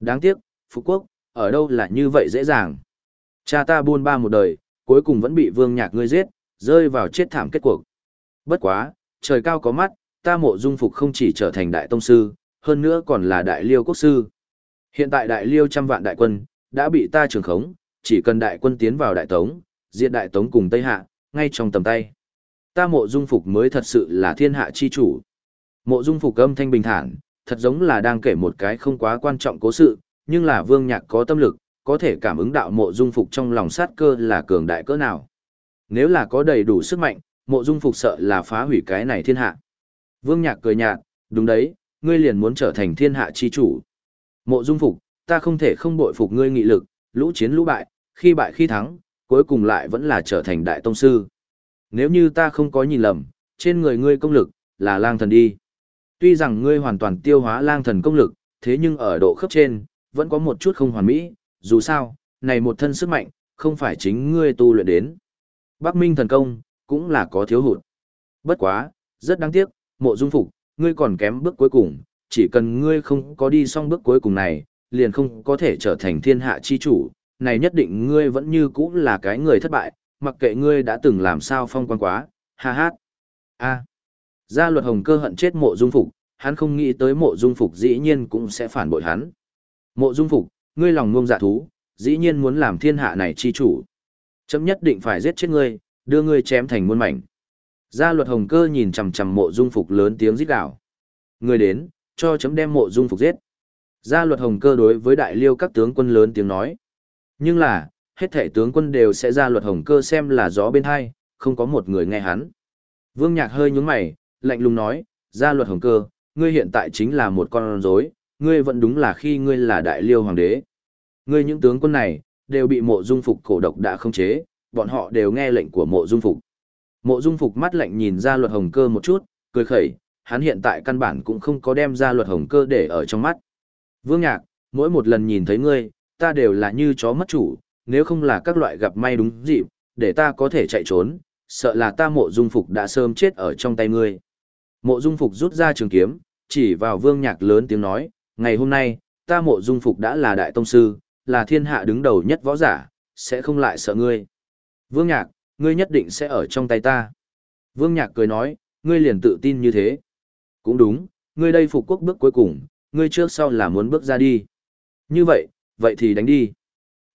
Đáng tiếc, Phú Quốc, ở đâu là như vậy dễ dàng. Cha ta buôn ba một đời, cuối cùng vẫn bị vương nhạc ngươi giết, rơi vào chết thảm kết cuộc. Bất quá, trời cao có mắt, ta mộ dung phục không chỉ trở thành đại tông sư, hơn nữa còn là đại liêu quốc sư. Hiện tại đại liêu trăm vạn đại quân, đã bị ta trường khống, chỉ cần đại quân tiến vào đại tống, diệt đại tống cùng Tây Hạ, ngay trong tầm tay. Ta mộ dung phục mới thật sự là thiên hạ chi chủ. Mộ dung phục âm thanh bình thản, thật giống là đang kể một cái không quá quan trọng cố sự, nhưng là vương nhạc có tâm lực, có thể cảm ứng đạo mộ dung phục trong lòng sát cơ là cường đại cỡ nào. Nếu là có đầy đủ sức mạnh, mộ dung phục sợ là phá hủy cái này thiên hạ. Vương nhạc cười nhạt, đúng đấy, ngươi liền muốn trở thành thiên hạ chi chủ. Mộ dung phục, ta không thể không bội phục ngươi nghị lực, lũ chiến lũ bại, khi bại khi thắng, cuối cùng lại vẫn là trở thành đại tông sư. Nếu như ta không có nhìn lầm, trên người ngươi công lực, là lang thần đi. Tuy rằng ngươi hoàn toàn tiêu hóa lang thần công lực, thế nhưng ở độ khớp trên, vẫn có một chút không hoàn mỹ, dù sao, này một thân sức mạnh, không phải chính ngươi tu luyện đến. Bắc Minh thần công, cũng là có thiếu hụt. Bất quá, rất đáng tiếc, mộ dung phục, ngươi còn kém bước cuối cùng, chỉ cần ngươi không có đi xong bước cuối cùng này, liền không có thể trở thành thiên hạ chi chủ, này nhất định ngươi vẫn như cũ là cái người thất bại, mặc kệ ngươi đã từng làm sao phong quan quá, ha hát. A. Gia luật hồng cơ hận chết mộ dung phục, hắn không nghĩ tới mộ dung phục dĩ nhiên cũng sẽ phản bội hắn. Mộ dung phục, ngươi lòng ngông dạ thú, dĩ nhiên muốn làm thiên hạ này chi chủ. Chấm nhất định phải giết chết ngươi, đưa ngươi chém thành muôn mảnh. Gia luật hồng cơ nhìn chằm chằm mộ dung phục lớn tiếng rít gào. Ngươi đến, cho chấm đem mộ dung phục giết. Gia luật hồng cơ đối với đại liêu các tướng quân lớn tiếng nói. Nhưng là, hết thể tướng quân đều sẽ ra luật hồng cơ xem là gió bên hai, không có một người nghe hắn. Vương Nhạc hơi nhúng mày, lạnh lùng nói, ra luật hồng cơ, ngươi hiện tại chính là một con rối, ngươi vẫn đúng là khi ngươi là đại liêu hoàng đế. Ngươi những tướng quân này, đều bị mộ dung phục cổ độc đã không chế, bọn họ đều nghe lệnh của mộ dung phục. Mộ dung phục mắt lạnh nhìn ra luật hồng cơ một chút, cười khẩy, hắn hiện tại căn bản cũng không có đem ra luật hồng cơ để ở trong mắt. Vương Nhạc, mỗi một lần nhìn thấy ngươi, ta đều là như chó mất chủ, nếu không là các loại gặp may đúng dịp, để ta có thể chạy trốn, sợ là ta mộ dung phục đã sớm chết ở trong tay ngươi. Mộ dung phục rút ra trường kiếm, chỉ vào vương nhạc lớn tiếng nói, ngày hôm nay, ta mộ dung phục đã là đại tông sư, là thiên hạ đứng đầu nhất võ giả, sẽ không lại sợ ngươi. Vương nhạc, ngươi nhất định sẽ ở trong tay ta. Vương nhạc cười nói, ngươi liền tự tin như thế. Cũng đúng, ngươi đây phục quốc bước cuối cùng, ngươi trước sau là muốn bước ra đi. Như vậy, vậy thì đánh đi.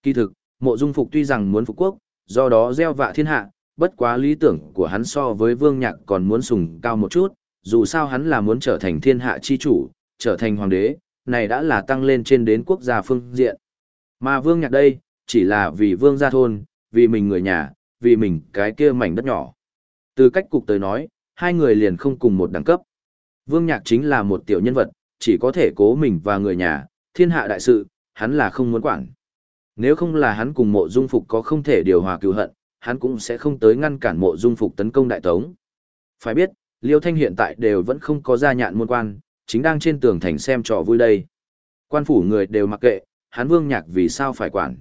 Kỳ thực, mộ dung phục tuy rằng muốn phục quốc, do đó gieo vạ thiên hạ, bất quá lý tưởng của hắn so với vương nhạc còn muốn sùng cao một chút, dù sao hắn là muốn trở thành thiên hạ chi chủ, trở thành hoàng đế, này đã là tăng lên trên đến quốc gia phương diện. Mà vương nhạc đây, chỉ là vì vương gia thôn, vì mình người nhà, vì mình cái kia mảnh đất nhỏ. Từ cách cục tới nói, hai người liền không cùng một đẳng cấp. Vương nhạc chính là một tiểu nhân vật, chỉ có thể cố mình và người nhà, thiên hạ đại sự, hắn là không muốn quản. Nếu không là hắn cùng mộ dung phục có không thể điều hòa cựu hận, hắn cũng sẽ không tới ngăn cản mộ dung phục tấn công đại tống. Phải biết, Liêu Thanh hiện tại đều vẫn không có gia nhạn môn quan, chính đang trên tường thành xem trò vui đây. Quan phủ người đều mặc kệ, hắn vương nhạc vì sao phải quản.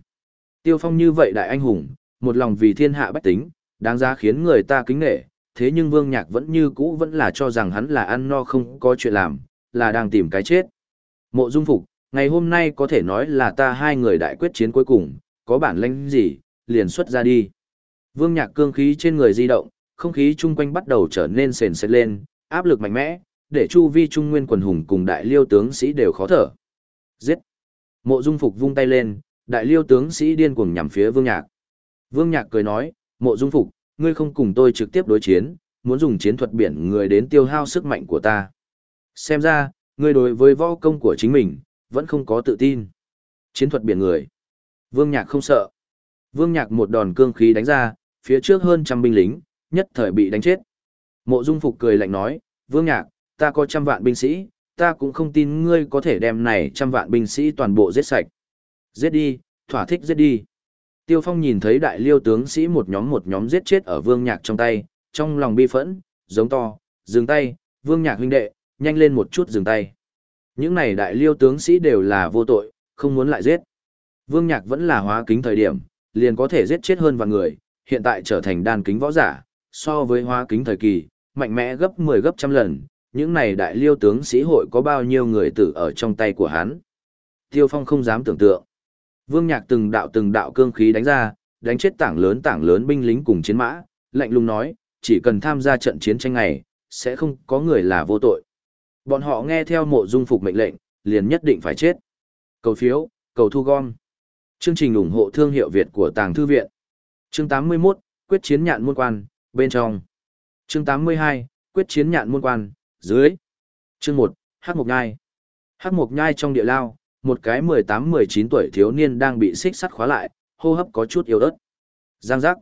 Tiêu phong như vậy đại anh hùng, một lòng vì thiên hạ bách tính, đáng giá khiến người ta kính nghệ, thế nhưng vương nhạc vẫn như cũ vẫn là cho rằng hắn là ăn no không có chuyện làm, là đang tìm cái chết. Mộ dung phục, ngày hôm nay có thể nói là ta hai người đại quyết chiến cuối cùng, có bản lĩnh gì, liền xuất ra đi. Vương nhạc cương khí trên người di động, không khí chung quanh bắt đầu trở nên sền sệt lên, áp lực mạnh mẽ, để chu vi trung nguyên quần hùng cùng đại liêu tướng sĩ đều khó thở. Giết! Mộ dung phục vung tay lên, đại liêu tướng sĩ điên cuồng nhằm phía vương nhạc. Vương nhạc cười nói, mộ dung phục, ngươi không cùng tôi trực tiếp đối chiến, muốn dùng chiến thuật biển người đến tiêu hao sức mạnh của ta. Xem ra, ngươi đối với võ công của chính mình, vẫn không có tự tin. Chiến thuật biển người. Vương Nhạc không sợ. Vương Nhạc một đòn cương khí đánh ra, phía trước hơn trăm binh lính, nhất thời bị đánh chết. Mộ Dung Phục cười lạnh nói, Vương Nhạc, ta có trăm vạn binh sĩ, ta cũng không tin ngươi có thể đem này trăm vạn binh sĩ toàn bộ giết sạch. Giết đi, thỏa thích giết đi. Tiêu Phong nhìn thấy đại liêu tướng sĩ một nhóm một nhóm giết chết ở Vương Nhạc trong tay, trong lòng bi phẫn, giống to, dừng tay, Vương Nhạc huynh đệ, nhanh lên một chút dừng tay. Những này đại liêu tướng sĩ đều là vô tội, không muốn lại giết. Vương Nhạc vẫn là hóa kính thời điểm, liền có thể giết chết hơn vạn người, hiện tại trở thành đan kính võ giả, so với hóa kính thời kỳ, mạnh mẽ gấp 10 gấp trăm lần, những này đại liêu tướng sĩ hội có bao nhiêu người tử ở trong tay của hắn. Tiêu Phong không dám tưởng tượng. Vương Nhạc từng đạo từng đạo cương khí đánh ra, đánh chết tảng lớn tảng lớn binh lính cùng chiến mã, lạnh lùng nói, chỉ cần tham gia trận chiến tranh này, sẽ không có người là vô tội. Bọn họ nghe theo mộ dung phục mệnh lệnh, liền nhất định phải chết. Cầu phiếu, cầu thu gom. Chương trình ủng hộ thương hiệu Việt của Tàng Thư Viện. Chương 81, Quyết chiến nhạn môn quan, bên trong. Chương 82, Quyết chiến nhạn môn quan, dưới. Chương 1, Hắc Mộc Nhai. Hắc Mộc Nhai trong địa lao, một cái 18-19 tuổi thiếu niên đang bị xích sắt khóa lại, hô hấp có chút yếu ớt. Giang giác.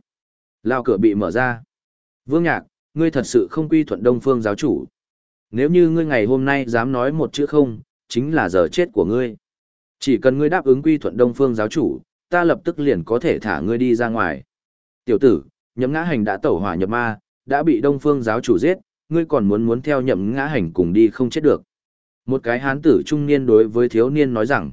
Lao cửa bị mở ra. Vương Nhạc, ngươi thật sự không quy thuận Đông Phương giáo chủ. Nếu như ngươi ngày hôm nay dám nói một chữ không, chính là giờ chết của ngươi. Chỉ cần ngươi đáp ứng quy thuận Đông Phương giáo chủ, ta lập tức liền có thể thả ngươi đi ra ngoài. Tiểu tử, nhậm ngã hành đã tẩu hỏa nhập ma, đã bị Đông Phương giáo chủ giết, ngươi còn muốn muốn theo nhậm ngã hành cùng đi không chết được. Một cái hán tử trung niên đối với thiếu niên nói rằng,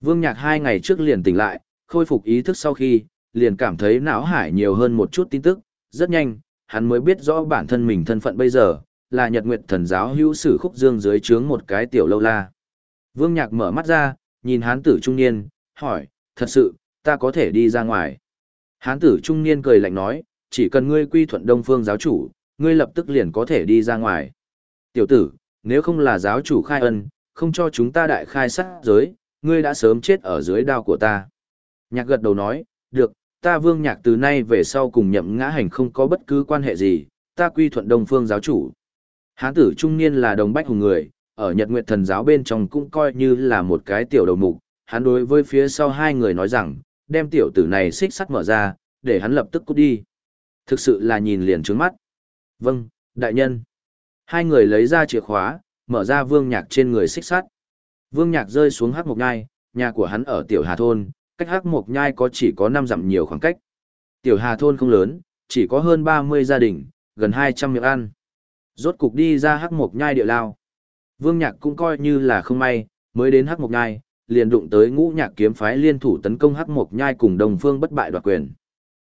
Vương Nhạc hai ngày trước liền tỉnh lại, khôi phục ý thức sau khi, liền cảm thấy não hải nhiều hơn một chút tin tức, rất nhanh, hắn mới biết rõ bản thân mình thân phận bây giờ, là Nhật Nguyệt Thần giáo hữu sử khúc dương dưới trướng một cái tiểu lâu la. Vương Nhạc mở mắt ra, nhìn hán tử trung niên, hỏi, thật sự, ta có thể đi ra ngoài. Hán tử trung niên cười lạnh nói, chỉ cần ngươi quy thuận đông phương giáo chủ, ngươi lập tức liền có thể đi ra ngoài. Tiểu tử, nếu không là giáo chủ khai ân, không cho chúng ta đại khai sát giới, ngươi đã sớm chết ở dưới đao của ta. Nhạc gật đầu nói, được, ta vương nhạc từ nay về sau cùng nhậm ngã hành không có bất cứ quan hệ gì, ta quy thuận đông phương giáo chủ. Hán tử trung niên là đồng bách hùng người, ở Nhật Nguyệt Thần giáo bên trong cũng coi như là một cái tiểu đầu mục, hắn đối với phía sau hai người nói rằng, đem tiểu tử này xích sắt mở ra, để hắn lập tức cút đi. Thực sự là nhìn liền trướng mắt. Vâng, đại nhân. Hai người lấy ra chìa khóa, mở ra vương nhạc trên người xích sắt. Vương nhạc rơi xuống hắc mộc nhai, nhà của hắn ở tiểu hà thôn, cách hắc mộc nhai có chỉ có 5 dặm nhiều khoảng cách. Tiểu hà thôn không lớn, chỉ có hơn 30 gia đình, gần 200 miệng ăn. Rốt cục đi ra hắc mộc nhai địa lao. Vương Nhạc cũng coi như là không may, mới đến hắc mộc nhai, liền đụng tới ngũ nhạc kiếm phái liên thủ tấn công hắc mộc nhai cùng Đông Phương bất bại đoạt quyền.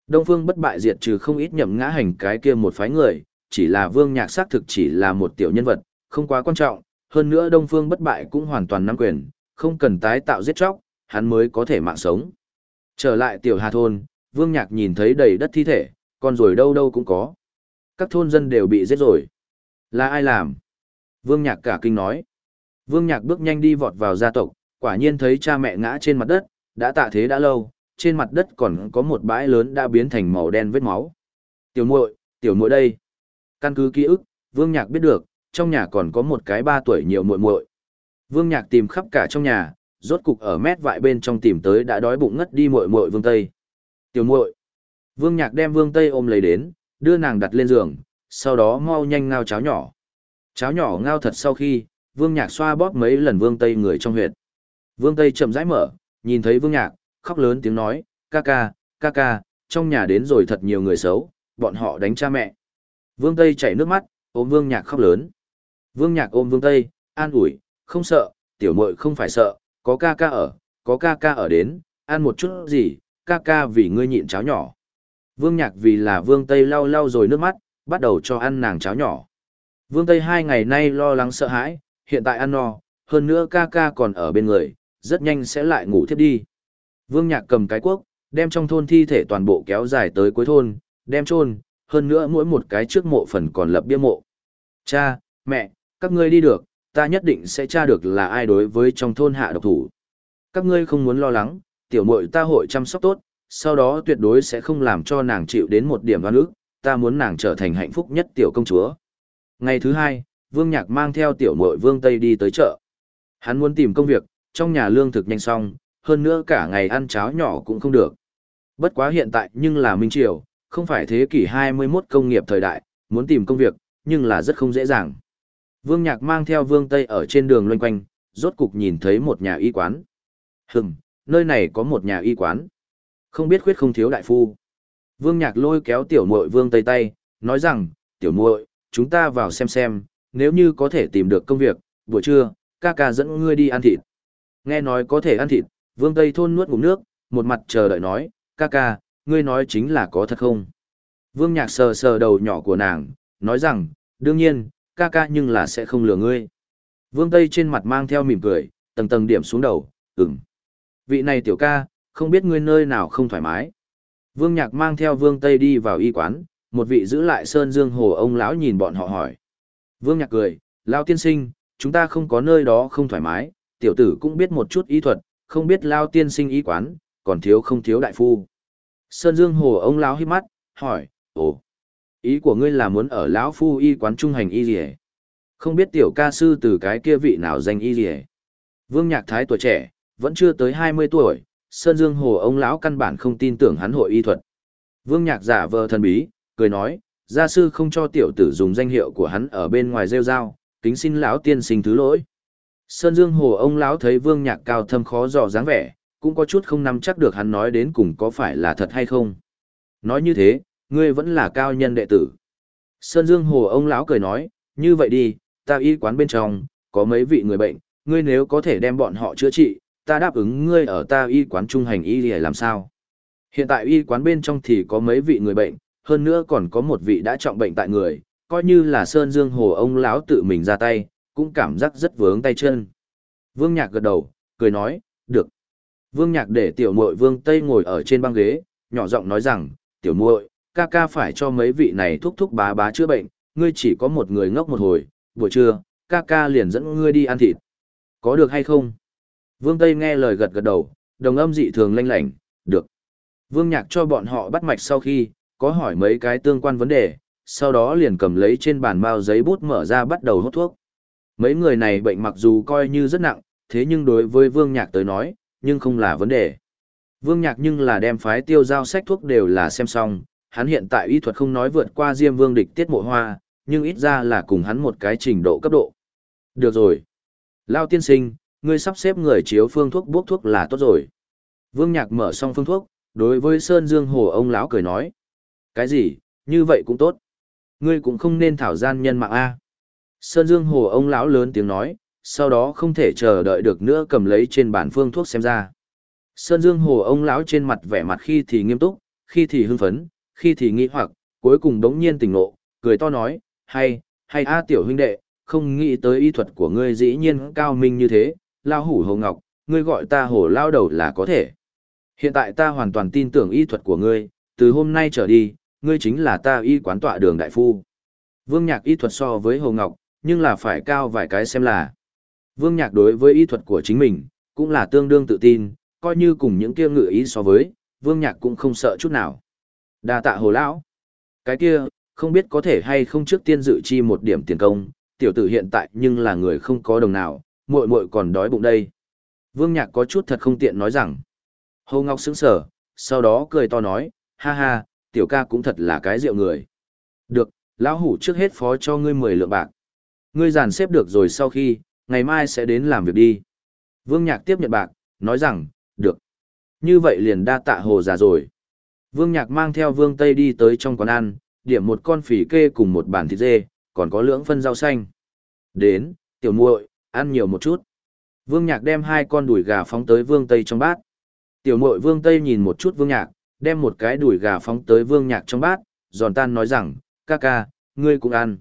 Đông Phương bất bại diệt trừ không ít nhậm ngã hành cái kia một phái người, chỉ là Vương Nhạc xác thực chỉ là một tiểu nhân vật, không quá quan trọng, hơn nữa Đông Phương bất bại cũng hoàn toàn nắm quyền, không cần tái tạo giết chóc, hắn mới có thể mạng sống. Trở lại tiểu Hà thôn, Vương Nhạc nhìn thấy đầy đất thi thể, con rồi đâu đâu cũng có. Các thôn dân đều bị giết rồi. Là ai làm? Vương Nhạc cả kinh nói. Vương Nhạc bước nhanh đi vọt vào gia tộc, quả nhiên thấy cha mẹ ngã trên mặt đất, đã tạ thế đã lâu, trên mặt đất còn có một bãi lớn đã biến thành màu đen vết máu. Tiểu muội, tiểu muội đây. Căn cứ ký ức, Vương Nhạc biết được, trong nhà còn có một cái ba tuổi nhiều muội muội. Vương Nhạc tìm khắp cả trong nhà, rốt cục ở mét vại bên trong tìm tới đã đói bụng ngất đi muội muội Vương Tây. Tiểu muội. Vương Nhạc đem Vương Tây ôm lấy đến, đưa nàng đặt lên giường, sau đó mau nhanh ngao cháo nhỏ. Cháo nhỏ ngao thật sau khi, Vương Nhạc xoa bóp mấy lần Vương Tây người trong huyệt. Vương Tây chậm rãi mở, nhìn thấy Vương Nhạc, khóc lớn tiếng nói, ca ca, ca ca, trong nhà đến rồi thật nhiều người xấu, bọn họ đánh cha mẹ. Vương Tây chảy nước mắt, ôm Vương Nhạc khóc lớn. Vương Nhạc ôm Vương Tây, an ủi, không sợ, tiểu muội không phải sợ, có ca ca ở, có ca ca ở đến, ăn một chút gì, ca ca vì ngươi nhịn cháo nhỏ. Vương Nhạc vì là Vương Tây lau lau rồi nước mắt, bắt đầu cho ăn nàng cháo nhỏ. Vương Tây hai ngày nay lo lắng sợ hãi, hiện tại ăn no, hơn nữa ca ca còn ở bên người, rất nhanh sẽ lại ngủ thiếp đi. Vương Nhạc cầm cái cuốc, đem trong thôn thi thể toàn bộ kéo dài tới cuối thôn, đem chôn, hơn nữa mỗi một cái trước mộ phần còn lập bia mộ. Cha, mẹ, các ngươi đi được, ta nhất định sẽ tra được là ai đối với trong thôn hạ độc thủ. Các ngươi không muốn lo lắng, tiểu muội ta hội chăm sóc tốt, sau đó tuyệt đối sẽ không làm cho nàng chịu đến một điểm oan ức, ta muốn nàng trở thành hạnh phúc nhất tiểu công chúa. Ngày thứ hai, Vương Nhạc mang theo tiểu muội Vương Tây đi tới chợ. Hắn muốn tìm công việc, trong nhà lương thực nhanh xong, hơn nữa cả ngày ăn cháo nhỏ cũng không được. Bất quá hiện tại nhưng là Minh Triều, không phải thế kỷ 21 công nghiệp thời đại, muốn tìm công việc, nhưng là rất không dễ dàng. Vương Nhạc mang theo Vương Tây ở trên đường loanh quanh, rốt cục nhìn thấy một nhà y quán. Hừm, nơi này có một nhà y quán. Không biết khuyết không thiếu đại phu. Vương Nhạc lôi kéo tiểu muội Vương Tây tay, nói rằng, tiểu muội, chúng ta vào xem xem, nếu như có thể tìm được công việc, buổi trưa, ca ca dẫn ngươi đi ăn thịt. Nghe nói có thể ăn thịt, Vương Tây thôn nuốt ngụm nước, một mặt chờ đợi nói, ca ca, ngươi nói chính là có thật không? Vương Nhạc sờ sờ đầu nhỏ của nàng, nói rằng, đương nhiên, ca ca nhưng là sẽ không lừa ngươi. Vương Tây trên mặt mang theo mỉm cười, tầng tầng điểm xuống đầu, ừm. Vị này tiểu ca, không biết ngươi nơi nào không thoải mái. Vương Nhạc mang theo Vương Tây đi vào y quán, một vị giữ lại Sơn Dương Hồ ông lão nhìn bọn họ hỏi. Vương Nhạc cười, Lao tiên sinh, chúng ta không có nơi đó không thoải mái, tiểu tử cũng biết một chút y thuật, không biết Lao tiên sinh y quán, còn thiếu không thiếu đại phu. Sơn Dương Hồ ông lão hít mắt, hỏi, ồ, ý của ngươi là muốn ở lão phu y quán trung hành y gì Không biết tiểu ca sư từ cái kia vị nào danh y gì Vương Nhạc Thái tuổi trẻ, vẫn chưa tới 20 tuổi, Sơn Dương Hồ ông lão căn bản không tin tưởng hắn hội y thuật. Vương Nhạc giả vờ thần bí, cười nói, gia sư không cho tiểu tử dùng danh hiệu của hắn ở bên ngoài rêu rao, kính xin lão tiên sinh thứ lỗi. Sơn Dương Hồ ông lão thấy Vương Nhạc cao thâm khó dò dáng vẻ, cũng có chút không nắm chắc được hắn nói đến cùng có phải là thật hay không. Nói như thế, ngươi vẫn là cao nhân đệ tử. Sơn Dương Hồ ông lão cười nói, như vậy đi, ta y quán bên trong, có mấy vị người bệnh, ngươi nếu có thể đem bọn họ chữa trị, ta đáp ứng ngươi ở ta y quán trung hành y để làm sao. Hiện tại y quán bên trong thì có mấy vị người bệnh, hơn nữa còn có một vị đã trọng bệnh tại người, coi như là Sơn Dương Hồ ông lão tự mình ra tay, cũng cảm giác rất vướng tay chân. Vương Nhạc gật đầu, cười nói, được. Vương Nhạc để tiểu muội Vương Tây ngồi ở trên băng ghế, nhỏ giọng nói rằng, tiểu muội, ca ca phải cho mấy vị này thúc thúc bá bá chữa bệnh, ngươi chỉ có một người ngốc một hồi, buổi trưa, ca ca liền dẫn ngươi đi ăn thịt. Có được hay không? Vương Tây nghe lời gật gật đầu, đồng âm dị thường lanh lảnh, được. Vương Nhạc cho bọn họ bắt mạch sau khi, có hỏi mấy cái tương quan vấn đề, sau đó liền cầm lấy trên bàn bao giấy bút mở ra bắt đầu hút thuốc. Mấy người này bệnh mặc dù coi như rất nặng, thế nhưng đối với Vương Nhạc tới nói, nhưng không là vấn đề. Vương Nhạc nhưng là đem phái tiêu giao sách thuốc đều là xem xong, hắn hiện tại y thuật không nói vượt qua Diêm Vương địch tiết mộ hoa, nhưng ít ra là cùng hắn một cái trình độ cấp độ. Được rồi. Lao tiên sinh, ngươi sắp xếp người chiếu phương thuốc bốc thuốc là tốt rồi. Vương Nhạc mở xong phương thuốc, đối với Sơn Dương Hồ ông lão cười nói. Cái gì, như vậy cũng tốt. Ngươi cũng không nên thảo gian nhân mạng A. Sơn Dương Hồ ông lão lớn tiếng nói, sau đó không thể chờ đợi được nữa cầm lấy trên bản phương thuốc xem ra. Sơn Dương Hồ ông lão trên mặt vẻ mặt khi thì nghiêm túc, khi thì hưng phấn, khi thì nghi hoặc, cuối cùng đống nhiên tỉnh ngộ, cười to nói, hay, hay a tiểu huynh đệ, không nghĩ tới y thuật của ngươi dĩ nhiên cao minh như thế, lao hủ hồ ngọc, ngươi gọi ta hồ lao đầu là có thể. Hiện tại ta hoàn toàn tin tưởng y thuật của ngươi, từ hôm nay trở đi, ngươi chính là ta y quán tọa đường đại phu. Vương Nhạc y thuật so với Hồ Ngọc, nhưng là phải cao vài cái xem là. Vương Nhạc đối với y thuật của chính mình, cũng là tương đương tự tin, coi như cùng những kia ngự ý so với, Vương Nhạc cũng không sợ chút nào. Đa tạ Hồ Lão. Cái kia, không biết có thể hay không trước tiên dự chi một điểm tiền công, tiểu tử hiện tại nhưng là người không có đồng nào, muội muội còn đói bụng đây. Vương Nhạc có chút thật không tiện nói rằng. Hồ Ngọc sững sờ, sau đó cười to nói, ha ha, tiểu ca cũng thật là cái rượu người. Được, lão hủ trước hết phó cho ngươi 10 lượng bạc. Ngươi dàn xếp được rồi sau khi, ngày mai sẽ đến làm việc đi. Vương Nhạc tiếp nhận bạc, nói rằng, được. Như vậy liền đa tạ hồ già rồi. Vương Nhạc mang theo Vương Tây đi tới trong quán ăn, điểm một con phỉ kê cùng một bàn thịt dê, còn có lưỡng phân rau xanh. Đến, tiểu muội, ăn nhiều một chút. Vương Nhạc đem hai con đùi gà phóng tới Vương Tây trong bát. Tiểu muội Vương Tây nhìn một chút Vương Nhạc, đem một cái đùi gà phóng tới Vương Nhạc trong bát, giòn tan nói rằng, ca ca, ngươi cũng ăn.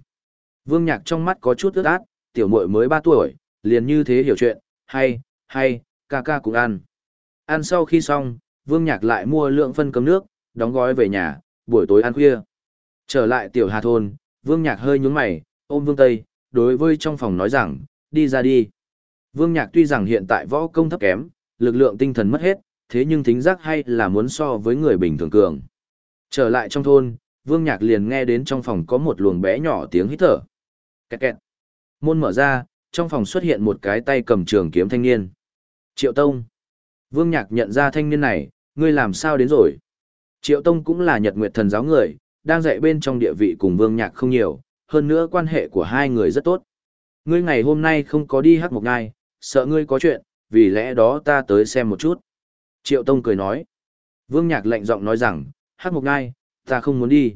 Vương Nhạc trong mắt có chút ướt át, tiểu muội mới 3 tuổi, liền như thế hiểu chuyện, hay, hay, ca ca cũng ăn. Ăn sau khi xong, Vương Nhạc lại mua lượng phân cấm nước, đóng gói về nhà, buổi tối ăn khuya. Trở lại tiểu hà thôn, Vương Nhạc hơi nhún mày, ôm Vương Tây, đối với trong phòng nói rằng, đi ra đi. Vương Nhạc tuy rằng hiện tại võ công thấp kém, lực lượng tinh thần mất hết, thế nhưng thính giác hay là muốn so với người bình thường cường. Trở lại trong thôn, Vương Nhạc liền nghe đến trong phòng có một luồng bé nhỏ tiếng hít thở. Kẹt kẹt. Môn mở ra, trong phòng xuất hiện một cái tay cầm trường kiếm thanh niên. Triệu Tông. Vương Nhạc nhận ra thanh niên này, ngươi làm sao đến rồi? Triệu Tông cũng là Nhật Nguyệt thần giáo người, đang dạy bên trong địa vị cùng Vương Nhạc không nhiều, hơn nữa quan hệ của hai người rất tốt. Ngươi ngày hôm nay không có đi hắc một ngai, sợ ngươi có chuyện, vì lẽ đó ta tới xem một chút. Triệu Tông cười nói. Vương Nhạc lạnh giọng nói rằng, hắc một ngai, ta không muốn đi.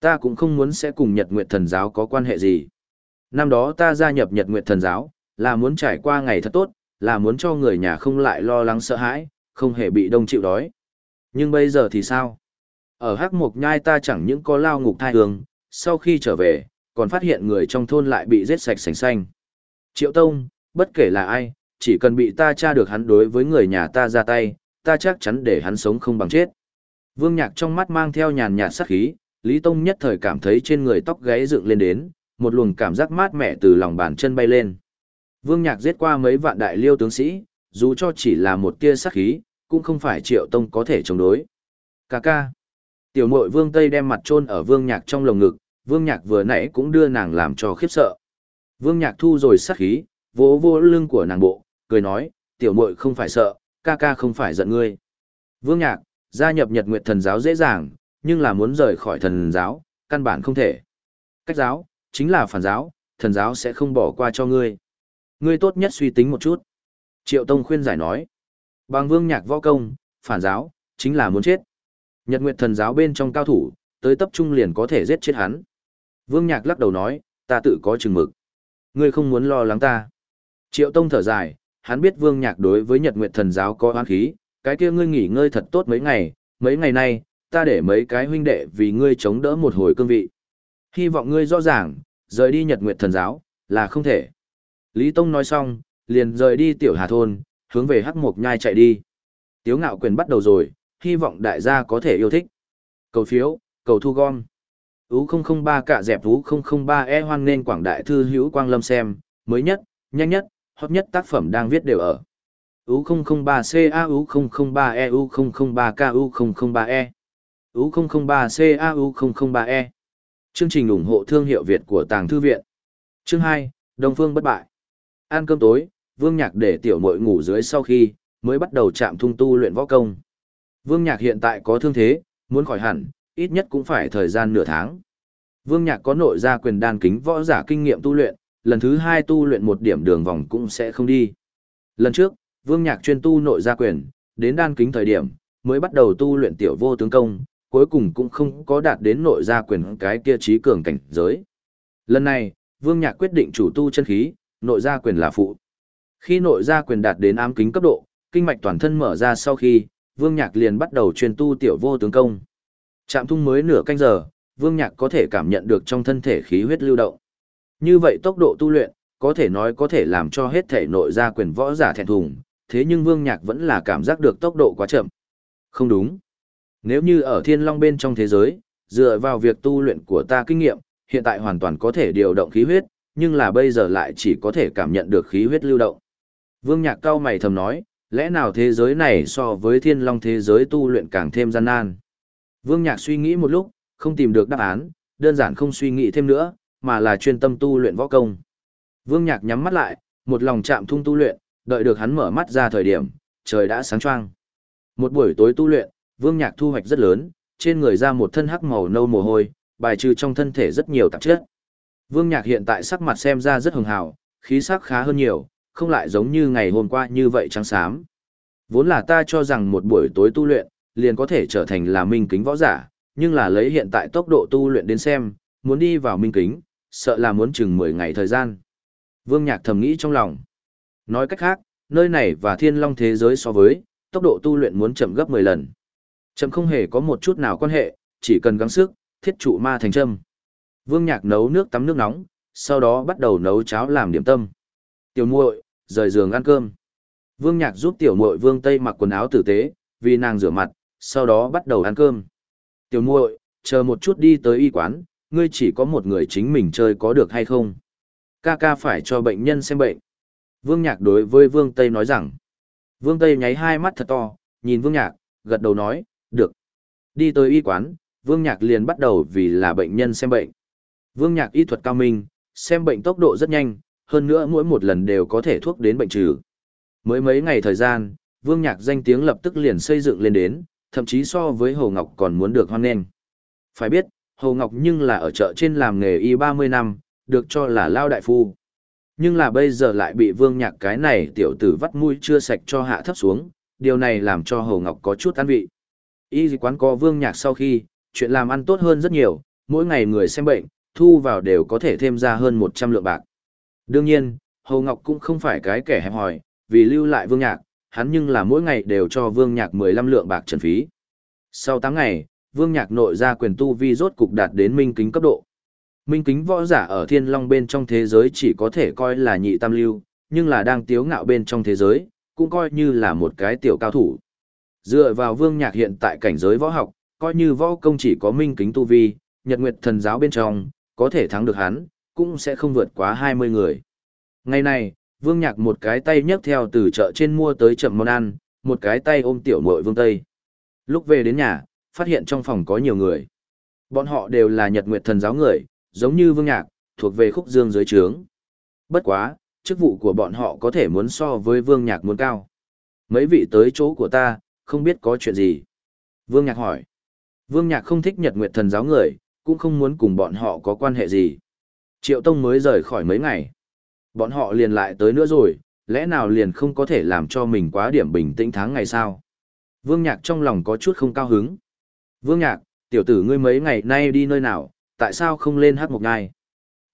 Ta cũng không muốn sẽ cùng Nhật Nguyệt thần giáo có quan hệ gì. Năm đó ta gia nhập Nhật Nguyệt thần giáo, là muốn trải qua ngày thật tốt, là muốn cho người nhà không lại lo lắng sợ hãi, không hề bị đông chịu đói. Nhưng bây giờ thì sao? Ở Hắc Mộc Nhai ta chẳng những có lao ngục thai hương, sau khi trở về, còn phát hiện người trong thôn lại bị giết sạch sành xanh. Triệu Tông, bất kể là ai, chỉ cần bị ta tra được hắn đối với người nhà ta ra tay, ta chắc chắn để hắn sống không bằng chết. Vương Nhạc trong mắt mang theo nhàn nhạt sát khí, Lý Tông nhất thời cảm thấy trên người tóc gáy dựng lên đến, một luồng cảm giác mát mẻ từ lòng bàn chân bay lên. Vương Nhạc giết qua mấy vạn đại liêu tướng sĩ, dù cho chỉ là một tia sát khí, cũng không phải Triệu Tông có thể chống đối. Cà ca. Tiểu mội Vương Tây đem mặt chôn ở Vương Nhạc trong lồng ngực, Vương Nhạc vừa nãy cũng đưa nàng làm cho khiếp sợ. Vương Nhạc thu rồi sát khí, vỗ vỗ lưng của nàng bộ, cười nói, tiểu muội không phải sợ, ca ca không phải giận ngươi. Vương Nhạc, gia nhập Nhật Nguyệt Thần giáo dễ dàng, nhưng là muốn rời khỏi thần giáo, căn bản không thể. Cách giáo, chính là phản giáo, thần giáo sẽ không bỏ qua cho ngươi. Ngươi tốt nhất suy tính một chút. Triệu Tông khuyên giải nói. Bằng vương nhạc võ công, phản giáo, chính là muốn chết. Nhật Nguyệt thần giáo bên trong cao thủ, tới tập trung liền có thể giết chết hắn. Vương nhạc lắc đầu nói, ta tự có chừng mực. Ngươi không muốn lo lắng ta. Triệu Tông thở dài, hắn biết vương nhạc đối với Nhật Nguyệt thần giáo có oán khí, cái kia ngươi nghỉ ngơi thật tốt mấy ngày, mấy ngày nay, ta để mấy cái huynh đệ vì ngươi chống đỡ một hồi cương vị. Hy vọng ngươi rõ ràng, rời đi Nhật Nguyệt thần giáo, là không thể. Lý Tông nói xong, liền rời đi tiểu hà thôn, hướng về hắc mộc nhai chạy đi. Tiếu ngạo quyền bắt đầu rồi, hy vọng đại gia có thể yêu thích. Cầu phiếu, cầu thu gom. U003 cả dẹp U003E hoan nên quảng đại thư hữu quang lâm xem, mới nhất, nhanh nhất, hot nhất tác phẩm đang viết đều ở. U003 ca U003E U003K U003E U003 ca U003E Chương trình ủng hộ thương hiệu Việt của Tàng Thư Viện Chương 2, Đông Phương bất bại Ăn cơm tối, Vương Nhạc để tiểu muội ngủ dưới sau khi, mới bắt đầu chạm thung tu luyện võ công. Vương Nhạc hiện tại có thương thế, muốn khỏi hẳn, ít nhất cũng phải thời gian nửa tháng. Vương Nhạc có nội gia quyền đan kính võ giả kinh nghiệm tu luyện, lần thứ hai tu luyện một điểm đường vòng cũng sẽ không đi. Lần trước, Vương Nhạc chuyên tu nội gia quyền, đến đan kính thời điểm, mới bắt đầu tu luyện tiểu vô tướng công, cuối cùng cũng không có đạt đến nội gia quyền cái kia trí cường cảnh giới. Lần này, Vương Nhạc quyết định chủ tu chân khí, nội gia quyền là phụ. Khi nội gia quyền đạt đến ám kính cấp độ, kinh mạch toàn thân mở ra sau khi, Vương Nhạc liền bắt đầu truyền tu tiểu vô tướng công. Trạm thung mới nửa canh giờ, Vương Nhạc có thể cảm nhận được trong thân thể khí huyết lưu động. Như vậy tốc độ tu luyện, có thể nói có thể làm cho hết thể nội gia quyền võ giả thẹn thùng, thế nhưng Vương Nhạc vẫn là cảm giác được tốc độ quá chậm. Không đúng. Nếu như ở thiên long bên trong thế giới, dựa vào việc tu luyện của ta kinh nghiệm, hiện tại hoàn toàn có thể điều động khí huyết, nhưng là bây giờ lại chỉ có thể cảm nhận được khí huyết lưu động. Vương Nhạc cao mày thầm nói, lẽ nào thế giới này so với thiên long thế giới tu luyện càng thêm gian nan. Vương Nhạc suy nghĩ một lúc, không tìm được đáp án, đơn giản không suy nghĩ thêm nữa, mà là chuyên tâm tu luyện võ công. Vương Nhạc nhắm mắt lại, một lòng chạm thung tu luyện, đợi được hắn mở mắt ra thời điểm, trời đã sáng choang. Một buổi tối tu luyện, Vương Nhạc thu hoạch rất lớn, trên người ra một thân hắc màu nâu mồ hôi, bài trừ trong thân thể rất nhiều tạp chất. Vương Nhạc hiện tại sắc mặt xem ra rất hường hào, khí sắc khá hơn nhiều, không lại giống như ngày hôm qua như vậy trắng xám. Vốn là ta cho rằng một buổi tối tu luyện, liền có thể trở thành là minh kính võ giả, nhưng là lấy hiện tại tốc độ tu luyện đến xem, muốn đi vào minh kính, sợ là muốn chừng 10 ngày thời gian. Vương Nhạc thầm nghĩ trong lòng. Nói cách khác, nơi này và thiên long thế giới so với, tốc độ tu luyện muốn chậm gấp 10 lần. Chậm không hề có một chút nào quan hệ, chỉ cần gắng sức, thiết trụ ma thành châm. Vương Nhạc nấu nước tắm nước nóng, sau đó bắt đầu nấu cháo làm điểm tâm. Tiểu muội, rời giường ăn cơm. Vương Nhạc giúp tiểu muội Vương Tây mặc quần áo tử tế, vì nàng rửa mặt, sau đó bắt đầu ăn cơm. Tiểu muội, chờ một chút đi tới y quán, ngươi chỉ có một người chính mình chơi có được hay không? Ca ca phải cho bệnh nhân xem bệnh. Vương Nhạc đối với Vương Tây nói rằng. Vương Tây nháy hai mắt thật to, nhìn Vương Nhạc, gật đầu nói, được. Đi tới y quán, Vương Nhạc liền bắt đầu vì là bệnh nhân xem bệnh. Vương Nhạc y thuật cao minh, xem bệnh tốc độ rất nhanh, hơn nữa mỗi một lần đều có thể thuốc đến bệnh trừ. Mới mấy ngày thời gian, Vương Nhạc danh tiếng lập tức liền xây dựng lên đến, thậm chí so với Hồ Ngọc còn muốn được hoan nghênh. Phải biết, Hồ Ngọc nhưng là ở chợ trên làm nghề y 30 năm, được cho là lao đại phu. Nhưng là bây giờ lại bị Vương Nhạc cái này tiểu tử vắt mũi chưa sạch cho hạ thấp xuống, điều này làm cho Hồ Ngọc có chút an vị. Y quán có Vương Nhạc sau khi, chuyện làm ăn tốt hơn rất nhiều, mỗi ngày người xem bệnh, thu vào đều có thể thêm ra hơn 100 lượng bạc. Đương nhiên, Hồ Ngọc cũng không phải cái kẻ hẹp hòi, vì lưu lại Vương Nhạc, hắn nhưng là mỗi ngày đều cho Vương Nhạc 15 lượng bạc trần phí. Sau 8 ngày, Vương Nhạc nội ra quyền tu vi rốt cục đạt đến minh kính cấp độ. Minh kính võ giả ở thiên long bên trong thế giới chỉ có thể coi là nhị tam lưu, nhưng là đang tiếu ngạo bên trong thế giới, cũng coi như là một cái tiểu cao thủ. Dựa vào vương nhạc hiện tại cảnh giới võ học, coi như võ công chỉ có minh kính tu vi, nhật nguyệt thần giáo bên trong, có thể thắng được hắn, cũng sẽ không vượt quá 20 người. Ngày này, vương nhạc một cái tay nhấc theo từ chợ trên mua tới chậm món ăn, một cái tay ôm tiểu muội vương tây. Lúc về đến nhà, phát hiện trong phòng có nhiều người. Bọn họ đều là nhật nguyệt thần giáo người, giống như vương nhạc, thuộc về khúc dương dưới trướng. Bất quá, chức vụ của bọn họ có thể muốn so với vương nhạc muốn cao. Mấy vị tới chỗ của ta, không biết có chuyện gì. Vương nhạc hỏi. Vương nhạc không thích nhật nguyệt thần giáo người, cũng không muốn cùng bọn họ có quan hệ gì. Triệu Tông mới rời khỏi mấy ngày. Bọn họ liền lại tới nữa rồi, lẽ nào liền không có thể làm cho mình quá điểm bình tĩnh tháng ngày sao? Vương Nhạc trong lòng có chút không cao hứng. Vương Nhạc, tiểu tử ngươi mấy ngày nay đi nơi nào, tại sao không lên hát một ngai?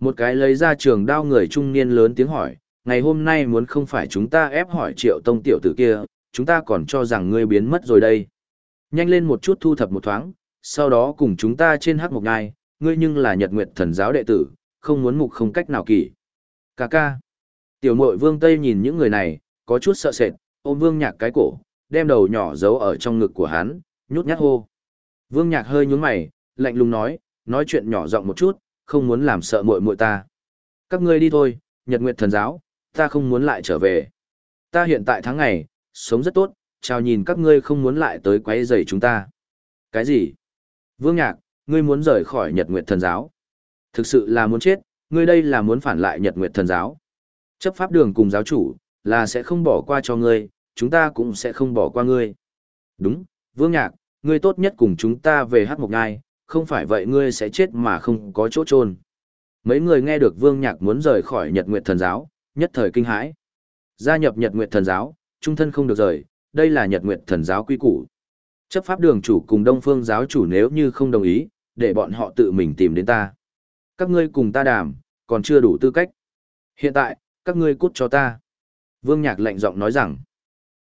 Một cái lấy ra trường đao người trung niên lớn tiếng hỏi, ngày hôm nay muốn không phải chúng ta ép hỏi triệu tông tiểu tử kia, chúng ta còn cho rằng ngươi biến mất rồi đây. Nhanh lên một chút thu thập một thoáng, sau đó cùng chúng ta trên hát một ngai, ngươi nhưng là nhật nguyệt thần giáo đệ tử, không muốn mục không cách nào kỳ. Cà ca. Tiểu mội vương Tây nhìn những người này, có chút sợ sệt, ôm vương nhạc cái cổ, đem đầu nhỏ giấu ở trong ngực của hắn, nhút nhát hô. Vương nhạc hơi nhún mày, lạnh lùng nói, nói chuyện nhỏ giọng một chút, không muốn làm sợ muội muội ta. Các ngươi đi thôi, Nhật Nguyệt thần giáo, ta không muốn lại trở về. Ta hiện tại tháng ngày, sống rất tốt, chào nhìn các ngươi không muốn lại tới quấy rầy chúng ta. Cái gì? Vương Nhạc, ngươi muốn rời khỏi Nhật Nguyệt thần giáo. Thực sự là muốn chết, ngươi đây là muốn phản lại Nhật Nguyệt thần giáo. Chấp pháp đường cùng giáo chủ, là sẽ không bỏ qua cho ngươi, chúng ta cũng sẽ không bỏ qua ngươi. Đúng, Vương Nhạc, ngươi tốt nhất cùng chúng ta về hát một ngai, không phải vậy ngươi sẽ chết mà không có chỗ trôn. Mấy người nghe được Vương Nhạc muốn rời khỏi Nhật Nguyệt Thần Giáo, nhất thời kinh hãi. Gia nhập Nhật Nguyệt Thần Giáo, trung thân không được rời, đây là Nhật Nguyệt Thần Giáo quy củ. Chấp pháp đường chủ cùng Đông Phương giáo chủ nếu như không đồng ý, để bọn họ tự mình tìm đến ta. Các ngươi cùng ta đàm, còn chưa đủ tư cách. Hiện tại, các ngươi cút cho ta. Vương Nhạc lạnh giọng nói rằng,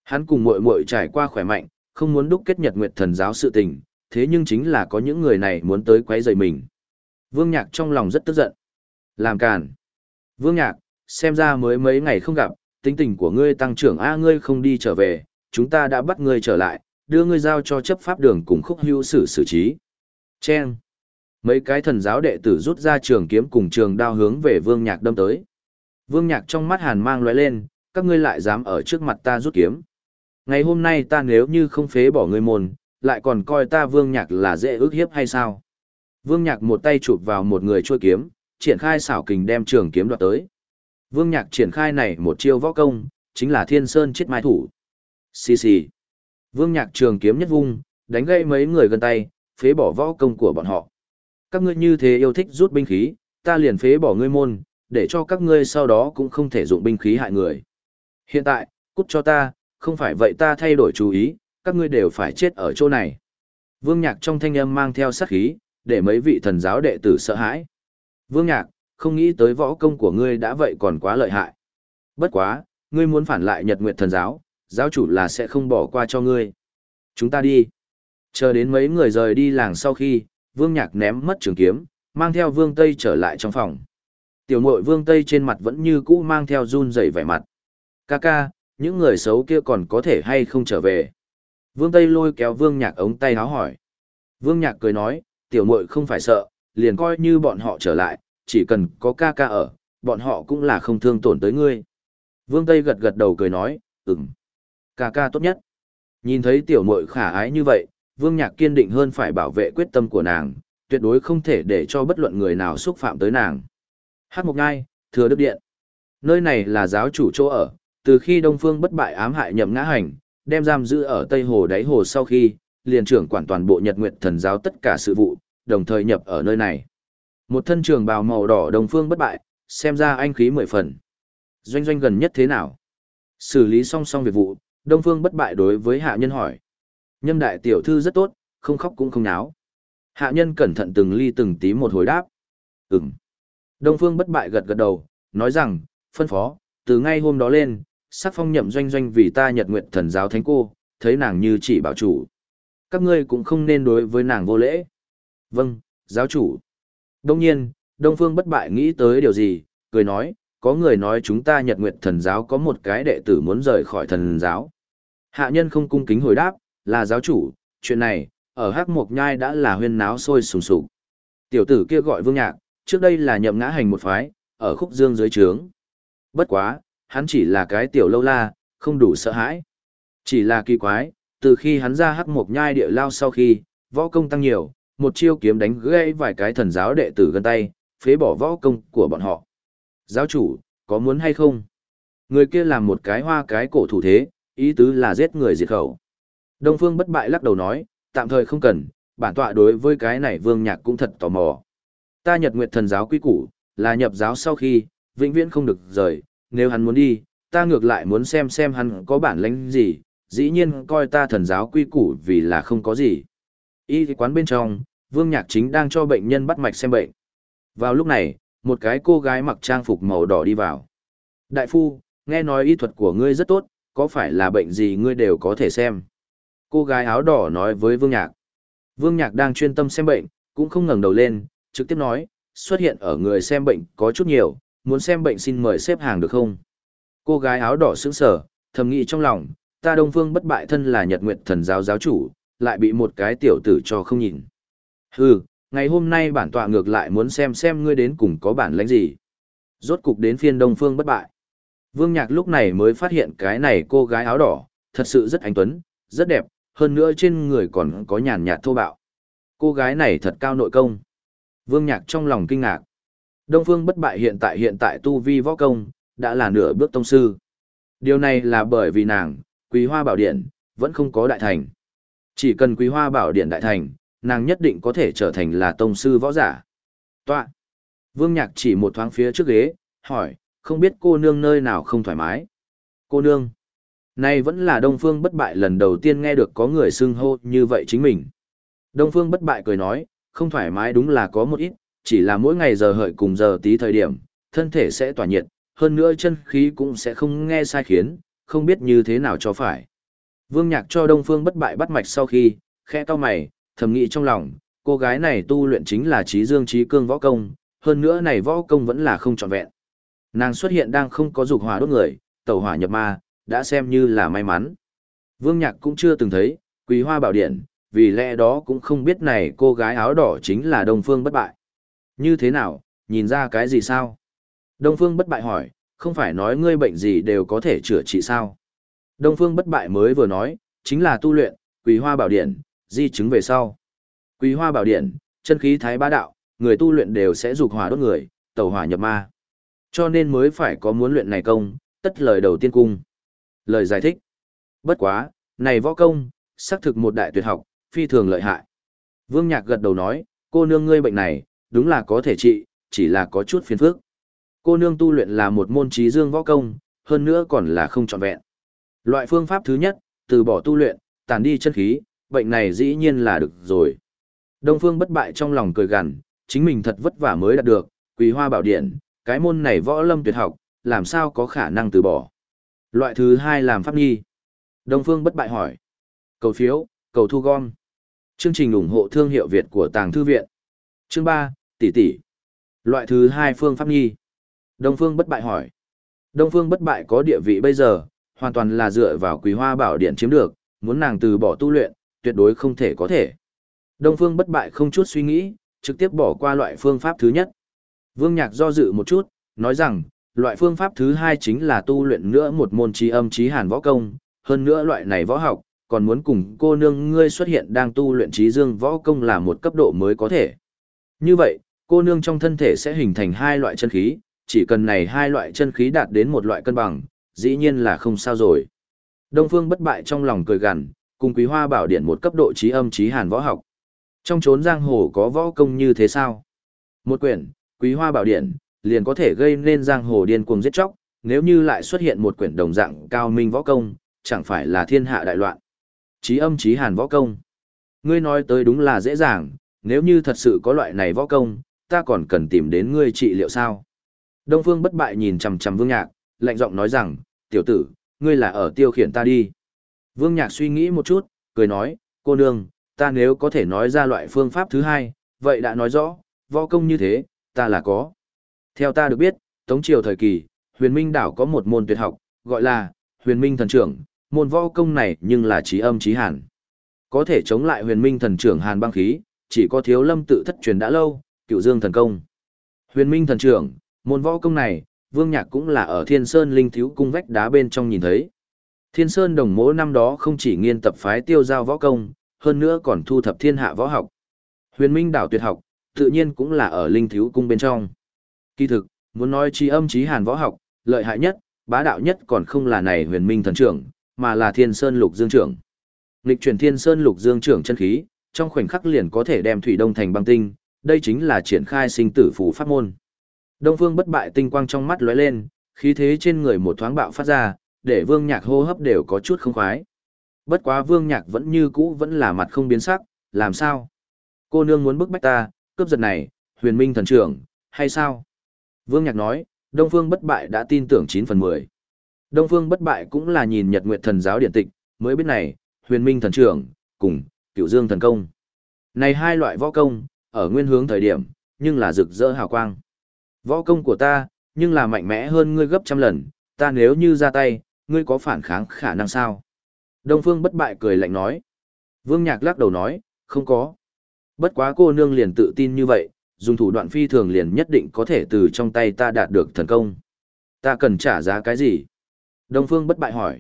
hắn cùng muội muội trải qua khỏe mạnh, không muốn đúc kết Nhật Nguyệt Thần Giáo sự tình, thế nhưng chính là có những người này muốn tới quấy rầy mình. Vương Nhạc trong lòng rất tức giận. Làm càn. Vương Nhạc, xem ra mới mấy ngày không gặp, tính tình của ngươi tăng trưởng A ngươi không đi trở về, chúng ta đã bắt ngươi trở lại, đưa ngươi giao cho chấp pháp đường cùng khúc hưu xử xử trí. Chen. Mấy cái thần giáo đệ tử rút ra trường kiếm cùng trường đao hướng về Vương Nhạc đâm tới. Vương Nhạc trong mắt hàn mang lóe lên, các ngươi lại dám ở trước mặt ta rút kiếm. Ngày hôm nay ta nếu như không phế bỏ ngươi môn, lại còn coi ta Vương Nhạc là dễ ước hiếp hay sao? Vương Nhạc một tay chụp vào một người trôi kiếm, triển khai xảo kình đem trường kiếm đoạt tới. Vương Nhạc triển khai này một chiêu võ công, chính là Thiên Sơn chết mai thủ. Xì xì. Vương Nhạc trường kiếm nhất vung, đánh gây mấy người gần tay, phế bỏ võ công của bọn họ. Các ngươi như thế yêu thích rút binh khí, ta liền phế bỏ ngươi môn, để cho các ngươi sau đó cũng không thể dụng binh khí hại người. Hiện tại, cút cho ta, không phải vậy ta thay đổi chú ý, các ngươi đều phải chết ở chỗ này. Vương Nhạc trong thanh âm mang theo sát khí, để mấy vị thần giáo đệ tử sợ hãi. Vương Nhạc, không nghĩ tới võ công của ngươi đã vậy còn quá lợi hại. Bất quá, ngươi muốn phản lại Nhật Nguyệt thần giáo, giáo chủ là sẽ không bỏ qua cho ngươi. Chúng ta đi. Chờ đến mấy người rời đi làng sau khi, Vương Nhạc ném mất trường kiếm, mang theo Vương Tây trở lại trong phòng. Tiểu muội Vương Tây trên mặt vẫn như cũ mang theo run rẩy vẻ mặt. Ca ca, những người xấu kia còn có thể hay không trở về. Vương Tây lôi kéo Vương Nhạc ống tay háo hỏi. Vương Nhạc cười nói, tiểu muội không phải sợ, liền coi như bọn họ trở lại, chỉ cần có ca ca ở, bọn họ cũng là không thương tổn tới ngươi. Vương Tây gật gật đầu cười nói, ừm, ca ca tốt nhất. Nhìn thấy tiểu muội khả ái như vậy, Vương Nhạc kiên định hơn phải bảo vệ quyết tâm của nàng, tuyệt đối không thể để cho bất luận người nào xúc phạm tới nàng. Hát một ngai, thừa đức điện. Nơi này là giáo chủ chỗ ở, từ khi Đông Phương bất bại ám hại nhậm ngã hành, đem giam giữ ở Tây Hồ đáy hồ sau khi, liền trưởng quản toàn bộ Nhật Nguyệt Thần giáo tất cả sự vụ, đồng thời nhập ở nơi này. Một thân trường bào màu đỏ đồng phương bất bại, xem ra anh khí mười phần. Doanh doanh gần nhất thế nào? Xử lý song song việc vụ, Đông Phương bất bại đối với hạ nhân hỏi. Nhâm đại tiểu thư rất tốt, không khóc cũng không náo. Hạ nhân cẩn thận từng ly từng tí một hồi đáp. Ừm. Đông Phương bất bại gật gật đầu, nói rằng, phân phó, từ ngay hôm đó lên, sắc phong nhậm doanh doanh vì ta nhật nguyện thần giáo thánh cô, thấy nàng như chỉ bảo chủ. Các ngươi cũng không nên đối với nàng vô lễ. Vâng, giáo chủ. Đông nhiên, Đông Phương bất bại nghĩ tới điều gì, cười nói, có người nói chúng ta nhật nguyện thần giáo có một cái đệ tử muốn rời khỏi thần giáo. Hạ nhân không cung kính hồi đáp, là giáo chủ, chuyện này, ở Hắc Mộc Nhai đã là huyên náo sôi sùng sục. Tiểu tử kia gọi Vương Nhạc, trước đây là nhậm ngã hành một phái, ở khúc dương dưới trướng. Bất quá, hắn chỉ là cái tiểu lâu la, không đủ sợ hãi. Chỉ là kỳ quái, từ khi hắn ra Hắc Mộc Nhai địa lao sau khi, võ công tăng nhiều, một chiêu kiếm đánh gãy vài cái thần giáo đệ tử gần tay, phế bỏ võ công của bọn họ. Giáo chủ, có muốn hay không? Người kia làm một cái hoa cái cổ thủ thế, ý tứ là giết người diệt khẩu. Đông Phương bất bại lắc đầu nói, tạm thời không cần, bản tọa đối với cái này vương nhạc cũng thật tò mò. Ta nhật nguyệt thần giáo quy củ, là nhập giáo sau khi, vĩnh viễn không được rời, nếu hắn muốn đi, ta ngược lại muốn xem xem hắn có bản lĩnh gì, dĩ nhiên coi ta thần giáo quy củ vì là không có gì. Y quán bên trong, vương nhạc chính đang cho bệnh nhân bắt mạch xem bệnh. Vào lúc này, một cái cô gái mặc trang phục màu đỏ đi vào. Đại phu, nghe nói y thuật của ngươi rất tốt, có phải là bệnh gì ngươi đều có thể xem. Cô gái áo đỏ nói với Vương Nhạc. Vương Nhạc đang chuyên tâm xem bệnh, cũng không ngẩng đầu lên, trực tiếp nói, xuất hiện ở người xem bệnh có chút nhiều, muốn xem bệnh xin mời xếp hàng được không? Cô gái áo đỏ sững sờ, thầm nghĩ trong lòng, ta Đông Phương bất bại thân là Nhật Nguyệt thần giáo giáo chủ, lại bị một cái tiểu tử cho không nhìn. Hừ, ngày hôm nay bản tọa ngược lại muốn xem xem ngươi đến cùng có bản lãnh gì. Rốt cục đến phiên Đông Phương bất bại. Vương Nhạc lúc này mới phát hiện cái này cô gái áo đỏ, thật sự rất anh tuấn, rất đẹp, hơn nữa trên người còn có nhàn nhạt thô bạo. Cô gái này thật cao nội công. Vương Nhạc trong lòng kinh ngạc. Đông Phương bất bại hiện tại hiện tại tu vi võ công, đã là nửa bước tông sư. Điều này là bởi vì nàng, Quý Hoa Bảo Điện, vẫn không có đại thành. Chỉ cần Quý Hoa Bảo Điện đại thành, nàng nhất định có thể trở thành là tông sư võ giả. Tọa. Vương Nhạc chỉ một thoáng phía trước ghế, hỏi, không biết cô nương nơi nào không thoải mái. Cô nương. Nay vẫn là Đông Phương bất bại lần đầu tiên nghe được có người xưng hô như vậy chính mình. Đông Phương bất bại cười nói, không thoải mái đúng là có một ít, chỉ là mỗi ngày giờ hợi cùng giờ tí thời điểm, thân thể sẽ tỏa nhiệt, hơn nữa chân khí cũng sẽ không nghe sai khiến, không biết như thế nào cho phải. Vương Nhạc cho Đông Phương bất bại bắt mạch sau khi, khẽ cau mày, thầm nghĩ trong lòng, cô gái này tu luyện chính là trí dương trí cương võ công, hơn nữa này võ công vẫn là không trọn vẹn. Nàng xuất hiện đang không có dục hỏa đốt người, tẩu hỏa nhập ma, đã xem như là may mắn. Vương Nhạc cũng chưa từng thấy, quý hoa bảo điện, vì lẽ đó cũng không biết này cô gái áo đỏ chính là Đông Phương bất bại. Như thế nào, nhìn ra cái gì sao? Đông Phương bất bại hỏi, không phải nói ngươi bệnh gì đều có thể chữa trị sao? Đông Phương bất bại mới vừa nói, chính là tu luyện, quý hoa bảo điện, di chứng về sau. Quý hoa bảo điện, chân khí thái bá đạo, người tu luyện đều sẽ dục hỏa đốt người, tẩu hỏa nhập ma. Cho nên mới phải có muốn luyện này công, tất lời đầu tiên cung. Lời giải thích. Bất quá, này võ công, xác thực một đại tuyệt học, phi thường lợi hại. Vương Nhạc gật đầu nói, cô nương ngươi bệnh này, đúng là có thể trị, chỉ là có chút phiền phức. Cô nương tu luyện là một môn trí dương võ công, hơn nữa còn là không trọn vẹn. Loại phương pháp thứ nhất, từ bỏ tu luyện, tàn đi chân khí, bệnh này dĩ nhiên là được rồi. Đông Phương bất bại trong lòng cười gằn, chính mình thật vất vả mới đạt được, Quỳ Hoa Bảo Điện, cái môn này võ lâm tuyệt học, làm sao có khả năng từ bỏ. Loại thứ hai làm pháp nghi, Đông Phương bất bại hỏi. Cầu phiếu, cầu thu gom. Chương trình ủng hộ thương hiệu Việt của Tàng Thư Viện. Chương 3, tỷ tỷ. Loại thứ hai phương pháp nghi, Đông Phương bất bại hỏi. Đông Phương bất bại có địa vị bây giờ, hoàn toàn là dựa vào quý hoa bảo điện chiếm được, muốn nàng từ bỏ tu luyện, tuyệt đối không thể có thể. Đông Phương bất bại không chút suy nghĩ, trực tiếp bỏ qua loại phương pháp thứ nhất. Vương Nhạc do dự một chút, nói rằng, loại phương pháp thứ hai chính là tu luyện nữa một môn trí âm trí hàn võ công, hơn nữa loại này võ học, còn muốn cùng cô nương ngươi xuất hiện đang tu luyện trí dương võ công là một cấp độ mới có thể. Như vậy, cô nương trong thân thể sẽ hình thành hai loại chân khí, chỉ cần này hai loại chân khí đạt đến một loại cân bằng, dĩ nhiên là không sao rồi. Đông Phương bất bại trong lòng cười gằn, cùng Quý Hoa Bảo Điện một cấp độ trí âm trí hàn võ học. Trong chốn giang hồ có võ công như thế sao? Một quyển, Quý Hoa Bảo Điện, liền có thể gây nên giang hồ điên cuồng giết chóc, nếu như lại xuất hiện một quyển đồng dạng cao minh võ công, chẳng phải là thiên hạ đại loạn. Trí âm trí hàn võ công. Ngươi nói tới đúng là dễ dàng, nếu như thật sự có loại này võ công, ta còn cần tìm đến ngươi trị liệu sao? Đông Phương bất bại nhìn chằm chằm Vương Nhạc, lạnh giọng nói rằng, tiểu tử, ngươi là ở tiêu khiển ta đi. Vương Nhạc suy nghĩ một chút, cười nói, cô nương, ta nếu có thể nói ra loại phương pháp thứ hai, vậy đã nói rõ, võ công như thế, ta là có. Theo ta được biết, Tống Triều thời kỳ, huyền minh đảo có một môn tuyệt học, gọi là huyền minh thần trưởng, môn võ công này nhưng là trí âm trí hàn. Có thể chống lại huyền minh thần trưởng hàn băng khí, chỉ có thiếu lâm tự thất truyền đã lâu, cựu dương thần công. Huyền minh thần trưởng, môn võ công này, vương nhạc cũng là ở thiên sơn linh thiếu cung vách đá bên trong nhìn thấy. Thiên sơn đồng mỗ năm đó không chỉ nghiên tập phái tiêu giao võ công, hơn nữa còn thu thập thiên hạ võ học. Huyền minh đảo tuyệt học, tự nhiên cũng là ở linh thiếu cung bên trong. Kỳ thực, muốn nói trí âm trí hàn võ học, lợi hại nhất, bá đạo nhất còn không là này huyền minh thần trưởng, mà là thiên sơn lục dương trưởng. Lịch chuyển thiên sơn lục dương trưởng chân khí, trong khoảnh khắc liền có thể đem thủy đông thành băng tinh, đây chính là triển khai sinh tử phù pháp môn. Đông phương bất bại tinh quang trong mắt lóe lên, khí thế trên người một thoáng bạo phát ra, để vương nhạc hô hấp đều có chút không khoái. Bất quá vương nhạc vẫn như cũ vẫn là mặt không biến sắc, làm sao? Cô nương muốn bức bách ta, cướp giật này, huyền minh thần trưởng, hay sao? Vương nhạc nói, Đông phương bất bại đã tin tưởng 9 phần 10. Đông phương bất bại cũng là nhìn nhật nguyệt thần giáo điện tịch, mới biết này, huyền minh thần trưởng, cùng, Cửu dương thần công. Này hai loại võ công, ở nguyên hướng thời điểm, nhưng là rực rỡ hào quang. Võ công của ta, nhưng là mạnh mẽ hơn ngươi gấp trăm lần, ta nếu như ra tay, ngươi có phản kháng khả năng sao? Đông Phương bất bại cười lạnh nói. Vương Nhạc lắc đầu nói, không có. Bất quá cô nương liền tự tin như vậy, dùng thủ đoạn phi thường liền nhất định có thể từ trong tay ta đạt được thần công. Ta cần trả giá cái gì? Đông Phương bất bại hỏi.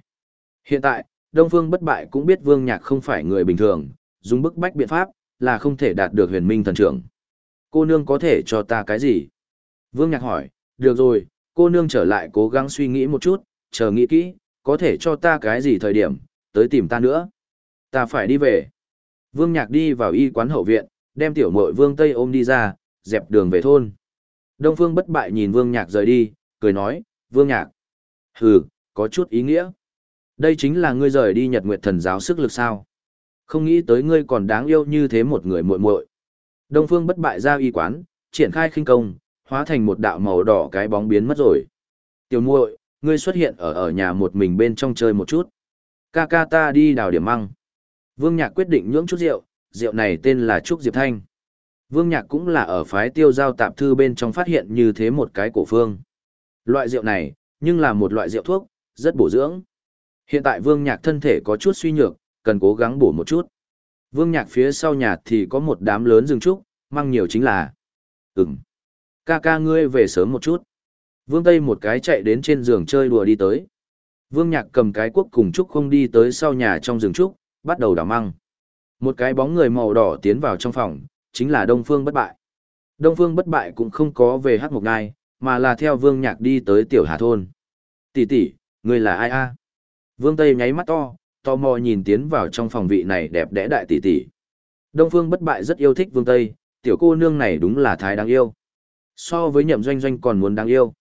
Hiện tại, Đông Phương bất bại cũng biết Vương Nhạc không phải người bình thường, dùng bức bách biện pháp, là không thể đạt được huyền minh thần trưởng. Cô nương có thể cho ta cái gì? Vương Nhạc hỏi, được rồi, cô nương trở lại cố gắng suy nghĩ một chút, chờ nghĩ kỹ, có thể cho ta cái gì thời điểm, tới tìm ta nữa. Ta phải đi về. Vương Nhạc đi vào y quán hậu viện, đem tiểu muội Vương Tây ôm đi ra, dẹp đường về thôn. Đông Phương bất bại nhìn Vương Nhạc rời đi, cười nói, Vương Nhạc. Hừ, có chút ý nghĩa. Đây chính là ngươi rời đi Nhật Nguyệt Thần giáo sức lực sao? Không nghĩ tới ngươi còn đáng yêu như thế một người muội muội. Đông Phương bất bại ra y quán, triển khai khinh công, hóa thành một đạo màu đỏ cái bóng biến mất rồi. Tiểu muội, ngươi xuất hiện ở ở nhà một mình bên trong chơi một chút. Ca ca ta đi đào điểm măng. Vương Nhạc quyết định nhưỡng chút rượu, rượu này tên là Trúc Diệp Thanh. Vương Nhạc cũng là ở phái tiêu giao tạp thư bên trong phát hiện như thế một cái cổ phương. Loại rượu này, nhưng là một loại rượu thuốc, rất bổ dưỡng. Hiện tại Vương Nhạc thân thể có chút suy nhược, cần cố gắng bổ một chút. Vương Nhạc phía sau nhà thì có một đám lớn rừng trúc, mang nhiều chính là... Ừm. Ca ca ngươi về sớm một chút. Vương Tây một cái chạy đến trên giường chơi đùa đi tới. Vương Nhạc cầm cái cuốc cùng Trúc không đi tới sau nhà trong rừng Trúc, bắt đầu đào măng. Một cái bóng người màu đỏ tiến vào trong phòng, chính là Đông Phương bất bại. Đông Phương bất bại cũng không có về hát một ngai, mà là theo Vương Nhạc đi tới Tiểu Hà Thôn. Tỷ tỷ, người là ai a? Vương Tây nháy mắt to, tò mò nhìn tiến vào trong phòng vị này đẹp đẽ đại tỷ tỷ. Đông Phương bất bại rất yêu thích Vương Tây, tiểu cô nương này đúng là thái đáng yêu. So với nhậm doanh doanh còn muốn đáng yêu.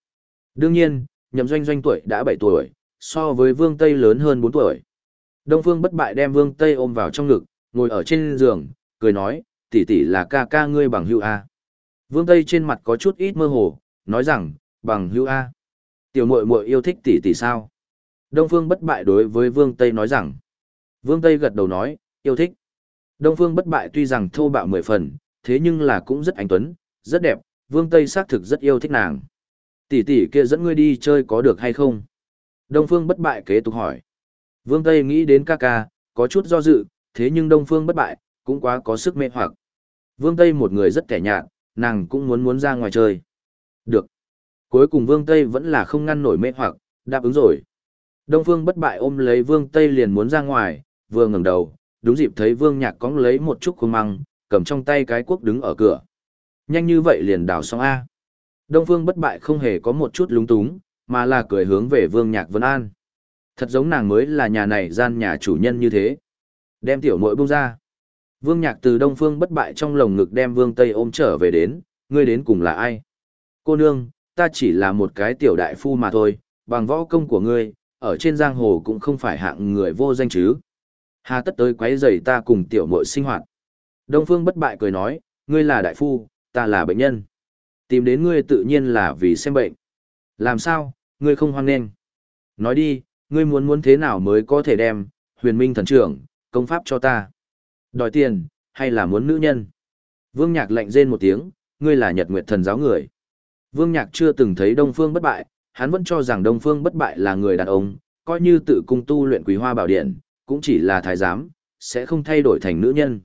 Đương nhiên, nhậm doanh doanh tuổi đã 7 tuổi, so với Vương Tây lớn hơn 4 tuổi. Đông Phương bất bại đem Vương Tây ôm vào trong ngực, ngồi ở trên giường, cười nói, tỷ tỷ là ca ca ngươi bằng hữu A. Vương Tây trên mặt có chút ít mơ hồ, nói rằng, bằng hữu A. Tiểu muội muội yêu thích tỷ tỷ sao? Đông Phương bất bại đối với Vương Tây nói rằng. Vương Tây gật đầu nói, yêu thích. Đông Phương bất bại tuy rằng thô bạo mười phần, thế nhưng là cũng rất anh tuấn, rất đẹp, Vương Tây xác thực rất yêu thích nàng. Tỷ tỷ kia dẫn ngươi đi chơi có được hay không? Đông Phương bất bại kế tục hỏi. Vương Tây nghĩ đến ca ca, có chút do dự, thế nhưng Đông Phương bất bại, cũng quá có sức mê hoặc. Vương Tây một người rất kẻ nhạt, nàng cũng muốn muốn ra ngoài chơi. Được. Cuối cùng Vương Tây vẫn là không ngăn nổi mê hoặc, đáp ứng rồi. Đông Phương bất bại ôm lấy Vương Tây liền muốn ra ngoài, vừa ngẩng đầu, đúng dịp thấy Vương Nhạc cóng lấy một chút khuôn măng, cầm trong tay cái cuốc đứng ở cửa. Nhanh như vậy liền đào xong A. Đông Phương bất bại không hề có một chút lúng túng, mà là cười hướng về Vương Nhạc Vân An. Thật giống nàng mới là nhà này gian nhà chủ nhân như thế. Đem tiểu muội buông ra. Vương Nhạc từ Đông Phương bất bại trong lồng ngực đem Vương Tây ôm trở về đến, ngươi đến cùng là ai? Cô nương, ta chỉ là một cái tiểu đại phu mà thôi, bằng võ công của ngươi, ở trên giang hồ cũng không phải hạng người vô danh chứ. Hà tất tới quấy rầy ta cùng tiểu muội sinh hoạt. Đông Phương bất bại cười nói, ngươi là đại phu, ta là bệnh nhân. Tìm đến ngươi tự nhiên là vì xem bệnh. Làm sao, ngươi không hoan nghênh. Nói đi, ngươi muốn muốn thế nào mới có thể đem, huyền minh thần trưởng, công pháp cho ta. Đòi tiền, hay là muốn nữ nhân? Vương Nhạc lạnh rên một tiếng, ngươi là Nhật Nguyệt Thần giáo người. Vương Nhạc chưa từng thấy Đông Phương bất bại, hắn vẫn cho rằng Đông Phương bất bại là người đàn ông, coi như tự cung tu luyện Quý Hoa Bảo Điện, cũng chỉ là thái giám, sẽ không thay đổi thành nữ nhân.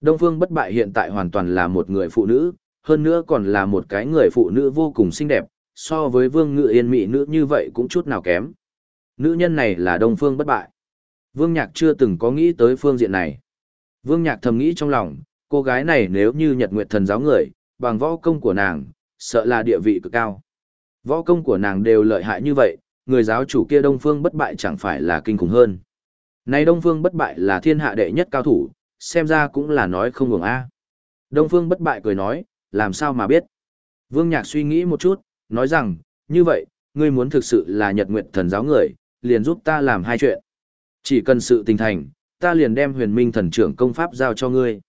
Đông Phương bất bại hiện tại hoàn toàn là một người phụ nữ, hơn nữa còn là một cái người phụ nữ vô cùng xinh đẹp, so với Vương Ngự Yên mỹ nữ như vậy cũng chút nào kém. Nữ nhân này là Đông Phương bất bại. Vương Nhạc chưa từng có nghĩ tới phương diện này. Vương Nhạc thầm nghĩ trong lòng, cô gái này nếu như Nhật Nguyệt thần giáo người, bằng võ công của nàng, sợ là địa vị cực cao. Võ công của nàng đều lợi hại như vậy, người giáo chủ kia Đông Phương bất bại chẳng phải là kinh khủng hơn. Này Đông Phương bất bại là thiên hạ đệ nhất cao thủ, xem ra cũng là nói không ngừng a. Đông Phương bất bại cười nói, làm sao mà biết. Vương Nhạc suy nghĩ một chút, nói rằng, như vậy, ngươi muốn thực sự là nhật nguyện thần giáo người, liền giúp ta làm hai chuyện. Chỉ cần sự tình thành, ta liền đem huyền minh thần trưởng công pháp giao cho ngươi.